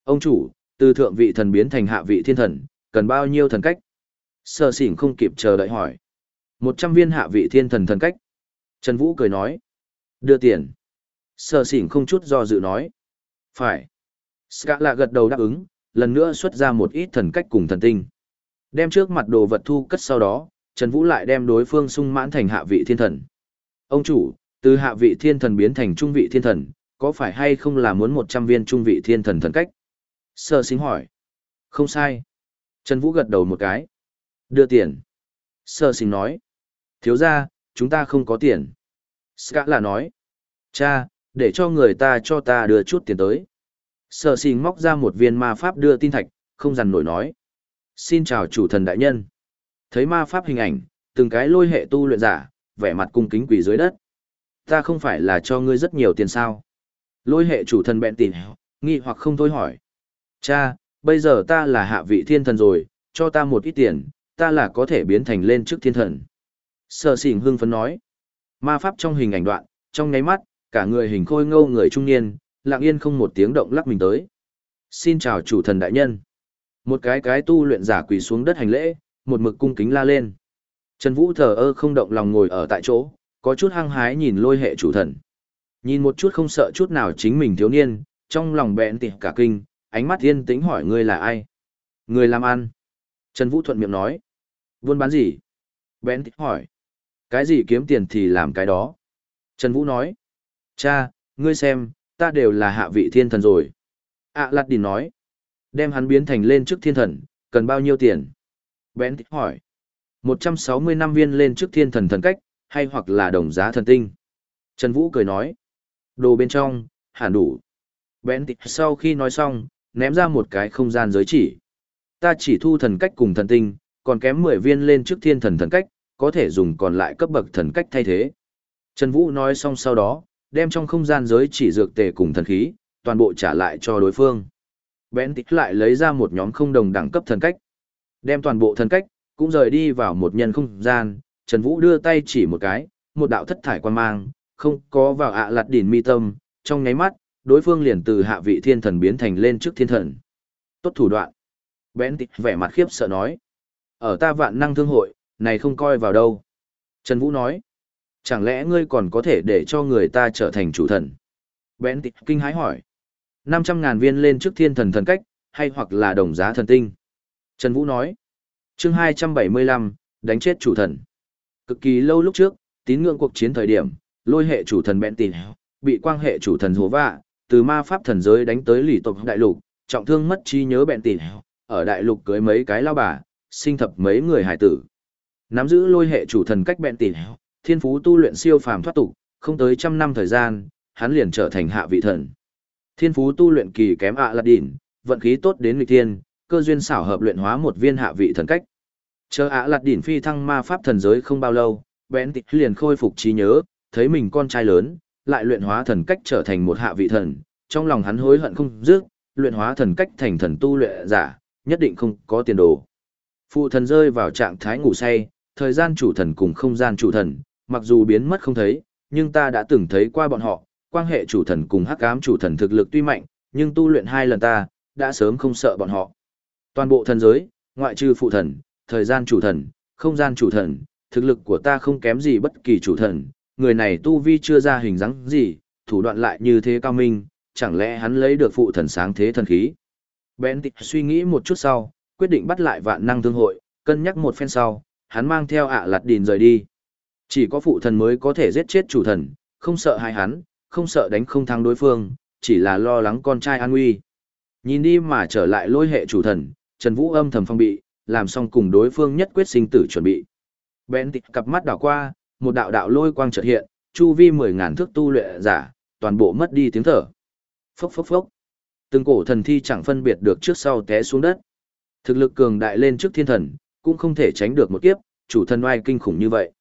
Ông chủ, từ thượng vị thần biến thành hạ vị thiên thần, cần bao nhiêu thần cách? Sở xỉn không kịp chờ đợi hỏi. Một trăm viên hạ vị thiên thần thần cách. Trần Vũ cười nói. Đưa tiền. Sở xỉn không chút do dự nói. Phải. Ska lạ gật đầu đáp ứng, lần nữa xuất ra một ít thần cách cùng thần tinh. Đem trước mặt đồ vật thu cất sau đó, Trần Vũ lại đem đối phương sung mãn thành hạ vị thiên thần. Ông chủ, từ hạ vị thiên thần biến thành trung vị thiên thần, có phải hay không là muốn 100 viên trung vị thiên thần thần cách? Sơ xính hỏi. Không sai. Trần Vũ gật đầu một cái. Đưa tiền. Sơ xính nói. Thiếu ra, chúng ta không có tiền. Ska là nói. Cha, để cho người ta cho ta đưa chút tiền tới. Sơ xính móc ra một viên ma pháp đưa tin thạch, không dằn nổi nói. Xin chào chủ thần đại nhân. Thấy ma pháp hình ảnh, từng cái lôi hệ tu luyện giả, vẻ mặt cung kính quỳ dưới đất. Ta không phải là cho ngươi rất nhiều tiền sao. Lôi hệ chủ thần bẹn tỉ nghi hoặc không thôi hỏi. Cha, bây giờ ta là hạ vị thiên thần rồi, cho ta một ít tiền, ta là có thể biến thành lên trước thiên thần. Sở xỉn hưng phấn nói. Ma pháp trong hình ảnh đoạn, trong nháy mắt, cả người hình khôi ngâu người trung niên, lặng yên không một tiếng động lắc mình tới. Xin chào chủ thần đại nhân. Một cái cái tu luyện giả quỳ xuống đất hành lễ, một mực cung kính la lên. Trần Vũ thờ ơ không động lòng ngồi ở tại chỗ, có chút hăng hái nhìn lôi hệ chủ thần. Nhìn một chút không sợ chút nào chính mình thiếu niên, trong lòng bẹn tỉ cả kinh, ánh mắt yên tĩnh hỏi ngươi là ai? Người làm ăn. Trần Vũ thuận miệng nói. Buôn bán gì? Bẹn tỉ hỏi. Cái gì kiếm tiền thì làm cái đó. Trần Vũ nói. Cha, ngươi xem, ta đều là hạ vị thiên thần rồi. À Lạt Đình nói. Đem hắn biến thành lên trước thiên thần, cần bao nhiêu tiền? Bén thích hỏi. 160 năm viên lên trước thiên thần thần cách, hay hoặc là đồng giá thần tinh. Trần Vũ cười nói. Đồ bên trong, hẳn đủ. Bén tịch sau khi nói xong, ném ra một cái không gian giới chỉ. Ta chỉ thu thần cách cùng thần tinh, còn kém 10 viên lên trước thiên thần thần cách, có thể dùng còn lại cấp bậc thần cách thay thế. Trần Vũ nói xong sau đó, đem trong không gian giới chỉ dược tề cùng thần khí, toàn bộ trả lại cho đối phương. Bén tích lại lấy ra một nhóm không đồng đẳng cấp thần cách. Đem toàn bộ thần cách, cũng rời đi vào một nhân không gian, Trần Vũ đưa tay chỉ một cái, một đạo thất thải quan mang, không có vào ạ lạt đỉnh mi tâm, trong nháy mắt, đối phương liền từ hạ vị thiên thần biến thành lên trước thiên thần. Tốt thủ đoạn. Bén tích vẻ mặt khiếp sợ nói. Ở ta vạn năng thương hội, này không coi vào đâu. Trần Vũ nói. Chẳng lẽ ngươi còn có thể để cho người ta trở thành chủ thần? Bén tích kinh hái hỏi. 500.000 viên lên trước thiên thần thần cách, hay hoặc là đồng giá thần tinh. Trần Vũ nói chương 275, đánh chết chủ thần. Cực kỳ lâu lúc trước, tín ngưỡng cuộc chiến thời điểm, lôi hệ chủ thần bẹn tìn bị quang hệ chủ thần hố vạ, từ ma pháp thần giới đánh tới lỷ tộc đại lục, trọng thương mất trí nhớ bẹn tìn ở đại lục cưới mấy cái lao bà, sinh thập mấy người hải tử. Nắm giữ lôi hệ chủ thần cách bẹn tìn thiên phú tu luyện siêu phàm thoát tục, không tới trăm năm thời gian, hắn liền trở thành hạ vị thần. Thiên phú tu luyện kỳ kém ạ à lạt đỉnh, vận khí tốt đến nghịch thiên, cơ duyên xảo hợp luyện hóa một viên hạ vị thần cách. Chờ ạ à lạt đỉnh phi thăng ma pháp thần giới không bao lâu, bén tịch liền khôi phục trí nhớ, thấy mình con trai lớn, lại luyện hóa thần cách trở thành một hạ vị thần, trong lòng hắn hối hận không dứt, luyện hóa thần cách thành thần tu luyện giả, nhất định không có tiền đồ. Phụ thần rơi vào trạng thái ngủ say, thời gian chủ thần cùng không gian chủ thần, mặc dù biến mất không thấy, nhưng ta đã từng thấy qua bọn họ, quan hệ chủ thần cùng hắc ám chủ thần thực lực tuy mạnh, nhưng tu luyện hai lần ta, đã sớm không sợ bọn họ. Toàn bộ thần giới, ngoại trừ phụ thần, thời gian chủ thần, không gian chủ thần, thực lực của ta không kém gì bất kỳ chủ thần, người này tu vi chưa ra hình dáng gì, thủ đoạn lại như thế cao minh, chẳng lẽ hắn lấy được phụ thần sáng thế thần khí. Bén tịch suy nghĩ một chút sau, quyết định bắt lại vạn năng thương hội, cân nhắc một phen sau, hắn mang theo ạ lạt đìn rời đi. Chỉ có phụ thần mới có thể giết chết chủ thần, không sợ hai hắn, không sợ đánh không thắng đối phương, chỉ là lo lắng con trai an nguy. Nhìn đi mà trở lại lôi hệ chủ thần, Trần Vũ âm thầm phong bị, làm xong cùng đối phương nhất quyết sinh tử chuẩn bị. Bén tịch cặp mắt đảo qua, một đạo đạo lôi quang chợt hiện, chu vi mười ngàn thước tu luyện giả, toàn bộ mất đi tiếng thở. Phốc phốc phốc. Từng cổ thần thi chẳng phân biệt được trước sau té xuống đất. Thực lực cường đại lên trước thiên thần, cũng không thể tránh được một kiếp, chủ thần oai kinh khủng như vậy.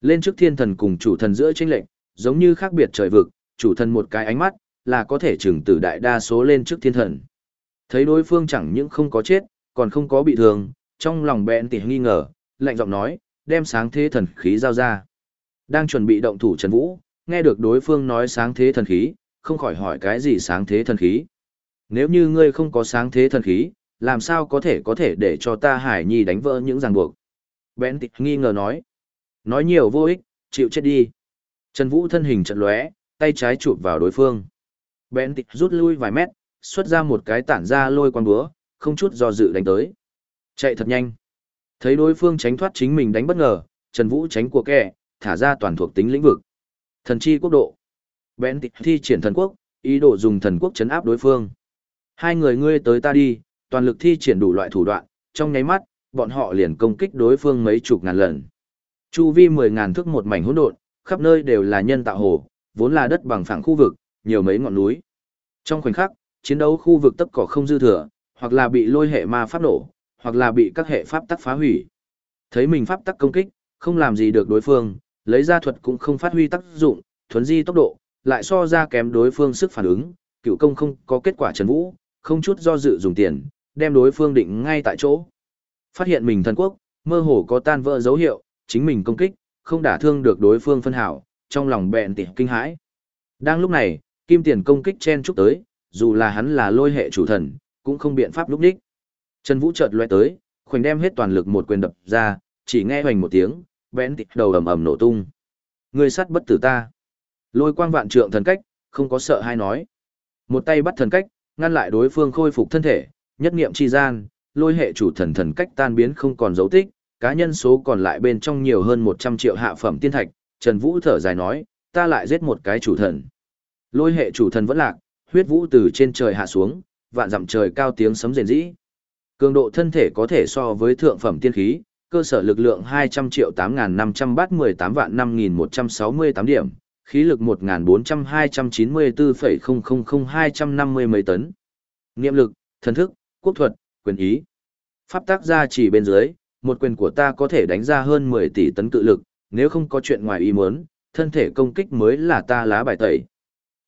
Lên trước thiên thần cùng chủ thần giữa chênh lệnh, giống như khác biệt trời vực, chủ thần một cái ánh mắt, là có thể trừng tử đại đa số lên trước thiên thần. Thấy đối phương chẳng những không có chết, còn không có bị thương, trong lòng bẹn tỉ nghi ngờ, lạnh giọng nói, đem sáng thế thần khí giao ra. Đang chuẩn bị động thủ Trần Vũ, nghe được đối phương nói sáng thế thần khí, không khỏi hỏi cái gì sáng thế thần khí. Nếu như ngươi không có sáng thế thần khí, làm sao có thể có thể để cho ta Hải Nhi đánh vỡ những ràng buộc. Bén tịch nghi ngờ nói. Nói nhiều vô ích, chịu chết đi. Trần Vũ thân hình trận lóe, tay trái chụp vào đối phương. Bén tịch rút lui vài mét, xuất ra một cái tản ra lôi quang búa, không chút do dự đánh tới. Chạy thật nhanh. Thấy đối phương tránh thoát chính mình đánh bất ngờ, Trần Vũ tránh của kẻ, thả ra toàn thuộc tính lĩnh vực. Thần chi quốc độ. Bén tịch thi triển thần quốc, ý đồ dùng thần quốc chấn áp đối phương. Hai người ngươi tới ta đi, toàn lực thi triển đủ loại thủ đoạn, trong nháy mắt, bọn họ liền công kích đối phương mấy chục ngàn lần. Chu vi mười ngàn thước một mảnh hỗn độn, khắp nơi đều là nhân tạo hồ, vốn là đất bằng phẳng khu vực, nhiều mấy ngọn núi. Trong khoảnh khắc, chiến đấu khu vực tất cỏ không dư thừa, hoặc là bị lôi hệ ma pháp nổ, hoặc là bị các hệ pháp tắc phá hủy. Thấy mình pháp tắc công kích, không làm gì được đối phương, lấy ra thuật cũng không phát huy tác dụng, thuấn di tốc độ, lại so ra kém đối phương sức phản ứng, cựu công không có kết quả Trần Vũ, không chút do dự dùng tiền, đem đối phương định ngay tại chỗ. Phát hiện mình thần quốc, mơ hồ có tan vỡ dấu hiệu, chính mình công kích, không đả thương được đối phương phân hảo, trong lòng bẹn tỉ kinh hãi. Đang lúc này, kim tiền công kích chen chúc tới, dù là hắn là lôi hệ chủ thần, cũng không biện pháp lúc đích. Trần Vũ chợt lóe tới, khoảnh đem hết toàn lực một quyền đập ra, chỉ nghe hoành một tiếng, bén tịt đầu ầm ầm nổ tung. Người sắt bất tử ta. Lôi quang vạn trượng thần cách, không có sợ hay nói. Một tay bắt thần cách, ngăn lại đối phương khôi phục thân thể, nhất niệm chi gian, lôi hệ chủ thần thần cách tan biến không còn dấu tích, cá nhân số còn lại bên trong nhiều hơn 100 triệu hạ phẩm tiên thạch, Trần Vũ thở dài nói, ta lại giết một cái chủ thần. Lôi hệ chủ thần vẫn lạc, huyết vũ từ trên trời hạ xuống, vạn dặm trời cao tiếng sấm rền rĩ. Cường độ thân thể có thể so với thượng phẩm tiên khí, cơ sở lực lượng 200 triệu 8.500 bát 18 vạn 5.168 điểm, khí lực 1.400-294,000-250 mấy tấn. Niệm lực, thần thức, quốc thuật, quyền ý. Pháp tác gia chỉ bên dưới, một quyền của ta có thể đánh ra hơn 10 tỷ tấn cự lực, nếu không có chuyện ngoài ý muốn, thân thể công kích mới là ta lá bài tẩy.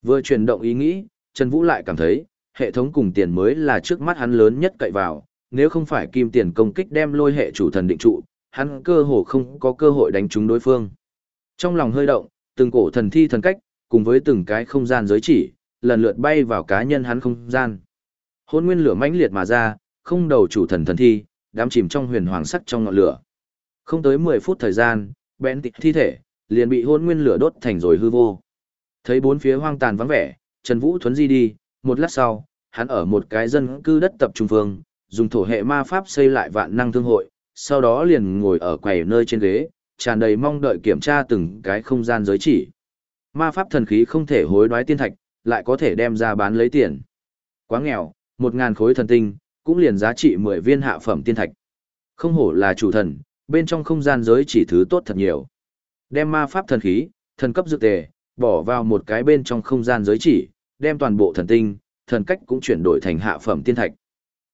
Vừa chuyển động ý nghĩ, Trần Vũ lại cảm thấy, hệ thống cùng tiền mới là trước mắt hắn lớn nhất cậy vào, nếu không phải kim tiền công kích đem lôi hệ chủ thần định trụ, hắn cơ hồ không có cơ hội đánh trúng đối phương. Trong lòng hơi động, từng cổ thần thi thần cách, cùng với từng cái không gian giới chỉ, lần lượt bay vào cá nhân hắn không gian. Hôn nguyên lửa mãnh liệt mà ra, không đầu chủ thần thần thi, đám chìm trong huyền hoàng sắc trong ngọn lửa. Không tới 10 phút thời gian, bén tịch thi thể, liền bị hôn nguyên lửa đốt thành rồi hư vô. Thấy bốn phía hoang tàn vắng vẻ, Trần Vũ thuấn di đi, một lát sau, hắn ở một cái dân cư đất tập trung phương, dùng thổ hệ ma pháp xây lại vạn năng thương hội, sau đó liền ngồi ở quầy nơi trên ghế, tràn đầy mong đợi kiểm tra từng cái không gian giới chỉ. Ma pháp thần khí không thể hối đoái tiên thạch, lại có thể đem ra bán lấy tiền. Quá nghèo, một ngàn khối thần tinh, cũng liền giá trị 10 viên hạ phẩm tiên thạch. Không hổ là chủ thần, bên trong không gian giới chỉ thứ tốt thật nhiều. Đem ma pháp thần khí, thần cấp dự tề, bỏ vào một cái bên trong không gian giới chỉ, đem toàn bộ thần tinh, thần cách cũng chuyển đổi thành hạ phẩm tiên thạch.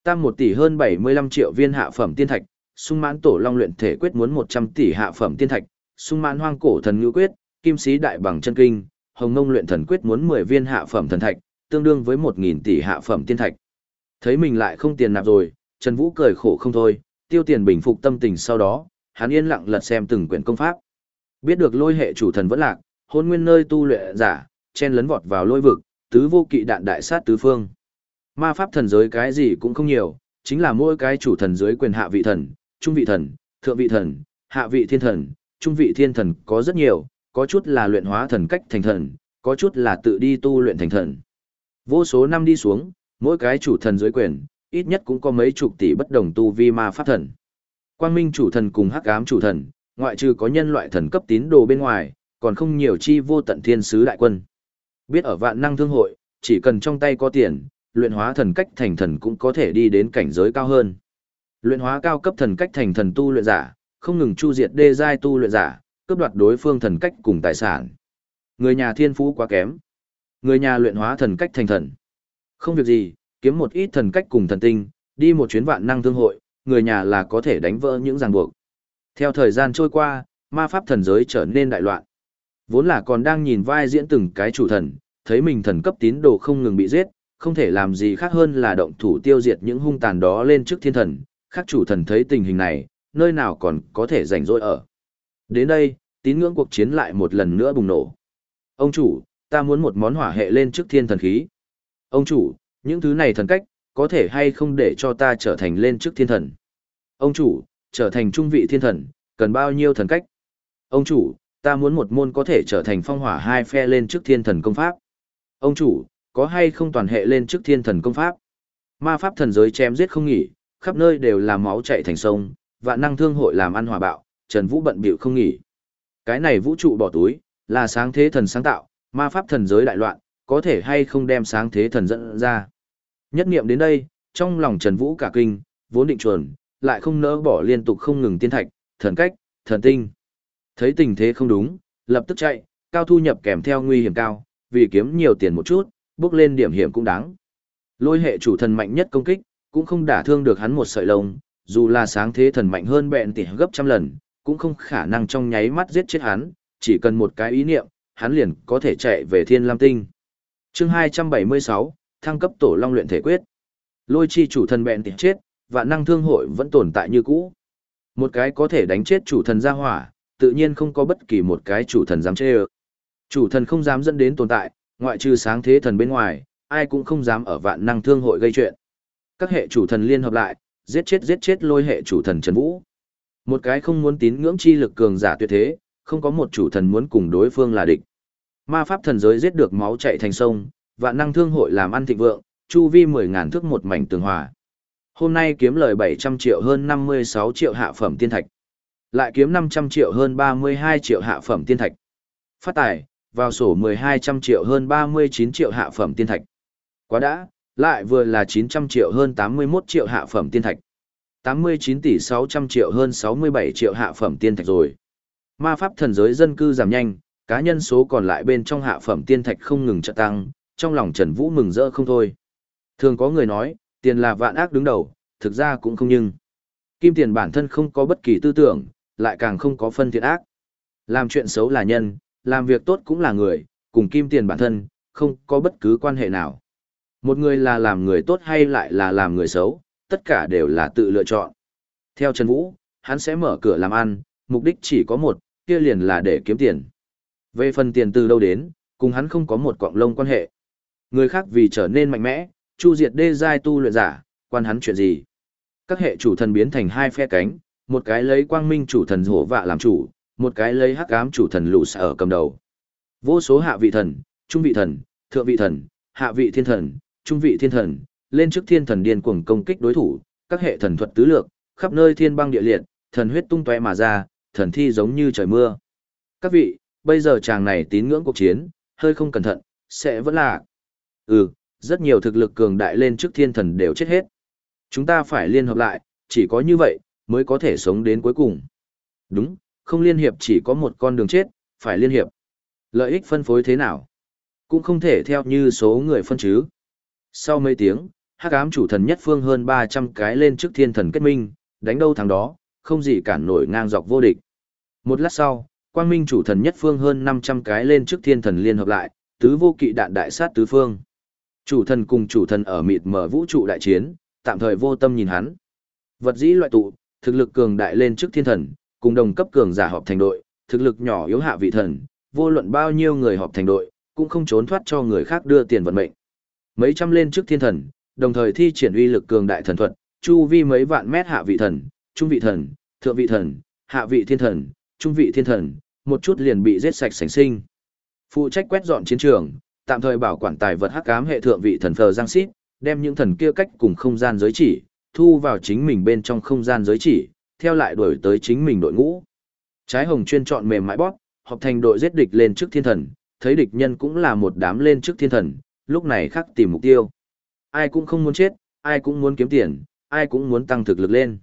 Tam một tỷ hơn 75 triệu viên hạ phẩm tiên thạch, sung mãn tổ long luyện thể quyết muốn 100 tỷ hạ phẩm tiên thạch, sung mãn hoang cổ thần ngữ quyết, kim sĩ đại bằng chân kinh, hồng ngông luyện thần quyết muốn 10 viên hạ phẩm thần thạch, tương đương với 1.000 tỷ hạ phẩm tiên thạch. Thấy mình lại không tiền nạp rồi, Trần Vũ cười khổ không thôi, tiêu tiền bình phục tâm tình sau đó, hắn yên lặng lật xem từng quyển công pháp. Biết được lôi hệ chủ thần vẫn lạc, hôn nguyên nơi tu luyện giả, chen lấn vọt vào lôi vực, tứ vô kỵ đạn đại sát tứ phương. Ma pháp thần giới cái gì cũng không nhiều, chính là mỗi cái chủ thần giới quyền hạ vị thần, trung vị thần, thượng vị thần, hạ vị thiên thần, trung vị thiên thần có rất nhiều, có chút là luyện hóa thần cách thành thần, có chút là tự đi tu luyện thành thần. Vô số năm đi xuống, mỗi cái chủ thần giới quyền, ít nhất cũng có mấy chục tỷ bất đồng tu vi ma pháp thần. Quang minh chủ thần cùng hắc ám chủ thần, ngoại trừ có nhân loại thần cấp tín đồ bên ngoài, còn không nhiều chi vô tận thiên sứ đại quân. Biết ở vạn năng thương hội, chỉ cần trong tay có tiền, luyện hóa thần cách thành thần cũng có thể đi đến cảnh giới cao hơn. Luyện hóa cao cấp thần cách thành thần tu luyện giả, không ngừng chu diệt đê giai tu luyện giả, cướp đoạt đối phương thần cách cùng tài sản. Người nhà thiên phú quá kém. Người nhà luyện hóa thần cách thành thần. Không việc gì, kiếm một ít thần cách cùng thần tinh, đi một chuyến vạn năng thương hội, người nhà là có thể đánh vỡ những ràng buộc. Theo thời gian trôi qua, ma pháp thần giới trở nên đại loạn. Vốn là còn đang nhìn vai diễn từng cái chủ thần, thấy mình thần cấp tín đồ không ngừng bị giết, không thể làm gì khác hơn là động thủ tiêu diệt những hung tàn đó lên trước thiên thần, khác chủ thần thấy tình hình này, nơi nào còn có thể rảnh rỗi ở. Đến đây, tín ngưỡng cuộc chiến lại một lần nữa bùng nổ. Ông chủ, ta muốn một món hỏa hệ lên trước thiên thần khí. Ông chủ, những thứ này thần cách, có thể hay không để cho ta trở thành lên trước thiên thần. Ông chủ, trở thành trung vị thiên thần, cần bao nhiêu thần cách? Ông chủ, ta muốn một môn có thể trở thành phong hỏa hai phe lên trước thiên thần công pháp. Ông chủ, có hay không toàn hệ lên trước thiên thần công pháp? Ma pháp thần giới chém giết không nghỉ, khắp nơi đều là máu chạy thành sông, vạn năng thương hội làm ăn hòa bạo, Trần Vũ bận bịu không nghỉ. Cái này vũ trụ bỏ túi, là sáng thế thần sáng tạo, ma pháp thần giới đại loạn, có thể hay không đem sáng thế thần dẫn ra. Nhất niệm đến đây, trong lòng Trần Vũ cả kinh, vốn định chuẩn, lại không nỡ bỏ liên tục không ngừng tiên thạch, thần cách, thần tinh. Thấy tình thế không đúng, lập tức chạy, cao thu nhập kèm theo nguy hiểm cao, vì kiếm nhiều tiền một chút, bước lên điểm hiểm cũng đáng. Lôi hệ chủ thần mạnh nhất công kích, cũng không đả thương được hắn một sợi lông, dù là sáng thế thần mạnh hơn bẹn tỉ gấp trăm lần, cũng không khả năng trong nháy mắt giết chết hắn, chỉ cần một cái ý niệm, hắn liền có thể chạy về Thiên Lam Tinh. Chương 276, thăng cấp tổ long luyện thể quyết. Lôi chi chủ thần bẹn tỉ chết, vạn năng thương hội vẫn tồn tại như cũ. Một cái có thể đánh chết chủ thần ra hỏa, tự nhiên không có bất kỳ một cái chủ thần dám chê ơ. Chủ thần không dám dẫn đến tồn tại, ngoại trừ sáng thế thần bên ngoài, ai cũng không dám ở vạn năng thương hội gây chuyện. Các hệ chủ thần liên hợp lại, giết chết giết chết lôi hệ chủ thần Trần Vũ. Một cái không muốn tín ngưỡng chi lực cường giả tuyệt thế, không có một chủ thần muốn cùng đối phương là địch. Ma pháp thần giới giết được máu chạy thành sông, vạn năng thương hội làm ăn thịnh vượng, chu vi 10.000 thước một mảnh tường hòa. Hôm nay kiếm lời 700 triệu hơn 56 triệu hạ phẩm tiên thạch. Lại kiếm 500 triệu hơn 32 triệu hạ phẩm tiên thạch. Phát tài, vào sổ 1200 triệu hơn 39 triệu hạ phẩm tiên thạch. Quá đã, lại vừa là 900 triệu hơn 81 triệu hạ phẩm tiên thạch. 89 tỷ 600 triệu hơn 67 triệu hạ phẩm tiên thạch rồi. Ma pháp thần giới dân cư giảm nhanh, cá nhân số còn lại bên trong hạ phẩm tiên thạch không ngừng trợ tăng, trong lòng Trần Vũ mừng rỡ không thôi. Thường có người nói, tiền là vạn ác đứng đầu, thực ra cũng không nhưng. Kim tiền bản thân không có bất kỳ tư tưởng, lại càng không có phân thiện ác. Làm chuyện xấu là nhân, làm việc tốt cũng là người, cùng kim tiền bản thân, không có bất cứ quan hệ nào. Một người là làm người tốt hay lại là làm người xấu, tất cả đều là tự lựa chọn. Theo Trần Vũ, hắn sẽ mở cửa làm ăn, mục đích chỉ có một, kia liền là để kiếm tiền. Về phần tiền từ đâu đến, cùng hắn không có một quọng lông quan hệ. Người khác vì trở nên mạnh mẽ, chu diệt đê giai tu luyện giả, quan hắn chuyện gì. Các hệ chủ thần biến thành hai phe cánh, một cái lấy quang minh chủ thần hổ vạ làm chủ, một cái lấy hắc ám chủ thần lũ ở cầm đầu. Vô số hạ vị thần, trung vị thần, thượng vị thần, hạ vị thiên thần, trung vị thiên thần, lên trước thiên thần điên cuồng công kích đối thủ, các hệ thần thuật tứ lược, khắp nơi thiên băng địa liệt, thần huyết tung tóe mà ra, thần thi giống như trời mưa. Các vị, bây giờ chàng này tín ngưỡng cuộc chiến, hơi không cẩn thận, sẽ vẫn là. Ừ, rất nhiều thực lực cường đại lên trước thiên thần đều chết hết. Chúng ta phải liên hợp lại, chỉ có như vậy, mới có thể sống đến cuối cùng. Đúng, không liên hiệp chỉ có một con đường chết, phải liên hiệp. Lợi ích phân phối thế nào? Cũng không thể theo như số người phân chứ. Sau mấy tiếng, hắc ám chủ thần nhất phương hơn 300 cái lên trước thiên thần kết minh, đánh đâu thằng đó, không gì cản nổi ngang dọc vô địch. Một lát sau, quang minh chủ thần nhất phương hơn 500 cái lên trước thiên thần liên hợp lại, tứ vô kỵ đạn đại sát tứ phương. Chủ thần cùng chủ thần ở mịt mở vũ trụ đại chiến, tạm thời vô tâm nhìn hắn. Vật dĩ loại tụ, thực lực cường đại lên trước thiên thần, cùng đồng cấp cường giả họp thành đội, thực lực nhỏ yếu hạ vị thần, vô luận bao nhiêu người họp thành đội, cũng không trốn thoát cho người khác đưa tiền vận mệnh. Mấy trăm lên trước thiên thần, đồng thời thi triển uy lực cường đại thần thuật, chu vi mấy vạn mét hạ vị thần, trung vị thần, thượng vị thần, hạ vị thiên thần, trung vị thiên thần, một chút liền bị giết sạch sành sinh. Phụ trách quét dọn chiến trường, tạm thời bảo quản tài vật hắc ám hệ thượng vị thần phờ giang xít, đem những thần kia cách cùng không gian giới chỉ, thu vào chính mình bên trong không gian giới chỉ, theo lại đuổi tới chính mình đội ngũ. Trái hồng chuyên chọn mềm mại bóp, họp thành đội giết địch lên trước thiên thần, thấy địch nhân cũng là một đám lên trước thiên thần, lúc này khắc tìm mục tiêu. Ai cũng không muốn chết, ai cũng muốn kiếm tiền, ai cũng muốn tăng thực lực lên.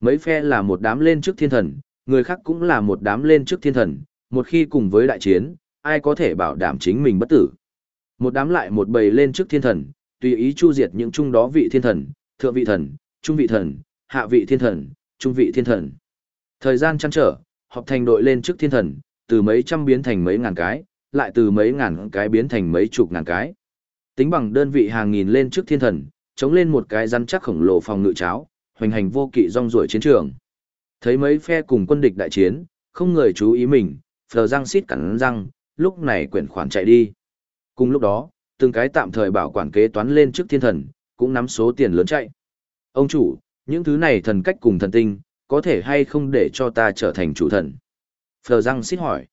Mấy phe là một đám lên trước thiên thần, người khác cũng là một đám lên trước thiên thần, một khi cùng với đại chiến, ai có thể bảo đảm chính mình bất tử. Một đám lại một bầy lên trước thiên thần, tùy ý chu diệt những chung đó vị thiên thần, thượng vị thần, trung vị thần, hạ vị thiên thần, trung vị thiên thần. Thời gian chăn trở, họp thành đội lên trước thiên thần, từ mấy trăm biến thành mấy ngàn cái, lại từ mấy ngàn cái biến thành mấy chục ngàn cái. Tính bằng đơn vị hàng nghìn lên trước thiên thần, chống lên một cái rắn chắc khổng lồ phòng ngự cháo, hoành hành vô kỵ rong ruổi chiến trường. Thấy mấy phe cùng quân địch đại chiến, không người chú ý mình, phờ răng xít cắn răng, lúc này quyển khoản chạy đi. Cùng lúc đó, từng cái tạm thời bảo quản kế toán lên trước thiên thần, cũng nắm số tiền lớn chạy. Ông chủ, những thứ này thần cách cùng thần tinh, có thể hay không để cho ta trở thành chủ thần? Phờ răng xít hỏi.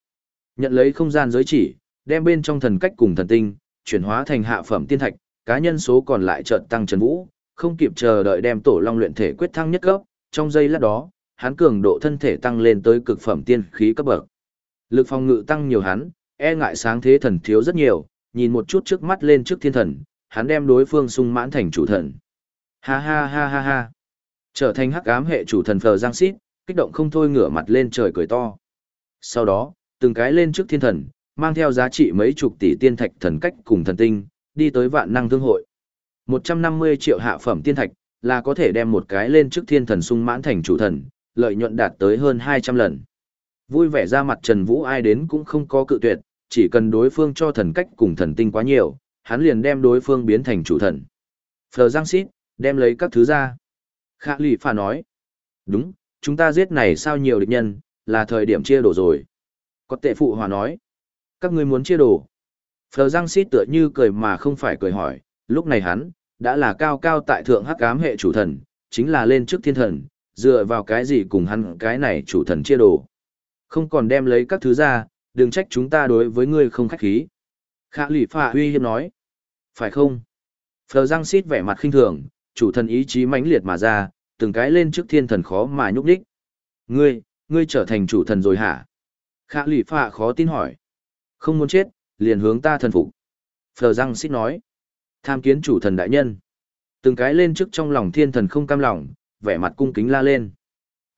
Nhận lấy không gian giới chỉ, đem bên trong thần cách cùng thần tinh, chuyển hóa thành hạ phẩm tiên thạch, cá nhân số còn lại chợt tăng trần vũ, không kịp chờ đợi đem tổ long luyện thể quyết thăng nhất cấp, trong giây lát đó, hắn cường độ thân thể tăng lên tới cực phẩm tiên khí cấp bậc. Lực phòng ngự tăng nhiều hắn, e ngại sáng thế thần thiếu rất nhiều, nhìn một chút trước mắt lên trước thiên thần, hắn đem đối phương sung mãn thành chủ thần. Ha ha ha ha ha. Trở thành hắc ám hệ chủ thần Phờ Giang Xít, kích động không thôi ngửa mặt lên trời cười to. Sau đó, từng cái lên trước thiên thần, mang theo giá trị mấy chục tỷ tiên thạch thần cách cùng thần tinh, đi tới vạn năng thương hội. 150 triệu hạ phẩm tiên thạch, là có thể đem một cái lên trước thiên thần sung mãn thành chủ thần, lợi nhuận đạt tới hơn 200 lần. Vui vẻ ra mặt Trần Vũ ai đến cũng không có cự tuyệt, chỉ cần đối phương cho thần cách cùng thần tinh quá nhiều, hắn liền đem đối phương biến thành chủ thần. Phờ Giang Xít, đem lấy các thứ ra. Khả lì phà nói. Đúng, chúng ta giết này sao nhiều địch nhân, là thời điểm chia đổ rồi. Có tệ phụ hòa nói. Các ngươi muốn chia đổ. Phờ Giang Xít tựa như cười mà không phải cười hỏi, lúc này hắn, đã là cao cao tại thượng hắc ám hệ chủ thần, chính là lên trước thiên thần, dựa vào cái gì cùng hắn cái này chủ thần chia đổ. Không còn đem lấy các thứ ra, đừng trách chúng ta đối với ngươi không khách khí. Khả lỷ phà huy hiếp nói. Phải không? Phờ Giang Xít vẻ mặt khinh thường, chủ thần ý chí mãnh liệt mà ra, từng cái lên trước thiên thần khó mà nhúc đích. Ngươi, ngươi trở thành chủ thần rồi hả? Khả lỷ phạ khó tin hỏi. Không muốn chết, liền hướng ta thần phục. Phờ răng xích nói. Tham kiến chủ thần đại nhân. Từng cái lên trước trong lòng thiên thần không cam lòng, vẻ mặt cung kính la lên.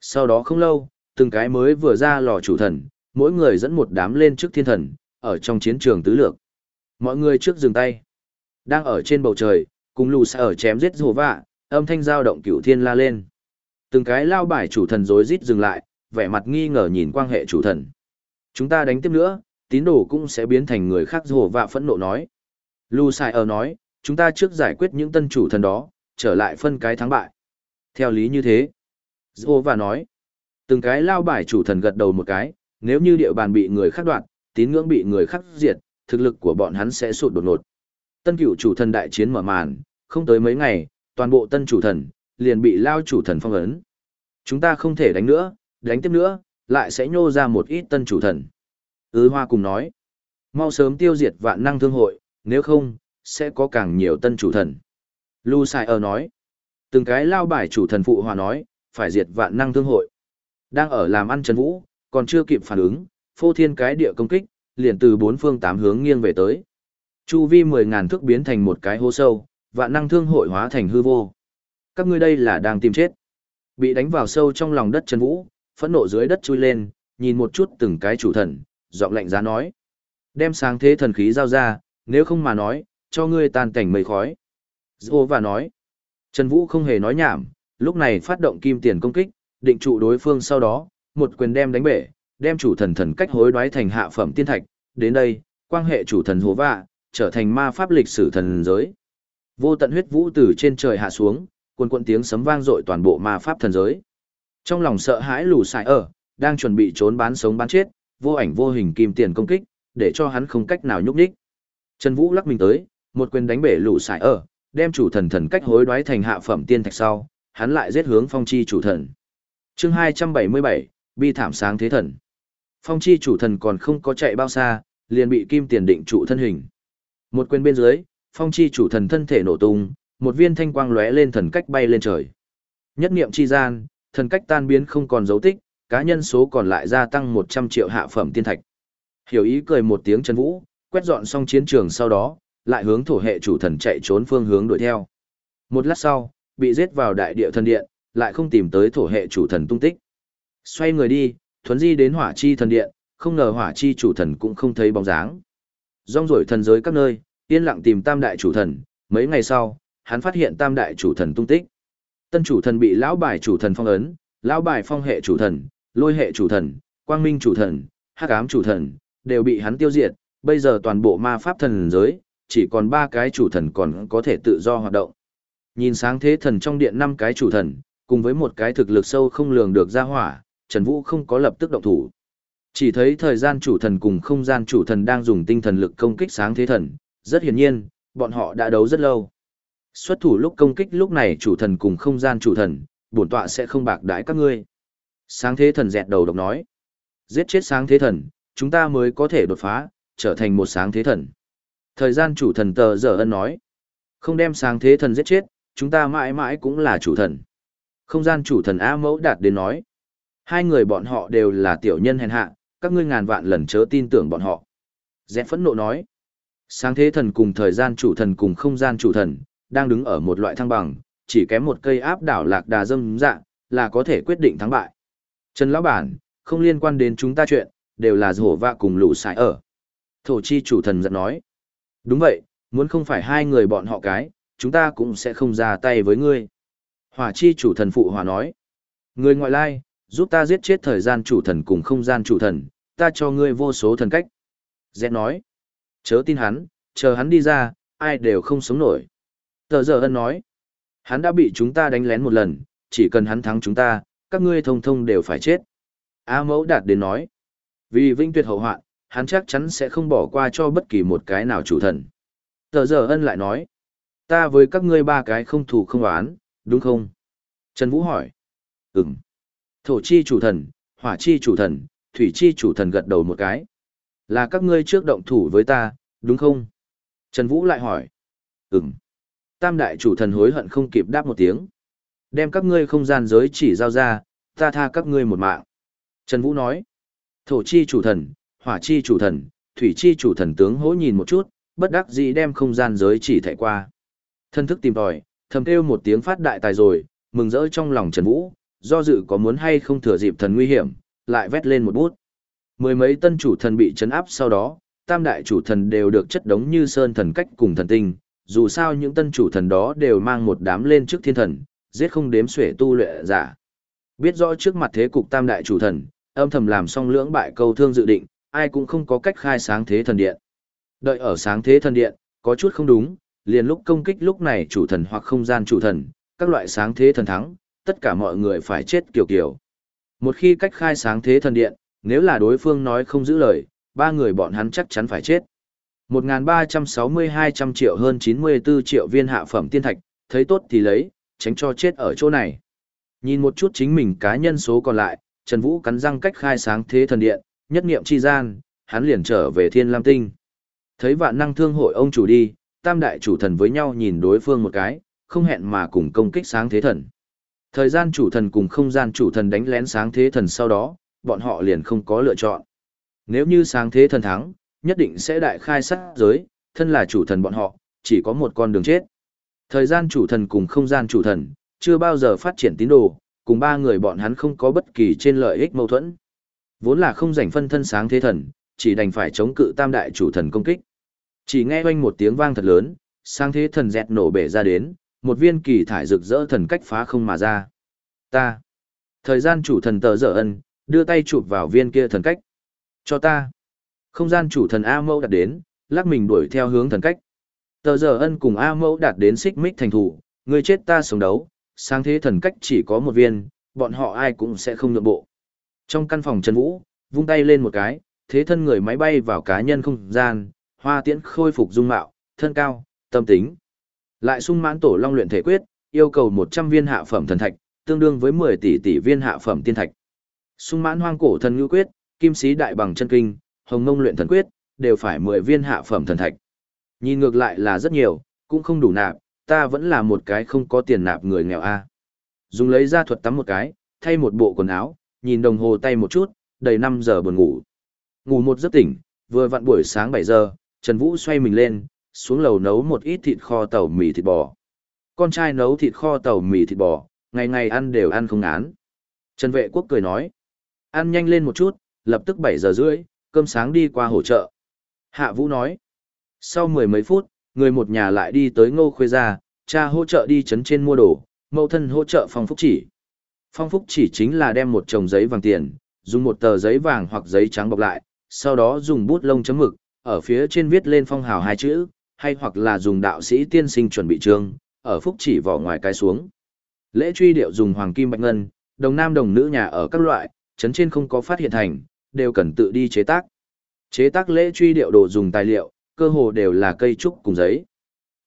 Sau đó không lâu, từng cái mới vừa ra lò chủ thần, mỗi người dẫn một đám lên trước thiên thần, ở trong chiến trường tứ lược. Mọi người trước dừng tay. Đang ở trên bầu trời, cùng lù xa ở chém giết rùa vạ, âm thanh dao động cửu thiên la lên. Từng cái lao bài chủ thần rối rít dừng lại, vẻ mặt nghi ngờ nhìn quan hệ chủ thần. Chúng ta đánh tiếp nữa, tín đồ cũng sẽ biến thành người khác rùa vạ phẫn nộ nói. Lù Sai ở nói, chúng ta trước giải quyết những tân chủ thần đó, trở lại phân cái thắng bại. Theo lý như thế. Rồ vạ nói, từng cái lao bài chủ thần gật đầu một cái, nếu như địa bàn bị người khác đoạt, tín ngưỡng bị người khác diệt, thực lực của bọn hắn sẽ sụt đột ngột. Tân cửu chủ thần đại chiến mở màn, không tới mấy ngày, toàn bộ tân chủ thần, liền bị lao chủ thần phong ấn. Chúng ta không thể đánh nữa, đánh tiếp nữa, lại sẽ nhô ra một ít tân chủ thần. Ứ hoa cùng nói, mau sớm tiêu diệt vạn năng thương hội, nếu không, sẽ có càng nhiều tân chủ thần. Lu Sai ở nói, từng cái lao bài chủ thần phụ hòa nói, phải diệt vạn năng thương hội. Đang ở làm ăn Trần Vũ, còn chưa kịp phản ứng, phô thiên cái địa công kích, liền từ bốn phương tám hướng nghiêng về tới. Chu vi mười ngàn thước biến thành một cái hố sâu, vạn năng thương hội hóa thành hư vô. Các ngươi đây là đang tìm chết. Bị đánh vào sâu trong lòng đất Trần Vũ, phẫn nộ dưới đất chui lên, nhìn một chút từng cái chủ thần, giọng lạnh giá nói. Đem sáng thế thần khí giao ra, nếu không mà nói, cho ngươi tan cảnh mây khói. Dô và nói. Trần Vũ không hề nói nhảm, lúc này phát động kim tiền công kích, định trụ đối phương sau đó, một quyền đem đánh bể, đem chủ thần thần cách hối đoái thành hạ phẩm tiên thạch. Đến đây, quan hệ chủ thần hố vạ, trở thành ma pháp lịch sử thần giới. Vô tận huyết vũ từ trên trời hạ xuống, cuồn cuộn tiếng sấm vang dội toàn bộ ma pháp thần giới. Trong lòng sợ hãi lù xài ở, đang chuẩn bị trốn bán sống bán chết, vô ảnh vô hình kim tiền công kích, để cho hắn không cách nào nhúc nhích. Trần Vũ lắc mình tới, một quyền đánh bể lù xài ở, đem chủ thần thần cách hối đoái thành hạ phẩm tiên thạch sau, hắn lại giết hướng phong chi chủ thần. Chương 277, bi thảm sáng thế thần. Phong chi chủ thần còn không có chạy bao xa, liền bị kim tiền định trụ thân hình. Một quyền bên dưới, phong chi chủ thần thân thể nổ tung, một viên thanh quang lóe lên thần cách bay lên trời. Nhất niệm chi gian, thần cách tan biến không còn dấu tích, cá nhân số còn lại gia tăng 100 triệu hạ phẩm tiên thạch. Hiểu ý cười một tiếng chân vũ, quét dọn xong chiến trường sau đó, lại hướng thổ hệ chủ thần chạy trốn phương hướng đuổi theo. Một lát sau, bị giết vào đại địa thần điện, lại không tìm tới thổ hệ chủ thần tung tích. Xoay người đi, thuấn di đến hỏa chi thần điện, không ngờ hỏa chi chủ thần cũng không thấy bóng dáng. Rong rổi thần giới các nơi, yên lặng tìm tam đại chủ thần, mấy ngày sau, hắn phát hiện tam đại chủ thần tung tích. Tân chủ thần bị lão bài chủ thần phong ấn, lão bài phong hệ chủ thần, lôi hệ chủ thần, quang minh chủ thần, hắc ám chủ thần, đều bị hắn tiêu diệt, bây giờ toàn bộ ma pháp thần giới, chỉ còn ba cái chủ thần còn có thể tự do hoạt động. Nhìn sáng thế thần trong điện năm cái chủ thần, cùng với một cái thực lực sâu không lường được ra hỏa, Trần Vũ không có lập tức động thủ. Chỉ thấy thời gian chủ thần cùng không gian chủ thần đang dùng tinh thần lực công kích sáng thế thần, rất hiển nhiên, bọn họ đã đấu rất lâu. Xuất thủ lúc công kích lúc này chủ thần cùng không gian chủ thần, bổn tọa sẽ không bạc đãi các ngươi. Sáng thế thần dẹt đầu độc nói. Giết chết sáng thế thần, chúng ta mới có thể đột phá, trở thành một sáng thế thần. Thời gian chủ thần tờ giờ ân nói. Không đem sáng thế thần giết chết, chúng ta mãi mãi cũng là chủ thần. Không gian chủ thần A mẫu đạt đến nói. Hai người bọn họ đều là tiểu nhân hèn hạ, các ngươi ngàn vạn lần chớ tin tưởng bọn họ. Dẹt phẫn nộ nói. Sáng thế thần cùng thời gian chủ thần cùng không gian chủ thần, đang đứng ở một loại thăng bằng, chỉ kém một cây áp đảo lạc đà dâm dạng, là có thể quyết định thắng bại. Trần Lão Bản, không liên quan đến chúng ta chuyện, đều là hổ vạ cùng lũ sải ở. Thổ chi chủ thần giận nói. Đúng vậy, muốn không phải hai người bọn họ cái, chúng ta cũng sẽ không ra tay với ngươi. Hỏa chi chủ thần phụ hòa nói. Người ngoại lai, giúp ta giết chết thời gian chủ thần cùng không gian chủ thần, ta cho ngươi vô số thần cách. Dẹt nói. Chớ tin hắn, chờ hắn đi ra, ai đều không sống nổi. Tờ giờ ân nói. Hắn đã bị chúng ta đánh lén một lần, chỉ cần hắn thắng chúng ta, các ngươi thông thông đều phải chết. A mẫu đạt đến nói. Vì vinh tuyệt hậu hoạn, hắn chắc chắn sẽ không bỏ qua cho bất kỳ một cái nào chủ thần. Tờ giờ ân lại nói. Ta với các ngươi ba cái không thù không oán, đúng không? Trần Vũ hỏi. Ừm. Thổ chi chủ thần, hỏa chi chủ thần, thủy chi chủ thần gật đầu một cái. Là các ngươi trước động thủ với ta, đúng không? Trần Vũ lại hỏi. Ừm. Tam đại chủ thần hối hận không kịp đáp một tiếng. Đem các ngươi không gian giới chỉ giao ra, ta tha các ngươi một mạng. Trần Vũ nói. Thổ chi chủ thần, hỏa chi chủ thần, thủy chi chủ thần tướng hỗ nhìn một chút, bất đắc dĩ đem không gian giới chỉ thẻ qua. Thân thức tìm tòi, thầm kêu một tiếng phát đại tài rồi, mừng rỡ trong lòng Trần Vũ, do dự có muốn hay không thừa dịp thần nguy hiểm, lại vét lên một bút. Mười mấy tân chủ thần bị chấn áp sau đó, tam đại chủ thần đều được chất đống như sơn thần cách cùng thần tinh, dù sao những tân chủ thần đó đều mang một đám lên trước thiên thần, giết không đếm xuể tu luyện giả. Biết rõ trước mặt thế cục tam đại chủ thần, âm thầm làm xong lưỡng bại câu thương dự định, ai cũng không có cách khai sáng thế thần điện. Đợi ở sáng thế thần điện, có chút không đúng, liền lúc công kích lúc này chủ thần hoặc không gian chủ thần, các loại sáng thế thần thắng, tất cả mọi người phải chết kiểu kiểu. Một khi cách khai sáng thế thần điện, nếu là đối phương nói không giữ lời, ba người bọn hắn chắc chắn phải chết. 1.360-200 triệu hơn 94 triệu viên hạ phẩm tiên thạch, thấy tốt thì lấy, tránh cho chết ở chỗ này. Nhìn một chút chính mình cá nhân số còn lại, Trần Vũ cắn răng cách khai sáng thế thần điện, nhất niệm chi gian, hắn liền trở về Thiên Lam Tinh. Thấy vạn năng thương hội ông chủ đi, tam đại chủ thần với nhau nhìn đối phương một cái, không hẹn mà cùng công kích sáng thế thần. Thời gian chủ thần cùng không gian chủ thần đánh lén sáng thế thần sau đó, bọn họ liền không có lựa chọn. Nếu như sáng thế thần thắng, nhất định sẽ đại khai sát giới, thân là chủ thần bọn họ, chỉ có một con đường chết. Thời gian chủ thần cùng không gian chủ thần, chưa bao giờ phát triển tín đồ, cùng ba người bọn hắn không có bất kỳ trên lợi ích mâu thuẫn. Vốn là không giành phân thân sáng thế thần, chỉ đành phải chống cự tam đại chủ thần công kích. Chỉ nghe oanh một tiếng vang thật lớn, sáng thế thần dẹt nổ bể ra đến, một viên kỳ thải rực rỡ thần cách phá không mà ra. Ta. Thời gian chủ thần tờ dở ân, đưa tay chụp vào viên kia thần cách. Cho ta. Không gian chủ thần A mẫu đặt đến, lắc mình đuổi theo hướng thần cách. Tờ dở ân cùng A mẫu đạt đến xích mích thành thủ, người chết ta sống đấu, sáng thế thần cách chỉ có một viên, bọn họ ai cũng sẽ không nhượng bộ. Trong căn phòng Trần Vũ, vung tay lên một cái, thế thân người máy bay vào cá nhân không gian, hoa tiễn khôi phục dung mạo, thân cao, tâm tính. Lại sung mãn tổ long luyện thể quyết, yêu cầu 100 viên hạ phẩm thần thạch, tương đương với 10 tỷ tỷ viên hạ phẩm tiên thạch. Sung mãn hoang cổ thần ngư quyết, kim sĩ đại bằng chân kinh, hồng ngông luyện thần quyết, đều phải 10 viên hạ phẩm thần thạch. Nhìn ngược lại là rất nhiều, cũng không đủ nạp, ta vẫn là một cái không có tiền nạp người nghèo a. Dùng lấy ra thuật tắm một cái, thay một bộ quần áo, nhìn đồng hồ tay một chút, đầy 5 giờ buồn ngủ. Ngủ một giấc tỉnh, vừa vặn buổi sáng 7 giờ, Trần Vũ xoay mình lên, xuống lầu nấu một ít thịt kho tàu mì thịt bò. Con trai nấu thịt kho tàu mì thịt bò, ngày ngày ăn đều ăn không ngán. Trần Vệ Quốc cười nói, ăn nhanh lên một chút, lập tức 7 giờ rưỡi, cơm sáng đi qua hỗ trợ. Hạ Vũ nói, sau mười mấy phút, người một nhà lại đi tới ngô khuê gia, cha hỗ trợ đi chấn trên mua đồ, mẫu thân hỗ trợ phong phúc chỉ. Phong phúc chỉ chính là đem một chồng giấy vàng tiền, dùng một tờ giấy vàng hoặc giấy trắng bọc lại, sau đó dùng bút lông chấm mực, ở phía trên viết lên phong hào hai chữ, hay hoặc là dùng đạo sĩ tiên sinh chuẩn bị trương, ở phúc chỉ vỏ ngoài cái xuống. Lễ truy điệu dùng hoàng kim bạch ngân, đồng nam đồng nữ nhà ở các loại, chấn trên không có phát hiện thành, đều cần tự đi chế tác. Chế tác lễ truy điệu đồ dùng tài liệu, cơ hồ đều là cây trúc cùng giấy.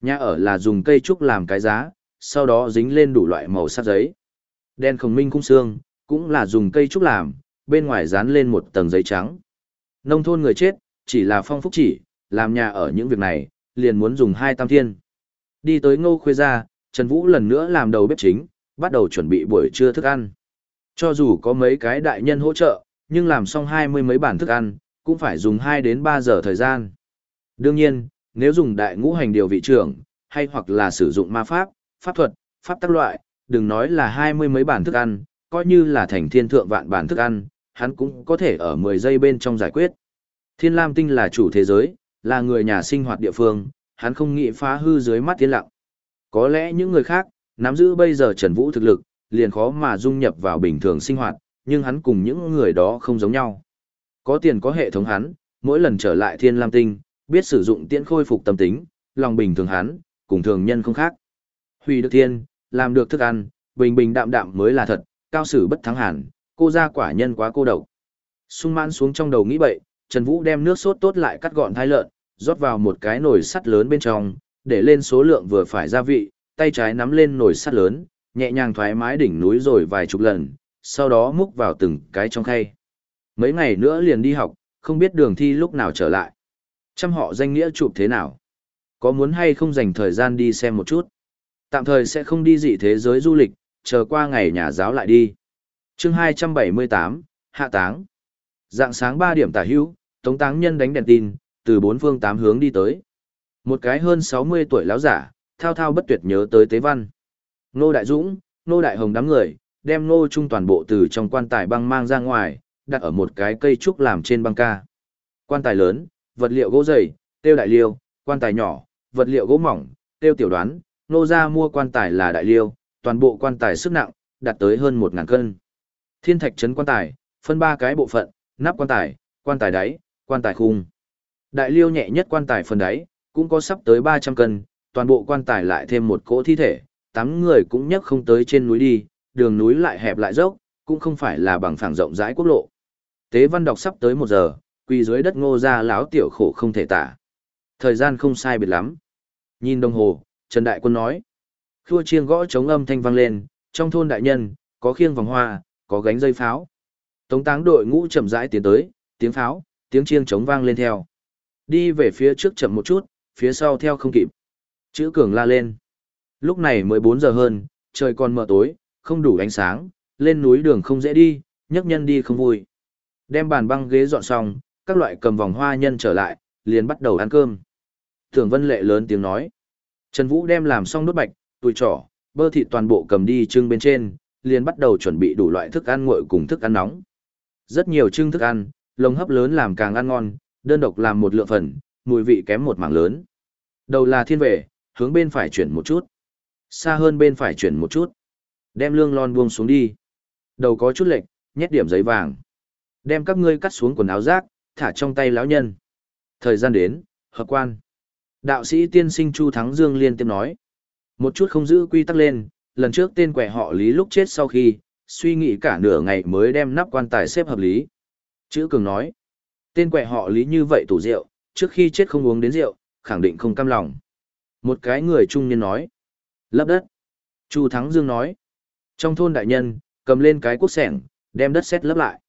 Nhà ở là dùng cây trúc làm cái giá, sau đó dính lên đủ loại màu sắc giấy. Đen khổng minh cung xương, cũng là dùng cây trúc làm, bên ngoài dán lên một tầng giấy trắng. Nông thôn người chết, chỉ là phong phúc chỉ, làm nhà ở những việc này, liền muốn dùng hai tam thiên. Đi tới ngô khuê ra, Trần Vũ lần nữa làm đầu bếp chính, bắt đầu chuẩn bị buổi trưa thức ăn. Cho dù có mấy cái đại nhân hỗ trợ, nhưng làm xong hai mươi mấy bản thức ăn, cũng phải dùng 2 đến 3 giờ thời gian. Đương nhiên, nếu dùng đại ngũ hành điều vị trưởng, hay hoặc là sử dụng ma pháp, pháp thuật, pháp tác loại, đừng nói là hai mươi mấy bản thức ăn, coi như là thành thiên thượng vạn bản thức ăn, hắn cũng có thể ở 10 giây bên trong giải quyết. Thiên Lam Tinh là chủ thế giới, là người nhà sinh hoạt địa phương, hắn không nghĩ phá hư dưới mắt thiên lặng. Có lẽ những người khác, nắm giữ bây giờ Trần Vũ thực lực, liền khó mà dung nhập vào bình thường sinh hoạt, nhưng hắn cùng những người đó không giống nhau. Có tiền có hệ thống hắn, mỗi lần trở lại thiên lam tinh, biết sử dụng tiễn khôi phục tâm tính, lòng bình thường hắn, cùng thường nhân không khác. Huy được thiên, làm được thức ăn, bình bình đạm đạm mới là thật, cao sử bất thắng hẳn, cô ra quả nhân quá cô độc. Sung mãn xuống trong đầu nghĩ bậy, Trần Vũ đem nước sốt tốt lại cắt gọn thái lợn, rót vào một cái nồi sắt lớn bên trong, để lên số lượng vừa phải gia vị, tay trái nắm lên nồi sắt lớn, nhẹ nhàng thoải mái đỉnh núi rồi vài chục lần, sau đó múc vào từng cái trong khay. Mấy ngày nữa liền đi học, không biết đường thi lúc nào trở lại. Trăm họ danh nghĩa chụp thế nào? Có muốn hay không dành thời gian đi xem một chút? Tạm thời sẽ không đi dị thế giới du lịch, chờ qua ngày nhà giáo lại đi. chương 278, Hạ Táng. Dạng sáng 3 điểm tả hữu, Tống Táng Nhân đánh đèn tin, từ bốn phương tám hướng đi tới. Một cái hơn 60 tuổi lão giả, thao thao bất tuyệt nhớ tới Tế Văn. Nô Đại Dũng, Nô Đại Hồng đám người, đem Nô Trung toàn bộ từ trong quan tài băng mang ra ngoài, đặt ở một cái cây trúc làm trên băng ca. Quan tài lớn, vật liệu gỗ dày, tiêu đại liêu, quan tài nhỏ, vật liệu gỗ mỏng, tiêu tiểu đoán, nô ra mua quan tài là đại liêu, toàn bộ quan tài sức nặng, đạt tới hơn 1.000 cân. Thiên thạch trấn quan tài, phân ba cái bộ phận, nắp quan tài, quan tài đáy, quan tài khung. Đại liêu nhẹ nhất quan tài phần đáy, cũng có sắp tới 300 cân, toàn bộ quan tài lại thêm một cỗ thi thể, tám người cũng nhấc không tới trên núi đi, đường núi lại hẹp lại dốc, cũng không phải là bằng phẳng rộng rãi quốc lộ. Tế văn đọc sắp tới một giờ, quỳ dưới đất ngô ra láo tiểu khổ không thể tả. Thời gian không sai biệt lắm. Nhìn đồng hồ, Trần Đại Quân nói. Khua chiêng gõ chống âm thanh vang lên, trong thôn đại nhân, có khiêng vòng hoa, có gánh dây pháo. Tống táng đội ngũ chậm rãi tiến tới, tiếng pháo, tiếng chiêng chống vang lên theo. Đi về phía trước chậm một chút, phía sau theo không kịp. Chữ cường la lên. Lúc này mới bốn giờ hơn, trời còn mờ tối, không đủ ánh sáng, lên núi đường không dễ đi, nhấc nhân đi không vui. Đem bàn băng ghế dọn xong, các loại cầm vòng hoa nhân trở lại, liền bắt đầu ăn cơm. Tưởng Vân Lệ lớn tiếng nói. Trần Vũ đem làm xong đốt bạch, tuổi trỏ, bơ thịt toàn bộ cầm đi trưng bên trên, liền bắt đầu chuẩn bị đủ loại thức ăn nguội cùng thức ăn nóng. Rất nhiều trưng thức ăn, lồng hấp lớn làm càng ăn ngon, đơn độc làm một lượng phần, mùi vị kém một mảng lớn. Đầu là thiên vệ, hướng bên phải chuyển một chút. Xa hơn bên phải chuyển một chút. Đem lương lon buông xuống đi. Đầu có chút lệch, nhét điểm giấy vàng. Đem các ngươi cắt xuống quần áo rác, thả trong tay lão nhân. Thời gian đến, hợp quan. Đạo sĩ tiên sinh Chu Thắng Dương liên tiếp nói. Một chút không giữ quy tắc lên, lần trước tên quẻ họ Lý lúc chết sau khi, suy nghĩ cả nửa ngày mới đem nắp quan tài xếp hợp lý. Chữ cường nói. Tên quẹ họ Lý như vậy tủ rượu, trước khi chết không uống đến rượu, khẳng định không cam lòng. Một cái người trung niên nói. Lấp đất. Chu Thắng Dương nói. Trong thôn đại nhân, cầm lên cái cuốc sẻng, đem đất xét lấp lại.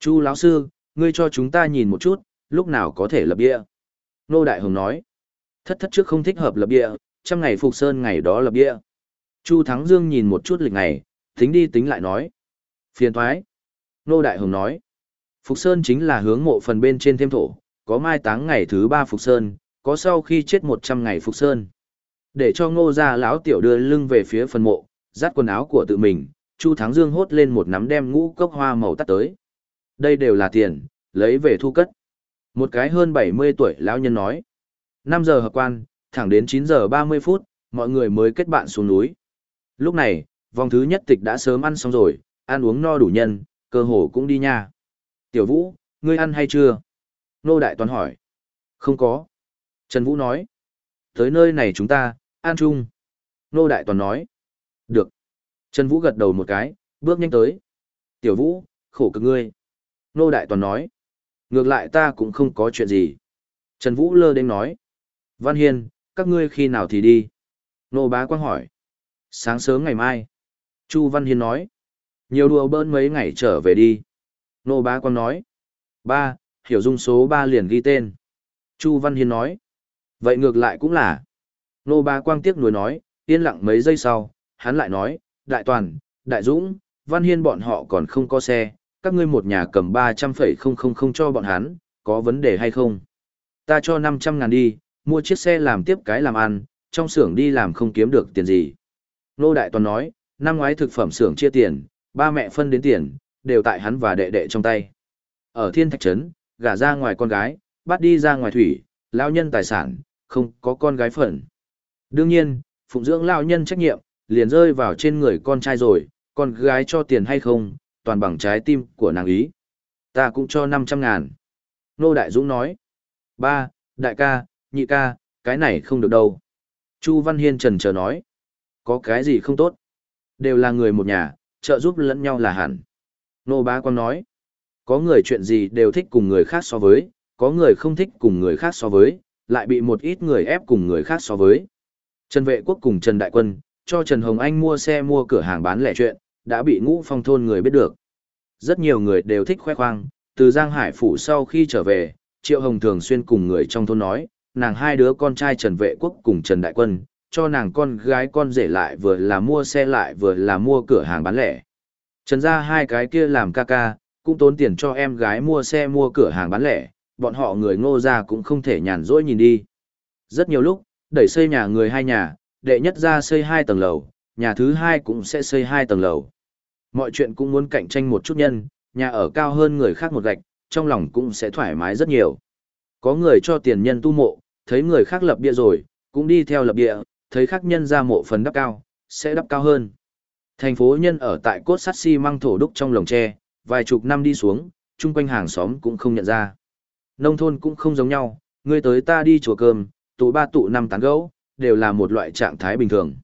Chu lão sư, ngươi cho chúng ta nhìn một chút, lúc nào có thể lập bia. Nô Đại Hồng nói, thất thất trước không thích hợp lập bia, trăm ngày phục sơn ngày đó lập bia. Chu Thắng Dương nhìn một chút lịch ngày, tính đi tính lại nói. Phiền thoái. Nô Đại Hồng nói, Phục Sơn chính là hướng mộ phần bên trên thêm thổ, có mai táng ngày thứ ba Phục Sơn, có sau khi chết một trăm ngày Phục Sơn. Để cho ngô gia lão tiểu đưa lưng về phía phần mộ, dắt quần áo của tự mình, Chu Thắng Dương hốt lên một nắm đem ngũ cốc hoa màu tắt tới. Đây đều là tiền, lấy về thu cất. Một cái hơn 70 tuổi lão nhân nói. 5 giờ hợp quan, thẳng đến 9 giờ 30 phút, mọi người mới kết bạn xuống núi. Lúc này, vòng thứ nhất tịch đã sớm ăn xong rồi, ăn uống no đủ nhân, cơ hồ cũng đi nha. Tiểu Vũ, ngươi ăn hay chưa? Nô Đại Toàn hỏi. Không có. Trần Vũ nói. Tới nơi này chúng ta, ăn chung. Nô Đại Toàn nói. Được. Trần Vũ gật đầu một cái, bước nhanh tới. Tiểu Vũ, khổ cực ngươi. Nô Đại Toàn nói. Ngược lại ta cũng không có chuyện gì. Trần Vũ lơ đến nói. Văn Hiên, các ngươi khi nào thì đi? Nô Bá Quang hỏi. Sáng sớm ngày mai. Chu Văn Hiên nói. Nhiều đùa bỡn mấy ngày trở về đi. Nô Bá Quang nói. Ba, hiểu dung số ba liền ghi tên. Chu Văn Hiên nói. Vậy ngược lại cũng là. Nô Bá Quang tiếc nuối nói, yên lặng mấy giây sau, hắn lại nói, Đại Toàn, Đại Dũng, Văn Hiên bọn họ còn không có xe, các ngươi một nhà cầm ba trăm phẩy không không không cho bọn hắn, có vấn đề hay không? Ta cho năm trăm ngàn đi, mua chiếc xe làm tiếp cái làm ăn, trong xưởng đi làm không kiếm được tiền gì. Nô Đại Toàn nói, năm ngoái thực phẩm xưởng chia tiền, ba mẹ phân đến tiền, đều tại hắn và đệ đệ trong tay. Ở thiên thạch trấn, gả ra ngoài con gái, bắt đi ra ngoài thủy, lao nhân tài sản, không có con gái phận. Đương nhiên, phụng dưỡng lao nhân trách nhiệm, liền rơi vào trên người con trai rồi, con gái cho tiền hay không, toàn bằng trái tim của nàng ý. Ta cũng cho 500 ngàn. Nô Đại Dũng nói. Ba, đại ca, nhị ca, cái này không được đâu. Chu Văn Hiên trần chờ nói. Có cái gì không tốt? Đều là người một nhà, trợ giúp lẫn nhau là hẳn. Nô Bá quan nói. Có người chuyện gì đều thích cùng người khác so với, có người không thích cùng người khác so với, lại bị một ít người ép cùng người khác so với. Trần Vệ Quốc cùng Trần Đại Quân, cho Trần Hồng Anh mua xe mua cửa hàng bán lẻ chuyện, đã bị ngũ phong thôn người biết được. Rất nhiều người đều thích khoe khoang, từ Giang Hải Phủ sau khi trở về, Triệu Hồng thường xuyên cùng người trong thôn nói, nàng hai đứa con trai Trần Vệ Quốc cùng Trần Đại Quân, cho nàng con gái con rể lại vừa là mua xe lại vừa là mua cửa hàng bán lẻ. Trần ra hai cái kia làm ca ca, cũng tốn tiền cho em gái mua xe mua cửa hàng bán lẻ, bọn họ người ngô ra cũng không thể nhàn rỗi nhìn đi. Rất nhiều lúc, đẩy xây nhà người hai nhà, đệ nhất ra xây hai tầng lầu, nhà thứ hai cũng sẽ xây hai tầng lầu. Mọi chuyện cũng muốn cạnh tranh một chút nhân, nhà ở cao hơn người khác một gạch, trong lòng cũng sẽ thoải mái rất nhiều. Có người cho tiền nhân tu mộ, thấy người khác lập bia rồi, cũng đi theo lập bia, thấy khác nhân ra mộ phần đắp cao, sẽ đắp cao hơn. Thành phố nhân ở tại cốt sắt xi si măng thổ đúc trong lồng tre, vài chục năm đi xuống, chung quanh hàng xóm cũng không nhận ra. Nông thôn cũng không giống nhau, người tới ta đi chùa cơm, tụ ba tụ năm tán gấu, đều là một loại trạng thái bình thường.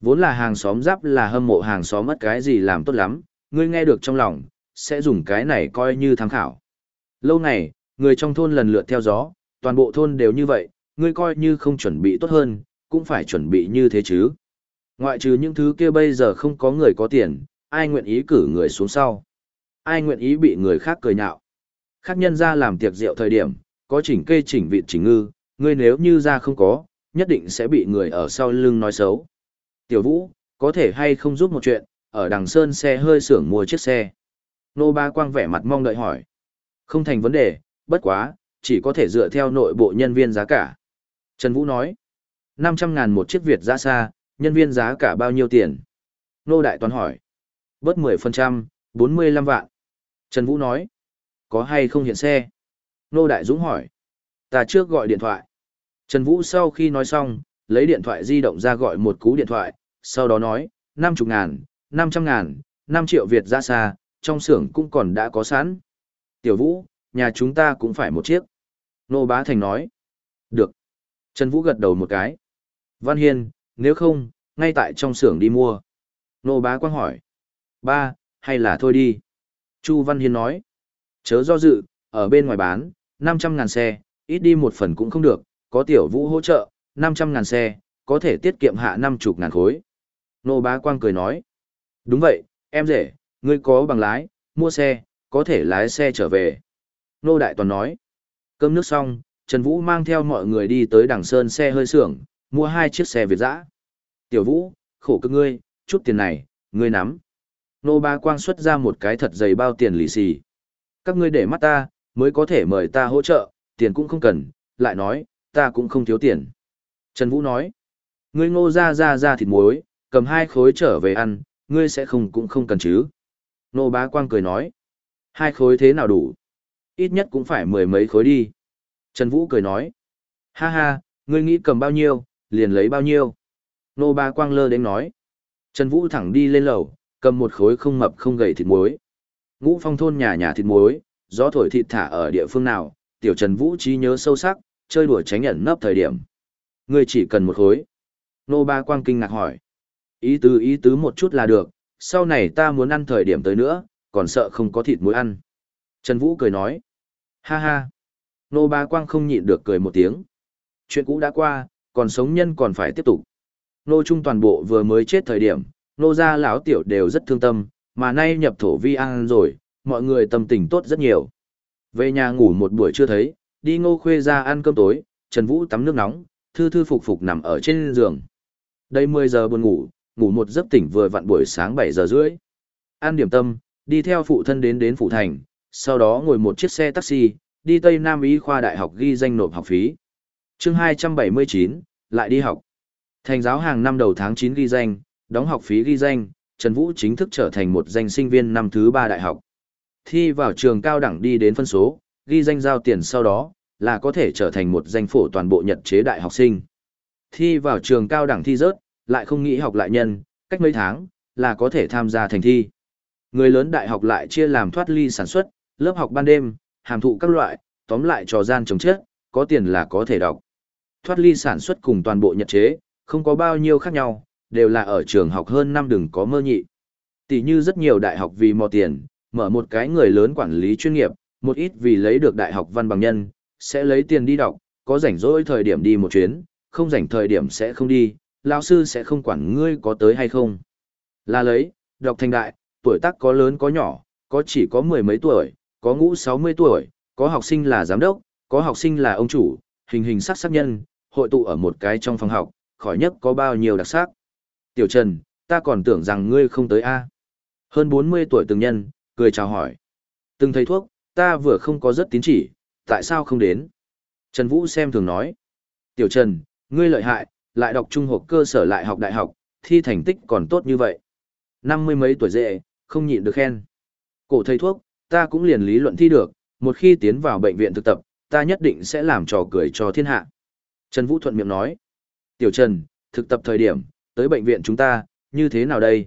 Vốn là hàng xóm giáp là hâm mộ hàng xóm mất cái gì làm tốt lắm, ngươi nghe được trong lòng, sẽ dùng cái này coi như tham khảo. Lâu này, người trong thôn lần lượt theo gió, toàn bộ thôn đều như vậy, ngươi coi như không chuẩn bị tốt hơn, cũng phải chuẩn bị như thế chứ. Ngoại trừ những thứ kia bây giờ không có người có tiền, ai nguyện ý cử người xuống sau. Ai nguyện ý bị người khác cười nhạo. Khác nhân ra làm tiệc rượu thời điểm, có chỉnh kê chỉnh vịt chỉnh ngư, ngươi nếu như ra không có, nhất định sẽ bị người ở sau lưng nói xấu. Tiểu Vũ, có thể hay không giúp một chuyện, ở đằng sơn xe hơi xưởng mua chiếc xe. Nô Ba Quang vẻ mặt mong đợi hỏi. Không thành vấn đề, bất quá, chỉ có thể dựa theo nội bộ nhân viên giá cả. Trần Vũ nói. 500 ngàn một chiếc Việt giá xa, nhân viên giá cả bao nhiêu tiền? Nô Đại Toàn hỏi. Bớt 10%, 45 vạn. Trần Vũ nói. Có hay không hiện xe? Nô Đại Dũng hỏi. Ta trước gọi điện thoại. Trần Vũ sau khi nói xong, lấy điện thoại di động ra gọi một cú điện thoại, sau đó nói, 50 ngàn, 500 ngàn, 5 triệu Việt ra xa, trong xưởng cũng còn đã có sẵn. Tiểu Vũ, nhà chúng ta cũng phải một chiếc. Nô Bá Thành nói. Được. Trần Vũ gật đầu một cái. Văn Hiên, nếu không, ngay tại trong xưởng đi mua. Nô Bá Quang hỏi. Ba, hay là thôi đi. Chu Văn Hiên nói. Chớ do dự, ở bên ngoài bán, 500 ngàn xe, ít đi một phần cũng không được, có tiểu vũ hỗ trợ, 500 ngàn xe, có thể tiết kiệm hạ 50 ngàn khối. Nô bá quang cười nói. Đúng vậy, em rể, ngươi có bằng lái, mua xe, có thể lái xe trở về. Nô đại toàn nói. Cơm nước xong, Trần Vũ mang theo mọi người đi tới đằng sơn xe hơi xưởng, mua hai chiếc xe Việt Giã, Tiểu Vũ, khổ cực ngươi, chút tiền này, ngươi nắm. Nô ba quang xuất ra một cái thật dày bao tiền lì xì. Các ngươi để mắt ta, mới có thể mời ta hỗ trợ, tiền cũng không cần, lại nói, ta cũng không thiếu tiền. Trần Vũ nói, ngươi ngô ra ra ra thịt muối, cầm hai khối trở về ăn, ngươi sẽ không cũng không cần chứ. Nô bá quang cười nói, hai khối thế nào đủ? Ít nhất cũng phải mười mấy khối đi. Trần Vũ cười nói, ha ha, ngươi nghĩ cầm bao nhiêu, liền lấy bao nhiêu. Nô ba quang lơ đến nói, Trần Vũ thẳng đi lên lầu, cầm một khối không mập không gầy thịt muối. Ngũ phong thôn nhà nhà thịt muối, gió thổi thịt thả ở địa phương nào, tiểu Trần Vũ trí nhớ sâu sắc, chơi đùa tránh ẩn nấp thời điểm. Ngươi chỉ cần một khối. Nô Ba Quang kinh ngạc hỏi. Ý tứ ý tứ một chút là được, sau này ta muốn ăn thời điểm tới nữa, còn sợ không có thịt muối ăn. Trần Vũ cười nói. Ha ha. Nô Ba Quang không nhịn được cười một tiếng. Chuyện cũ đã qua, còn sống nhân còn phải tiếp tục. Nô Trung toàn bộ vừa mới chết thời điểm, nô gia lão tiểu đều rất thương tâm, mà nay nhập thổ vi an rồi, mọi người tâm tình tốt rất nhiều. Về nhà ngủ một buổi chưa thấy, đi ngô khuê ra ăn cơm tối, Trần Vũ tắm nước nóng, thư thư phục phục nằm ở trên giường. Đây 10 giờ buồn ngủ, ngủ một giấc tỉnh vừa vặn buổi sáng 7 giờ rưỡi. an điểm tâm, đi theo phụ thân đến đến phụ thành, sau đó ngồi một chiếc xe taxi, đi Tây Nam Y khoa đại học ghi danh nộp học phí chương 279, lại đi học. Thành giáo hàng năm đầu tháng 9 ghi danh, đóng học phí ghi danh, Trần Vũ chính thức trở thành một danh sinh viên năm thứ 3 đại học. Thi vào trường cao đẳng đi đến phân số, ghi danh giao tiền sau đó, là có thể trở thành một danh phổ toàn bộ nhật chế đại học sinh. Thi vào trường cao đẳng thi rớt, lại không nghĩ học lại nhân, cách mấy tháng, là có thể tham gia thành thi. Người lớn đại học lại chia làm thoát ly sản xuất, lớp học ban đêm, hàm thụ các loại, tóm lại trò gian chống chết, có tiền là có thể đọc. Thoát ly sản xuất cùng toàn bộ nhật chế, không có bao nhiêu khác nhau, đều là ở trường học hơn năm đừng có mơ nhị. Tỷ như rất nhiều đại học vì mò tiền, mở một cái người lớn quản lý chuyên nghiệp, một ít vì lấy được đại học văn bằng nhân, sẽ lấy tiền đi đọc, có rảnh rỗi thời điểm đi một chuyến, không rảnh thời điểm sẽ không đi, lao sư sẽ không quản ngươi có tới hay không. Là lấy, đọc thành đại, tuổi tác có lớn có nhỏ, có chỉ có mười mấy tuổi, có ngũ sáu mươi tuổi, có học sinh là giám đốc, có học sinh là ông chủ, hình hình sắc sắc nhân, hội tụ ở một cái trong phòng học, khỏi nhất có bao nhiêu đặc sắc. Tiểu Trần, ta còn tưởng rằng ngươi không tới A. Hơn 40 tuổi từng nhân, cười chào hỏi. Từng thầy thuốc, ta vừa không có rất tín chỉ, tại sao không đến? Trần Vũ xem thường nói. Tiểu Trần, ngươi lợi hại, lại đọc trung học cơ sở lại học đại học, thi thành tích còn tốt như vậy. Năm mươi mấy tuổi dễ, không nhịn được khen. Cổ thầy thuốc, ta cũng liền lý luận thi được, một khi tiến vào bệnh viện thực tập, ta nhất định sẽ làm trò cười cho thiên hạ. Trần Vũ thuận miệng nói. Tiểu Trần, thực tập thời điểm, tới bệnh viện chúng ta, như thế nào đây?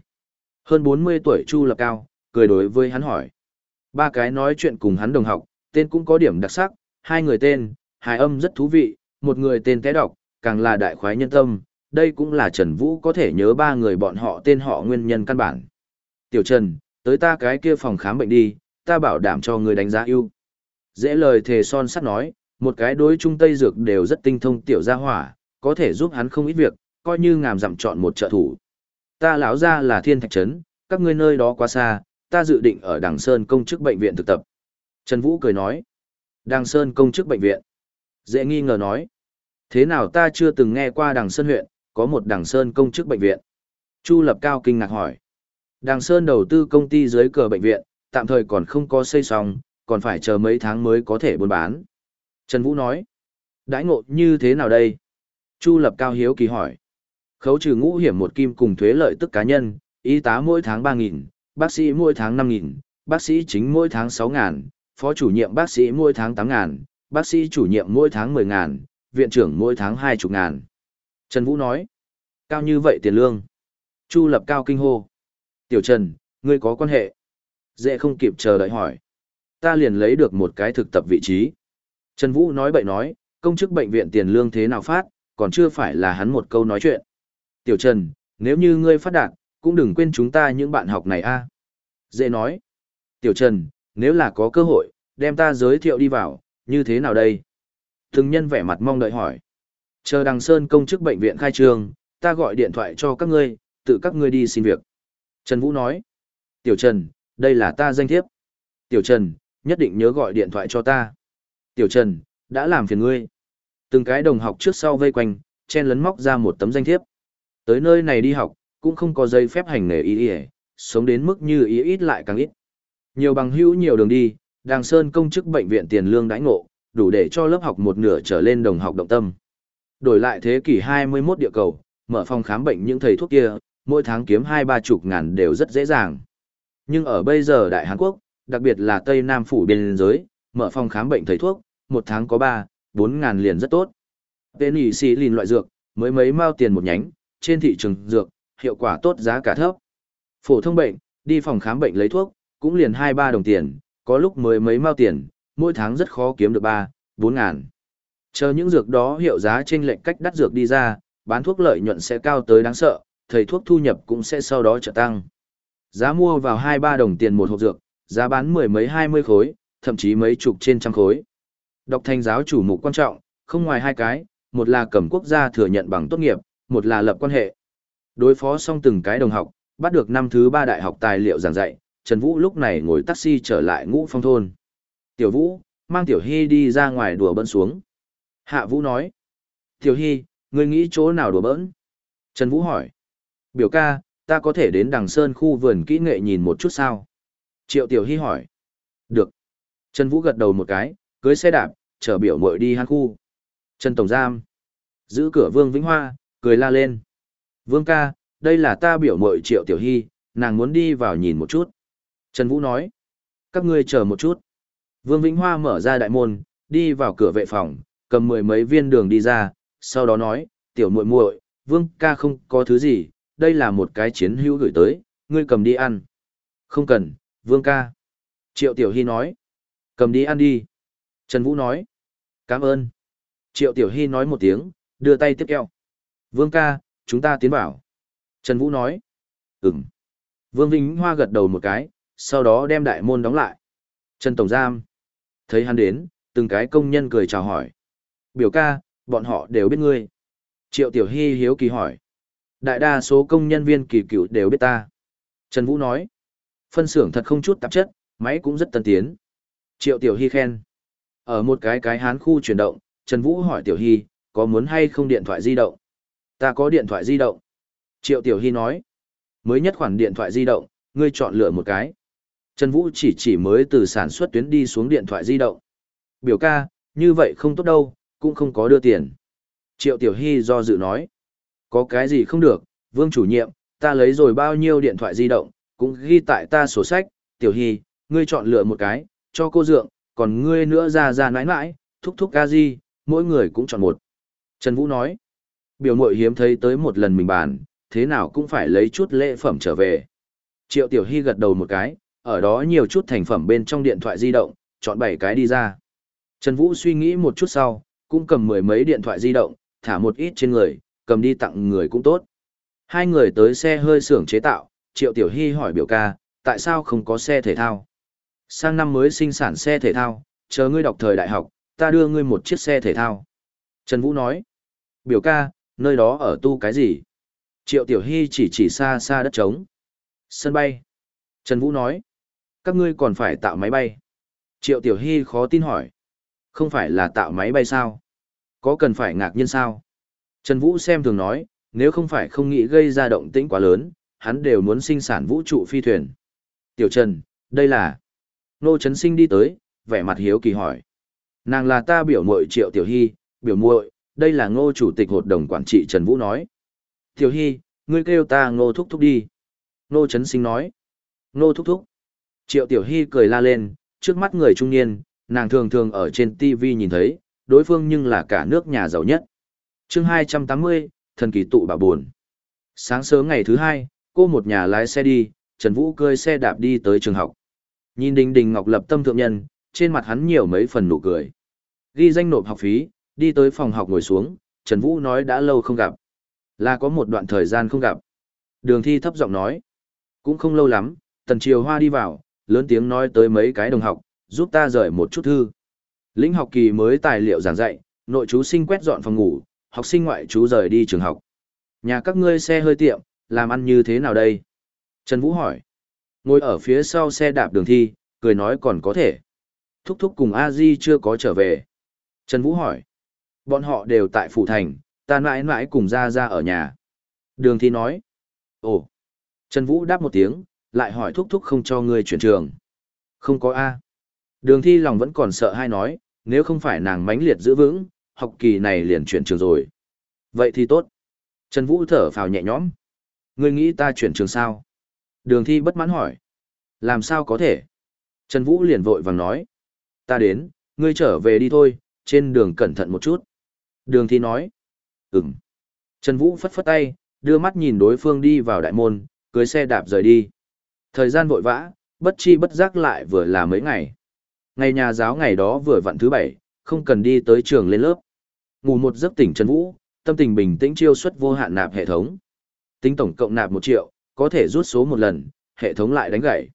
Hơn 40 tuổi Chu Lập Cao, cười đối với hắn hỏi. Ba cái nói chuyện cùng hắn đồng học, tên cũng có điểm đặc sắc, hai người tên, hài âm rất thú vị, một người tên té đọc, càng là đại khoái nhân tâm, đây cũng là Trần Vũ có thể nhớ ba người bọn họ tên họ nguyên nhân căn bản. Tiểu Trần, tới ta cái kia phòng khám bệnh đi, ta bảo đảm cho người đánh giá ưu. Dễ lời thề son sắt nói, một cái đối trung tây dược đều rất tinh thông tiểu gia hỏa, có thể giúp hắn không ít việc, coi như ngàm dặm chọn một trợ thủ. Ta lão ra là thiên thạch trấn, các ngươi nơi đó quá xa, ta dự định ở Đằng Sơn công chức bệnh viện thực tập. Trần Vũ cười nói, Đằng Sơn công chức bệnh viện. Dễ nghi ngờ nói, thế nào ta chưa từng nghe qua Đằng Sơn huyện, có một Đằng Sơn công chức bệnh viện. Chu Lập Cao kinh ngạc hỏi, Đằng Sơn đầu tư công ty dưới cờ bệnh viện, tạm thời còn không có xây xong, còn phải chờ mấy tháng mới có thể buôn bán. Trần Vũ nói, đãi ngộ như thế nào đây? Chu Lập Cao hiếu kỳ hỏi. Khấu trừ ngũ hiểm một kim cùng thuế lợi tức cá nhân, y tá mỗi tháng 3.000, bác sĩ mỗi tháng 5.000, bác sĩ chính mỗi tháng 6.000, phó chủ nhiệm bác sĩ mỗi tháng 8.000, bác sĩ chủ nhiệm mỗi tháng 10.000, viện trưởng mỗi tháng 20.000. Trần Vũ nói, cao như vậy tiền lương. Chu lập cao kinh hô. Tiểu Trần, ngươi có quan hệ. Dễ không kịp chờ đợi hỏi. Ta liền lấy được một cái thực tập vị trí. Trần Vũ nói bậy nói, công chức bệnh viện tiền lương thế nào phát, còn chưa phải là hắn một câu nói chuyện. Tiểu Trần, nếu như ngươi phát đạt, cũng đừng quên chúng ta những bạn học này a. Dễ nói. Tiểu Trần, nếu là có cơ hội, đem ta giới thiệu đi vào, như thế nào đây? Thường nhân vẻ mặt mong đợi hỏi. Chờ đằng Sơn công chức bệnh viện khai trường, ta gọi điện thoại cho các ngươi, tự các ngươi đi xin việc. Trần Vũ nói. Tiểu Trần, đây là ta danh thiếp. Tiểu Trần, nhất định nhớ gọi điện thoại cho ta. Tiểu Trần, đã làm phiền ngươi. Từng cái đồng học trước sau vây quanh, chen lấn móc ra một tấm danh thiếp. Tới nơi này đi học, cũng không có giấy phép hành nghề y y, sống đến mức như ý ít lại càng ít. Nhiều bằng hữu nhiều đường đi, Đàng Sơn công chức bệnh viện tiền lương đãi ngộ, đủ để cho lớp học một nửa trở lên đồng học động tâm. Đổi lại thế kỷ 21 địa cầu, mở phòng khám bệnh những thầy thuốc kia, mỗi tháng kiếm hai ba chục ngàn đều rất dễ dàng. Nhưng ở bây giờ Đại Hàn Quốc, đặc biệt là Tây Nam phủ biên giới, mở phòng khám bệnh thầy thuốc, một tháng có ba, bốn ngàn liền rất tốt. Tên ỉ xì lìn loại dược, mới mấy mao tiền một nhánh, trên thị trường dược, hiệu quả tốt giá cả thấp. Phổ thông bệnh, đi phòng khám bệnh lấy thuốc, cũng liền 2-3 đồng tiền, có lúc mới mấy mao tiền, mỗi tháng rất khó kiếm được 3, 4 ngàn. Chờ những dược đó hiệu giá trên lệnh cách đắt dược đi ra, bán thuốc lợi nhuận sẽ cao tới đáng sợ, thầy thuốc thu nhập cũng sẽ sau đó trở tăng. Giá mua vào 2-3 đồng tiền một hộp dược, giá bán mười mấy 20 khối, thậm chí mấy chục trên trăm khối. Đọc thành giáo chủ mục quan trọng, không ngoài hai cái, một là cầm quốc gia thừa nhận bằng tốt nghiệp, một là lập quan hệ. Đối phó xong từng cái đồng học, bắt được năm thứ ba đại học tài liệu giảng dạy, Trần Vũ lúc này ngồi taxi trở lại ngũ phong thôn. Tiểu Vũ, mang Tiểu Hy đi ra ngoài đùa bỡn xuống. Hạ Vũ nói. Tiểu Hy, ngươi nghĩ chỗ nào đùa bỡn? Trần Vũ hỏi. Biểu ca, ta có thể đến đằng sơn khu vườn kỹ nghệ nhìn một chút sao? Triệu Tiểu Hy hỏi. Được. Trần Vũ gật đầu một cái, cưới xe đạp, chở biểu mội đi hang khu. Trần Tổng Giam. Giữ cửa Vương Vĩnh Hoa, cười la lên. Vương ca, đây là ta biểu mội Triệu Tiểu Hy, nàng muốn đi vào nhìn một chút. Trần Vũ nói. Các ngươi chờ một chút. Vương Vĩnh Hoa mở ra đại môn, đi vào cửa vệ phòng, cầm mười mấy viên đường đi ra, sau đó nói, tiểu muội muội, Vương ca không có thứ gì, đây là một cái chiến hữu gửi tới, ngươi cầm đi ăn. Không cần, Vương ca. Triệu Tiểu Hy nói, cầm đi ăn đi. Trần Vũ nói. Cảm ơn. Triệu Tiểu Hy nói một tiếng, đưa tay tiếp keo. Vương ca, chúng ta tiến vào. Trần Vũ nói. Ừm. Vương Vĩnh Hoa gật đầu một cái, sau đó đem đại môn đóng lại. Trần Tổng Giam. Thấy hắn đến, từng cái công nhân cười chào hỏi. Biểu ca, bọn họ đều biết ngươi. Triệu Tiểu Hy hiếu kỳ hỏi. Đại đa số công nhân viên kỳ cựu đều biết ta. Trần Vũ nói. Phân xưởng thật không chút tạp chất, máy cũng rất tân tiến. Triệu Tiểu Hy khen. Ở một cái cái hán khu chuyển động, Trần Vũ hỏi Tiểu Hy, có muốn hay không điện thoại di động? Ta có điện thoại di động. Triệu Tiểu Hy nói. Mới nhất khoản điện thoại di động, ngươi chọn lựa một cái. Trần Vũ chỉ chỉ mới từ sản xuất tuyến đi xuống điện thoại di động. Biểu ca, như vậy không tốt đâu, cũng không có đưa tiền. Triệu Tiểu Hy do dự nói. Có cái gì không được, Vương chủ nhiệm, ta lấy rồi bao nhiêu điện thoại di động, cũng ghi tại ta sổ sách, Tiểu Hy, ngươi chọn lựa một cái, cho cô dượng, còn ngươi nữa ra ra nãi nãi, thúc thúc ca di, mỗi người cũng chọn một. Trần Vũ nói, biểu mội hiếm thấy tới một lần mình bàn, thế nào cũng phải lấy chút lễ phẩm trở về. Triệu Tiểu Hy gật đầu một cái, ở đó nhiều chút thành phẩm bên trong điện thoại di động, chọn bảy cái đi ra. Trần Vũ suy nghĩ một chút sau, cũng cầm mười mấy điện thoại di động, thả một ít trên người, cầm đi tặng người cũng tốt. Hai người tới xe hơi xưởng chế tạo, Triệu Tiểu Hy hỏi biểu ca, tại sao không có xe thể thao? Sang năm mới sinh sản xe thể thao, chờ ngươi đọc thời đại học, ta đưa ngươi một chiếc xe thể thao. Trần Vũ nói, biểu ca, nơi đó ở tu cái gì? Triệu Tiểu Hy chỉ chỉ xa xa đất trống. Sân bay. Trần Vũ nói, các ngươi còn phải tạo máy bay. Triệu Tiểu Hy khó tin hỏi, không phải là tạo máy bay sao? Có cần phải ngạc nhiên sao? Trần Vũ xem thường nói, nếu không phải không nghĩ gây ra động tĩnh quá lớn, hắn đều muốn sinh sản vũ trụ phi thuyền. Tiểu Trần, đây là... Nô Trấn Sinh đi tới, vẻ mặt hiếu kỳ hỏi. Nàng là ta biểu muội Triệu Tiểu Hy, biểu muội, đây là ngô chủ tịch hội đồng quản trị Trần Vũ nói. Tiểu Hy, ngươi kêu ta ngô thúc thúc đi. Nô Trấn Sinh nói. Ngô thúc thúc. Triệu Tiểu Hy cười la lên, trước mắt người trung niên, nàng thường thường ở trên TV nhìn thấy, đối phương nhưng là cả nước nhà giàu nhất. chương 280, thần kỳ tụ bà buồn. Sáng sớm ngày thứ hai, cô một nhà lái xe đi, Trần Vũ cơi xe đạp đi tới trường học. Nhìn Đình Đình Ngọc lập tâm thượng nhân, trên mặt hắn nhiều mấy phần nụ cười. Ghi danh nộp học phí, đi tới phòng học ngồi xuống, Trần Vũ nói đã lâu không gặp. Là có một đoạn thời gian không gặp. Đường thi thấp giọng nói. Cũng không lâu lắm, Tần Triều Hoa đi vào, lớn tiếng nói tới mấy cái đồng học, giúp ta rời một chút thư. Lĩnh học kỳ mới tài liệu giảng dạy, nội chú sinh quét dọn phòng ngủ, học sinh ngoại chú rời đi trường học. Nhà các ngươi xe hơi tiệm, làm ăn như thế nào đây? Trần Vũ hỏi. Ngồi ở phía sau xe đạp đường thi, cười nói còn có thể. Thúc thúc cùng a di chưa có trở về. Trần Vũ hỏi. Bọn họ đều tại phủ thành, ta mãi mãi cùng ra ra ở nhà. Đường thi nói. Ồ. Trần Vũ đáp một tiếng, lại hỏi thúc thúc không cho ngươi chuyển trường. Không có A. Đường thi lòng vẫn còn sợ hay nói, nếu không phải nàng mãnh liệt giữ vững, học kỳ này liền chuyển trường rồi. Vậy thì tốt. Trần Vũ thở phào nhẹ nhõm. Ngươi nghĩ ta chuyển trường sao? Đường thi bất mãn hỏi. Làm sao có thể? Trần Vũ liền vội vàng nói. Ta đến, ngươi trở về đi thôi, trên đường cẩn thận một chút. Đường thi nói. Ừm. Trần Vũ phất phất tay, đưa mắt nhìn đối phương đi vào đại môn, cưới xe đạp rời đi. Thời gian vội vã, bất chi bất giác lại vừa là mấy ngày. Ngày nhà giáo ngày đó vừa vặn thứ bảy, không cần đi tới trường lên lớp. Ngủ một giấc tỉnh Trần Vũ, tâm tình bình tĩnh chiêu xuất vô hạn nạp hệ thống. Tính tổng cộng nạp một triệu, có thể rút số một lần, hệ thống lại đánh gãy.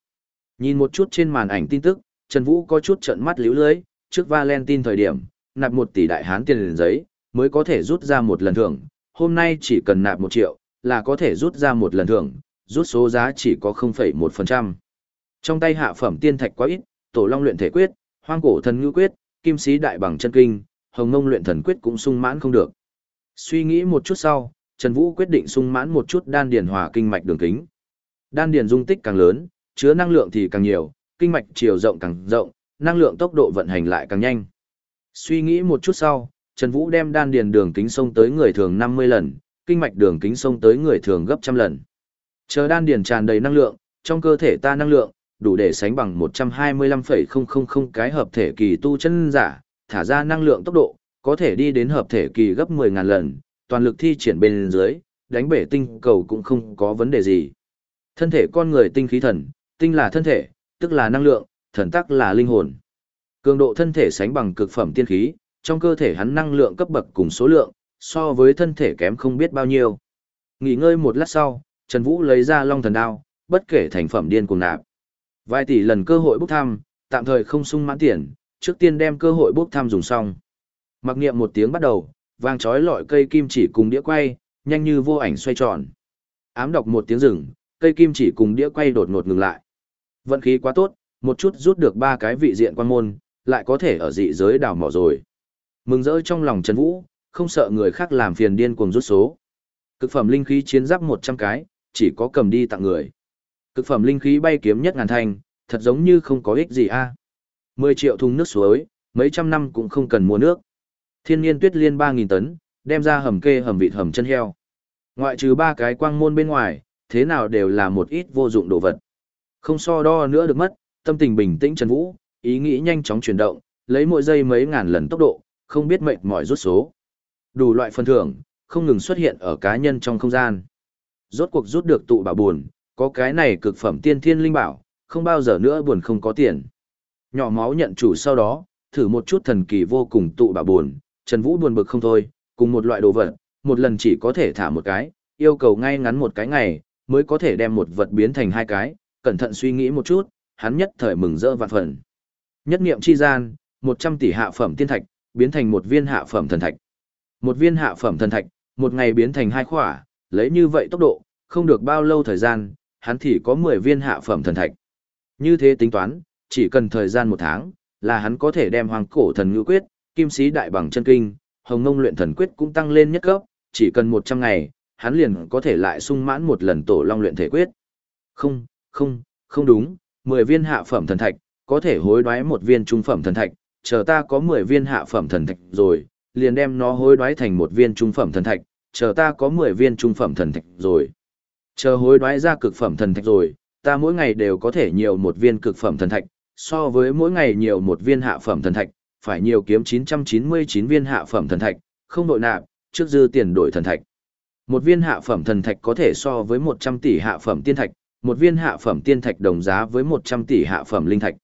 Nhìn một chút trên màn ảnh tin tức, Trần Vũ có chút trợn mắt liễu lưới, trước Valentine thời điểm, nạp một tỷ đại hán tiền giấy, mới có thể rút ra một lần thưởng, hôm nay chỉ cần nạp một triệu, là có thể rút ra một lần thưởng, rút số giá chỉ có 0,1%. Trong tay hạ phẩm tiên thạch quá ít, tổ long luyện thể quyết, hoang cổ thần ngữ quyết, kim sĩ đại bằng chân kinh, hồng ngông luyện thần quyết cũng sung mãn không được. Suy nghĩ một chút sau, Trần Vũ quyết định sung mãn một chút đan điền hòa kinh mạch đường kính. Đan điền dung tích càng lớn, chứa năng lượng thì càng nhiều, kinh mạch chiều rộng càng rộng, năng lượng tốc độ vận hành lại càng nhanh. Suy nghĩ một chút sau, Trần Vũ đem đan điền đường kính sông tới người thường 50 lần, kinh mạch đường kính sông tới người thường gấp trăm lần. Chờ đan điền tràn đầy năng lượng, trong cơ thể ta năng lượng, đủ để sánh bằng 125,000 cái hợp thể kỳ tu chân giả, thả ra năng lượng tốc độ, có thể đi đến hợp thể kỳ gấp 10.000 lần, toàn lực thi triển bên dưới, đánh bể tinh cầu cũng không có vấn đề gì. Thân thể con người tinh khí thần, tinh là thân thể, tức là năng lượng, thần tắc là linh hồn. Cường độ thân thể sánh bằng cực phẩm tiên khí, trong cơ thể hắn năng lượng cấp bậc cùng số lượng, so với thân thể kém không biết bao nhiêu. Nghỉ ngơi một lát sau, Trần Vũ lấy ra long thần đao, bất kể thành phẩm điên cùng nạp. Vài tỷ lần cơ hội bốc thăm, tạm thời không sung mãn tiền, trước tiên đem cơ hội bốc thăm dùng xong. Mặc niệm một tiếng bắt đầu, vang chói lọi cây kim chỉ cùng đĩa quay, nhanh như vô ảnh xoay tròn. Ám đọc một tiếng rừng, cây kim chỉ cùng đĩa quay đột ngột ngừng lại. Vận khí quá tốt, một chút rút được ba cái vị diện quan môn, lại có thể ở dị giới đào mỏ rồi. Mừng rỡ trong lòng Trần Vũ, không sợ người khác làm phiền điên cuồng rút số. Cực phẩm linh khí chiến giáp 100 cái, chỉ có cầm đi tặng người. Cực phẩm linh khí bay kiếm nhất ngàn thành, thật giống như không có ích gì a. À. 10 triệu thùng nước suối, mấy trăm năm cũng không cần mua nước. Thiên nhiên tuyết liên 3.000 tấn, đem ra hầm kê hầm vịt hầm chân heo. Ngoại trừ ba cái quang môn bên ngoài, thế nào đều là một ít vô dụng đồ vật. Không so đo nữa được mất, tâm tình bình tĩnh Trần Vũ, ý nghĩ nhanh chóng chuyển động, lấy mỗi giây mấy ngàn lần tốc độ, không biết mệt mỏi rút số. Đủ loại phần thưởng, không ngừng xuất hiện ở cá nhân trong không gian. Rốt cuộc rút được tụ bảo buồn, có cái này cực phẩm tiên thiên linh bảo, không bao giờ nữa buồn không có tiền. Nhỏ máu nhận chủ sau đó, thử một chút thần kỳ vô cùng tụ bảo buồn, Trần Vũ buồn bực không thôi, cùng một loại đồ vật, một lần chỉ có thể thả một cái, yêu cầu ngay ngắn một cái ngày, mới có thể đem một vật biến thành hai cái, cẩn thận suy nghĩ một chút, hắn nhất thời mừng rỡ vạn phần. Nhất niệm chi gian, 100 tỷ hạ phẩm tiên thạch, biến thành một viên hạ phẩm thần thạch. Một viên hạ phẩm thần thạch, một ngày biến thành hai khỏa, lấy như vậy tốc độ, không được bao lâu thời gian, hắn thì có 10 viên hạ phẩm thần thạch. Như thế tính toán, chỉ cần thời gian một tháng, là hắn có thể đem hoàng cổ thần ngữ quyết, kim sĩ đại bằng chân kinh, hồng ngông luyện thần quyết cũng tăng lên nhất cấp, chỉ cần 100 ngày, hắn liền có thể lại sung mãn một lần tổ long luyện thể quyết. Không, không, không đúng, 10 viên hạ phẩm thần thạch, có thể hối đoái một viên trung phẩm thần thạch, chờ ta có 10 viên hạ phẩm thần thạch rồi, liền đem nó hối đoái thành một viên trung phẩm thần thạch, chờ ta có 10 viên trung phẩm thần thạch rồi. Chờ hối đoái ra cực phẩm thần thạch rồi, ta mỗi ngày đều có thể nhiều một viên cực phẩm thần thạch, so với mỗi ngày nhiều một viên hạ phẩm thần thạch, phải nhiều kiếm 999 viên hạ phẩm thần thạch, không đội nạp, trước dư tiền đổi thần thạch. Một viên hạ phẩm thần thạch có thể so với 100 tỷ hạ phẩm tiên thạch, một viên hạ phẩm tiên thạch đồng giá với 100 tỷ hạ phẩm linh thạch.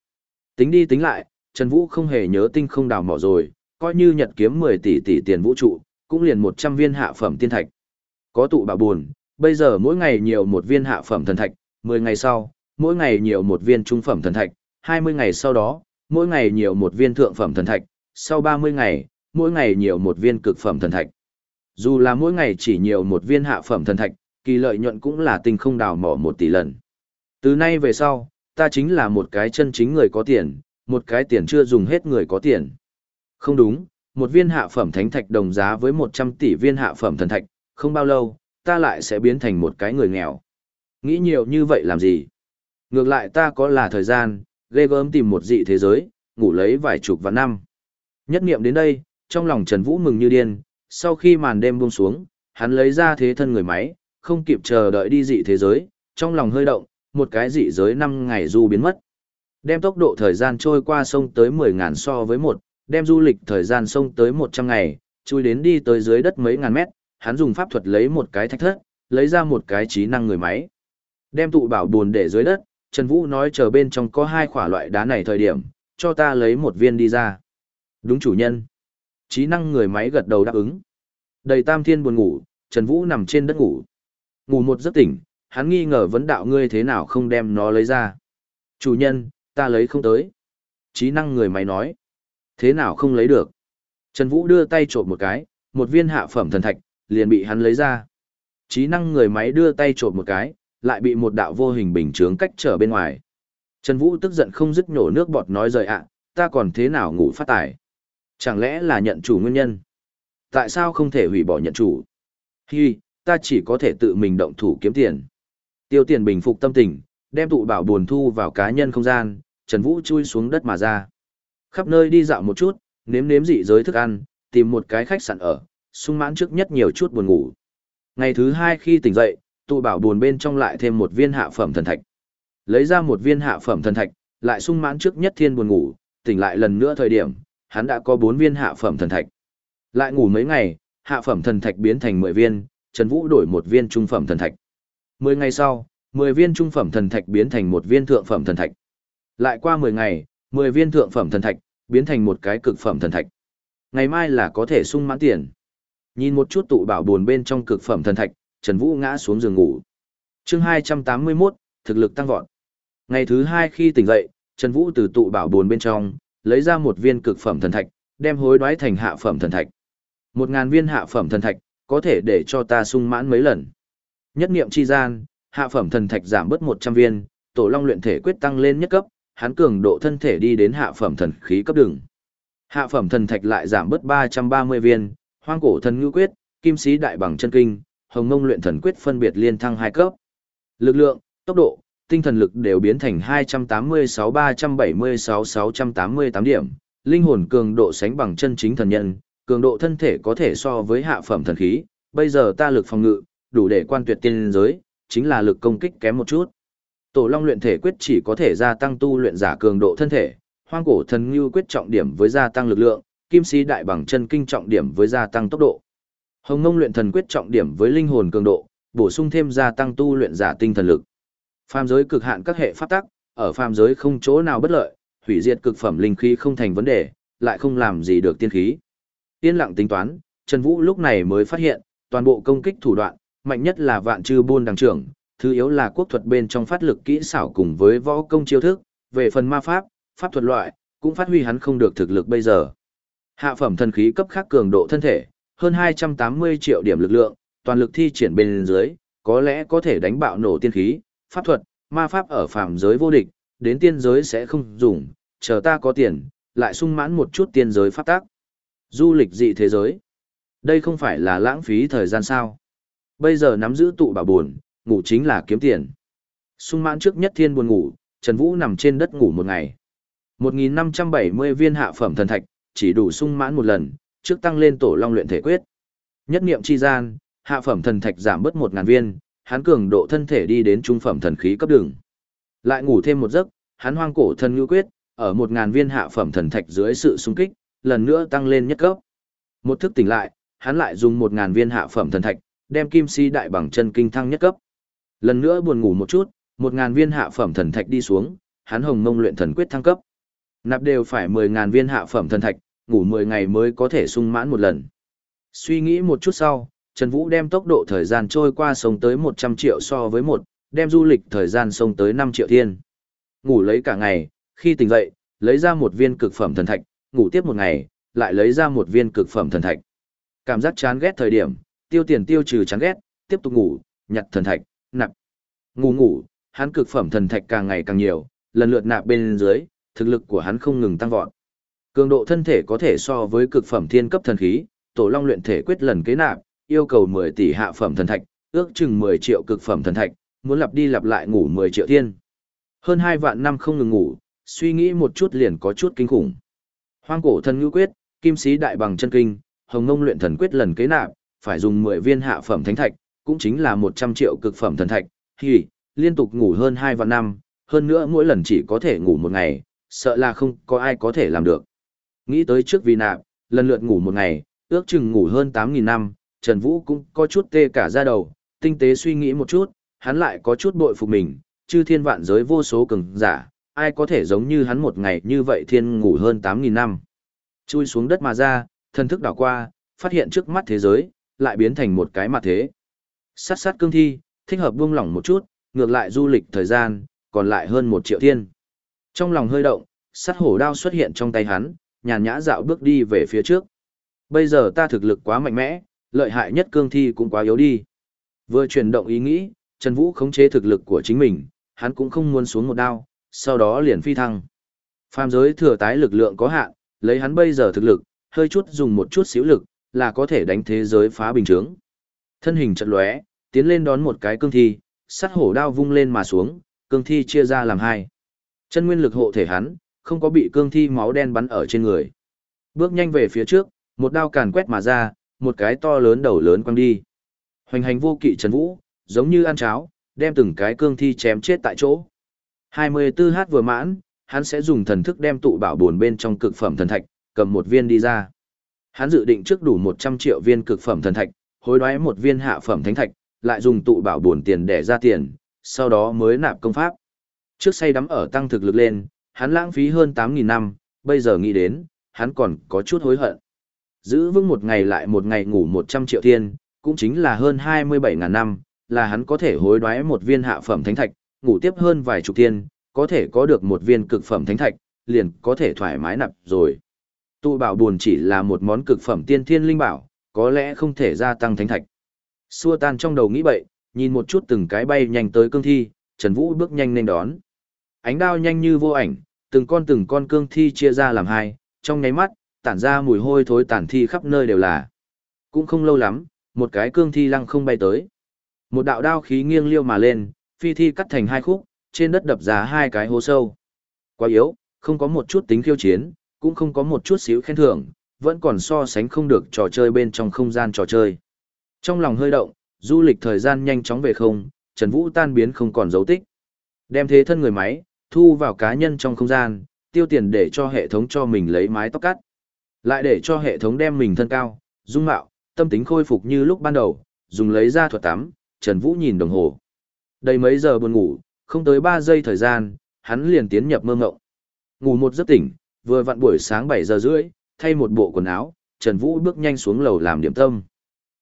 Tính đi tính lại, Trần Vũ không hề nhớ tinh không đào mỏ rồi, coi như nhật kiếm 10 tỷ tỷ tiền vũ trụ, cũng liền 100 viên hạ phẩm tiên thạch. Có tụ bảo buồn, bây giờ mỗi ngày nhiều một viên hạ phẩm thần thạch, 10 ngày sau, mỗi ngày nhiều một viên trung phẩm thần thạch, 20 ngày sau đó, mỗi ngày nhiều một viên thượng phẩm thần thạch, sau 30 ngày, mỗi ngày nhiều một viên cực phẩm thần thạch. Dù là mỗi ngày chỉ nhiều một viên hạ phẩm thần thạch, kỳ lợi nhuận cũng là tinh không đào mỏ một tỷ lần. Từ nay về sau, ta chính là một cái chân chính người có tiền, một cái tiền chưa dùng hết người có tiền. Không đúng, một viên hạ phẩm thánh thạch đồng giá với 100 tỷ viên hạ phẩm thần thạch, không bao lâu, ta lại sẽ biến thành một cái người nghèo. Nghĩ nhiều như vậy làm gì? Ngược lại ta có là thời gian, ghê gớm tìm một dị thế giới, ngủ lấy vài chục và năm. Nhất niệm đến đây, trong lòng Trần Vũ mừng như điên, sau khi màn đêm buông xuống, hắn lấy ra thế thân người máy, không kịp chờ đợi đi dị thế giới, trong lòng hơi động, một cái dị giới 5 ngày du biến mất. Đem tốc độ thời gian trôi qua sông tới 10.000 so với một, đem du lịch thời gian sông tới 100 ngày, chui đến đi tới dưới đất mấy ngàn mét, hắn dùng pháp thuật lấy một cái thạch thất, lấy ra một cái trí năng người máy. Đem tụ bảo buồn để dưới đất, Trần Vũ nói chờ bên trong có hai khỏa loại đá này thời điểm, cho ta lấy một viên đi ra. Đúng chủ nhân. Trí năng người máy gật đầu đáp ứng. Đầy tam thiên buồn ngủ, Trần Vũ nằm trên đất ngủ. Ngủ một giấc tỉnh, hắn nghi ngờ vấn đạo ngươi thế nào không đem nó lấy ra. Chủ nhân, ta lấy không tới. Trí năng người máy nói. Thế nào không lấy được? Trần Vũ đưa tay trộm một cái, một viên hạ phẩm thần thạch, liền bị hắn lấy ra. Trí năng người máy đưa tay trộm một cái, lại bị một đạo vô hình bình chướng cách trở bên ngoài. Trần Vũ tức giận không dứt nhổ nước bọt nói rời ạ, ta còn thế nào ngủ phát tài? Chẳng lẽ là nhận chủ nguyên nhân? Tại sao không thể hủy bỏ nhận chủ? Hi, ta chỉ có thể tự mình động thủ kiếm tiền. Tiêu tiền bình phục tâm tình, đem tụ bảo buồn thu vào cá nhân không gian, Trần Vũ chui xuống đất mà ra. Khắp nơi đi dạo một chút, nếm nếm dị giới thức ăn, tìm một cái khách sạn ở, sung mãn trước nhất nhiều chút buồn ngủ. Ngày thứ hai khi tỉnh dậy, tụ bảo buồn bên trong lại thêm một viên hạ phẩm thần thạch. Lấy ra một viên hạ phẩm thần thạch, lại sung mãn trước nhất thiên buồn ngủ, tỉnh lại lần nữa thời điểm, hắn đã có bốn viên hạ phẩm thần thạch. Lại ngủ mấy ngày, hạ phẩm thần thạch biến thành mười viên, Trần Vũ đổi một viên trung phẩm thần thạch. Mười ngày sau, mười viên trung phẩm thần thạch biến thành một viên thượng phẩm thần thạch. Lại qua mười ngày, mười viên thượng phẩm thần thạch, biến thành một cái cực phẩm thần thạch. Ngày mai là có thể sung mãn tiền. Nhìn một chút tụ bảo buồn bên trong cực phẩm thần thạch, Trần Vũ ngã xuống giường ngủ. Chương 281, thực lực tăng vọt. Ngày thứ hai khi tỉnh dậy, Trần Vũ từ tụ bảo buồn bên trong, lấy ra một viên cực phẩm thần thạch, đem hối đoái thành hạ phẩm thần thạch. Một ngàn viên hạ phẩm thần thạch, có thể để cho ta sung mãn mấy lần. Nhất niệm chi gian, hạ phẩm thần thạch giảm bớt 100 viên, tổ long luyện thể quyết tăng lên nhất cấp, hắn cường độ thân thể đi đến hạ phẩm thần khí cấp đường. Hạ phẩm thần thạch lại giảm bớt 330 viên, hoang cổ thần ngư quyết, kim sĩ đại bằng chân kinh, hồng ngông luyện thần quyết phân biệt liên thăng hai cấp. Lực lượng, tốc độ, tinh thần lực đều biến thành 286-376-688 điểm, linh hồn cường độ sánh bằng chân chính thần nhân, cường độ thân thể có thể so với hạ phẩm thần khí, bây giờ ta lực phòng ngự, đủ để quan tuyệt tiên giới, chính là lực công kích kém một chút. Tổ Long luyện thể quyết chỉ có thể gia tăng tu luyện giả cường độ thân thể, Hoang cổ thần Ngưu quyết trọng điểm với gia tăng lực lượng, Kim sĩ đại bằng chân kinh trọng điểm với gia tăng tốc độ. Hồng Ngông luyện thần quyết trọng điểm với linh hồn cường độ, bổ sung thêm gia tăng tu luyện giả tinh thần lực. Phàm giới cực hạn các hệ pháp tắc, ở phàm giới không chỗ nào bất lợi, hủy diệt cực phẩm linh khí không thành vấn đề, lại không làm gì được tiên khí. Yên lặng tính toán, Trần Vũ lúc này mới phát hiện, toàn bộ công kích thủ đoạn, mạnh nhất là vạn Trư buôn đằng trưởng, thứ yếu là quốc thuật bên trong phát lực kỹ xảo cùng với võ công chiêu thức, về phần ma pháp, pháp thuật loại, cũng phát huy hắn không được thực lực bây giờ. Hạ phẩm thần khí cấp khác cường độ thân thể, hơn 280 triệu điểm lực lượng, toàn lực thi triển bên dưới, có lẽ có thể đánh bạo nổ tiên khí, pháp thuật, ma pháp ở phàm giới vô địch, đến tiên giới sẽ không dùng, chờ ta có tiền, lại sung mãn một chút tiên giới pháp tác. Du lịch dị thế giới. Đây không phải là lãng phí thời gian sao. Bây giờ nắm giữ tụ bảo buồn, ngủ chính là kiếm tiền. Sung mãn trước nhất thiên buồn ngủ, Trần Vũ nằm trên đất ngủ một ngày. 1.570 viên hạ phẩm thần thạch, chỉ đủ sung mãn một lần, trước tăng lên tổ long luyện thể quyết. Nhất niệm chi gian, hạ phẩm thần thạch giảm bớt 1000 viên, hắn cường độ thân thể đi đến trung phẩm thần khí cấp đường. Lại ngủ thêm một giấc, hắn hoang cổ thần ngư quyết, ở 1000 viên hạ phẩm thần thạch dưới sự xung kích, lần nữa tăng lên nhất cấp. Một thức tỉnh lại, hắn lại dùng 1000 viên hạ phẩm thần thạch, đem kim si đại bằng chân kinh thăng nhất cấp. Lần nữa buồn ngủ một chút, 1000 viên hạ phẩm thần thạch đi xuống, hắn hồng mông luyện thần quyết thăng cấp. Nạp đều phải 10000 viên hạ phẩm thần thạch, ngủ 10 ngày mới có thể sung mãn một lần. Suy nghĩ một chút sau, Trần Vũ đem tốc độ thời gian trôi qua sông tới 100 triệu so với một, đem du lịch thời gian sông tới 5 triệu thiên. Ngủ lấy cả ngày, khi tỉnh dậy, lấy ra một viên cực phẩm thần thạch, ngủ tiếp một ngày, lại lấy ra một viên cực phẩm thần thạch. Cảm giác chán ghét thời điểm, tiêu tiền tiêu trừ chán ghét, tiếp tục ngủ, nhặt thần thạch, nạp. Ngủ ngủ, hắn cực phẩm thần thạch càng ngày càng nhiều, lần lượt nạp bên dưới, thực lực của hắn không ngừng tăng vọt. Cường độ thân thể có thể so với cực phẩm thiên cấp thần khí, tổ long luyện thể quyết lần kế nạp, yêu cầu 10 tỷ hạ phẩm thần thạch, ước chừng 10 triệu cực phẩm thần thạch, muốn lặp đi lặp lại ngủ 10 triệu thiên. Hơn 2 vạn năm không ngừng ngủ, suy nghĩ một chút liền có chút kinh khủng. Hoang cổ thần ngữ quyết, kim sĩ đại bằng chân kinh, hồng ngông luyện thần quyết lần kế nạp, phải dùng 10 viên hạ phẩm thánh thạch, cũng chính là 100 triệu cực phẩm thần thạch, thì liên tục ngủ hơn 2 vạn năm, hơn nữa mỗi lần chỉ có thể ngủ một ngày, sợ là không có ai có thể làm được. Nghĩ tới trước vì nạp, lần lượt ngủ một ngày, ước chừng ngủ hơn 8.000 năm, Trần Vũ cũng có chút tê cả da đầu, tinh tế suy nghĩ một chút, hắn lại có chút bội phục mình, chư thiên vạn giới vô số cường giả, ai có thể giống như hắn một ngày như vậy thiên ngủ hơn 8.000 năm. Chui xuống đất mà ra, thân thức đảo qua, phát hiện trước mắt thế giới, lại biến thành một cái mặt thế. Sát sát cương thi, thích hợp buông lỏng một chút, ngược lại du lịch thời gian, còn lại hơn một triệu thiên. Trong lòng hơi động, sát hổ đao xuất hiện trong tay hắn, nhàn nhã dạo bước đi về phía trước. Bây giờ ta thực lực quá mạnh mẽ, lợi hại nhất cương thi cũng quá yếu đi. Vừa chuyển động ý nghĩ, Trần Vũ khống chế thực lực của chính mình, hắn cũng không muốn xuống một đao, sau đó liền phi thăng. Phàm giới thừa tái lực lượng có hạn, lấy hắn bây giờ thực lực, hơi chút dùng một chút xíu lực, là có thể đánh thế giới phá bình chướng. Thân hình chợt lóe, tiến lên đón một cái cương thi, sắt hổ đao vung lên mà xuống, cương thi chia ra làm hai. Chân nguyên lực hộ thể hắn, không có bị cương thi máu đen bắn ở trên người. Bước nhanh về phía trước, một đao càn quét mà ra, một cái to lớn đầu lớn quăng đi. Hoành hành vô kỵ trần vũ, giống như ăn cháo, đem từng cái cương thi chém chết tại chỗ. 24h vừa mãn, hắn sẽ dùng thần thức đem tụ bảo buồn bên trong cực phẩm thần thạch, cầm một viên đi ra. Hắn dự định trước đủ 100 triệu viên cực phẩm thần thạch, hối đoái một viên hạ phẩm thánh thạch, lại dùng tụ bảo buồn tiền để ra tiền, sau đó mới nạp công pháp. Trước say đắm ở tăng thực lực lên, hắn lãng phí hơn 8.000 năm, bây giờ nghĩ đến, hắn còn có chút hối hận. Giữ vững một ngày lại một ngày ngủ 100 triệu thiên, cũng chính là hơn 27.000 năm, là hắn có thể hối đoái một viên hạ phẩm thánh thạch, ngủ tiếp hơn vài chục thiên, có thể có được một viên cực phẩm thánh thạch, liền có thể thoải mái nạp rồi. Tụ bảo buồn chỉ là một món cực phẩm tiên thiên linh bảo, có lẽ không thể gia tăng thánh thạch. Xua tan trong đầu nghĩ bậy, nhìn một chút từng cái bay nhanh tới cương thi, Trần Vũ bước nhanh nên đón. Ánh đao nhanh như vô ảnh, từng con từng con cương thi chia ra làm hai, trong nháy mắt, tản ra mùi hôi thối tản thi khắp nơi đều là. Cũng không lâu lắm, một cái cương thi lăng không bay tới. Một đạo đao khí nghiêng liêu mà lên, phi thi cắt thành hai khúc, trên đất đập ra hai cái hố sâu. Quá yếu, không có một chút tính khiêu chiến, cũng không có một chút xíu khen thưởng, vẫn còn so sánh không được trò chơi bên trong không gian trò chơi. Trong lòng hơi động, du lịch thời gian nhanh chóng về không, Trần Vũ tan biến không còn dấu tích. Đem thế thân người máy, thu vào cá nhân trong không gian, tiêu tiền để cho hệ thống cho mình lấy mái tóc cắt. Lại để cho hệ thống đem mình thân cao, dung mạo, tâm tính khôi phục như lúc ban đầu, dùng lấy ra thuật tắm, Trần Vũ nhìn đồng hồ. Đầy mấy giờ buồn ngủ, không tới 3 giây thời gian, hắn liền tiến nhập mơ ngộng. Ngủ một giấc tỉnh, vừa vặn buổi sáng 7 giờ rưỡi, thay một bộ quần áo, Trần Vũ bước nhanh xuống lầu làm điểm tâm.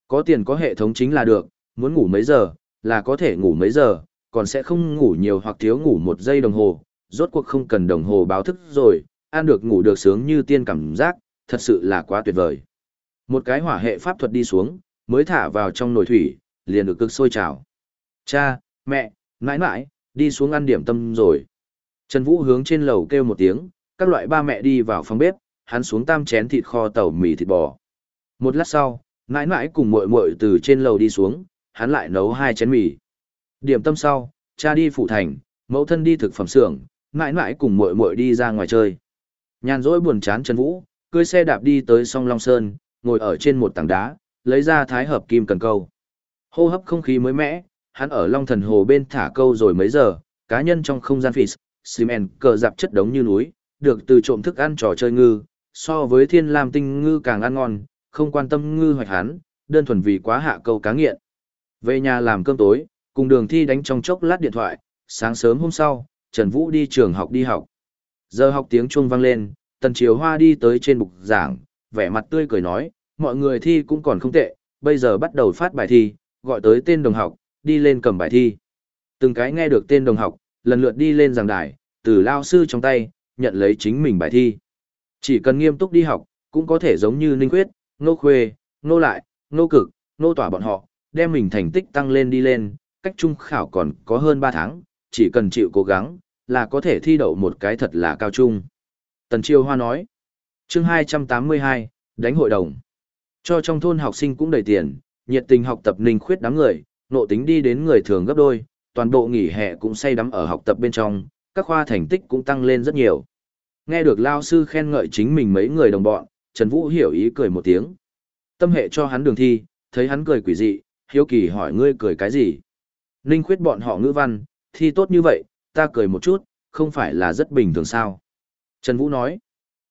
Có tiền có hệ thống chính là được, muốn ngủ mấy giờ, là có thể ngủ mấy giờ, còn sẽ không ngủ nhiều hoặc thiếu ngủ một giây đồng hồ, rốt cuộc không cần đồng hồ báo thức rồi, ăn được ngủ được sướng như tiên cảm giác, thật sự là quá tuyệt vời. Một cái hỏa hệ pháp thuật đi xuống, mới thả vào trong nồi thủy, liền được cực sôi trào. Cha, mẹ, mãi mãi, đi xuống ăn điểm tâm rồi. Trần Vũ hướng trên lầu kêu một tiếng, các loại ba mẹ đi vào phòng bếp, hắn xuống tam chén thịt kho tàu mì thịt bò. Một lát sau, mãi mãi cùng muội muội từ trên lầu đi xuống, hắn lại nấu hai chén mì. Điểm tâm sau, cha đi phủ thành, mẫu thân đi thực phẩm xưởng, mãi mãi cùng muội muội đi ra ngoài chơi. Nhàn rỗi buồn chán Trần Vũ, cưỡi xe đạp đi tới song Long Sơn, ngồi ở trên một tảng đá, lấy ra thái hợp kim cần câu. Hô hấp không khí mới mẻ, hắn ở Long Thần Hồ bên thả câu rồi mấy giờ, cá nhân trong không gian phì, Simen cờ dạp chất đống như núi, được từ trộm thức ăn trò chơi ngư, so với thiên lam tinh ngư càng ăn ngon, không quan tâm ngư hoạch hắn, đơn thuần vì quá hạ câu cá nghiện. Về nhà làm cơm tối, cùng đường thi đánh trong chốc lát điện thoại, sáng sớm hôm sau, Trần Vũ đi trường học đi học. Giờ học tiếng chuông vang lên, Tần Triều Hoa đi tới trên bục giảng, vẻ mặt tươi cười nói, mọi người thi cũng còn không tệ, bây giờ bắt đầu phát bài thi, gọi tới tên đồng học, đi lên cầm bài thi. Từng cái nghe được tên đồng học, lần lượt đi lên giảng đài, từ lao sư trong tay, nhận lấy chính mình bài thi. Chỉ cần nghiêm túc đi học, cũng có thể giống như Ninh Quyết, Nô Khuê, Nô Lại, Nô Cực, Nô Tỏa bọn họ, đem mình thành tích tăng lên đi lên, cách trung khảo còn có hơn 3 tháng, chỉ cần chịu cố gắng, là có thể thi đậu một cái thật là cao trung. Tần Chiêu Hoa nói, chương 282, đánh hội đồng. Cho trong thôn học sinh cũng đầy tiền, nhiệt tình học tập ninh khuyết đám người, nộ tính đi đến người thường gấp đôi, toàn bộ nghỉ hè cũng say đắm ở học tập bên trong, các khoa thành tích cũng tăng lên rất nhiều. Nghe được lao sư khen ngợi chính mình mấy người đồng bọn, Trần Vũ hiểu ý cười một tiếng. Tâm hệ cho hắn đường thi, thấy hắn cười quỷ dị, hiếu kỳ hỏi ngươi cười cái gì. Ninh khuyết bọn họ ngữ văn, thi tốt như vậy, ta cười một chút, không phải là rất bình thường sao. Trần Vũ nói,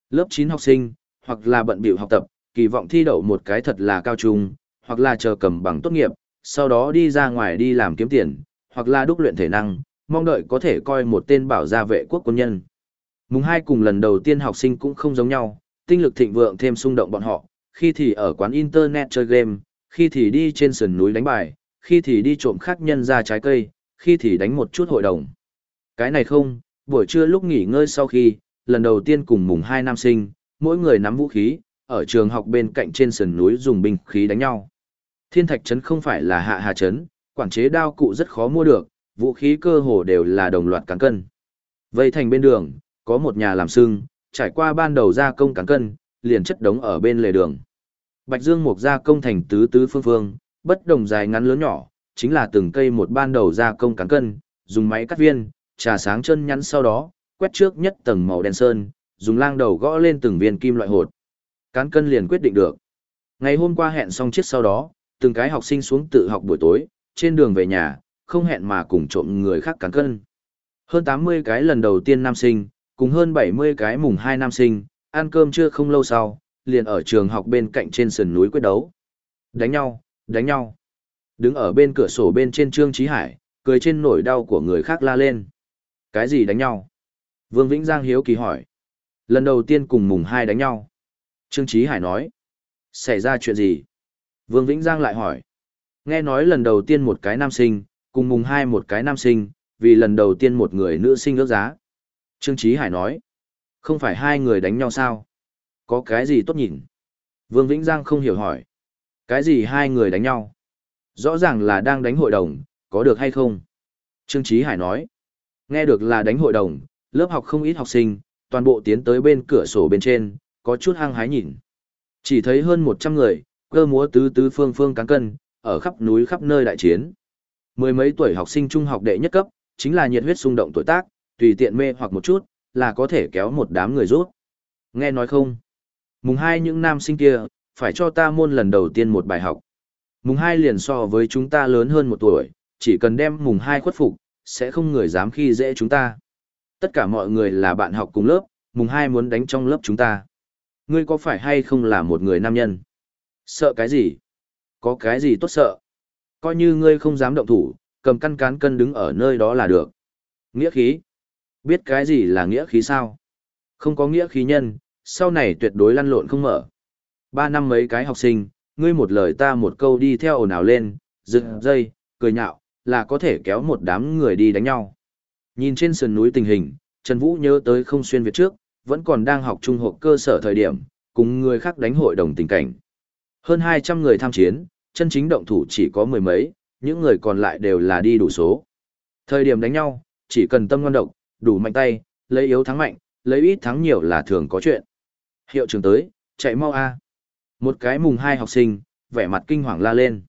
lớp 9 học sinh, hoặc là bận biểu học tập, kỳ vọng thi đậu một cái thật là cao trung, hoặc là chờ cầm bằng tốt nghiệp, sau đó đi ra ngoài đi làm kiếm tiền, hoặc là đúc luyện thể năng, mong đợi có thể coi một tên bảo gia vệ quốc quân nhân. Mùng hai cùng lần đầu tiên học sinh cũng không giống nhau, tinh lực thịnh vượng thêm xung động bọn họ, khi thì ở quán internet chơi game, khi thì đi trên sườn núi đánh bài, khi thì đi trộm khác nhân ra trái cây, khi thì đánh một chút hội đồng. Cái này không, buổi trưa lúc nghỉ ngơi sau khi, lần đầu tiên cùng mùng hai nam sinh, mỗi người nắm vũ khí, ở trường học bên cạnh trên sườn núi dùng binh khí đánh nhau. Thiên thạch trấn không phải là hạ hà trấn, quản chế đao cụ rất khó mua được, vũ khí cơ hồ đều là đồng loạt cán cân. Vây thành bên đường, có một nhà làm sưng, trải qua ban đầu gia công cán cân, liền chất đống ở bên lề đường. Bạch Dương Mục gia công thành tứ tứ phương phương, bất đồng dài ngắn lớn nhỏ, chính là từng cây một ban đầu gia công cán cân, dùng máy cắt viên, trà sáng chân nhắn sau đó, quét trước nhất tầng màu đen sơn, dùng lang đầu gõ lên từng viên kim loại hột. Cán cân liền quyết định được. Ngày hôm qua hẹn xong chiếc sau đó, từng cái học sinh xuống tự học buổi tối, trên đường về nhà, không hẹn mà cùng trộm người khác cán cân. Hơn 80 cái lần đầu tiên nam sinh, cùng hơn 70 cái mùng hai nam sinh, ăn cơm chưa không lâu sau, liền ở trường học bên cạnh trên sườn núi quyết đấu. Đánh nhau, đánh nhau. Đứng ở bên cửa sổ bên trên Trương Trí Hải, cười trên nỗi đau của người khác la lên. Cái gì đánh nhau? Vương Vĩnh Giang hiếu kỳ hỏi. Lần đầu tiên cùng mùng hai đánh nhau. Trương Chí Hải nói. Xảy ra chuyện gì? Vương Vĩnh Giang lại hỏi. Nghe nói lần đầu tiên một cái nam sinh, cùng mùng hai một cái nam sinh, vì lần đầu tiên một người nữ sinh ước giá. Trương Chí Hải nói. Không phải hai người đánh nhau sao? Có cái gì tốt nhìn? Vương Vĩnh Giang không hiểu hỏi. Cái gì hai người đánh nhau? Rõ ràng là đang đánh hội đồng, có được hay không? Trương Chí Hải nói. Nghe được là đánh hội đồng, lớp học không ít học sinh, toàn bộ tiến tới bên cửa sổ bên trên, có chút hăng hái nhìn. Chỉ thấy hơn 100 người, cơ múa tứ tứ phương phương cán cân, ở khắp núi khắp nơi đại chiến. Mười mấy tuổi học sinh trung học đệ nhất cấp, chính là nhiệt huyết xung động tuổi tác, tùy tiện mê hoặc một chút, là có thể kéo một đám người rút. Nghe nói không? Mùng hai những nam sinh kia, phải cho ta môn lần đầu tiên một bài học. Mùng hai liền so với chúng ta lớn hơn một tuổi, chỉ cần đem mùng hai khuất phục, sẽ không người dám khi dễ chúng ta. Tất cả mọi người là bạn học cùng lớp, mùng hai muốn đánh trong lớp chúng ta. Ngươi có phải hay không là một người nam nhân? Sợ cái gì? Có cái gì tốt sợ? Coi như ngươi không dám động thủ, cầm căn cán cân đứng ở nơi đó là được. Nghĩa khí? Biết cái gì là nghĩa khí sao? Không có nghĩa khí nhân, sau này tuyệt đối lăn lộn không mở. Ba năm mấy cái học sinh, ngươi một lời ta một câu đi theo ồn ào lên, giật dây, cười nhạo, là có thể kéo một đám người đi đánh nhau. Nhìn trên sườn núi tình hình, Trần Vũ nhớ tới không xuyên Việt trước, vẫn còn đang học trung học cơ sở thời điểm, cùng người khác đánh hội đồng tình cảnh. Hơn 200 người tham chiến, chân chính động thủ chỉ có mười mấy, những người còn lại đều là đi đủ số. Thời điểm đánh nhau, chỉ cần tâm ngon độc, đủ mạnh tay, lấy yếu thắng mạnh, lấy ít thắng nhiều là thường có chuyện. Hiệu trưởng tới, chạy mau a. Một cái mùng hai học sinh, vẻ mặt kinh hoàng la lên.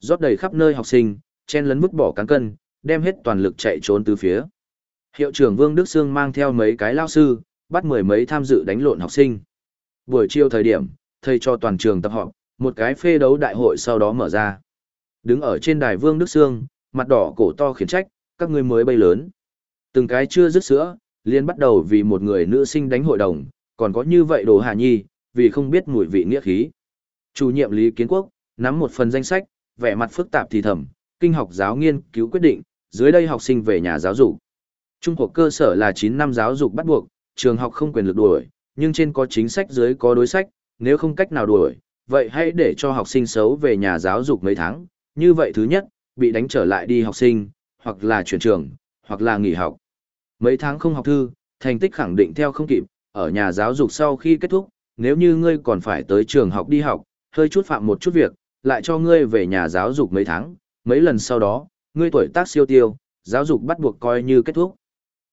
Rót đầy khắp nơi học sinh, chen lấn vứt bỏ cán cân, đem hết toàn lực chạy trốn từ phía. Hiệu trưởng Vương Đức Sương mang theo mấy cái lao sư, bắt mười mấy tham dự đánh lộn học sinh. Buổi chiều thời điểm, thầy cho toàn trường tập họp, một cái phê đấu đại hội sau đó mở ra. Đứng ở trên đài Vương Đức Sương, mặt đỏ cổ to khiển trách, các ngươi mới bay lớn. Từng cái chưa dứt sữa, liền bắt đầu vì một người nữ sinh đánh hội đồng, còn có như vậy đồ hà nhi, vì không biết mùi vị nghĩa khí. Chủ nhiệm Lý Kiến Quốc, nắm một phần danh sách, vẻ mặt phức tạp thì thầm, kinh học giáo nghiên cứu quyết định, dưới đây học sinh về nhà giáo dục. Trung học cơ sở là 9 năm giáo dục bắt buộc, trường học không quyền lực đuổi, nhưng trên có chính sách dưới có đối sách, nếu không cách nào đuổi, vậy hãy để cho học sinh xấu về nhà giáo dục mấy tháng. Như vậy thứ nhất, bị đánh trở lại đi học sinh, hoặc là chuyển trường, hoặc là nghỉ học. Mấy tháng không học thư, thành tích khẳng định theo không kịp, ở nhà giáo dục sau khi kết thúc, nếu như ngươi còn phải tới trường học đi học, hơi chút phạm một chút việc, lại cho ngươi về nhà giáo dục mấy tháng, mấy lần sau đó, ngươi tuổi tác siêu tiêu, giáo dục bắt buộc coi như kết thúc.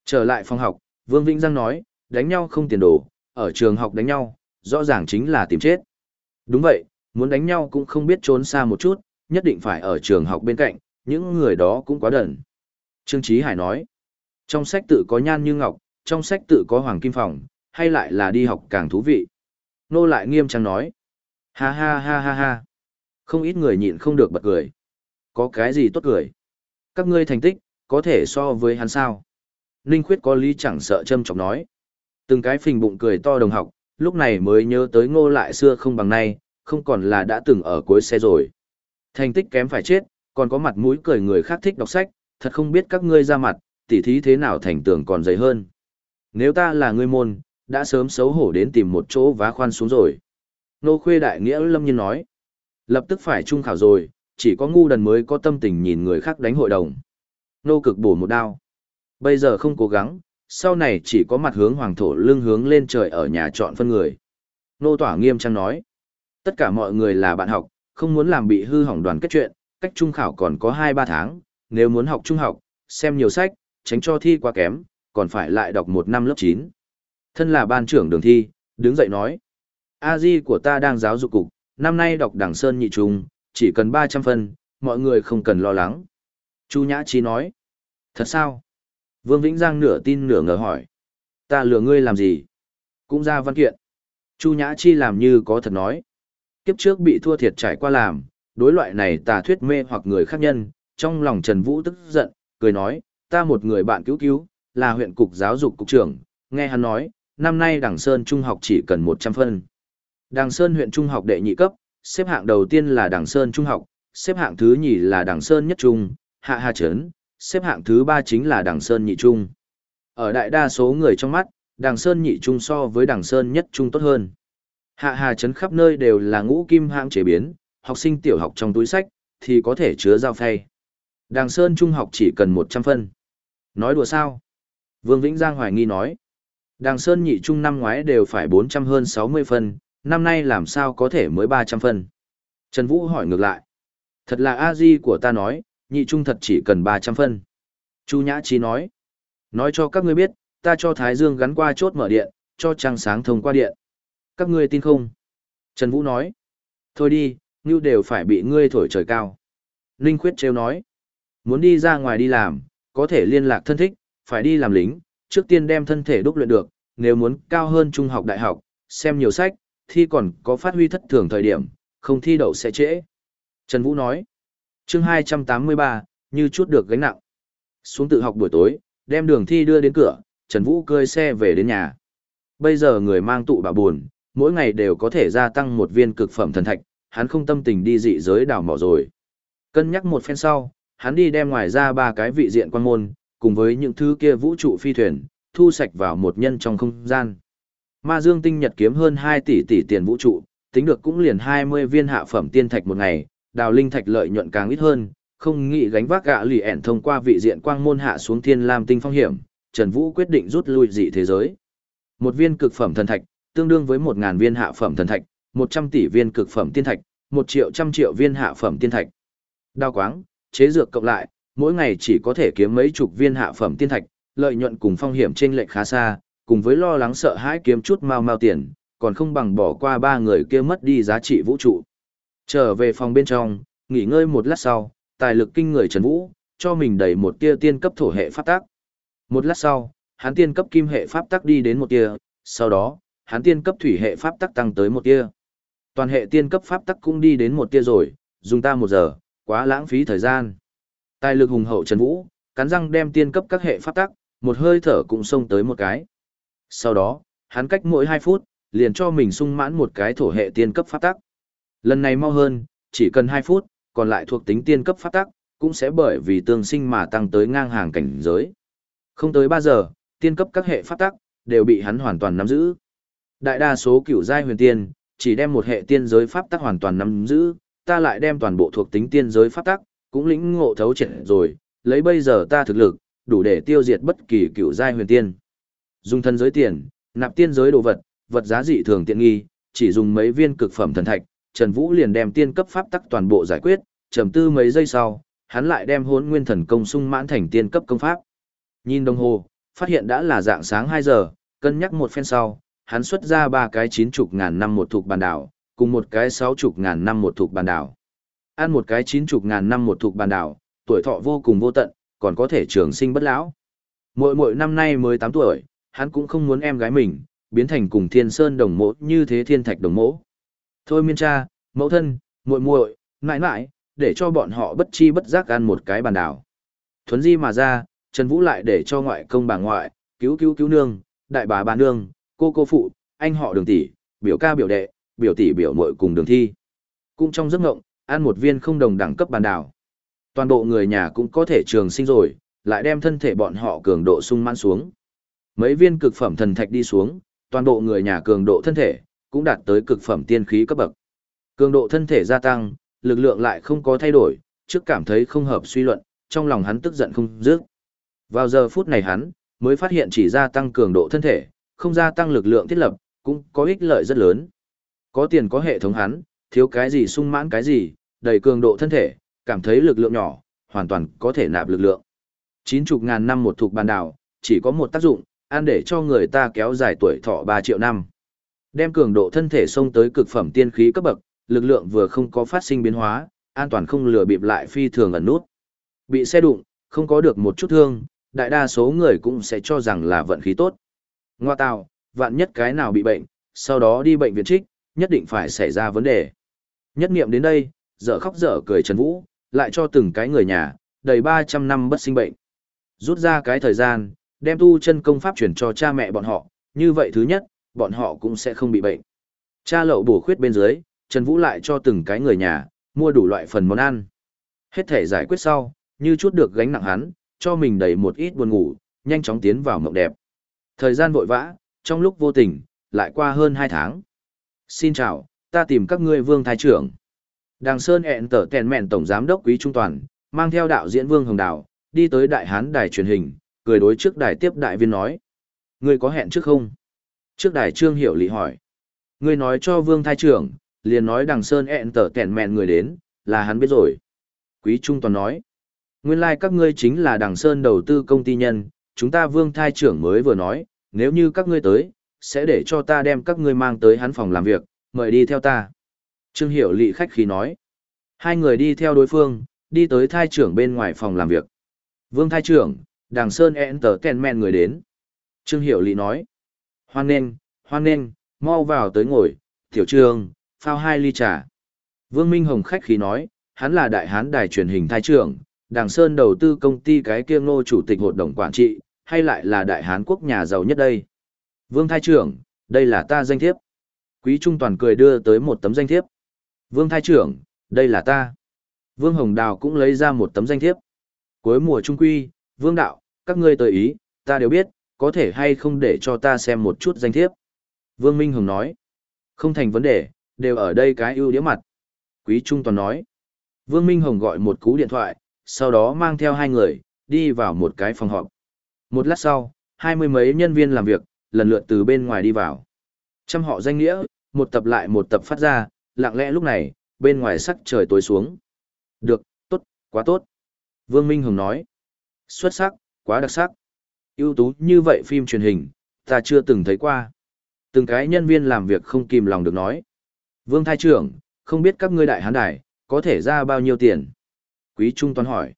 Trở lại phòng học, Vương Vĩnh Giang nói, đánh nhau không tiền đồ, ở trường học đánh nhau, rõ ràng chính là tìm chết. Đúng vậy, muốn đánh nhau cũng không biết trốn xa một chút, nhất định phải ở trường học bên cạnh, những người đó cũng quá đần. Trương Chí Hải nói, trong sách tự có nhan như ngọc, trong sách tự có hoàng kim phòng, hay lại là đi học càng thú vị. Nô lại nghiêm trang nói, ha ha ha ha ha. Không ít người nhịn không được bật cười. Có cái gì tốt cười? Các ngươi thành tích, có thể so với hắn sao? Ninh Khuyết có lý chẳng sợ châm chọc nói. Từng cái phình bụng cười to đồng học, lúc này mới nhớ tới ngô lại xưa không bằng nay, không còn là đã từng ở cuối xe rồi. Thành tích kém phải chết, còn có mặt mũi cười người khác thích đọc sách, thật không biết các ngươi ra mặt, tỉ thí thế nào thành tưởng còn dày hơn. Nếu ta là ngươi môn, đã sớm xấu hổ đến tìm một chỗ vá khoan xuống rồi. Nô khuê đại nghĩa lâm nhiên nói. Lập tức phải trung khảo rồi, chỉ có ngu đần mới có tâm tình nhìn người khác đánh hội đồng. Nô cực bổ một đao. Bây giờ không cố gắng, sau này chỉ có mặt hướng hoàng thổ lưng hướng lên trời ở nhà chọn phân người. Nô tỏa nghiêm trang nói. Tất cả mọi người là bạn học, không muốn làm bị hư hỏng đoàn kết chuyện, cách trung khảo còn có 2-3 tháng, nếu muốn học trung học, xem nhiều sách, tránh cho thi quá kém, còn phải lại đọc một năm lớp 9. Thân là ban trưởng đường thi, đứng dậy nói. A di của ta đang giáo dục cục, năm nay đọc đảng Sơn nhị trung, chỉ cần 300 phân, mọi người không cần lo lắng. Chu Nhã Chi nói. Thật sao? Vương Vĩnh Giang nửa tin nửa ngờ hỏi. Ta lừa ngươi làm gì? Cũng ra văn kiện. Chu Nhã Chi làm như có thật nói. Kiếp trước bị thua thiệt trải qua làm, đối loại này tà thuyết mê hoặc người khác nhân, trong lòng Trần Vũ tức giận, cười nói, ta một người bạn cứu cứu, là huyện cục giáo dục cục trưởng, nghe hắn nói, năm nay Đảng Sơn Trung học chỉ cần 100 phân. Đảng Sơn huyện Trung học đệ nhị cấp, xếp hạng đầu tiên là Đảng Sơn Trung học, xếp hạng thứ nhì là Đảng Sơn Nhất Trung, Hạ Hà Trấn, xếp hạng thứ ba chính là Đảng Sơn Nhị Trung. Ở đại đa số người trong mắt, Đảng Sơn nhị trung so với Đảng Sơn nhất trung tốt hơn. Hạ hà trấn khắp nơi đều là ngũ kim hãng chế biến, học sinh tiểu học trong túi sách, thì có thể chứa dao phay. Đàng Sơn trung học chỉ cần 100 phân. Nói đùa sao? Vương Vĩnh Giang hoài nghi nói. Đàng Sơn nhị trung năm ngoái đều phải 400 hơn 60 phân, năm nay làm sao có thể mới 300 phân. Trần Vũ hỏi ngược lại. Thật là a di của ta nói, nhị trung thật chỉ cần 300 phân. Chu Nhã Chi nói. Nói cho các ngươi biết, ta cho Thái Dương gắn qua chốt mở điện, cho trăng sáng thông qua điện. Các ngươi tin không? Trần Vũ nói. Thôi đi, như đều phải bị ngươi thổi trời cao. Ninh Khuyết trêu nói. Muốn đi ra ngoài đi làm, có thể liên lạc thân thích, phải đi làm lính, trước tiên đem thân thể đúc luyện được, nếu muốn cao hơn trung học đại học, xem nhiều sách, thi còn có phát huy thất thường thời điểm, không thi đậu sẽ trễ. Trần Vũ nói. chương 283, như chút được gánh nặng. Xuống tự học buổi tối, đem đường thi đưa đến cửa, Trần Vũ cơi xe về đến nhà. Bây giờ người mang tụ bảo buồn, mỗi ngày đều có thể gia tăng một viên cực phẩm thần thạch, hắn không tâm tình đi dị giới đào mỏ rồi. Cân nhắc một phen sau, hắn đi đem ngoài ra ba cái vị diện quan môn, cùng với những thứ kia vũ trụ phi thuyền, thu sạch vào một nhân trong không gian. Ma Dương tinh nhật kiếm hơn 2 tỷ tỷ tiền vũ trụ, tính được cũng liền 20 viên hạ phẩm tiên thạch một ngày, đào linh thạch lợi nhuận càng ít hơn, không nghĩ gánh vác gạ lì ẻn thông qua vị diện quang môn hạ xuống thiên lam tinh phong hiểm, Trần Vũ quyết định rút lui dị thế giới. Một viên cực phẩm thần thạch, tương đương với 1000 viên hạ phẩm thần thạch, 100 tỷ viên cực phẩm tiên thạch, 1 triệu trăm triệu viên hạ phẩm tiên thạch. Đao quáng, chế dược cộng lại, mỗi ngày chỉ có thể kiếm mấy chục viên hạ phẩm tiên thạch, lợi nhuận cùng phong hiểm trên lệch khá xa, cùng với lo lắng sợ hãi kiếm chút mau mau tiền, còn không bằng bỏ qua ba người kia mất đi giá trị vũ trụ. Trở về phòng bên trong, nghỉ ngơi một lát sau, tài lực kinh người Trần Vũ, cho mình đẩy một tia tiên cấp thổ hệ pháp tác. Một lát sau, hắn tiên cấp kim hệ pháp tắc đi đến một tia, sau đó, hắn tiên cấp thủy hệ pháp tắc tăng tới một tia. Toàn hệ tiên cấp pháp tắc cũng đi đến một tia rồi, dùng ta một giờ, quá lãng phí thời gian. Tài lực hùng hậu Trần Vũ, cắn răng đem tiên cấp các hệ pháp tắc, một hơi thở cũng xông tới một cái. Sau đó, hắn cách mỗi 2 phút, liền cho mình sung mãn một cái thổ hệ tiên cấp pháp tắc. Lần này mau hơn, chỉ cần 2 phút, còn lại thuộc tính tiên cấp pháp tắc, cũng sẽ bởi vì tương sinh mà tăng tới ngang hàng cảnh giới. Không tới 3 giờ, tiên cấp các hệ pháp tắc, đều bị hắn hoàn toàn nắm giữ. Đại đa số cửu giai huyền tiên, chỉ đem một hệ tiên giới pháp tắc hoàn toàn nắm giữ, ta lại đem toàn bộ thuộc tính tiên giới pháp tắc, cũng lĩnh ngộ thấu triệt rồi, lấy bây giờ ta thực lực, đủ để tiêu diệt bất kỳ cựu giai huyền tiên. Dùng thân giới tiền, nạp tiên giới đồ vật, vật giá dị thường tiện nghi, chỉ dùng mấy viên cực phẩm thần thạch, Trần Vũ liền đem tiên cấp pháp tắc toàn bộ giải quyết, trầm tư mấy giây sau, hắn lại đem Hỗn Nguyên Thần Công sung mãn thành tiên cấp công pháp. Nhìn đồng hồ, phát hiện đã là dạng sáng 2 giờ, cân nhắc một phen sau, hắn xuất ra ba cái chín chục ngàn năm một thuộc bàn đảo, cùng một cái sáu chục ngàn năm một thuộc bàn đảo. Ăn một cái chín chục ngàn năm một thuộc bàn đảo, tuổi thọ vô cùng vô tận, còn có thể trường sinh bất lão. Mỗi mỗi năm nay mới 8 tuổi, hắn cũng không muốn em gái mình, biến thành cùng thiên sơn đồng mộ như thế thiên thạch đồng mộ. Thôi miên cha, mẫu thân, muội muội, mãi mãi, để cho bọn họ bất chi bất giác ăn một cái bàn đảo. Thuấn di mà ra, Trần Vũ lại để cho ngoại công bà ngoại, cứu cứu cứu nương, đại bà bà nương, cô cô phụ, anh họ đường tỷ, biểu ca biểu đệ, biểu tỷ biểu muội cùng đường thi. Cũng trong giấc ngộng, ăn một viên không đồng đẳng cấp bàn đảo. Toàn bộ người nhà cũng có thể trường sinh rồi, lại đem thân thể bọn họ cường độ sung mãn xuống. Mấy viên cực phẩm thần thạch đi xuống, toàn bộ người nhà cường độ thân thể cũng đạt tới cực phẩm tiên khí cấp bậc. Cường độ thân thể gia tăng, lực lượng lại không có thay đổi, trước cảm thấy không hợp suy luận, trong lòng hắn tức giận không dứt. Vào giờ phút này hắn mới phát hiện chỉ gia tăng cường độ thân thể, không gia tăng lực lượng thiết lập, cũng có ích lợi rất lớn. Có tiền có hệ thống hắn, thiếu cái gì sung mãn cái gì, đầy cường độ thân thể, cảm thấy lực lượng nhỏ, hoàn toàn có thể nạp lực lượng. Chín chục ngàn năm một thuộc bàn đảo, chỉ có một tác dụng, ăn để cho người ta kéo dài tuổi thọ 3 triệu năm. Đem cường độ thân thể xông tới cực phẩm tiên khí cấp bậc, lực lượng vừa không có phát sinh biến hóa, an toàn không lừa bịp lại phi thường ẩn nút. Bị xe đụng, không có được một chút thương, đại đa số người cũng sẽ cho rằng là vận khí tốt. Ngoa tào, vạn nhất cái nào bị bệnh, sau đó đi bệnh viện trích, nhất định phải xảy ra vấn đề. Nhất niệm đến đây, dở khóc dở cười Trần Vũ, lại cho từng cái người nhà, đầy 300 năm bất sinh bệnh. Rút ra cái thời gian, đem tu chân công pháp chuyển cho cha mẹ bọn họ, như vậy thứ nhất, bọn họ cũng sẽ không bị bệnh. Cha lậu bổ khuyết bên dưới, Trần Vũ lại cho từng cái người nhà, mua đủ loại phần món ăn. Hết thể giải quyết sau, như chút được gánh nặng hắn, cho mình đầy một ít buồn ngủ, nhanh chóng tiến vào mộng đẹp. Thời gian vội vã, trong lúc vô tình, lại qua hơn 2 tháng. Xin chào, ta tìm các ngươi vương thái trưởng. Đàng Sơn ẹn tở tèn mẹn tổng giám đốc quý trung toàn, mang theo đạo diễn vương hồng đào, đi tới đại hán đài truyền hình, cười đối trước đài tiếp đại viên nói. Ngươi có hẹn trước không? Trước đài trương hiểu lị hỏi. Ngươi nói cho vương thái trưởng, liền nói Đàng Sơn ẹn tở tèn mẹn người đến, là hắn biết rồi. Quý trung toàn nói. Nguyên lai like các ngươi chính là Đàng Sơn đầu tư công ty nhân, chúng ta vương Thái trưởng mới vừa nói, nếu như các ngươi tới, sẽ để cho ta đem các ngươi mang tới hắn phòng làm việc, mời đi theo ta. Trương Hiểu Lị khách khí nói. Hai người đi theo đối phương, đi tới thai trưởng bên ngoài phòng làm việc. Vương thai trưởng, đàng sơn ẹn tờ kèn men người đến. Trương Hiểu Lị nói. Hoan nên, hoan nên, mau vào tới ngồi, tiểu trương, phao hai ly trà. Vương Minh Hồng khách khí nói, hắn là đại hán đài truyền hình thai trưởng, đàng sơn đầu tư công ty cái kia ngô chủ tịch hội đồng quản trị, hay lại là đại hán quốc nhà giàu nhất đây. Vương thai trưởng, đây là ta danh thiếp. Quý Trung Toàn cười đưa tới một tấm danh thiếp. Vương Thái trưởng, đây là ta. Vương Hồng Đào cũng lấy ra một tấm danh thiếp. Cuối mùa trung quy, Vương Đạo, các ngươi tới ý, ta đều biết, có thể hay không để cho ta xem một chút danh thiếp. Vương Minh Hồng nói, không thành vấn đề, đều ở đây cái ưu đĩa mặt. Quý Trung Toàn nói, Vương Minh Hồng gọi một cú điện thoại, sau đó mang theo hai người, đi vào một cái phòng họp. Một lát sau, hai mươi mấy nhân viên làm việc, lần lượt từ bên ngoài đi vào. Trăm họ danh nghĩa, một tập lại một tập phát ra, lặng lẽ lúc này, bên ngoài sắc trời tối xuống. Được, tốt, quá tốt. Vương Minh Hồng nói. Xuất sắc, quá đặc sắc. ưu tú như vậy phim truyền hình, ta chưa từng thấy qua. Từng cái nhân viên làm việc không kìm lòng được nói. Vương Thái trưởng, không biết các ngươi đại hán đài, có thể ra bao nhiêu tiền? Quý Trung Toàn hỏi.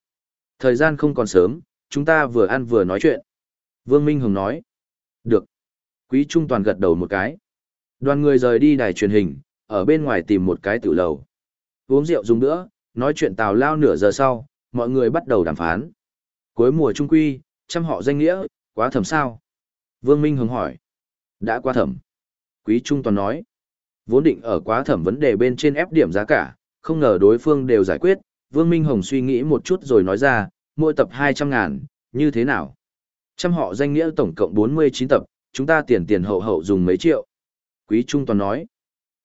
Thời gian không còn sớm, chúng ta vừa ăn vừa nói chuyện. Vương Minh Hồng nói. Được. Quý Trung Toàn gật đầu một cái. Đoàn người rời đi đài truyền hình, ở bên ngoài tìm một cái tiểu lầu. Uống rượu dùng nữa, nói chuyện tào lao nửa giờ sau, mọi người bắt đầu đàm phán. Cuối mùa trung quy, trăm họ danh nghĩa, quá thẩm sao? Vương Minh Hồng hỏi. Đã quá thẩm. Quý Trung Toàn nói. Vốn định ở quá thẩm vấn đề bên trên ép điểm giá cả, không ngờ đối phương đều giải quyết. Vương Minh Hồng suy nghĩ một chút rồi nói ra, mỗi tập 200 ngàn, như thế nào? Trăm họ danh nghĩa tổng cộng 49 tập, chúng ta tiền tiền hậu hậu dùng mấy triệu. Quý Trung Toàn nói,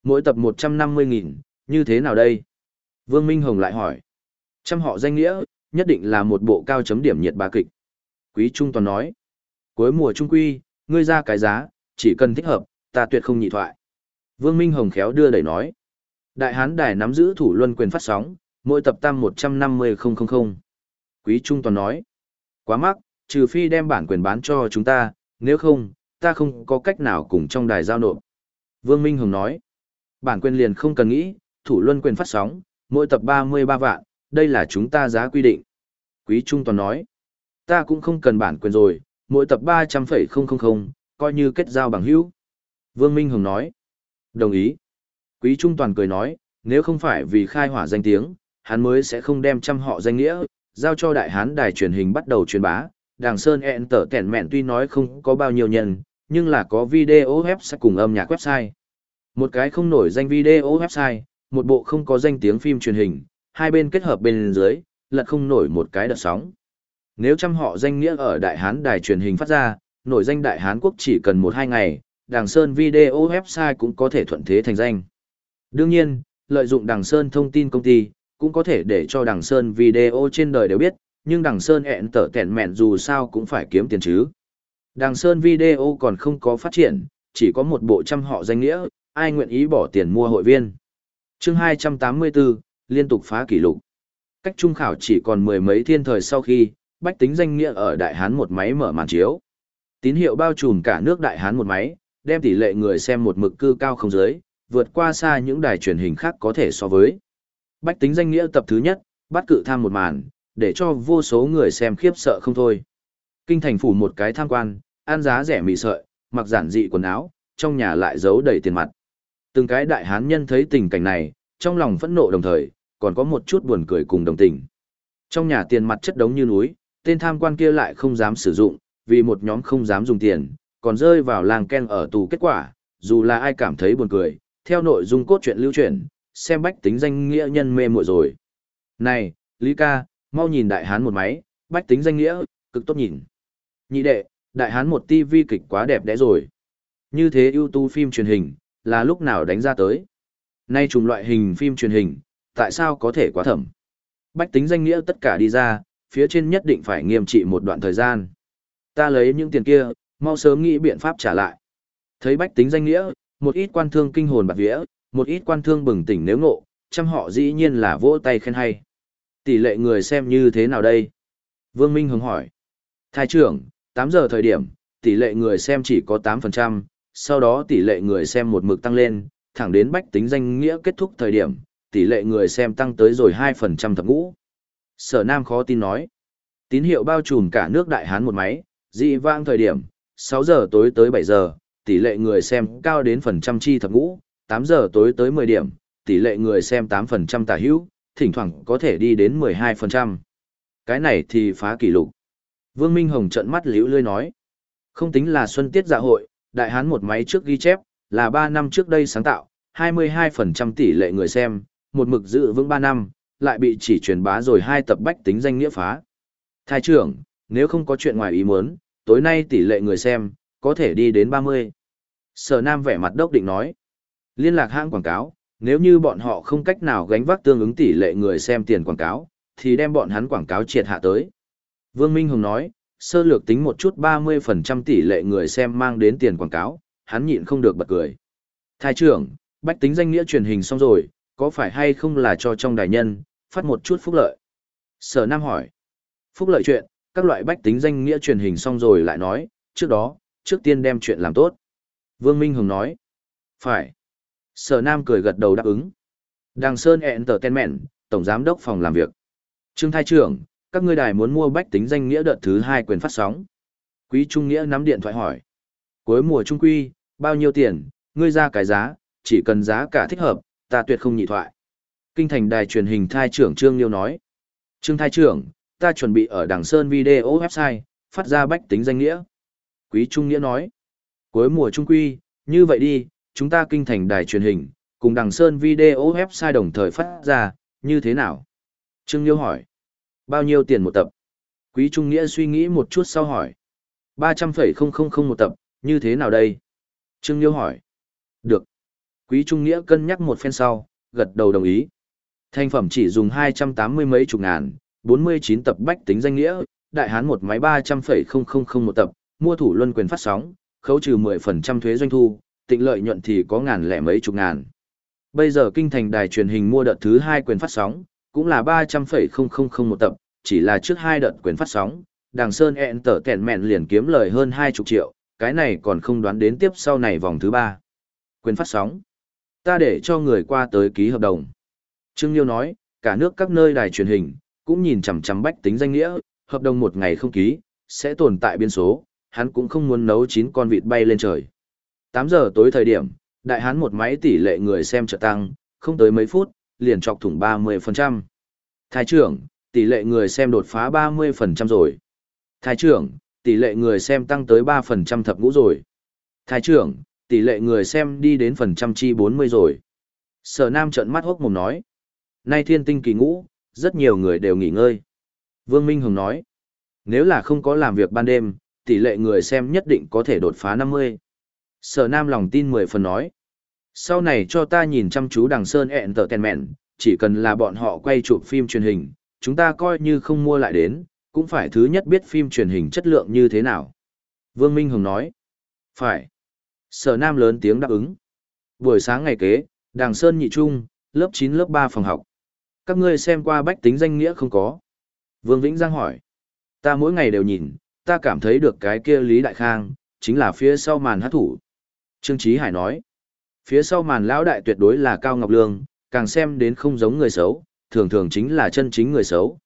mỗi tập 150.000, như thế nào đây? Vương Minh Hồng lại hỏi, trăm họ danh nghĩa, nhất định là một bộ cao chấm điểm nhiệt bà kịch. Quý Trung Toàn nói, cuối mùa trung quy, ngươi ra cái giá, chỉ cần thích hợp, ta tuyệt không nhị thoại. Vương Minh Hồng khéo đưa đẩy nói, Đại Hán Đài nắm giữ thủ luân quyền phát sóng, mỗi tập tam 150.000. Quý Trung Toàn nói, quá mắc, trừ phi đem bản quyền bán cho chúng ta, nếu không, ta không có cách nào cùng trong đài giao nộp. Vương Minh Hồng nói, bản quyền liền không cần nghĩ, thủ luân quyền phát sóng, mỗi tập 33 vạn, đây là chúng ta giá quy định. Quý Trung Toàn nói, ta cũng không cần bản quyền rồi, mỗi tập 300,000, coi như kết giao bằng hữu. Vương Minh Hồng nói, đồng ý. Quý Trung Toàn cười nói, nếu không phải vì khai hỏa danh tiếng, hắn mới sẽ không đem trăm họ danh nghĩa, giao cho đại hán đài truyền hình bắt đầu truyền bá, Đàng Sơn ẹn tở tẻn mẹn tuy nói không có bao nhiêu nhân, nhưng là có video website cùng âm nhạc website. Một cái không nổi danh video website, một bộ không có danh tiếng phim truyền hình, hai bên kết hợp bên dưới, lật không nổi một cái đợt sóng. Nếu trăm họ danh nghĩa ở Đại Hán đài truyền hình phát ra, nổi danh Đại Hán quốc chỉ cần một hai ngày, Đàng Sơn video website cũng có thể thuận thế thành danh. Đương nhiên, lợi dụng Đàng Sơn thông tin công ty, cũng có thể để cho Đàng Sơn video trên đời đều biết, nhưng Đảng Sơn ẹn tở tẹn mẹn dù sao cũng phải kiếm tiền chứ. Đảng Sơn video còn không có phát triển, chỉ có một bộ trăm họ danh nghĩa, ai nguyện ý bỏ tiền mua hội viên. chương 284, liên tục phá kỷ lục. Cách trung khảo chỉ còn mười mấy thiên thời sau khi, bách tính danh nghĩa ở Đại Hán một máy mở màn chiếu. Tín hiệu bao trùm cả nước Đại Hán một máy, đem tỷ lệ người xem một mực cư cao không dưới, vượt qua xa những đài truyền hình khác có thể so với. Bách tính danh nghĩa tập thứ nhất, bắt cự tham một màn, để cho vô số người xem khiếp sợ không thôi. Kinh thành phủ một cái tham quan, ăn giá rẻ mì sợi, mặc giản dị quần áo, trong nhà lại giấu đầy tiền mặt. Từng cái đại hán nhân thấy tình cảnh này, trong lòng phẫn nộ đồng thời, còn có một chút buồn cười cùng đồng tình. Trong nhà tiền mặt chất đống như núi, tên tham quan kia lại không dám sử dụng, vì một nhóm không dám dùng tiền, còn rơi vào làng ken ở tù kết quả, dù là ai cảm thấy buồn cười, theo nội dung cốt truyện lưu truyền, xem bách tính danh nghĩa nhân mê muội rồi. Này, Lý ca, mau nhìn đại hán một máy, bách tính danh nghĩa, cực tốt nhìn. Nhị đệ, đại hán một tivi kịch quá đẹp đẽ rồi. Như thế ưu tú phim truyền hình, là lúc nào đánh ra tới. Nay trùng loại hình phim truyền hình, tại sao có thể quá thẩm? Bách tính danh nghĩa tất cả đi ra, phía trên nhất định phải nghiêm trị một đoạn thời gian. Ta lấy những tiền kia, mau sớm nghĩ biện pháp trả lại. Thấy bách tính danh nghĩa, một ít quan thương kinh hồn bạc vía, một ít quan thương bừng tỉnh nếu ngộ, trăm họ dĩ nhiên là vỗ tay khen hay. Tỷ lệ người xem như thế nào đây? Vương Minh hứng hỏi. Thái trưởng, 8 giờ thời điểm, tỷ lệ người xem chỉ có 8%, sau đó tỷ lệ người xem một mực tăng lên, thẳng đến bách tính danh nghĩa kết thúc thời điểm, tỷ lệ người xem tăng tới rồi 2% thập ngũ. Sở Nam khó tin nói. Tín hiệu bao trùm cả nước Đại Hán một máy, dị vang thời điểm, 6 giờ tối tới 7 giờ, tỷ lệ người xem cao đến phần trăm chi thập ngũ, 8 giờ tối tới 10 điểm, tỷ lệ người xem 8% tả hữu, thỉnh thoảng có thể đi đến 12%. Cái này thì phá kỷ lục. Vương Minh Hồng trận mắt liễu lươi nói. Không tính là xuân tiết dạ hội, đại hán một máy trước ghi chép, là 3 năm trước đây sáng tạo, 22% tỷ lệ người xem, một mực giữ vững 3 năm, lại bị chỉ truyền bá rồi hai tập bách tính danh nghĩa phá. Thái trưởng, nếu không có chuyện ngoài ý muốn, tối nay tỷ lệ người xem, có thể đi đến 30. Sở Nam vẻ mặt đốc định nói. Liên lạc hãng quảng cáo, nếu như bọn họ không cách nào gánh vác tương ứng tỷ lệ người xem tiền quảng cáo, thì đem bọn hắn quảng cáo triệt hạ tới. Vương Minh Hùng nói, sơ lược tính một chút 30% tỷ lệ người xem mang đến tiền quảng cáo, hắn nhịn không được bật cười. Thái trưởng, bách tính danh nghĩa truyền hình xong rồi, có phải hay không là cho trong đại nhân, phát một chút phúc lợi? Sở Nam hỏi. Phúc lợi chuyện, các loại bách tính danh nghĩa truyền hình xong rồi lại nói, trước đó, trước tiên đem chuyện làm tốt. Vương Minh Hùng nói. Phải. Sở Nam cười gật đầu đáp ứng. Đằng Sơn Entertainment, Tổng Giám đốc phòng làm việc. Trương Thái trưởng, các ngươi đài muốn mua bách tính danh nghĩa đợt thứ hai quyền phát sóng. Quý Trung Nghĩa nắm điện thoại hỏi. Cuối mùa trung quy, bao nhiêu tiền, ngươi ra cái giá, chỉ cần giá cả thích hợp, ta tuyệt không nhị thoại. Kinh thành đài truyền hình thai trưởng Trương Liêu nói. Trương thai trưởng, ta chuẩn bị ở đằng Sơn video website, phát ra bách tính danh nghĩa. Quý Trung Nghĩa nói. Cuối mùa trung quy, như vậy đi, chúng ta kinh thành đài truyền hình, cùng đằng Sơn video website đồng thời phát ra, như thế nào? Trương Liêu hỏi. Bao nhiêu tiền một tập? Quý Trung Nghĩa suy nghĩ một chút sau hỏi. 300,000 một tập, như thế nào đây? Trương Nhiêu hỏi. Được. Quý Trung Nghĩa cân nhắc một phen sau, gật đầu đồng ý. Thành phẩm chỉ dùng 280 mấy chục ngàn, 49 tập bách tính danh nghĩa, đại hán một máy 300,000 một tập, mua thủ luân quyền phát sóng, khấu trừ 10% thuế doanh thu, tịnh lợi nhuận thì có ngàn lẻ mấy chục ngàn. Bây giờ kinh thành đài truyền hình mua đợt thứ hai quyền phát sóng, cũng là 300,000 một tập, chỉ là trước hai đợt quyền phát sóng, Đàng Sơn ẹn tở tẹn mẹn liền kiếm lời hơn 20 triệu, cái này còn không đoán đến tiếp sau này vòng thứ ba. Quyền phát sóng. Ta để cho người qua tới ký hợp đồng. Trương Liêu nói, cả nước các nơi đài truyền hình, cũng nhìn chằm chằm bách tính danh nghĩa, hợp đồng một ngày không ký, sẽ tồn tại biên số, hắn cũng không muốn nấu chín con vịt bay lên trời. 8 giờ tối thời điểm, đại hán một máy tỷ lệ người xem trợ tăng, không tới mấy phút, liền chọc thủng 30%. Thái trưởng, tỷ lệ người xem đột phá 30% rồi. Thái trưởng, tỷ lệ người xem tăng tới 3% thập ngũ rồi. Thái trưởng, tỷ lệ người xem đi đến phần trăm chi 40 rồi. Sở Nam trợn mắt hốc mồm nói. Nay thiên tinh kỳ ngũ, rất nhiều người đều nghỉ ngơi. Vương Minh Hồng nói. Nếu là không có làm việc ban đêm, tỷ lệ người xem nhất định có thể đột phá 50. Sở Nam lòng tin 10 phần nói. Sau này cho ta nhìn chăm chú đằng Sơn ẹn tờ tèn mẹn, chỉ cần là bọn họ quay chụp phim truyền hình, chúng ta coi như không mua lại đến, cũng phải thứ nhất biết phim truyền hình chất lượng như thế nào. Vương Minh Hồng nói. Phải. Sở Nam lớn tiếng đáp ứng. Buổi sáng ngày kế, Đàng Sơn nhị trung, lớp 9 lớp 3 phòng học. Các ngươi xem qua bách tính danh nghĩa không có? Vương Vĩnh Giang hỏi. Ta mỗi ngày đều nhìn, ta cảm thấy được cái kia Lý Đại Khang, chính là phía sau màn hát thủ. Trương Chí Hải nói. Phía sau màn lão đại tuyệt đối là Cao Ngọc Lương, càng xem đến không giống người xấu, thường thường chính là chân chính người xấu.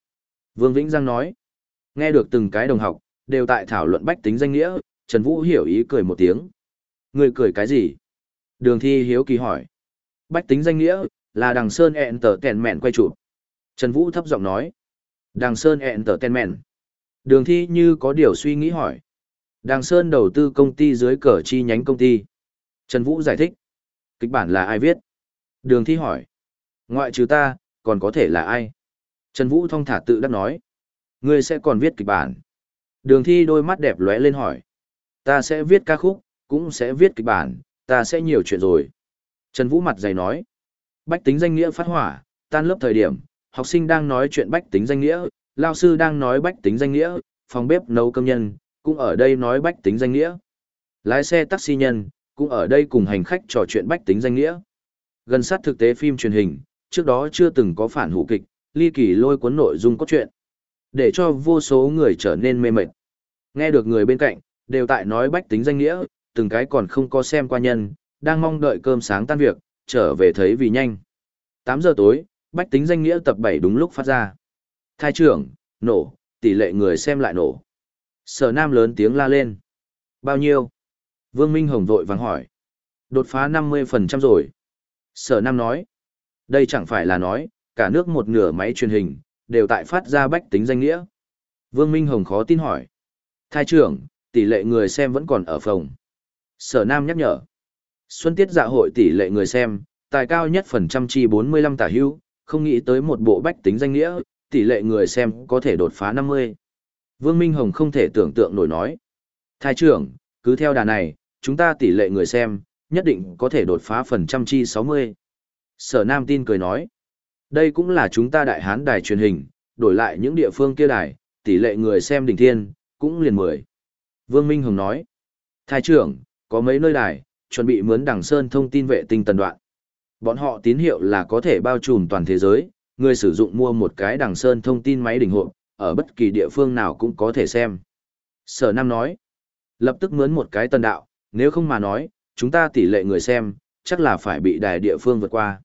Vương Vĩnh Giang nói. Nghe được từng cái đồng học, đều tại thảo luận bách tính danh nghĩa, Trần Vũ hiểu ý cười một tiếng. Người cười cái gì? Đường thi hiếu kỳ hỏi. Bách tính danh nghĩa, là đằng Sơn ẹn tờ tèn mẹn quay chụp. Trần Vũ thấp giọng nói. Đằng Sơn ẹn tờ tèn mẹn. Đường thi như có điều suy nghĩ hỏi. Đằng Sơn đầu tư công ty dưới cờ chi nhánh công ty. Trần Vũ giải thích. Kịch bản là ai viết? Đường thi hỏi. Ngoại trừ ta, còn có thể là ai? Trần Vũ thong thả tự đắc nói. Ngươi sẽ còn viết kịch bản. Đường thi đôi mắt đẹp lóe lên hỏi. Ta sẽ viết ca khúc, cũng sẽ viết kịch bản, ta sẽ nhiều chuyện rồi. Trần Vũ mặt dày nói, bách tính danh nghĩa phát hỏa, tan lớp thời điểm, học sinh đang nói chuyện bách tính danh nghĩa, lao sư đang nói bách tính danh nghĩa, phòng bếp nấu cơm nhân, cũng ở đây nói bách tính danh nghĩa. Lái xe taxi nhân, cũng ở đây cùng hành khách trò chuyện bách tính danh nghĩa. Gần sát thực tế phim truyền hình, trước đó chưa từng có phản hủ kịch, ly kỳ lôi cuốn nội dung cốt truyện. Để cho vô số người trở nên mê mệt. Nghe được người bên cạnh, đều tại nói bách tính danh nghĩa, từng cái còn không có xem qua nhân, đang mong đợi cơm sáng tan việc, trở về thấy vì nhanh. 8 giờ tối, bách tính danh nghĩa tập 7 đúng lúc phát ra. Thai trưởng, nổ, tỷ lệ người xem lại nổ. Sở Nam lớn tiếng la lên. Bao nhiêu? Vương Minh Hồng vội vàng hỏi. Đột phá 50% rồi. Sở Nam nói. Đây chẳng phải là nói, cả nước một nửa máy truyền hình, đều tại phát ra bách tính danh nghĩa. Vương Minh Hồng khó tin hỏi. Thai trưởng, tỷ lệ người xem vẫn còn ở phòng. Sở Nam nhắc nhở. Xuân tiết dạ hội tỷ lệ người xem, tài cao nhất phần trăm chi 45 tả hưu, không nghĩ tới một bộ bách tính danh nghĩa, tỷ lệ người xem có thể đột phá 50. Vương Minh Hồng không thể tưởng tượng nổi nói. Thái trưởng, cứ theo đà này, chúng ta tỷ lệ người xem, nhất định có thể đột phá phần trăm chi 60. Sở Nam tin cười nói. Đây cũng là chúng ta đại hán đài truyền hình, đổi lại những địa phương kia đài, tỷ lệ người xem đỉnh thiên, cũng liền 10. Vương Minh Hồng nói. Thái trưởng, có mấy nơi đài, chuẩn bị mướn đằng sơn thông tin vệ tinh tần đoạn. Bọn họ tín hiệu là có thể bao trùm toàn thế giới, người sử dụng mua một cái đằng sơn thông tin máy đỉnh hộ ở bất kỳ địa phương nào cũng có thể xem. Sở Nam nói, lập tức mướn một cái tần đạo, nếu không mà nói, chúng ta tỷ lệ người xem, chắc là phải bị đài địa phương vượt qua.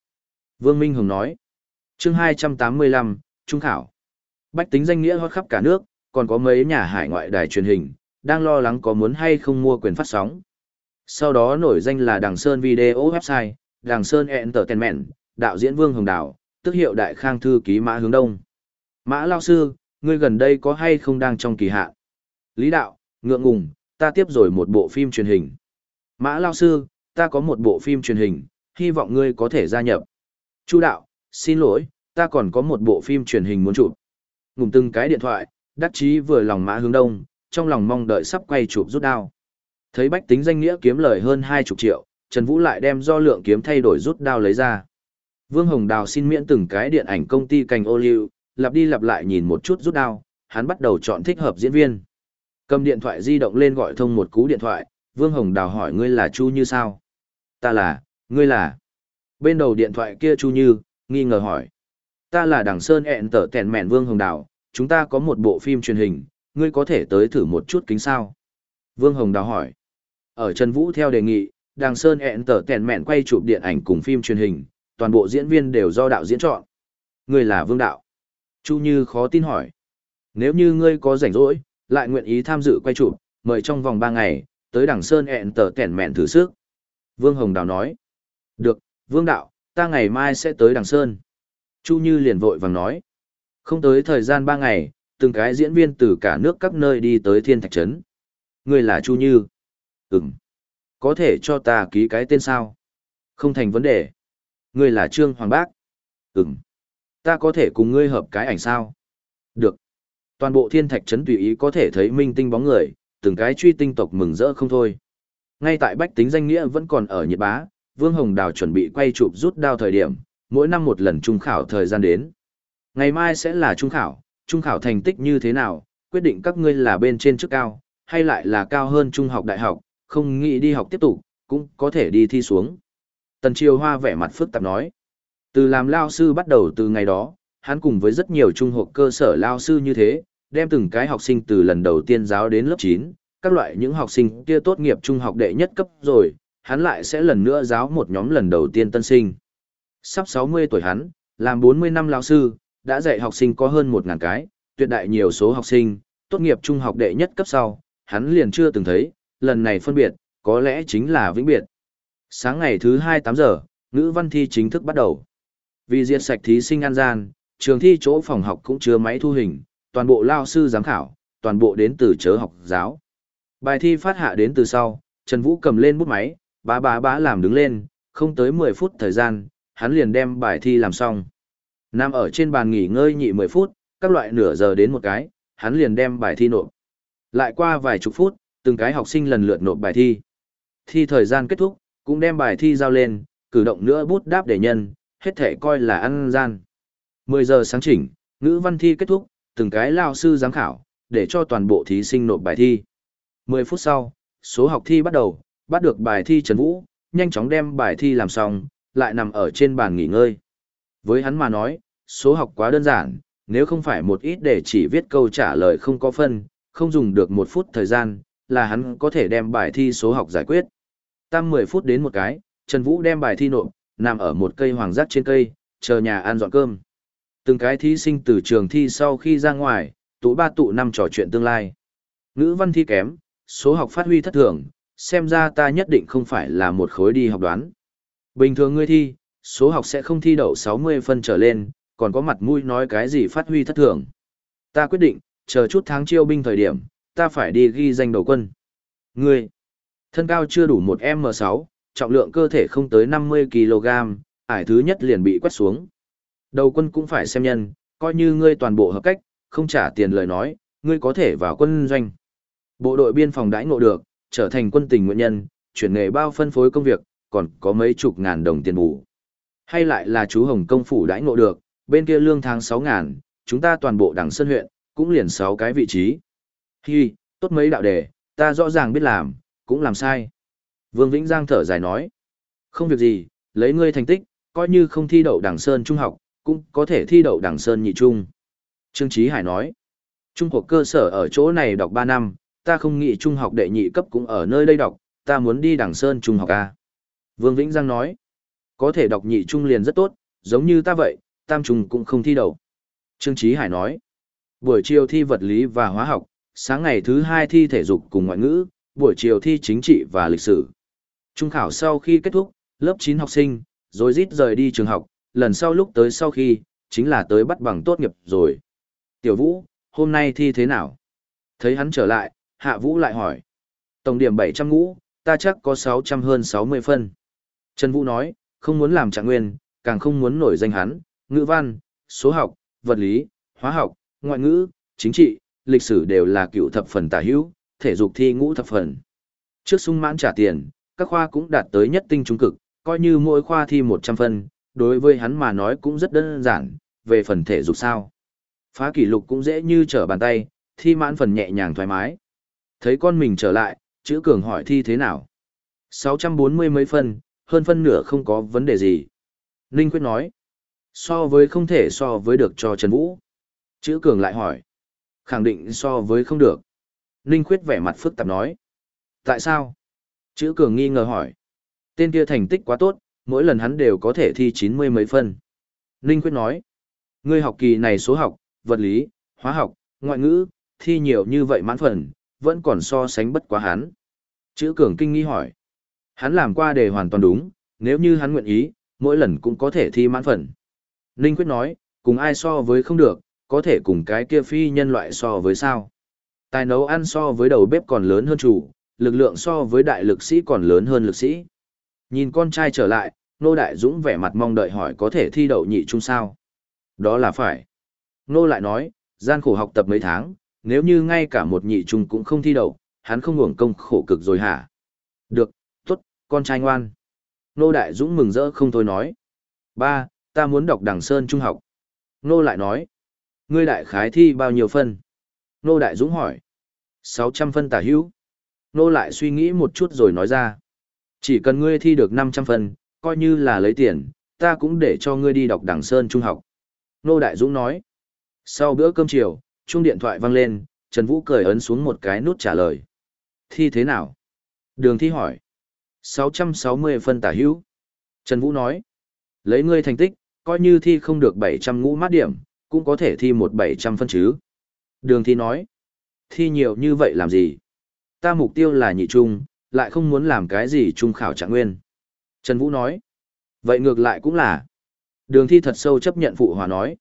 Vương Minh Hồng nói, chương 285, Trung Khảo. Bách tính danh nghĩa hót khắp cả nước, còn có mấy nhà hải ngoại đài truyền hình, đang lo lắng có muốn hay không mua quyền phát sóng. Sau đó nổi danh là Đằng Sơn Video Website, Đằng Sơn Entertainment, đạo diễn Vương Hồng Đào, tức hiệu Đại Khang Thư Ký Mã Hướng Đông. Mã Lao Sư, ngươi gần đây có hay không đang trong kỳ hạn? Lý Đạo, ngượng ngùng, ta tiếp rồi một bộ phim truyền hình. Mã Lao Sư, ta có một bộ phim truyền hình, hy vọng ngươi có thể gia nhập. Chu Đạo, xin lỗi, ta còn có một bộ phim truyền hình muốn chụp. Ngùng từng cái điện thoại, đắc chí vừa lòng Mã Hướng Đông, trong lòng mong đợi sắp quay chụp rút đao. Thấy bách tính danh nghĩa kiếm lời hơn hai chục triệu, Trần Vũ lại đem do lượng kiếm thay đổi rút đao lấy ra. Vương Hồng Đào xin miễn từng cái điện ảnh công ty cành ô liu, lặp đi lặp lại nhìn một chút rút đao, hắn bắt đầu chọn thích hợp diễn viên. Cầm điện thoại di động lên gọi thông một cú điện thoại, Vương Hồng Đào hỏi ngươi là Chu Như sao? Ta là, ngươi là. Bên đầu điện thoại kia Chu Như, nghi ngờ hỏi. Ta là Đằng Sơn ẹn tở tèn mẹn Vương Hồng Đào, chúng ta có một bộ phim truyền hình, ngươi có thể tới thử một chút kính sao? Vương Hồng Đào hỏi. Ở Trần Vũ theo đề nghị, đằng Sơn ẹn tở tèn mẹn quay chụp điện ảnh cùng phim truyền hình, toàn bộ diễn viên đều do đạo diễn chọn. Ngươi là Vương Đạo. Chu Như khó tin hỏi. Nếu như ngươi có rảnh rỗi, lại nguyện ý tham dự quay chụp, mời trong vòng 3 ngày, tới Đằng Sơn ẹn tờ kẻn mẹn thử sức. Vương Hồng Đào nói. Được, Vương Đạo, ta ngày mai sẽ tới Đằng Sơn. Chu Như liền vội vàng nói. Không tới thời gian 3 ngày, từng cái diễn viên từ cả nước các nơi đi tới Thiên Thạch Trấn. Ngươi là Chu Như. Ừm. Có thể cho ta ký cái tên sao? Không thành vấn đề. Ngươi là Trương Hoàng Bác. Ừm. Ta có thể cùng ngươi hợp cái ảnh sao? Được. Toàn bộ thiên thạch trấn tùy ý có thể thấy minh tinh bóng người, từng cái truy tinh tộc mừng rỡ không thôi. Ngay tại bách tính danh nghĩa vẫn còn ở nhiệt bá, Vương Hồng Đào chuẩn bị quay chụp rút đao thời điểm, mỗi năm một lần trung khảo thời gian đến. Ngày mai sẽ là trung khảo, trung khảo thành tích như thế nào, quyết định các ngươi là bên trên chức cao, hay lại là cao hơn trung học đại học, không nghĩ đi học tiếp tục, cũng có thể đi thi xuống. Tần Triều Hoa vẻ mặt phức tạp nói. Từ làm lao sư bắt đầu từ ngày đó, hắn cùng với rất nhiều trung học cơ sở lao sư như thế, đem từng cái học sinh từ lần đầu tiên giáo đến lớp 9, các loại những học sinh kia tốt nghiệp trung học đệ nhất cấp rồi, hắn lại sẽ lần nữa giáo một nhóm lần đầu tiên tân sinh. Sắp 60 tuổi hắn, làm 40 năm lao sư, đã dạy học sinh có hơn 1.000 cái, tuyệt đại nhiều số học sinh, tốt nghiệp trung học đệ nhất cấp sau, hắn liền chưa từng thấy, lần này phân biệt, có lẽ chính là vĩnh biệt. Sáng ngày thứ 2 8 giờ, ngữ văn thi chính thức bắt đầu. Vì diệt sạch thí sinh an gian, trường thi chỗ phòng học cũng chứa máy thu hình, toàn bộ lao sư giám khảo, toàn bộ đến từ chớ học giáo. Bài thi phát hạ đến từ sau, Trần Vũ cầm lên bút máy, bá bá bá làm đứng lên, không tới 10 phút thời gian, hắn liền đem bài thi làm xong. Nam ở trên bàn nghỉ ngơi nhị 10 phút, các loại nửa giờ đến một cái, hắn liền đem bài thi nộp. Lại qua vài chục phút, từng cái học sinh lần lượt nộp bài thi. Thi thời gian kết thúc, cũng đem bài thi giao lên, cử động nữa bút đáp để nhân, hết thể coi là ăn gian. 10 giờ sáng chỉnh, ngữ văn thi kết thúc, từng cái lao sư giám khảo, để cho toàn bộ thí sinh nộp bài thi. 10 phút sau, số học thi bắt đầu, bắt được bài thi Trần Vũ, nhanh chóng đem bài thi làm xong, lại nằm ở trên bàn nghỉ ngơi. Với hắn mà nói, số học quá đơn giản, nếu không phải một ít để chỉ viết câu trả lời không có phân, không dùng được một phút thời gian, là hắn có thể đem bài thi số học giải quyết. Tam 10 phút đến một cái, Trần Vũ đem bài thi nộp, nằm ở một cây hoàng giác trên cây, chờ nhà ăn dọn cơm. Từng cái thí sinh từ trường thi sau khi ra ngoài, tụ ba tụ năm trò chuyện tương lai. Ngữ văn thi kém, số học phát huy thất thường, xem ra ta nhất định không phải là một khối đi học đoán. Bình thường ngươi thi, số học sẽ không thi đậu 60 phân trở lên, còn có mặt mũi nói cái gì phát huy thất thường. Ta quyết định, chờ chút tháng chiêu binh thời điểm, ta phải đi ghi danh đầu quân. Ngươi, thân cao chưa đủ một M6, trọng lượng cơ thể không tới 50 kg, ải thứ nhất liền bị quét xuống. Đầu quân cũng phải xem nhân, coi như ngươi toàn bộ hợp cách, không trả tiền lời nói, ngươi có thể vào quân doanh. Bộ đội biên phòng đãi ngộ được, trở thành quân tình nguyện nhân, chuyển nghề bao phân phối công việc, còn có mấy chục ngàn đồng tiền bù. Hay lại là chú Hồng công phủ đãi ngộ được, bên kia lương tháng 6 ngàn, chúng ta toàn bộ đảng sân huyện, cũng liền 6 cái vị trí. Hi, tốt mấy đạo đề, ta rõ ràng biết làm, cũng làm sai. Vương Vĩnh Giang thở dài nói. Không việc gì, lấy ngươi thành tích, coi như không thi đậu đảng Sơn Trung học, cũng có thể thi đậu đảng Sơn Nhị Trung. Trương chí Hải nói. Trung học cơ sở ở chỗ này đọc 3 năm, ta không nghĩ trung học đệ nhị cấp cũng ở nơi đây đọc, ta muốn đi đảng Sơn Trung học A. Vương Vĩnh Giang nói. Có thể đọc nhị trung liền rất tốt, giống như ta vậy, tam trung cũng không thi đậu. Trương chí Hải nói. Buổi chiều thi vật lý và hóa học, sáng ngày thứ hai thi thể dục cùng ngoại ngữ, buổi chiều thi chính trị và lịch sử. Trung khảo sau khi kết thúc, lớp 9 học sinh, rồi rít rời đi trường học, lần sau lúc tới sau khi, chính là tới bắt bằng tốt nghiệp rồi. Tiểu Vũ, hôm nay thi thế nào? Thấy hắn trở lại, Hạ Vũ lại hỏi. Tổng điểm 700 ngũ, ta chắc có 600 hơn 60 phân. Trần Vũ nói, không muốn làm trạng nguyên, càng không muốn nổi danh hắn, ngữ văn, số học, vật lý, hóa học, ngoại ngữ, chính trị, lịch sử đều là cựu thập phần tả hữu, thể dục thi ngũ thập phần. Trước sung mãn trả tiền, các khoa cũng đạt tới nhất tinh trung cực, coi như mỗi khoa thi 100 phân, đối với hắn mà nói cũng rất đơn giản, về phần thể dục sao. Phá kỷ lục cũng dễ như trở bàn tay, thi mãn phần nhẹ nhàng thoải mái. Thấy con mình trở lại, chữ cường hỏi thi thế nào. 640 mấy phân, hơn phân nửa không có vấn đề gì. Ninh Quyết nói, so với không thể so với được cho Trần Vũ. Chữ cường lại hỏi, khẳng định so với không được. Ninh Quyết vẻ mặt phức tạp nói, tại sao? Chữ cường nghi ngờ hỏi, tên kia thành tích quá tốt, mỗi lần hắn đều có thể thi 90 mấy phân. Ninh Quyết nói, ngươi học kỳ này số học, vật lý, hóa học, ngoại ngữ, thi nhiều như vậy mãn phần, vẫn còn so sánh bất quá hắn. Chữ cường kinh nghi hỏi, hắn làm qua đề hoàn toàn đúng, nếu như hắn nguyện ý, mỗi lần cũng có thể thi mãn phần. Ninh Quyết nói, cùng ai so với không được, có thể cùng cái kia phi nhân loại so với sao. Tài nấu ăn so với đầu bếp còn lớn hơn chủ, lực lượng so với đại lực sĩ còn lớn hơn lực sĩ. Nhìn con trai trở lại, Nô Đại Dũng vẻ mặt mong đợi hỏi có thể thi đậu nhị trung sao. Đó là phải. Nô lại nói, gian khổ học tập mấy tháng, nếu như ngay cả một nhị trung cũng không thi đậu, hắn không hưởng công khổ cực rồi hả? Được, tốt, con trai ngoan. Nô Đại Dũng mừng rỡ không thôi nói. Ba, ta muốn đọc Đằng Sơn Trung học. Nô lại nói. Ngươi đại khái thi bao nhiêu phân? Nô Đại Dũng hỏi. 600 phân tả hữu. Nô lại suy nghĩ một chút rồi nói ra. Chỉ cần ngươi thi được 500 phần, coi như là lấy tiền, ta cũng để cho ngươi đi đọc đẳng Sơn Trung học. Nô Đại Dũng nói. Sau bữa cơm chiều, chuông điện thoại vang lên, Trần Vũ cười ấn xuống một cái nút trả lời. Thi thế nào? Đường thi hỏi. 660 phân tả hữu. Trần Vũ nói. Lấy ngươi thành tích, coi như thi không được 700 ngũ mát điểm, cũng có thể thi một 700 phân chứ. Đường thi nói. Thi nhiều như vậy làm gì? Ta mục tiêu là nhị trung, lại không muốn làm cái gì trung khảo trạng nguyên. Trần Vũ nói. Vậy ngược lại cũng là. Đường thi thật sâu chấp nhận phụ hòa nói.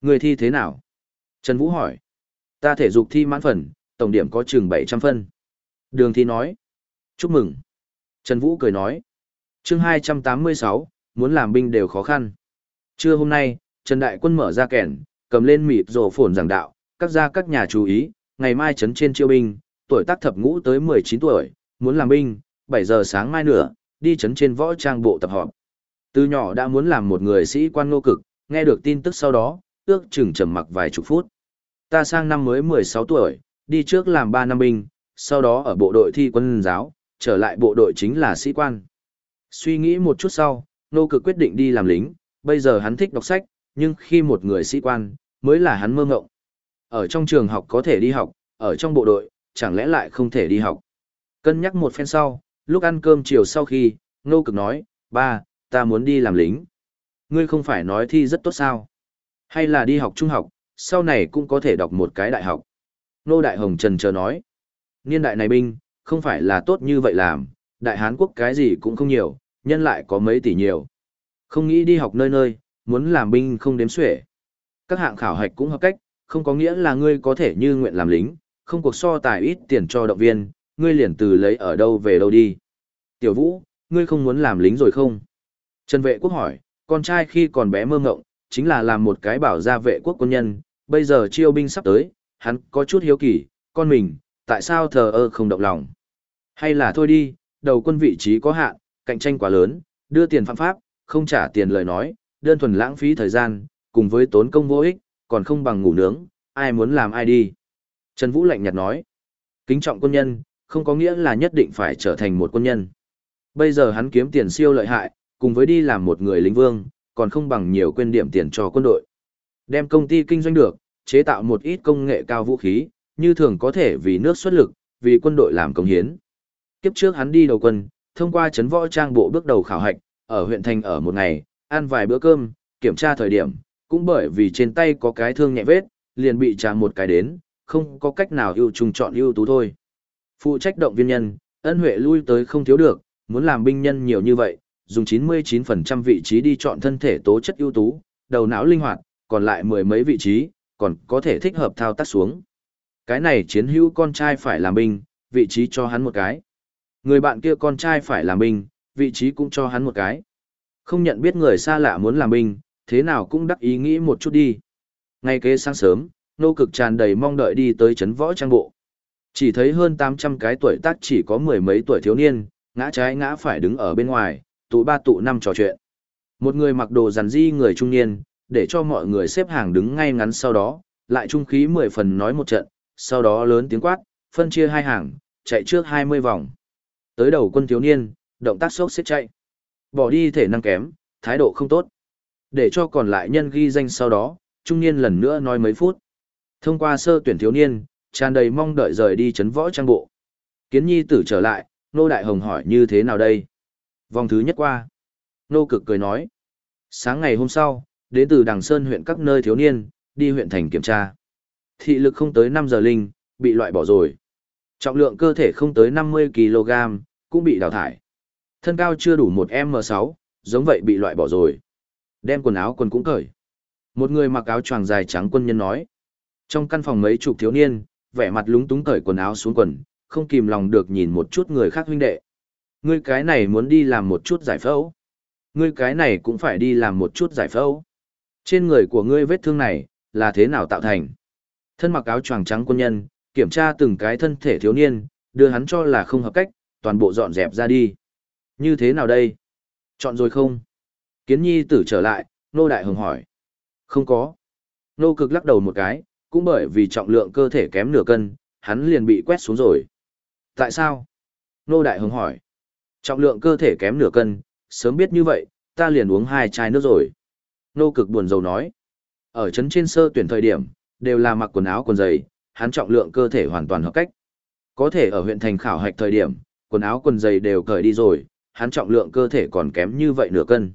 Người thi thế nào? Trần Vũ hỏi. Ta thể dục thi mãn phần, tổng điểm có chừng 700 phân. Đường thi nói. Chúc mừng. Trần Vũ cười nói. chương 286, muốn làm binh đều khó khăn. Trưa hôm nay, Trần Đại Quân mở ra kẻn, cầm lên mịt rổ phồn giảng đạo, các gia các nhà chú ý, ngày mai trấn trên chiêu binh, tuổi tác thập ngũ tới 19 tuổi, muốn làm binh, 7 giờ sáng mai nữa, đi chấn trên võ trang bộ tập họp. Từ nhỏ đã muốn làm một người sĩ quan ngô cực, nghe được tin tức sau đó, ước chừng trầm mặc vài chục phút. Ta sang năm mới 16 tuổi, đi trước làm 3 năm binh, sau đó ở bộ đội thi quân giáo, trở lại bộ đội chính là sĩ quan. Suy nghĩ một chút sau, nô cực quyết định đi làm lính, bây giờ hắn thích đọc sách, nhưng khi một người sĩ quan, mới là hắn mơ ngộng. Ở trong trường học có thể đi học, ở trong bộ đội, chẳng lẽ lại không thể đi học. Cân nhắc một phen sau, lúc ăn cơm chiều sau khi, Ngô cực nói, ba, ta muốn đi làm lính. Ngươi không phải nói thi rất tốt sao? Hay là đi học trung học, sau này cũng có thể đọc một cái đại học. Nô Đại Hồng Trần chờ nói, niên đại này binh, không phải là tốt như vậy làm, đại Hán quốc cái gì cũng không nhiều, nhân lại có mấy tỷ nhiều. Không nghĩ đi học nơi nơi, muốn làm binh không đếm xuể. Các hạng khảo hạch cũng hợp cách, không có nghĩa là ngươi có thể như nguyện làm lính, không cuộc so tài ít tiền cho động viên, ngươi liền từ lấy ở đâu về đâu đi. Tiểu Vũ, ngươi không muốn làm lính rồi không? Trần vệ quốc hỏi, con trai khi còn bé mơ ngộng, chính là làm một cái bảo gia vệ quốc quân nhân, bây giờ chiêu binh sắp tới, hắn có chút hiếu kỳ, con mình, tại sao thờ ơ không động lòng? Hay là thôi đi, đầu quân vị trí có hạn, cạnh tranh quá lớn, đưa tiền phạm pháp, không trả tiền lời nói, đơn thuần lãng phí thời gian, cùng với tốn công vô ích, còn không bằng ngủ nướng, ai muốn làm ai đi. Trần Vũ lạnh nhạt nói, kính trọng quân nhân, không có nghĩa là nhất định phải trở thành một quân nhân. Bây giờ hắn kiếm tiền siêu lợi hại, cùng với đi làm một người lính vương, còn không bằng nhiều quên điểm tiền cho quân đội. Đem công ty kinh doanh được, chế tạo một ít công nghệ cao vũ khí, như thường có thể vì nước xuất lực, vì quân đội làm công hiến. Kiếp trước hắn đi đầu quân, thông qua chấn võ trang bộ bước đầu khảo hạch, ở huyện thành ở một ngày, ăn vài bữa cơm, kiểm tra thời điểm, cũng bởi vì trên tay có cái thương nhẹ vết, liền bị trả một cái đến, không có cách nào ưu trùng chọn ưu tú thôi. Phụ trách động viên nhân, ân huệ lui tới không thiếu được, muốn làm binh nhân nhiều như vậy, dùng 99% vị trí đi chọn thân thể tố chất ưu tú, đầu não linh hoạt, còn lại mười mấy vị trí, còn có thể thích hợp thao tác xuống. Cái này chiến hữu con trai phải làm binh, vị trí cho hắn một cái. Người bạn kia con trai phải làm binh, vị trí cũng cho hắn một cái. Không nhận biết người xa lạ muốn làm binh, thế nào cũng đắc ý nghĩ một chút đi. Ngay kế sáng sớm, nô cực tràn đầy mong đợi đi tới chấn võ trang bộ. Chỉ thấy hơn 800 cái tuổi tác chỉ có mười mấy tuổi thiếu niên, ngã trái ngã phải đứng ở bên ngoài, tụ ba tụ năm trò chuyện. Một người mặc đồ rằn di người trung niên, để cho mọi người xếp hàng đứng ngay ngắn sau đó, lại trung khí mười phần nói một trận, sau đó lớn tiếng quát, phân chia hai hàng, chạy trước 20 vòng. Tới đầu quân thiếu niên, động tác sốc xếp chạy. Bỏ đi thể năng kém, thái độ không tốt. Để cho còn lại nhân ghi danh sau đó, trung niên lần nữa nói mấy phút. Thông qua sơ tuyển thiếu niên, tràn đầy mong đợi rời đi chấn võ trang bộ. Kiến nhi tử trở lại, nô đại hồng hỏi như thế nào đây? Vòng thứ nhất qua. Nô cực cười nói. Sáng ngày hôm sau, đến từ Đằng Sơn huyện các nơi thiếu niên, đi huyện thành kiểm tra. Thị lực không tới 5 giờ linh, bị loại bỏ rồi. Trọng lượng cơ thể không tới 50 kg, cũng bị đào thải. Thân cao chưa đủ một M6, giống vậy bị loại bỏ rồi. Đem quần áo quần cũng cởi. Một người mặc áo choàng dài trắng quân nhân nói. Trong căn phòng mấy chục thiếu niên, vẻ mặt lúng túng cởi quần áo xuống quần, không kìm lòng được nhìn một chút người khác huynh đệ. Ngươi cái này muốn đi làm một chút giải phẫu. Ngươi cái này cũng phải đi làm một chút giải phẫu. Trên người của ngươi vết thương này, là thế nào tạo thành? Thân mặc áo choàng trắng quân nhân, kiểm tra từng cái thân thể thiếu niên, đưa hắn cho là không hợp cách, toàn bộ dọn dẹp ra đi. Như thế nào đây? Chọn rồi không? Kiến nhi tử trở lại, nô đại hồng hỏi. Không có. Nô cực lắc đầu một cái, cũng bởi vì trọng lượng cơ thể kém nửa cân, hắn liền bị quét xuống rồi. Tại sao? Nô đại hồng hỏi. Trọng lượng cơ thể kém nửa cân, sớm biết như vậy, ta liền uống hai chai nước rồi. Nô cực buồn rầu nói. Ở chấn trên sơ tuyển thời điểm, đều là mặc quần áo quần giày, hắn trọng lượng cơ thể hoàn toàn hợp cách. Có thể ở huyện thành khảo hạch thời điểm, quần áo quần giày đều cởi đi rồi, hắn trọng lượng cơ thể còn kém như vậy nửa cân.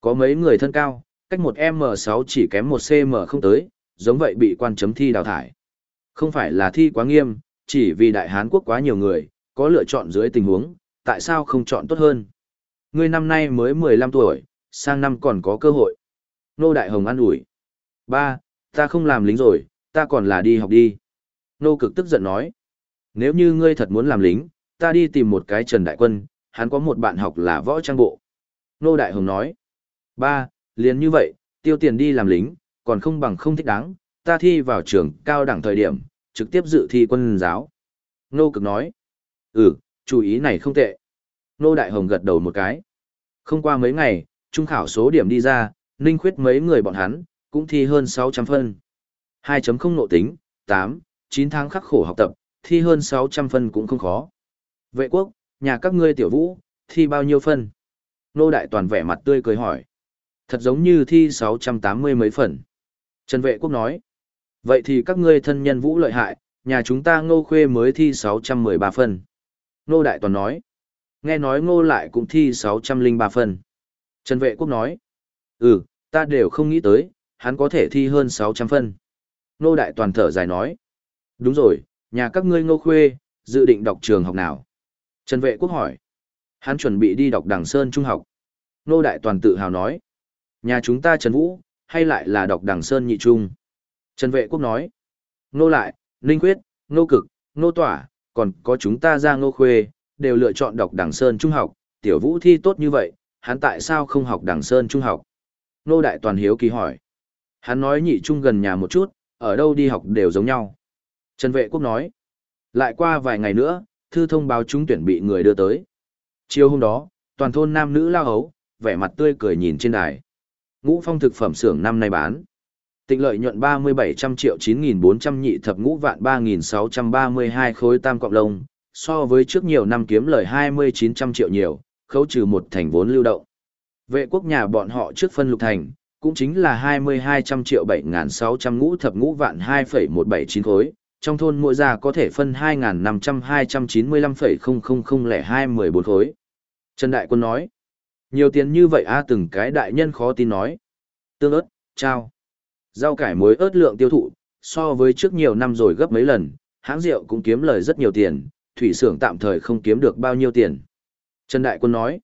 Có mấy người thân cao, cách một M6 chỉ kém một cm không tới, giống vậy bị quan chấm thi đào thải. Không phải là thi quá nghiêm, chỉ vì đại Hán quốc quá nhiều người, có lựa chọn dưới tình huống, tại sao không chọn tốt hơn? Ngươi năm nay mới 15 tuổi, sang năm còn có cơ hội. Nô Đại Hồng an ủi. Ba, ta không làm lính rồi, ta còn là đi học đi. Nô cực tức giận nói. Nếu như ngươi thật muốn làm lính, ta đi tìm một cái Trần Đại Quân, hắn có một bạn học là võ trang bộ. Nô Đại Hồng nói. Ba, liền như vậy, tiêu tiền đi làm lính, còn không bằng không thích đáng, ta thi vào trường cao đẳng thời điểm, trực tiếp dự thi quân giáo. Nô cực nói. Ừ, chú ý này không tệ. Nô Đại Hồng gật đầu một cái. Không qua mấy ngày, trung khảo số điểm đi ra, Ninh Khuyết mấy người bọn hắn, cũng thi hơn 600 phân. 2.0 nộ tính, 8, 9 tháng khắc khổ học tập, thi hơn 600 phân cũng không khó. Vệ quốc, nhà các ngươi tiểu vũ, thi bao nhiêu phân? Nô Đại Toàn vẻ mặt tươi cười hỏi. Thật giống như thi 680 mấy phần. Trần Vệ Quốc nói. Vậy thì các ngươi thân nhân vũ lợi hại, nhà chúng ta ngô khuê mới thi 613 phân. Ngô Đại Toàn nói. Nghe nói ngô lại cũng thi 603 phân. Trần Vệ Quốc nói. Ừ, ta đều không nghĩ tới, hắn có thể thi hơn 600 phân. Ngô Đại Toàn thở dài nói. Đúng rồi, nhà các ngươi ngô khuê, dự định đọc trường học nào? Trần Vệ Quốc hỏi. Hắn chuẩn bị đi đọc Đằng Sơn Trung học. Ngô Đại Toàn tự hào nói. Nhà chúng ta Trần Vũ, hay lại là đọc Đằng Sơn Nhị Trung? Trần Vệ Quốc nói. Nô Lại, Ninh Quyết, Nô Cực, Nô Tỏa, còn có chúng ta ra Nô Khuê, đều lựa chọn đọc Đằng Sơn Trung học. Tiểu Vũ thi tốt như vậy, hắn tại sao không học Đằng Sơn Trung học? Nô Đại Toàn hiếu kỳ hỏi. Hắn nói nhị trung gần nhà một chút, ở đâu đi học đều giống nhau. Trần Vệ Quốc nói. Lại qua vài ngày nữa, thư thông báo chúng tuyển bị người đưa tới. Chiều hôm đó, toàn thôn nam nữ lao hấu, vẻ mặt tươi cười nhìn trên đài. Ngũ phong thực phẩm xưởng năm nay bán. Tịnh lợi nhuận 3700 triệu 9400 nhị thập ngũ vạn 3632 khối tam cộng lông, so với trước nhiều năm kiếm lời 2900 triệu nhiều, khấu trừ một thành vốn lưu động. Vệ quốc nhà bọn họ trước phân lục thành, cũng chính là 2200 triệu 7600 ngũ thập ngũ vạn 2,179 khối, trong thôn mỗi gia có thể phân 2.500-295,000 khối. Trần Đại Quân nói, nhiều tiền như vậy a từng cái đại nhân khó tin nói. Tương ớt, trao. Rau cải muối ớt lượng tiêu thụ, so với trước nhiều năm rồi gấp mấy lần, hãng rượu cũng kiếm lời rất nhiều tiền, thủy xưởng tạm thời không kiếm được bao nhiêu tiền. Trần Đại Quân nói,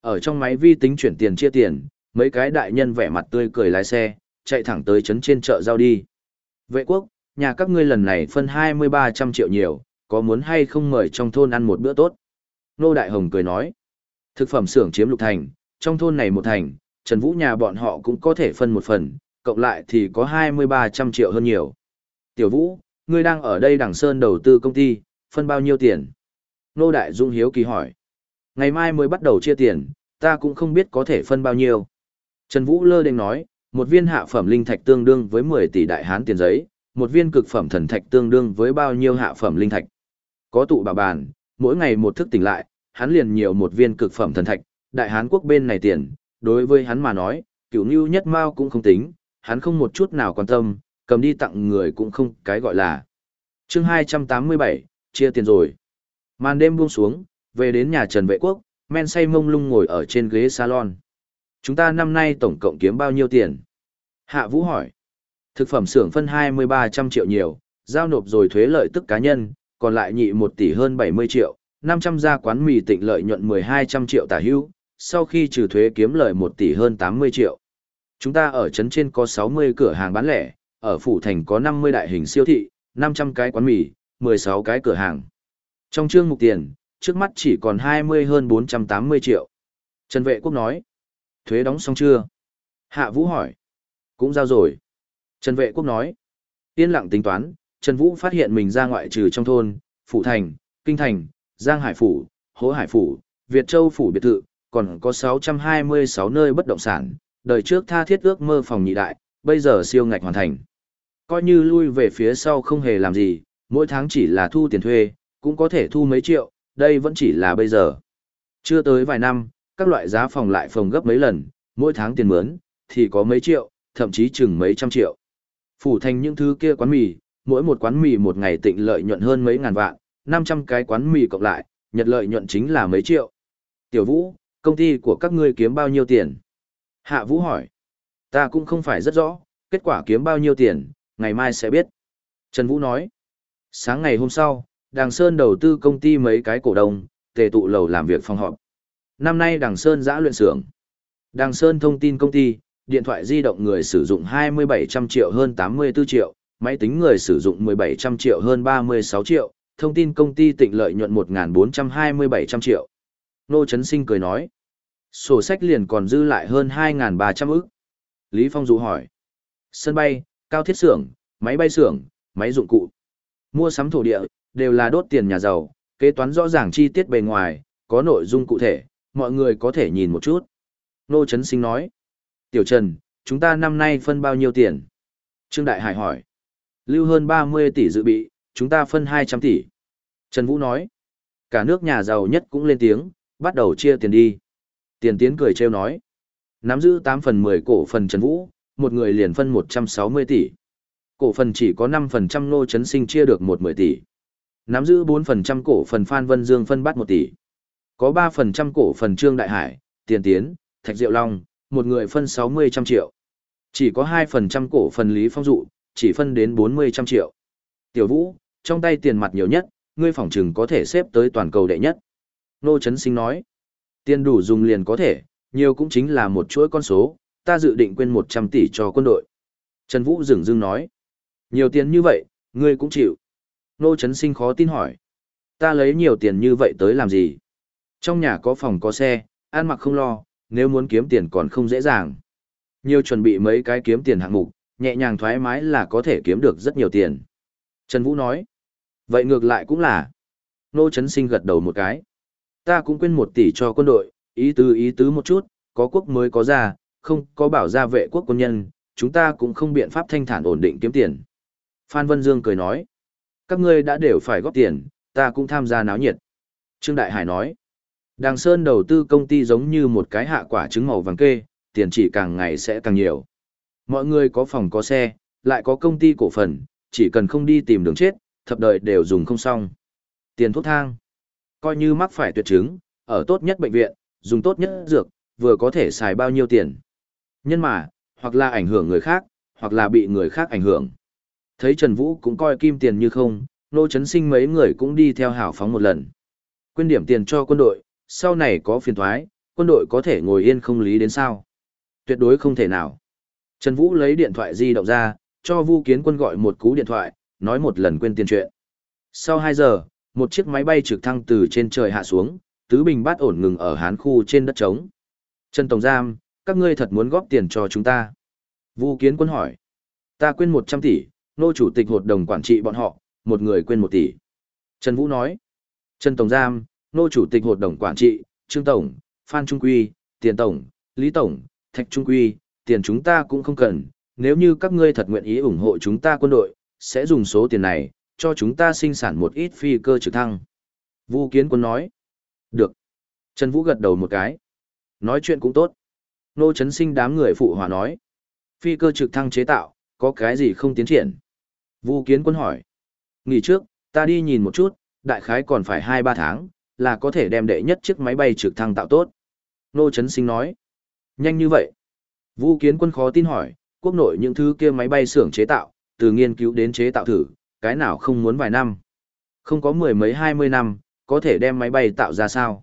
ở trong máy vi tính chuyển tiền chia tiền, mấy cái đại nhân vẻ mặt tươi cười lái xe, chạy thẳng tới trấn trên chợ giao đi. Vệ quốc, nhà các ngươi lần này phân 2300 triệu nhiều, có muốn hay không mời trong thôn ăn một bữa tốt? Nô Đại Hồng cười nói, thực phẩm xưởng chiếm lục thành, trong thôn này một thành, Trần Vũ nhà bọn họ cũng có thể phân một phần, cộng lại thì có 2300 triệu hơn nhiều. Tiểu Vũ, ngươi đang ở đây đằng Sơn đầu tư công ty, phân bao nhiêu tiền? Nô Đại Dung hiếu kỳ hỏi. Ngày mai mới bắt đầu chia tiền, ta cũng không biết có thể phân bao nhiêu. Trần Vũ lơ đênh nói, một viên hạ phẩm linh thạch tương đương với 10 tỷ đại hán tiền giấy, một viên cực phẩm thần thạch tương đương với bao nhiêu hạ phẩm linh thạch. Có tụ bà bàn, mỗi ngày một thức tỉnh lại, hắn liền nhiều một viên cực phẩm thần thạch, đại hán quốc bên này tiền, đối với hắn mà nói, cửu nưu nhất mao cũng không tính, hắn không một chút nào quan tâm, cầm đi tặng người cũng không cái gọi là. chương 287, chia tiền rồi. Màn đêm buông xuống, về đến nhà Trần Vệ Quốc, men say mông lung ngồi ở trên ghế salon. Chúng ta năm nay tổng cộng kiếm bao nhiêu tiền? Hạ Vũ hỏi. Thực phẩm xưởng phân 2300 triệu nhiều, giao nộp rồi thuế lợi tức cá nhân, còn lại nhị 1 tỷ hơn 70 triệu, 500 gia quán mì tịnh lợi nhuận 1200 triệu tả hữu, sau khi trừ thuế kiếm lợi 1 tỷ hơn 80 triệu. Chúng ta ở trấn trên có 60 cửa hàng bán lẻ, ở phủ thành có 50 đại hình siêu thị, 500 cái quán mì, 16 cái cửa hàng. Trong chương mục tiền, trước mắt chỉ còn 20 hơn 480 triệu. Trần Vệ Quốc nói, thuế đóng xong chưa? Hạ Vũ hỏi, cũng giao rồi. Trần Vệ Quốc nói, yên lặng tính toán, Trần Vũ phát hiện mình ra ngoại trừ trong thôn, Phủ Thành, Kinh Thành, Giang Hải Phủ, Hố Hải Phủ, Việt Châu Phủ biệt thự, còn có 626 nơi bất động sản, đời trước tha thiết ước mơ phòng nhị đại, bây giờ siêu ngạch hoàn thành. Coi như lui về phía sau không hề làm gì, mỗi tháng chỉ là thu tiền thuê, cũng có thể thu mấy triệu, đây vẫn chỉ là bây giờ. Chưa tới vài năm, các loại giá phòng lại phòng gấp mấy lần, mỗi tháng tiền mướn, thì có mấy triệu, thậm chí chừng mấy trăm triệu. Phủ thành những thứ kia quán mì, mỗi một quán mì một ngày tịnh lợi nhuận hơn mấy ngàn vạn, 500 cái quán mì cộng lại, nhật lợi nhuận chính là mấy triệu. Tiểu Vũ, công ty của các ngươi kiếm bao nhiêu tiền? Hạ Vũ hỏi. Ta cũng không phải rất rõ, kết quả kiếm bao nhiêu tiền, ngày mai sẽ biết. Trần Vũ nói. Sáng ngày hôm sau, Đàng Sơn đầu tư công ty mấy cái cổ đông, tề tụ lầu làm việc phòng họp. Năm nay Đàng Sơn giã luyện xưởng. Đàng Sơn thông tin công ty, điện thoại di động người sử dụng 2700 triệu hơn 84 triệu, máy tính người sử dụng 1700 triệu hơn 36 triệu, thông tin công ty tịnh lợi nhuận 1.427 triệu. Nô Trấn Sinh cười nói, sổ sách liền còn dư lại hơn 2.300 ức. Lý Phong dụ hỏi, sân bay, cao thiết xưởng, máy bay xưởng, máy dụng cụ, mua sắm thổ địa, đều là đốt tiền nhà giàu, kế toán rõ ràng chi tiết bề ngoài, có nội dung cụ thể, mọi người có thể nhìn một chút. Nô Trấn Sinh nói, Tiểu Trần, chúng ta năm nay phân bao nhiêu tiền? Trương Đại Hải hỏi, lưu hơn 30 tỷ dự bị, chúng ta phân 200 tỷ. Trần Vũ nói, cả nước nhà giàu nhất cũng lên tiếng, bắt đầu chia tiền đi. Tiền tiến cười trêu nói, nắm giữ 8 phần 10 cổ phần Trần Vũ, một người liền phân 160 tỷ. Cổ phần chỉ có 5% nô chấn sinh chia được 1 tỷ. Nắm giữ 4% cổ phần Phan Vân Dương phân bắt 1 tỷ. Có 3% cổ phần Trương Đại Hải, Tiền Tiến, Thạch Diệu Long, một người phân 60 trăm triệu. Chỉ có 2% cổ phần Lý Phong Dụ, chỉ phân đến 40 trăm triệu. Tiểu Vũ, trong tay tiền mặt nhiều nhất, ngươi phỏng chừng có thể xếp tới toàn cầu đệ nhất. Nô Trấn Sinh nói, tiền đủ dùng liền có thể, nhiều cũng chính là một chuỗi con số, ta dự định quên 100 tỷ cho quân đội. Trần Vũ dừng dưng nói, nhiều tiền như vậy, ngươi cũng chịu. Nô Trấn Sinh khó tin hỏi, ta lấy nhiều tiền như vậy tới làm gì? Trong nhà có phòng có xe, ăn mặc không lo, nếu muốn kiếm tiền còn không dễ dàng. Nhiều chuẩn bị mấy cái kiếm tiền hạng mục, nhẹ nhàng thoải mái là có thể kiếm được rất nhiều tiền. Trần Vũ nói, vậy ngược lại cũng là. Nô Trấn Sinh gật đầu một cái. Ta cũng quên một tỷ cho quân đội, ý tứ ý tứ một chút, có quốc mới có ra, không có bảo gia vệ quốc quân nhân, chúng ta cũng không biện pháp thanh thản ổn định kiếm tiền. Phan Vân Dương cười nói, các ngươi đã đều phải góp tiền, ta cũng tham gia náo nhiệt. Trương Đại Hải nói, Đàng Sơn đầu tư công ty giống như một cái hạ quả trứng màu vàng kê, tiền chỉ càng ngày sẽ càng nhiều. Mọi người có phòng có xe, lại có công ty cổ phần, chỉ cần không đi tìm đường chết, thập đời đều dùng không xong. Tiền thuốc thang. Coi như mắc phải tuyệt chứng, ở tốt nhất bệnh viện, dùng tốt nhất dược, vừa có thể xài bao nhiêu tiền. Nhân mà, hoặc là ảnh hưởng người khác, hoặc là bị người khác ảnh hưởng. Thấy Trần Vũ cũng coi kim tiền như không, nô chấn sinh mấy người cũng đi theo hảo phóng một lần. Quyên điểm tiền cho quân đội, sau này có phiền thoái, quân đội có thể ngồi yên không lý đến sao. Tuyệt đối không thể nào. Trần Vũ lấy điện thoại di động ra, cho Vu Kiến Quân gọi một cú điện thoại, nói một lần quên tiền chuyện. Sau 2 giờ, một chiếc máy bay trực thăng từ trên trời hạ xuống, tứ bình bát ổn ngừng ở hán khu trên đất trống. Trần Tổng Giam, các ngươi thật muốn góp tiền cho chúng ta. Vu Kiến Quân hỏi. Ta quên 100 tỷ, nô chủ tịch hội đồng quản trị bọn họ, một người quên 1 tỷ. Trần Vũ nói. Trần Tổng Giam, nô chủ tịch hội đồng quản trị, Trương Tổng, Phan Trung Quy, Tiền Tổng, Lý Tổng, Thạch Trung Quy, tiền chúng ta cũng không cần, nếu như các ngươi thật nguyện ý ủng hộ chúng ta quân đội, sẽ dùng số tiền này, cho chúng ta sinh sản một ít phi cơ trực thăng. Vu Kiến Quân nói. Được. Trần Vũ gật đầu một cái. Nói chuyện cũng tốt. Nô Trấn Sinh đám người phụ hòa nói. Phi cơ trực thăng chế tạo, có cái gì không tiến triển? Vu Kiến Quân hỏi. Nghỉ trước, ta đi nhìn một chút, đại khái còn phải 2-3 tháng, là có thể đem đệ nhất chiếc máy bay trực thăng tạo tốt. Nô Trấn Sinh nói. Nhanh như vậy. Vu Kiến Quân khó tin hỏi, quốc nội những thứ kia máy bay xưởng chế tạo, từ nghiên cứu đến chế tạo thử, cái nào không muốn vài năm. Không có mười mấy hai mươi năm, có thể đem máy bay tạo ra sao.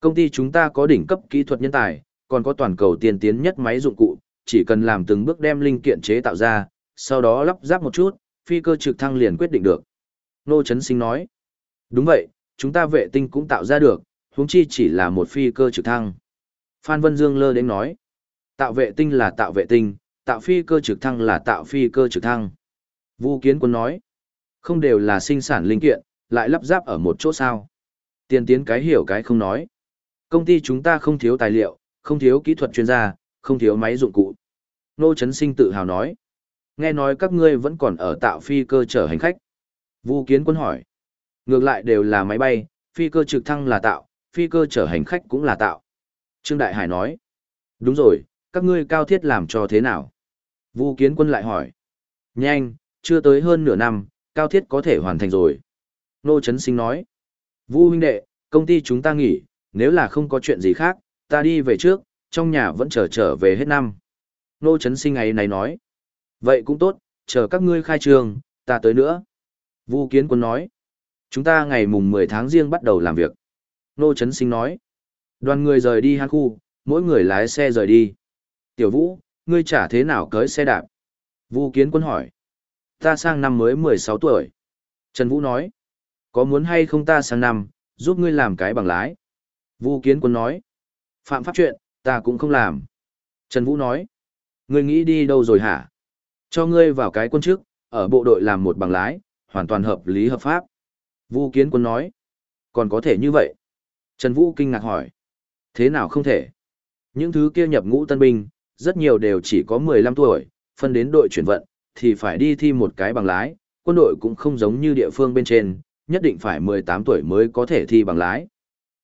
Công ty chúng ta có đỉnh cấp kỹ thuật nhân tài, còn có toàn cầu tiên tiến nhất máy dụng cụ, chỉ cần làm từng bước đem linh kiện chế tạo ra, sau đó lắp ráp một chút, phi cơ trực thăng liền quyết định được. Nô Trấn Sinh nói, đúng vậy, chúng ta vệ tinh cũng tạo ra được, huống chi chỉ là một phi cơ trực thăng. Phan Vân Dương lơ đến nói, tạo vệ tinh là tạo vệ tinh, tạo phi cơ trực thăng là tạo phi cơ trực thăng. Vu Kiến Quân nói, không đều là sinh sản linh kiện, lại lắp ráp ở một chỗ sao. Tiên tiến cái hiểu cái không nói. Công ty chúng ta không thiếu tài liệu, không thiếu kỹ thuật chuyên gia, không thiếu máy dụng cụ. Nô Trấn Sinh tự hào nói. Nghe nói các ngươi vẫn còn ở tạo phi cơ chở hành khách. Vu Kiến Quân hỏi. Ngược lại đều là máy bay, phi cơ trực thăng là tạo, phi cơ chở hành khách cũng là tạo. Trương Đại Hải nói. Đúng rồi, các ngươi cao thiết làm cho thế nào? Vu Kiến Quân lại hỏi. Nhanh, chưa tới hơn nửa năm, cao thiết có thể hoàn thành rồi. Nô Trấn Sinh nói. Vu huynh đệ, công ty chúng ta nghỉ, nếu là không có chuyện gì khác, ta đi về trước, trong nhà vẫn chờ trở, trở về hết năm. Nô Trấn Sinh ngày này nói. Vậy cũng tốt, chờ các ngươi khai trường, ta tới nữa. Vu Kiến Quân nói. Chúng ta ngày mùng 10 tháng riêng bắt đầu làm việc. Nô Trấn Sinh nói. Đoàn người rời đi hang khu, mỗi người lái xe rời đi. Tiểu Vũ, ngươi trả thế nào cưới xe đạp? Vu Kiến Quân hỏi. Ta sang năm mới 16 tuổi. Trần Vũ nói. Có muốn hay không ta sang năm, giúp ngươi làm cái bằng lái? Vu Kiến Quân nói. Phạm pháp chuyện, ta cũng không làm. Trần Vũ nói. Ngươi nghĩ đi đâu rồi hả? Cho ngươi vào cái quân trước, ở bộ đội làm một bằng lái, hoàn toàn hợp lý hợp pháp. Vu Kiến Quân nói. Còn có thể như vậy. Trần Vũ kinh ngạc hỏi. Thế nào không thể? Những thứ kia nhập ngũ tân binh, rất nhiều đều chỉ có 15 tuổi, phân đến đội chuyển vận, thì phải đi thi một cái bằng lái, quân đội cũng không giống như địa phương bên trên, nhất định phải 18 tuổi mới có thể thi bằng lái.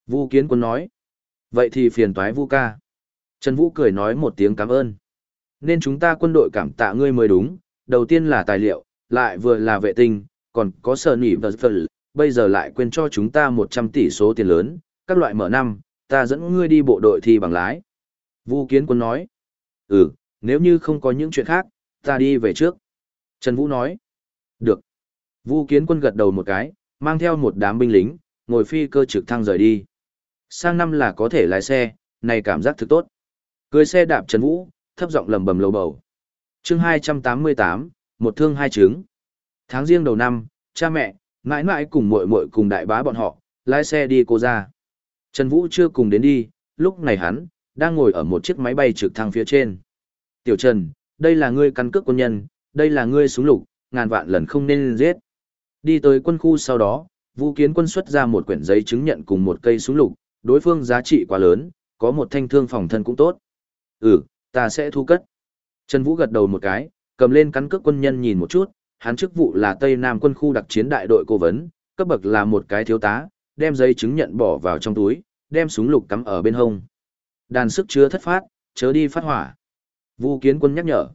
Vu Kiến Quân nói. Vậy thì phiền toái Vu ca. Trần Vũ cười nói một tiếng cảm ơn. Nên chúng ta quân đội cảm tạ ngươi mới đúng, đầu tiên là tài liệu, lại vừa là vệ tinh, còn có sở nỉ vật phần, bây giờ lại quên cho chúng ta 100 tỷ số tiền lớn, các loại mở năm, ta dẫn ngươi đi bộ đội thi bằng lái. Vu Kiến Quân nói. Ừ, nếu như không có những chuyện khác, ta đi về trước. Trần Vũ nói. Được. Vu Kiến Quân gật đầu một cái, mang theo một đám binh lính, ngồi phi cơ trực thăng rời đi. Sang năm là có thể lái xe, này cảm giác thực tốt. Cưới xe đạp Trần Vũ, thấp giọng lầm bầm lầu bầu. chương 288, một thương hai trứng. Tháng riêng đầu năm, cha mẹ, mãi mãi cùng muội muội cùng đại bá bọn họ, lái xe đi cô ra. Trần Vũ chưa cùng đến đi, lúc này hắn, đang ngồi ở một chiếc máy bay trực thăng phía trên. Tiểu Trần, đây là ngươi căn cước quân nhân, đây là ngươi súng lục, ngàn vạn lần không nên giết. Đi tới quân khu sau đó, Vũ Kiến quân xuất ra một quyển giấy chứng nhận cùng một cây súng lục, đối phương giá trị quá lớn, có một thanh thương phòng thân cũng tốt. Ừ, ta sẽ thu cất. Trần Vũ gật đầu một cái, cầm lên căn cước quân nhân nhìn một chút, hắn chức vụ là Tây Nam quân khu đặc chiến đại đội cố vấn, cấp bậc là một cái thiếu tá, đem giấy chứng nhận bỏ vào trong túi, đem súng lục cắm ở bên hông. Đàn sức chứa thất phát, chớ đi phát hỏa. Vu Kiến quân nhắc nhở.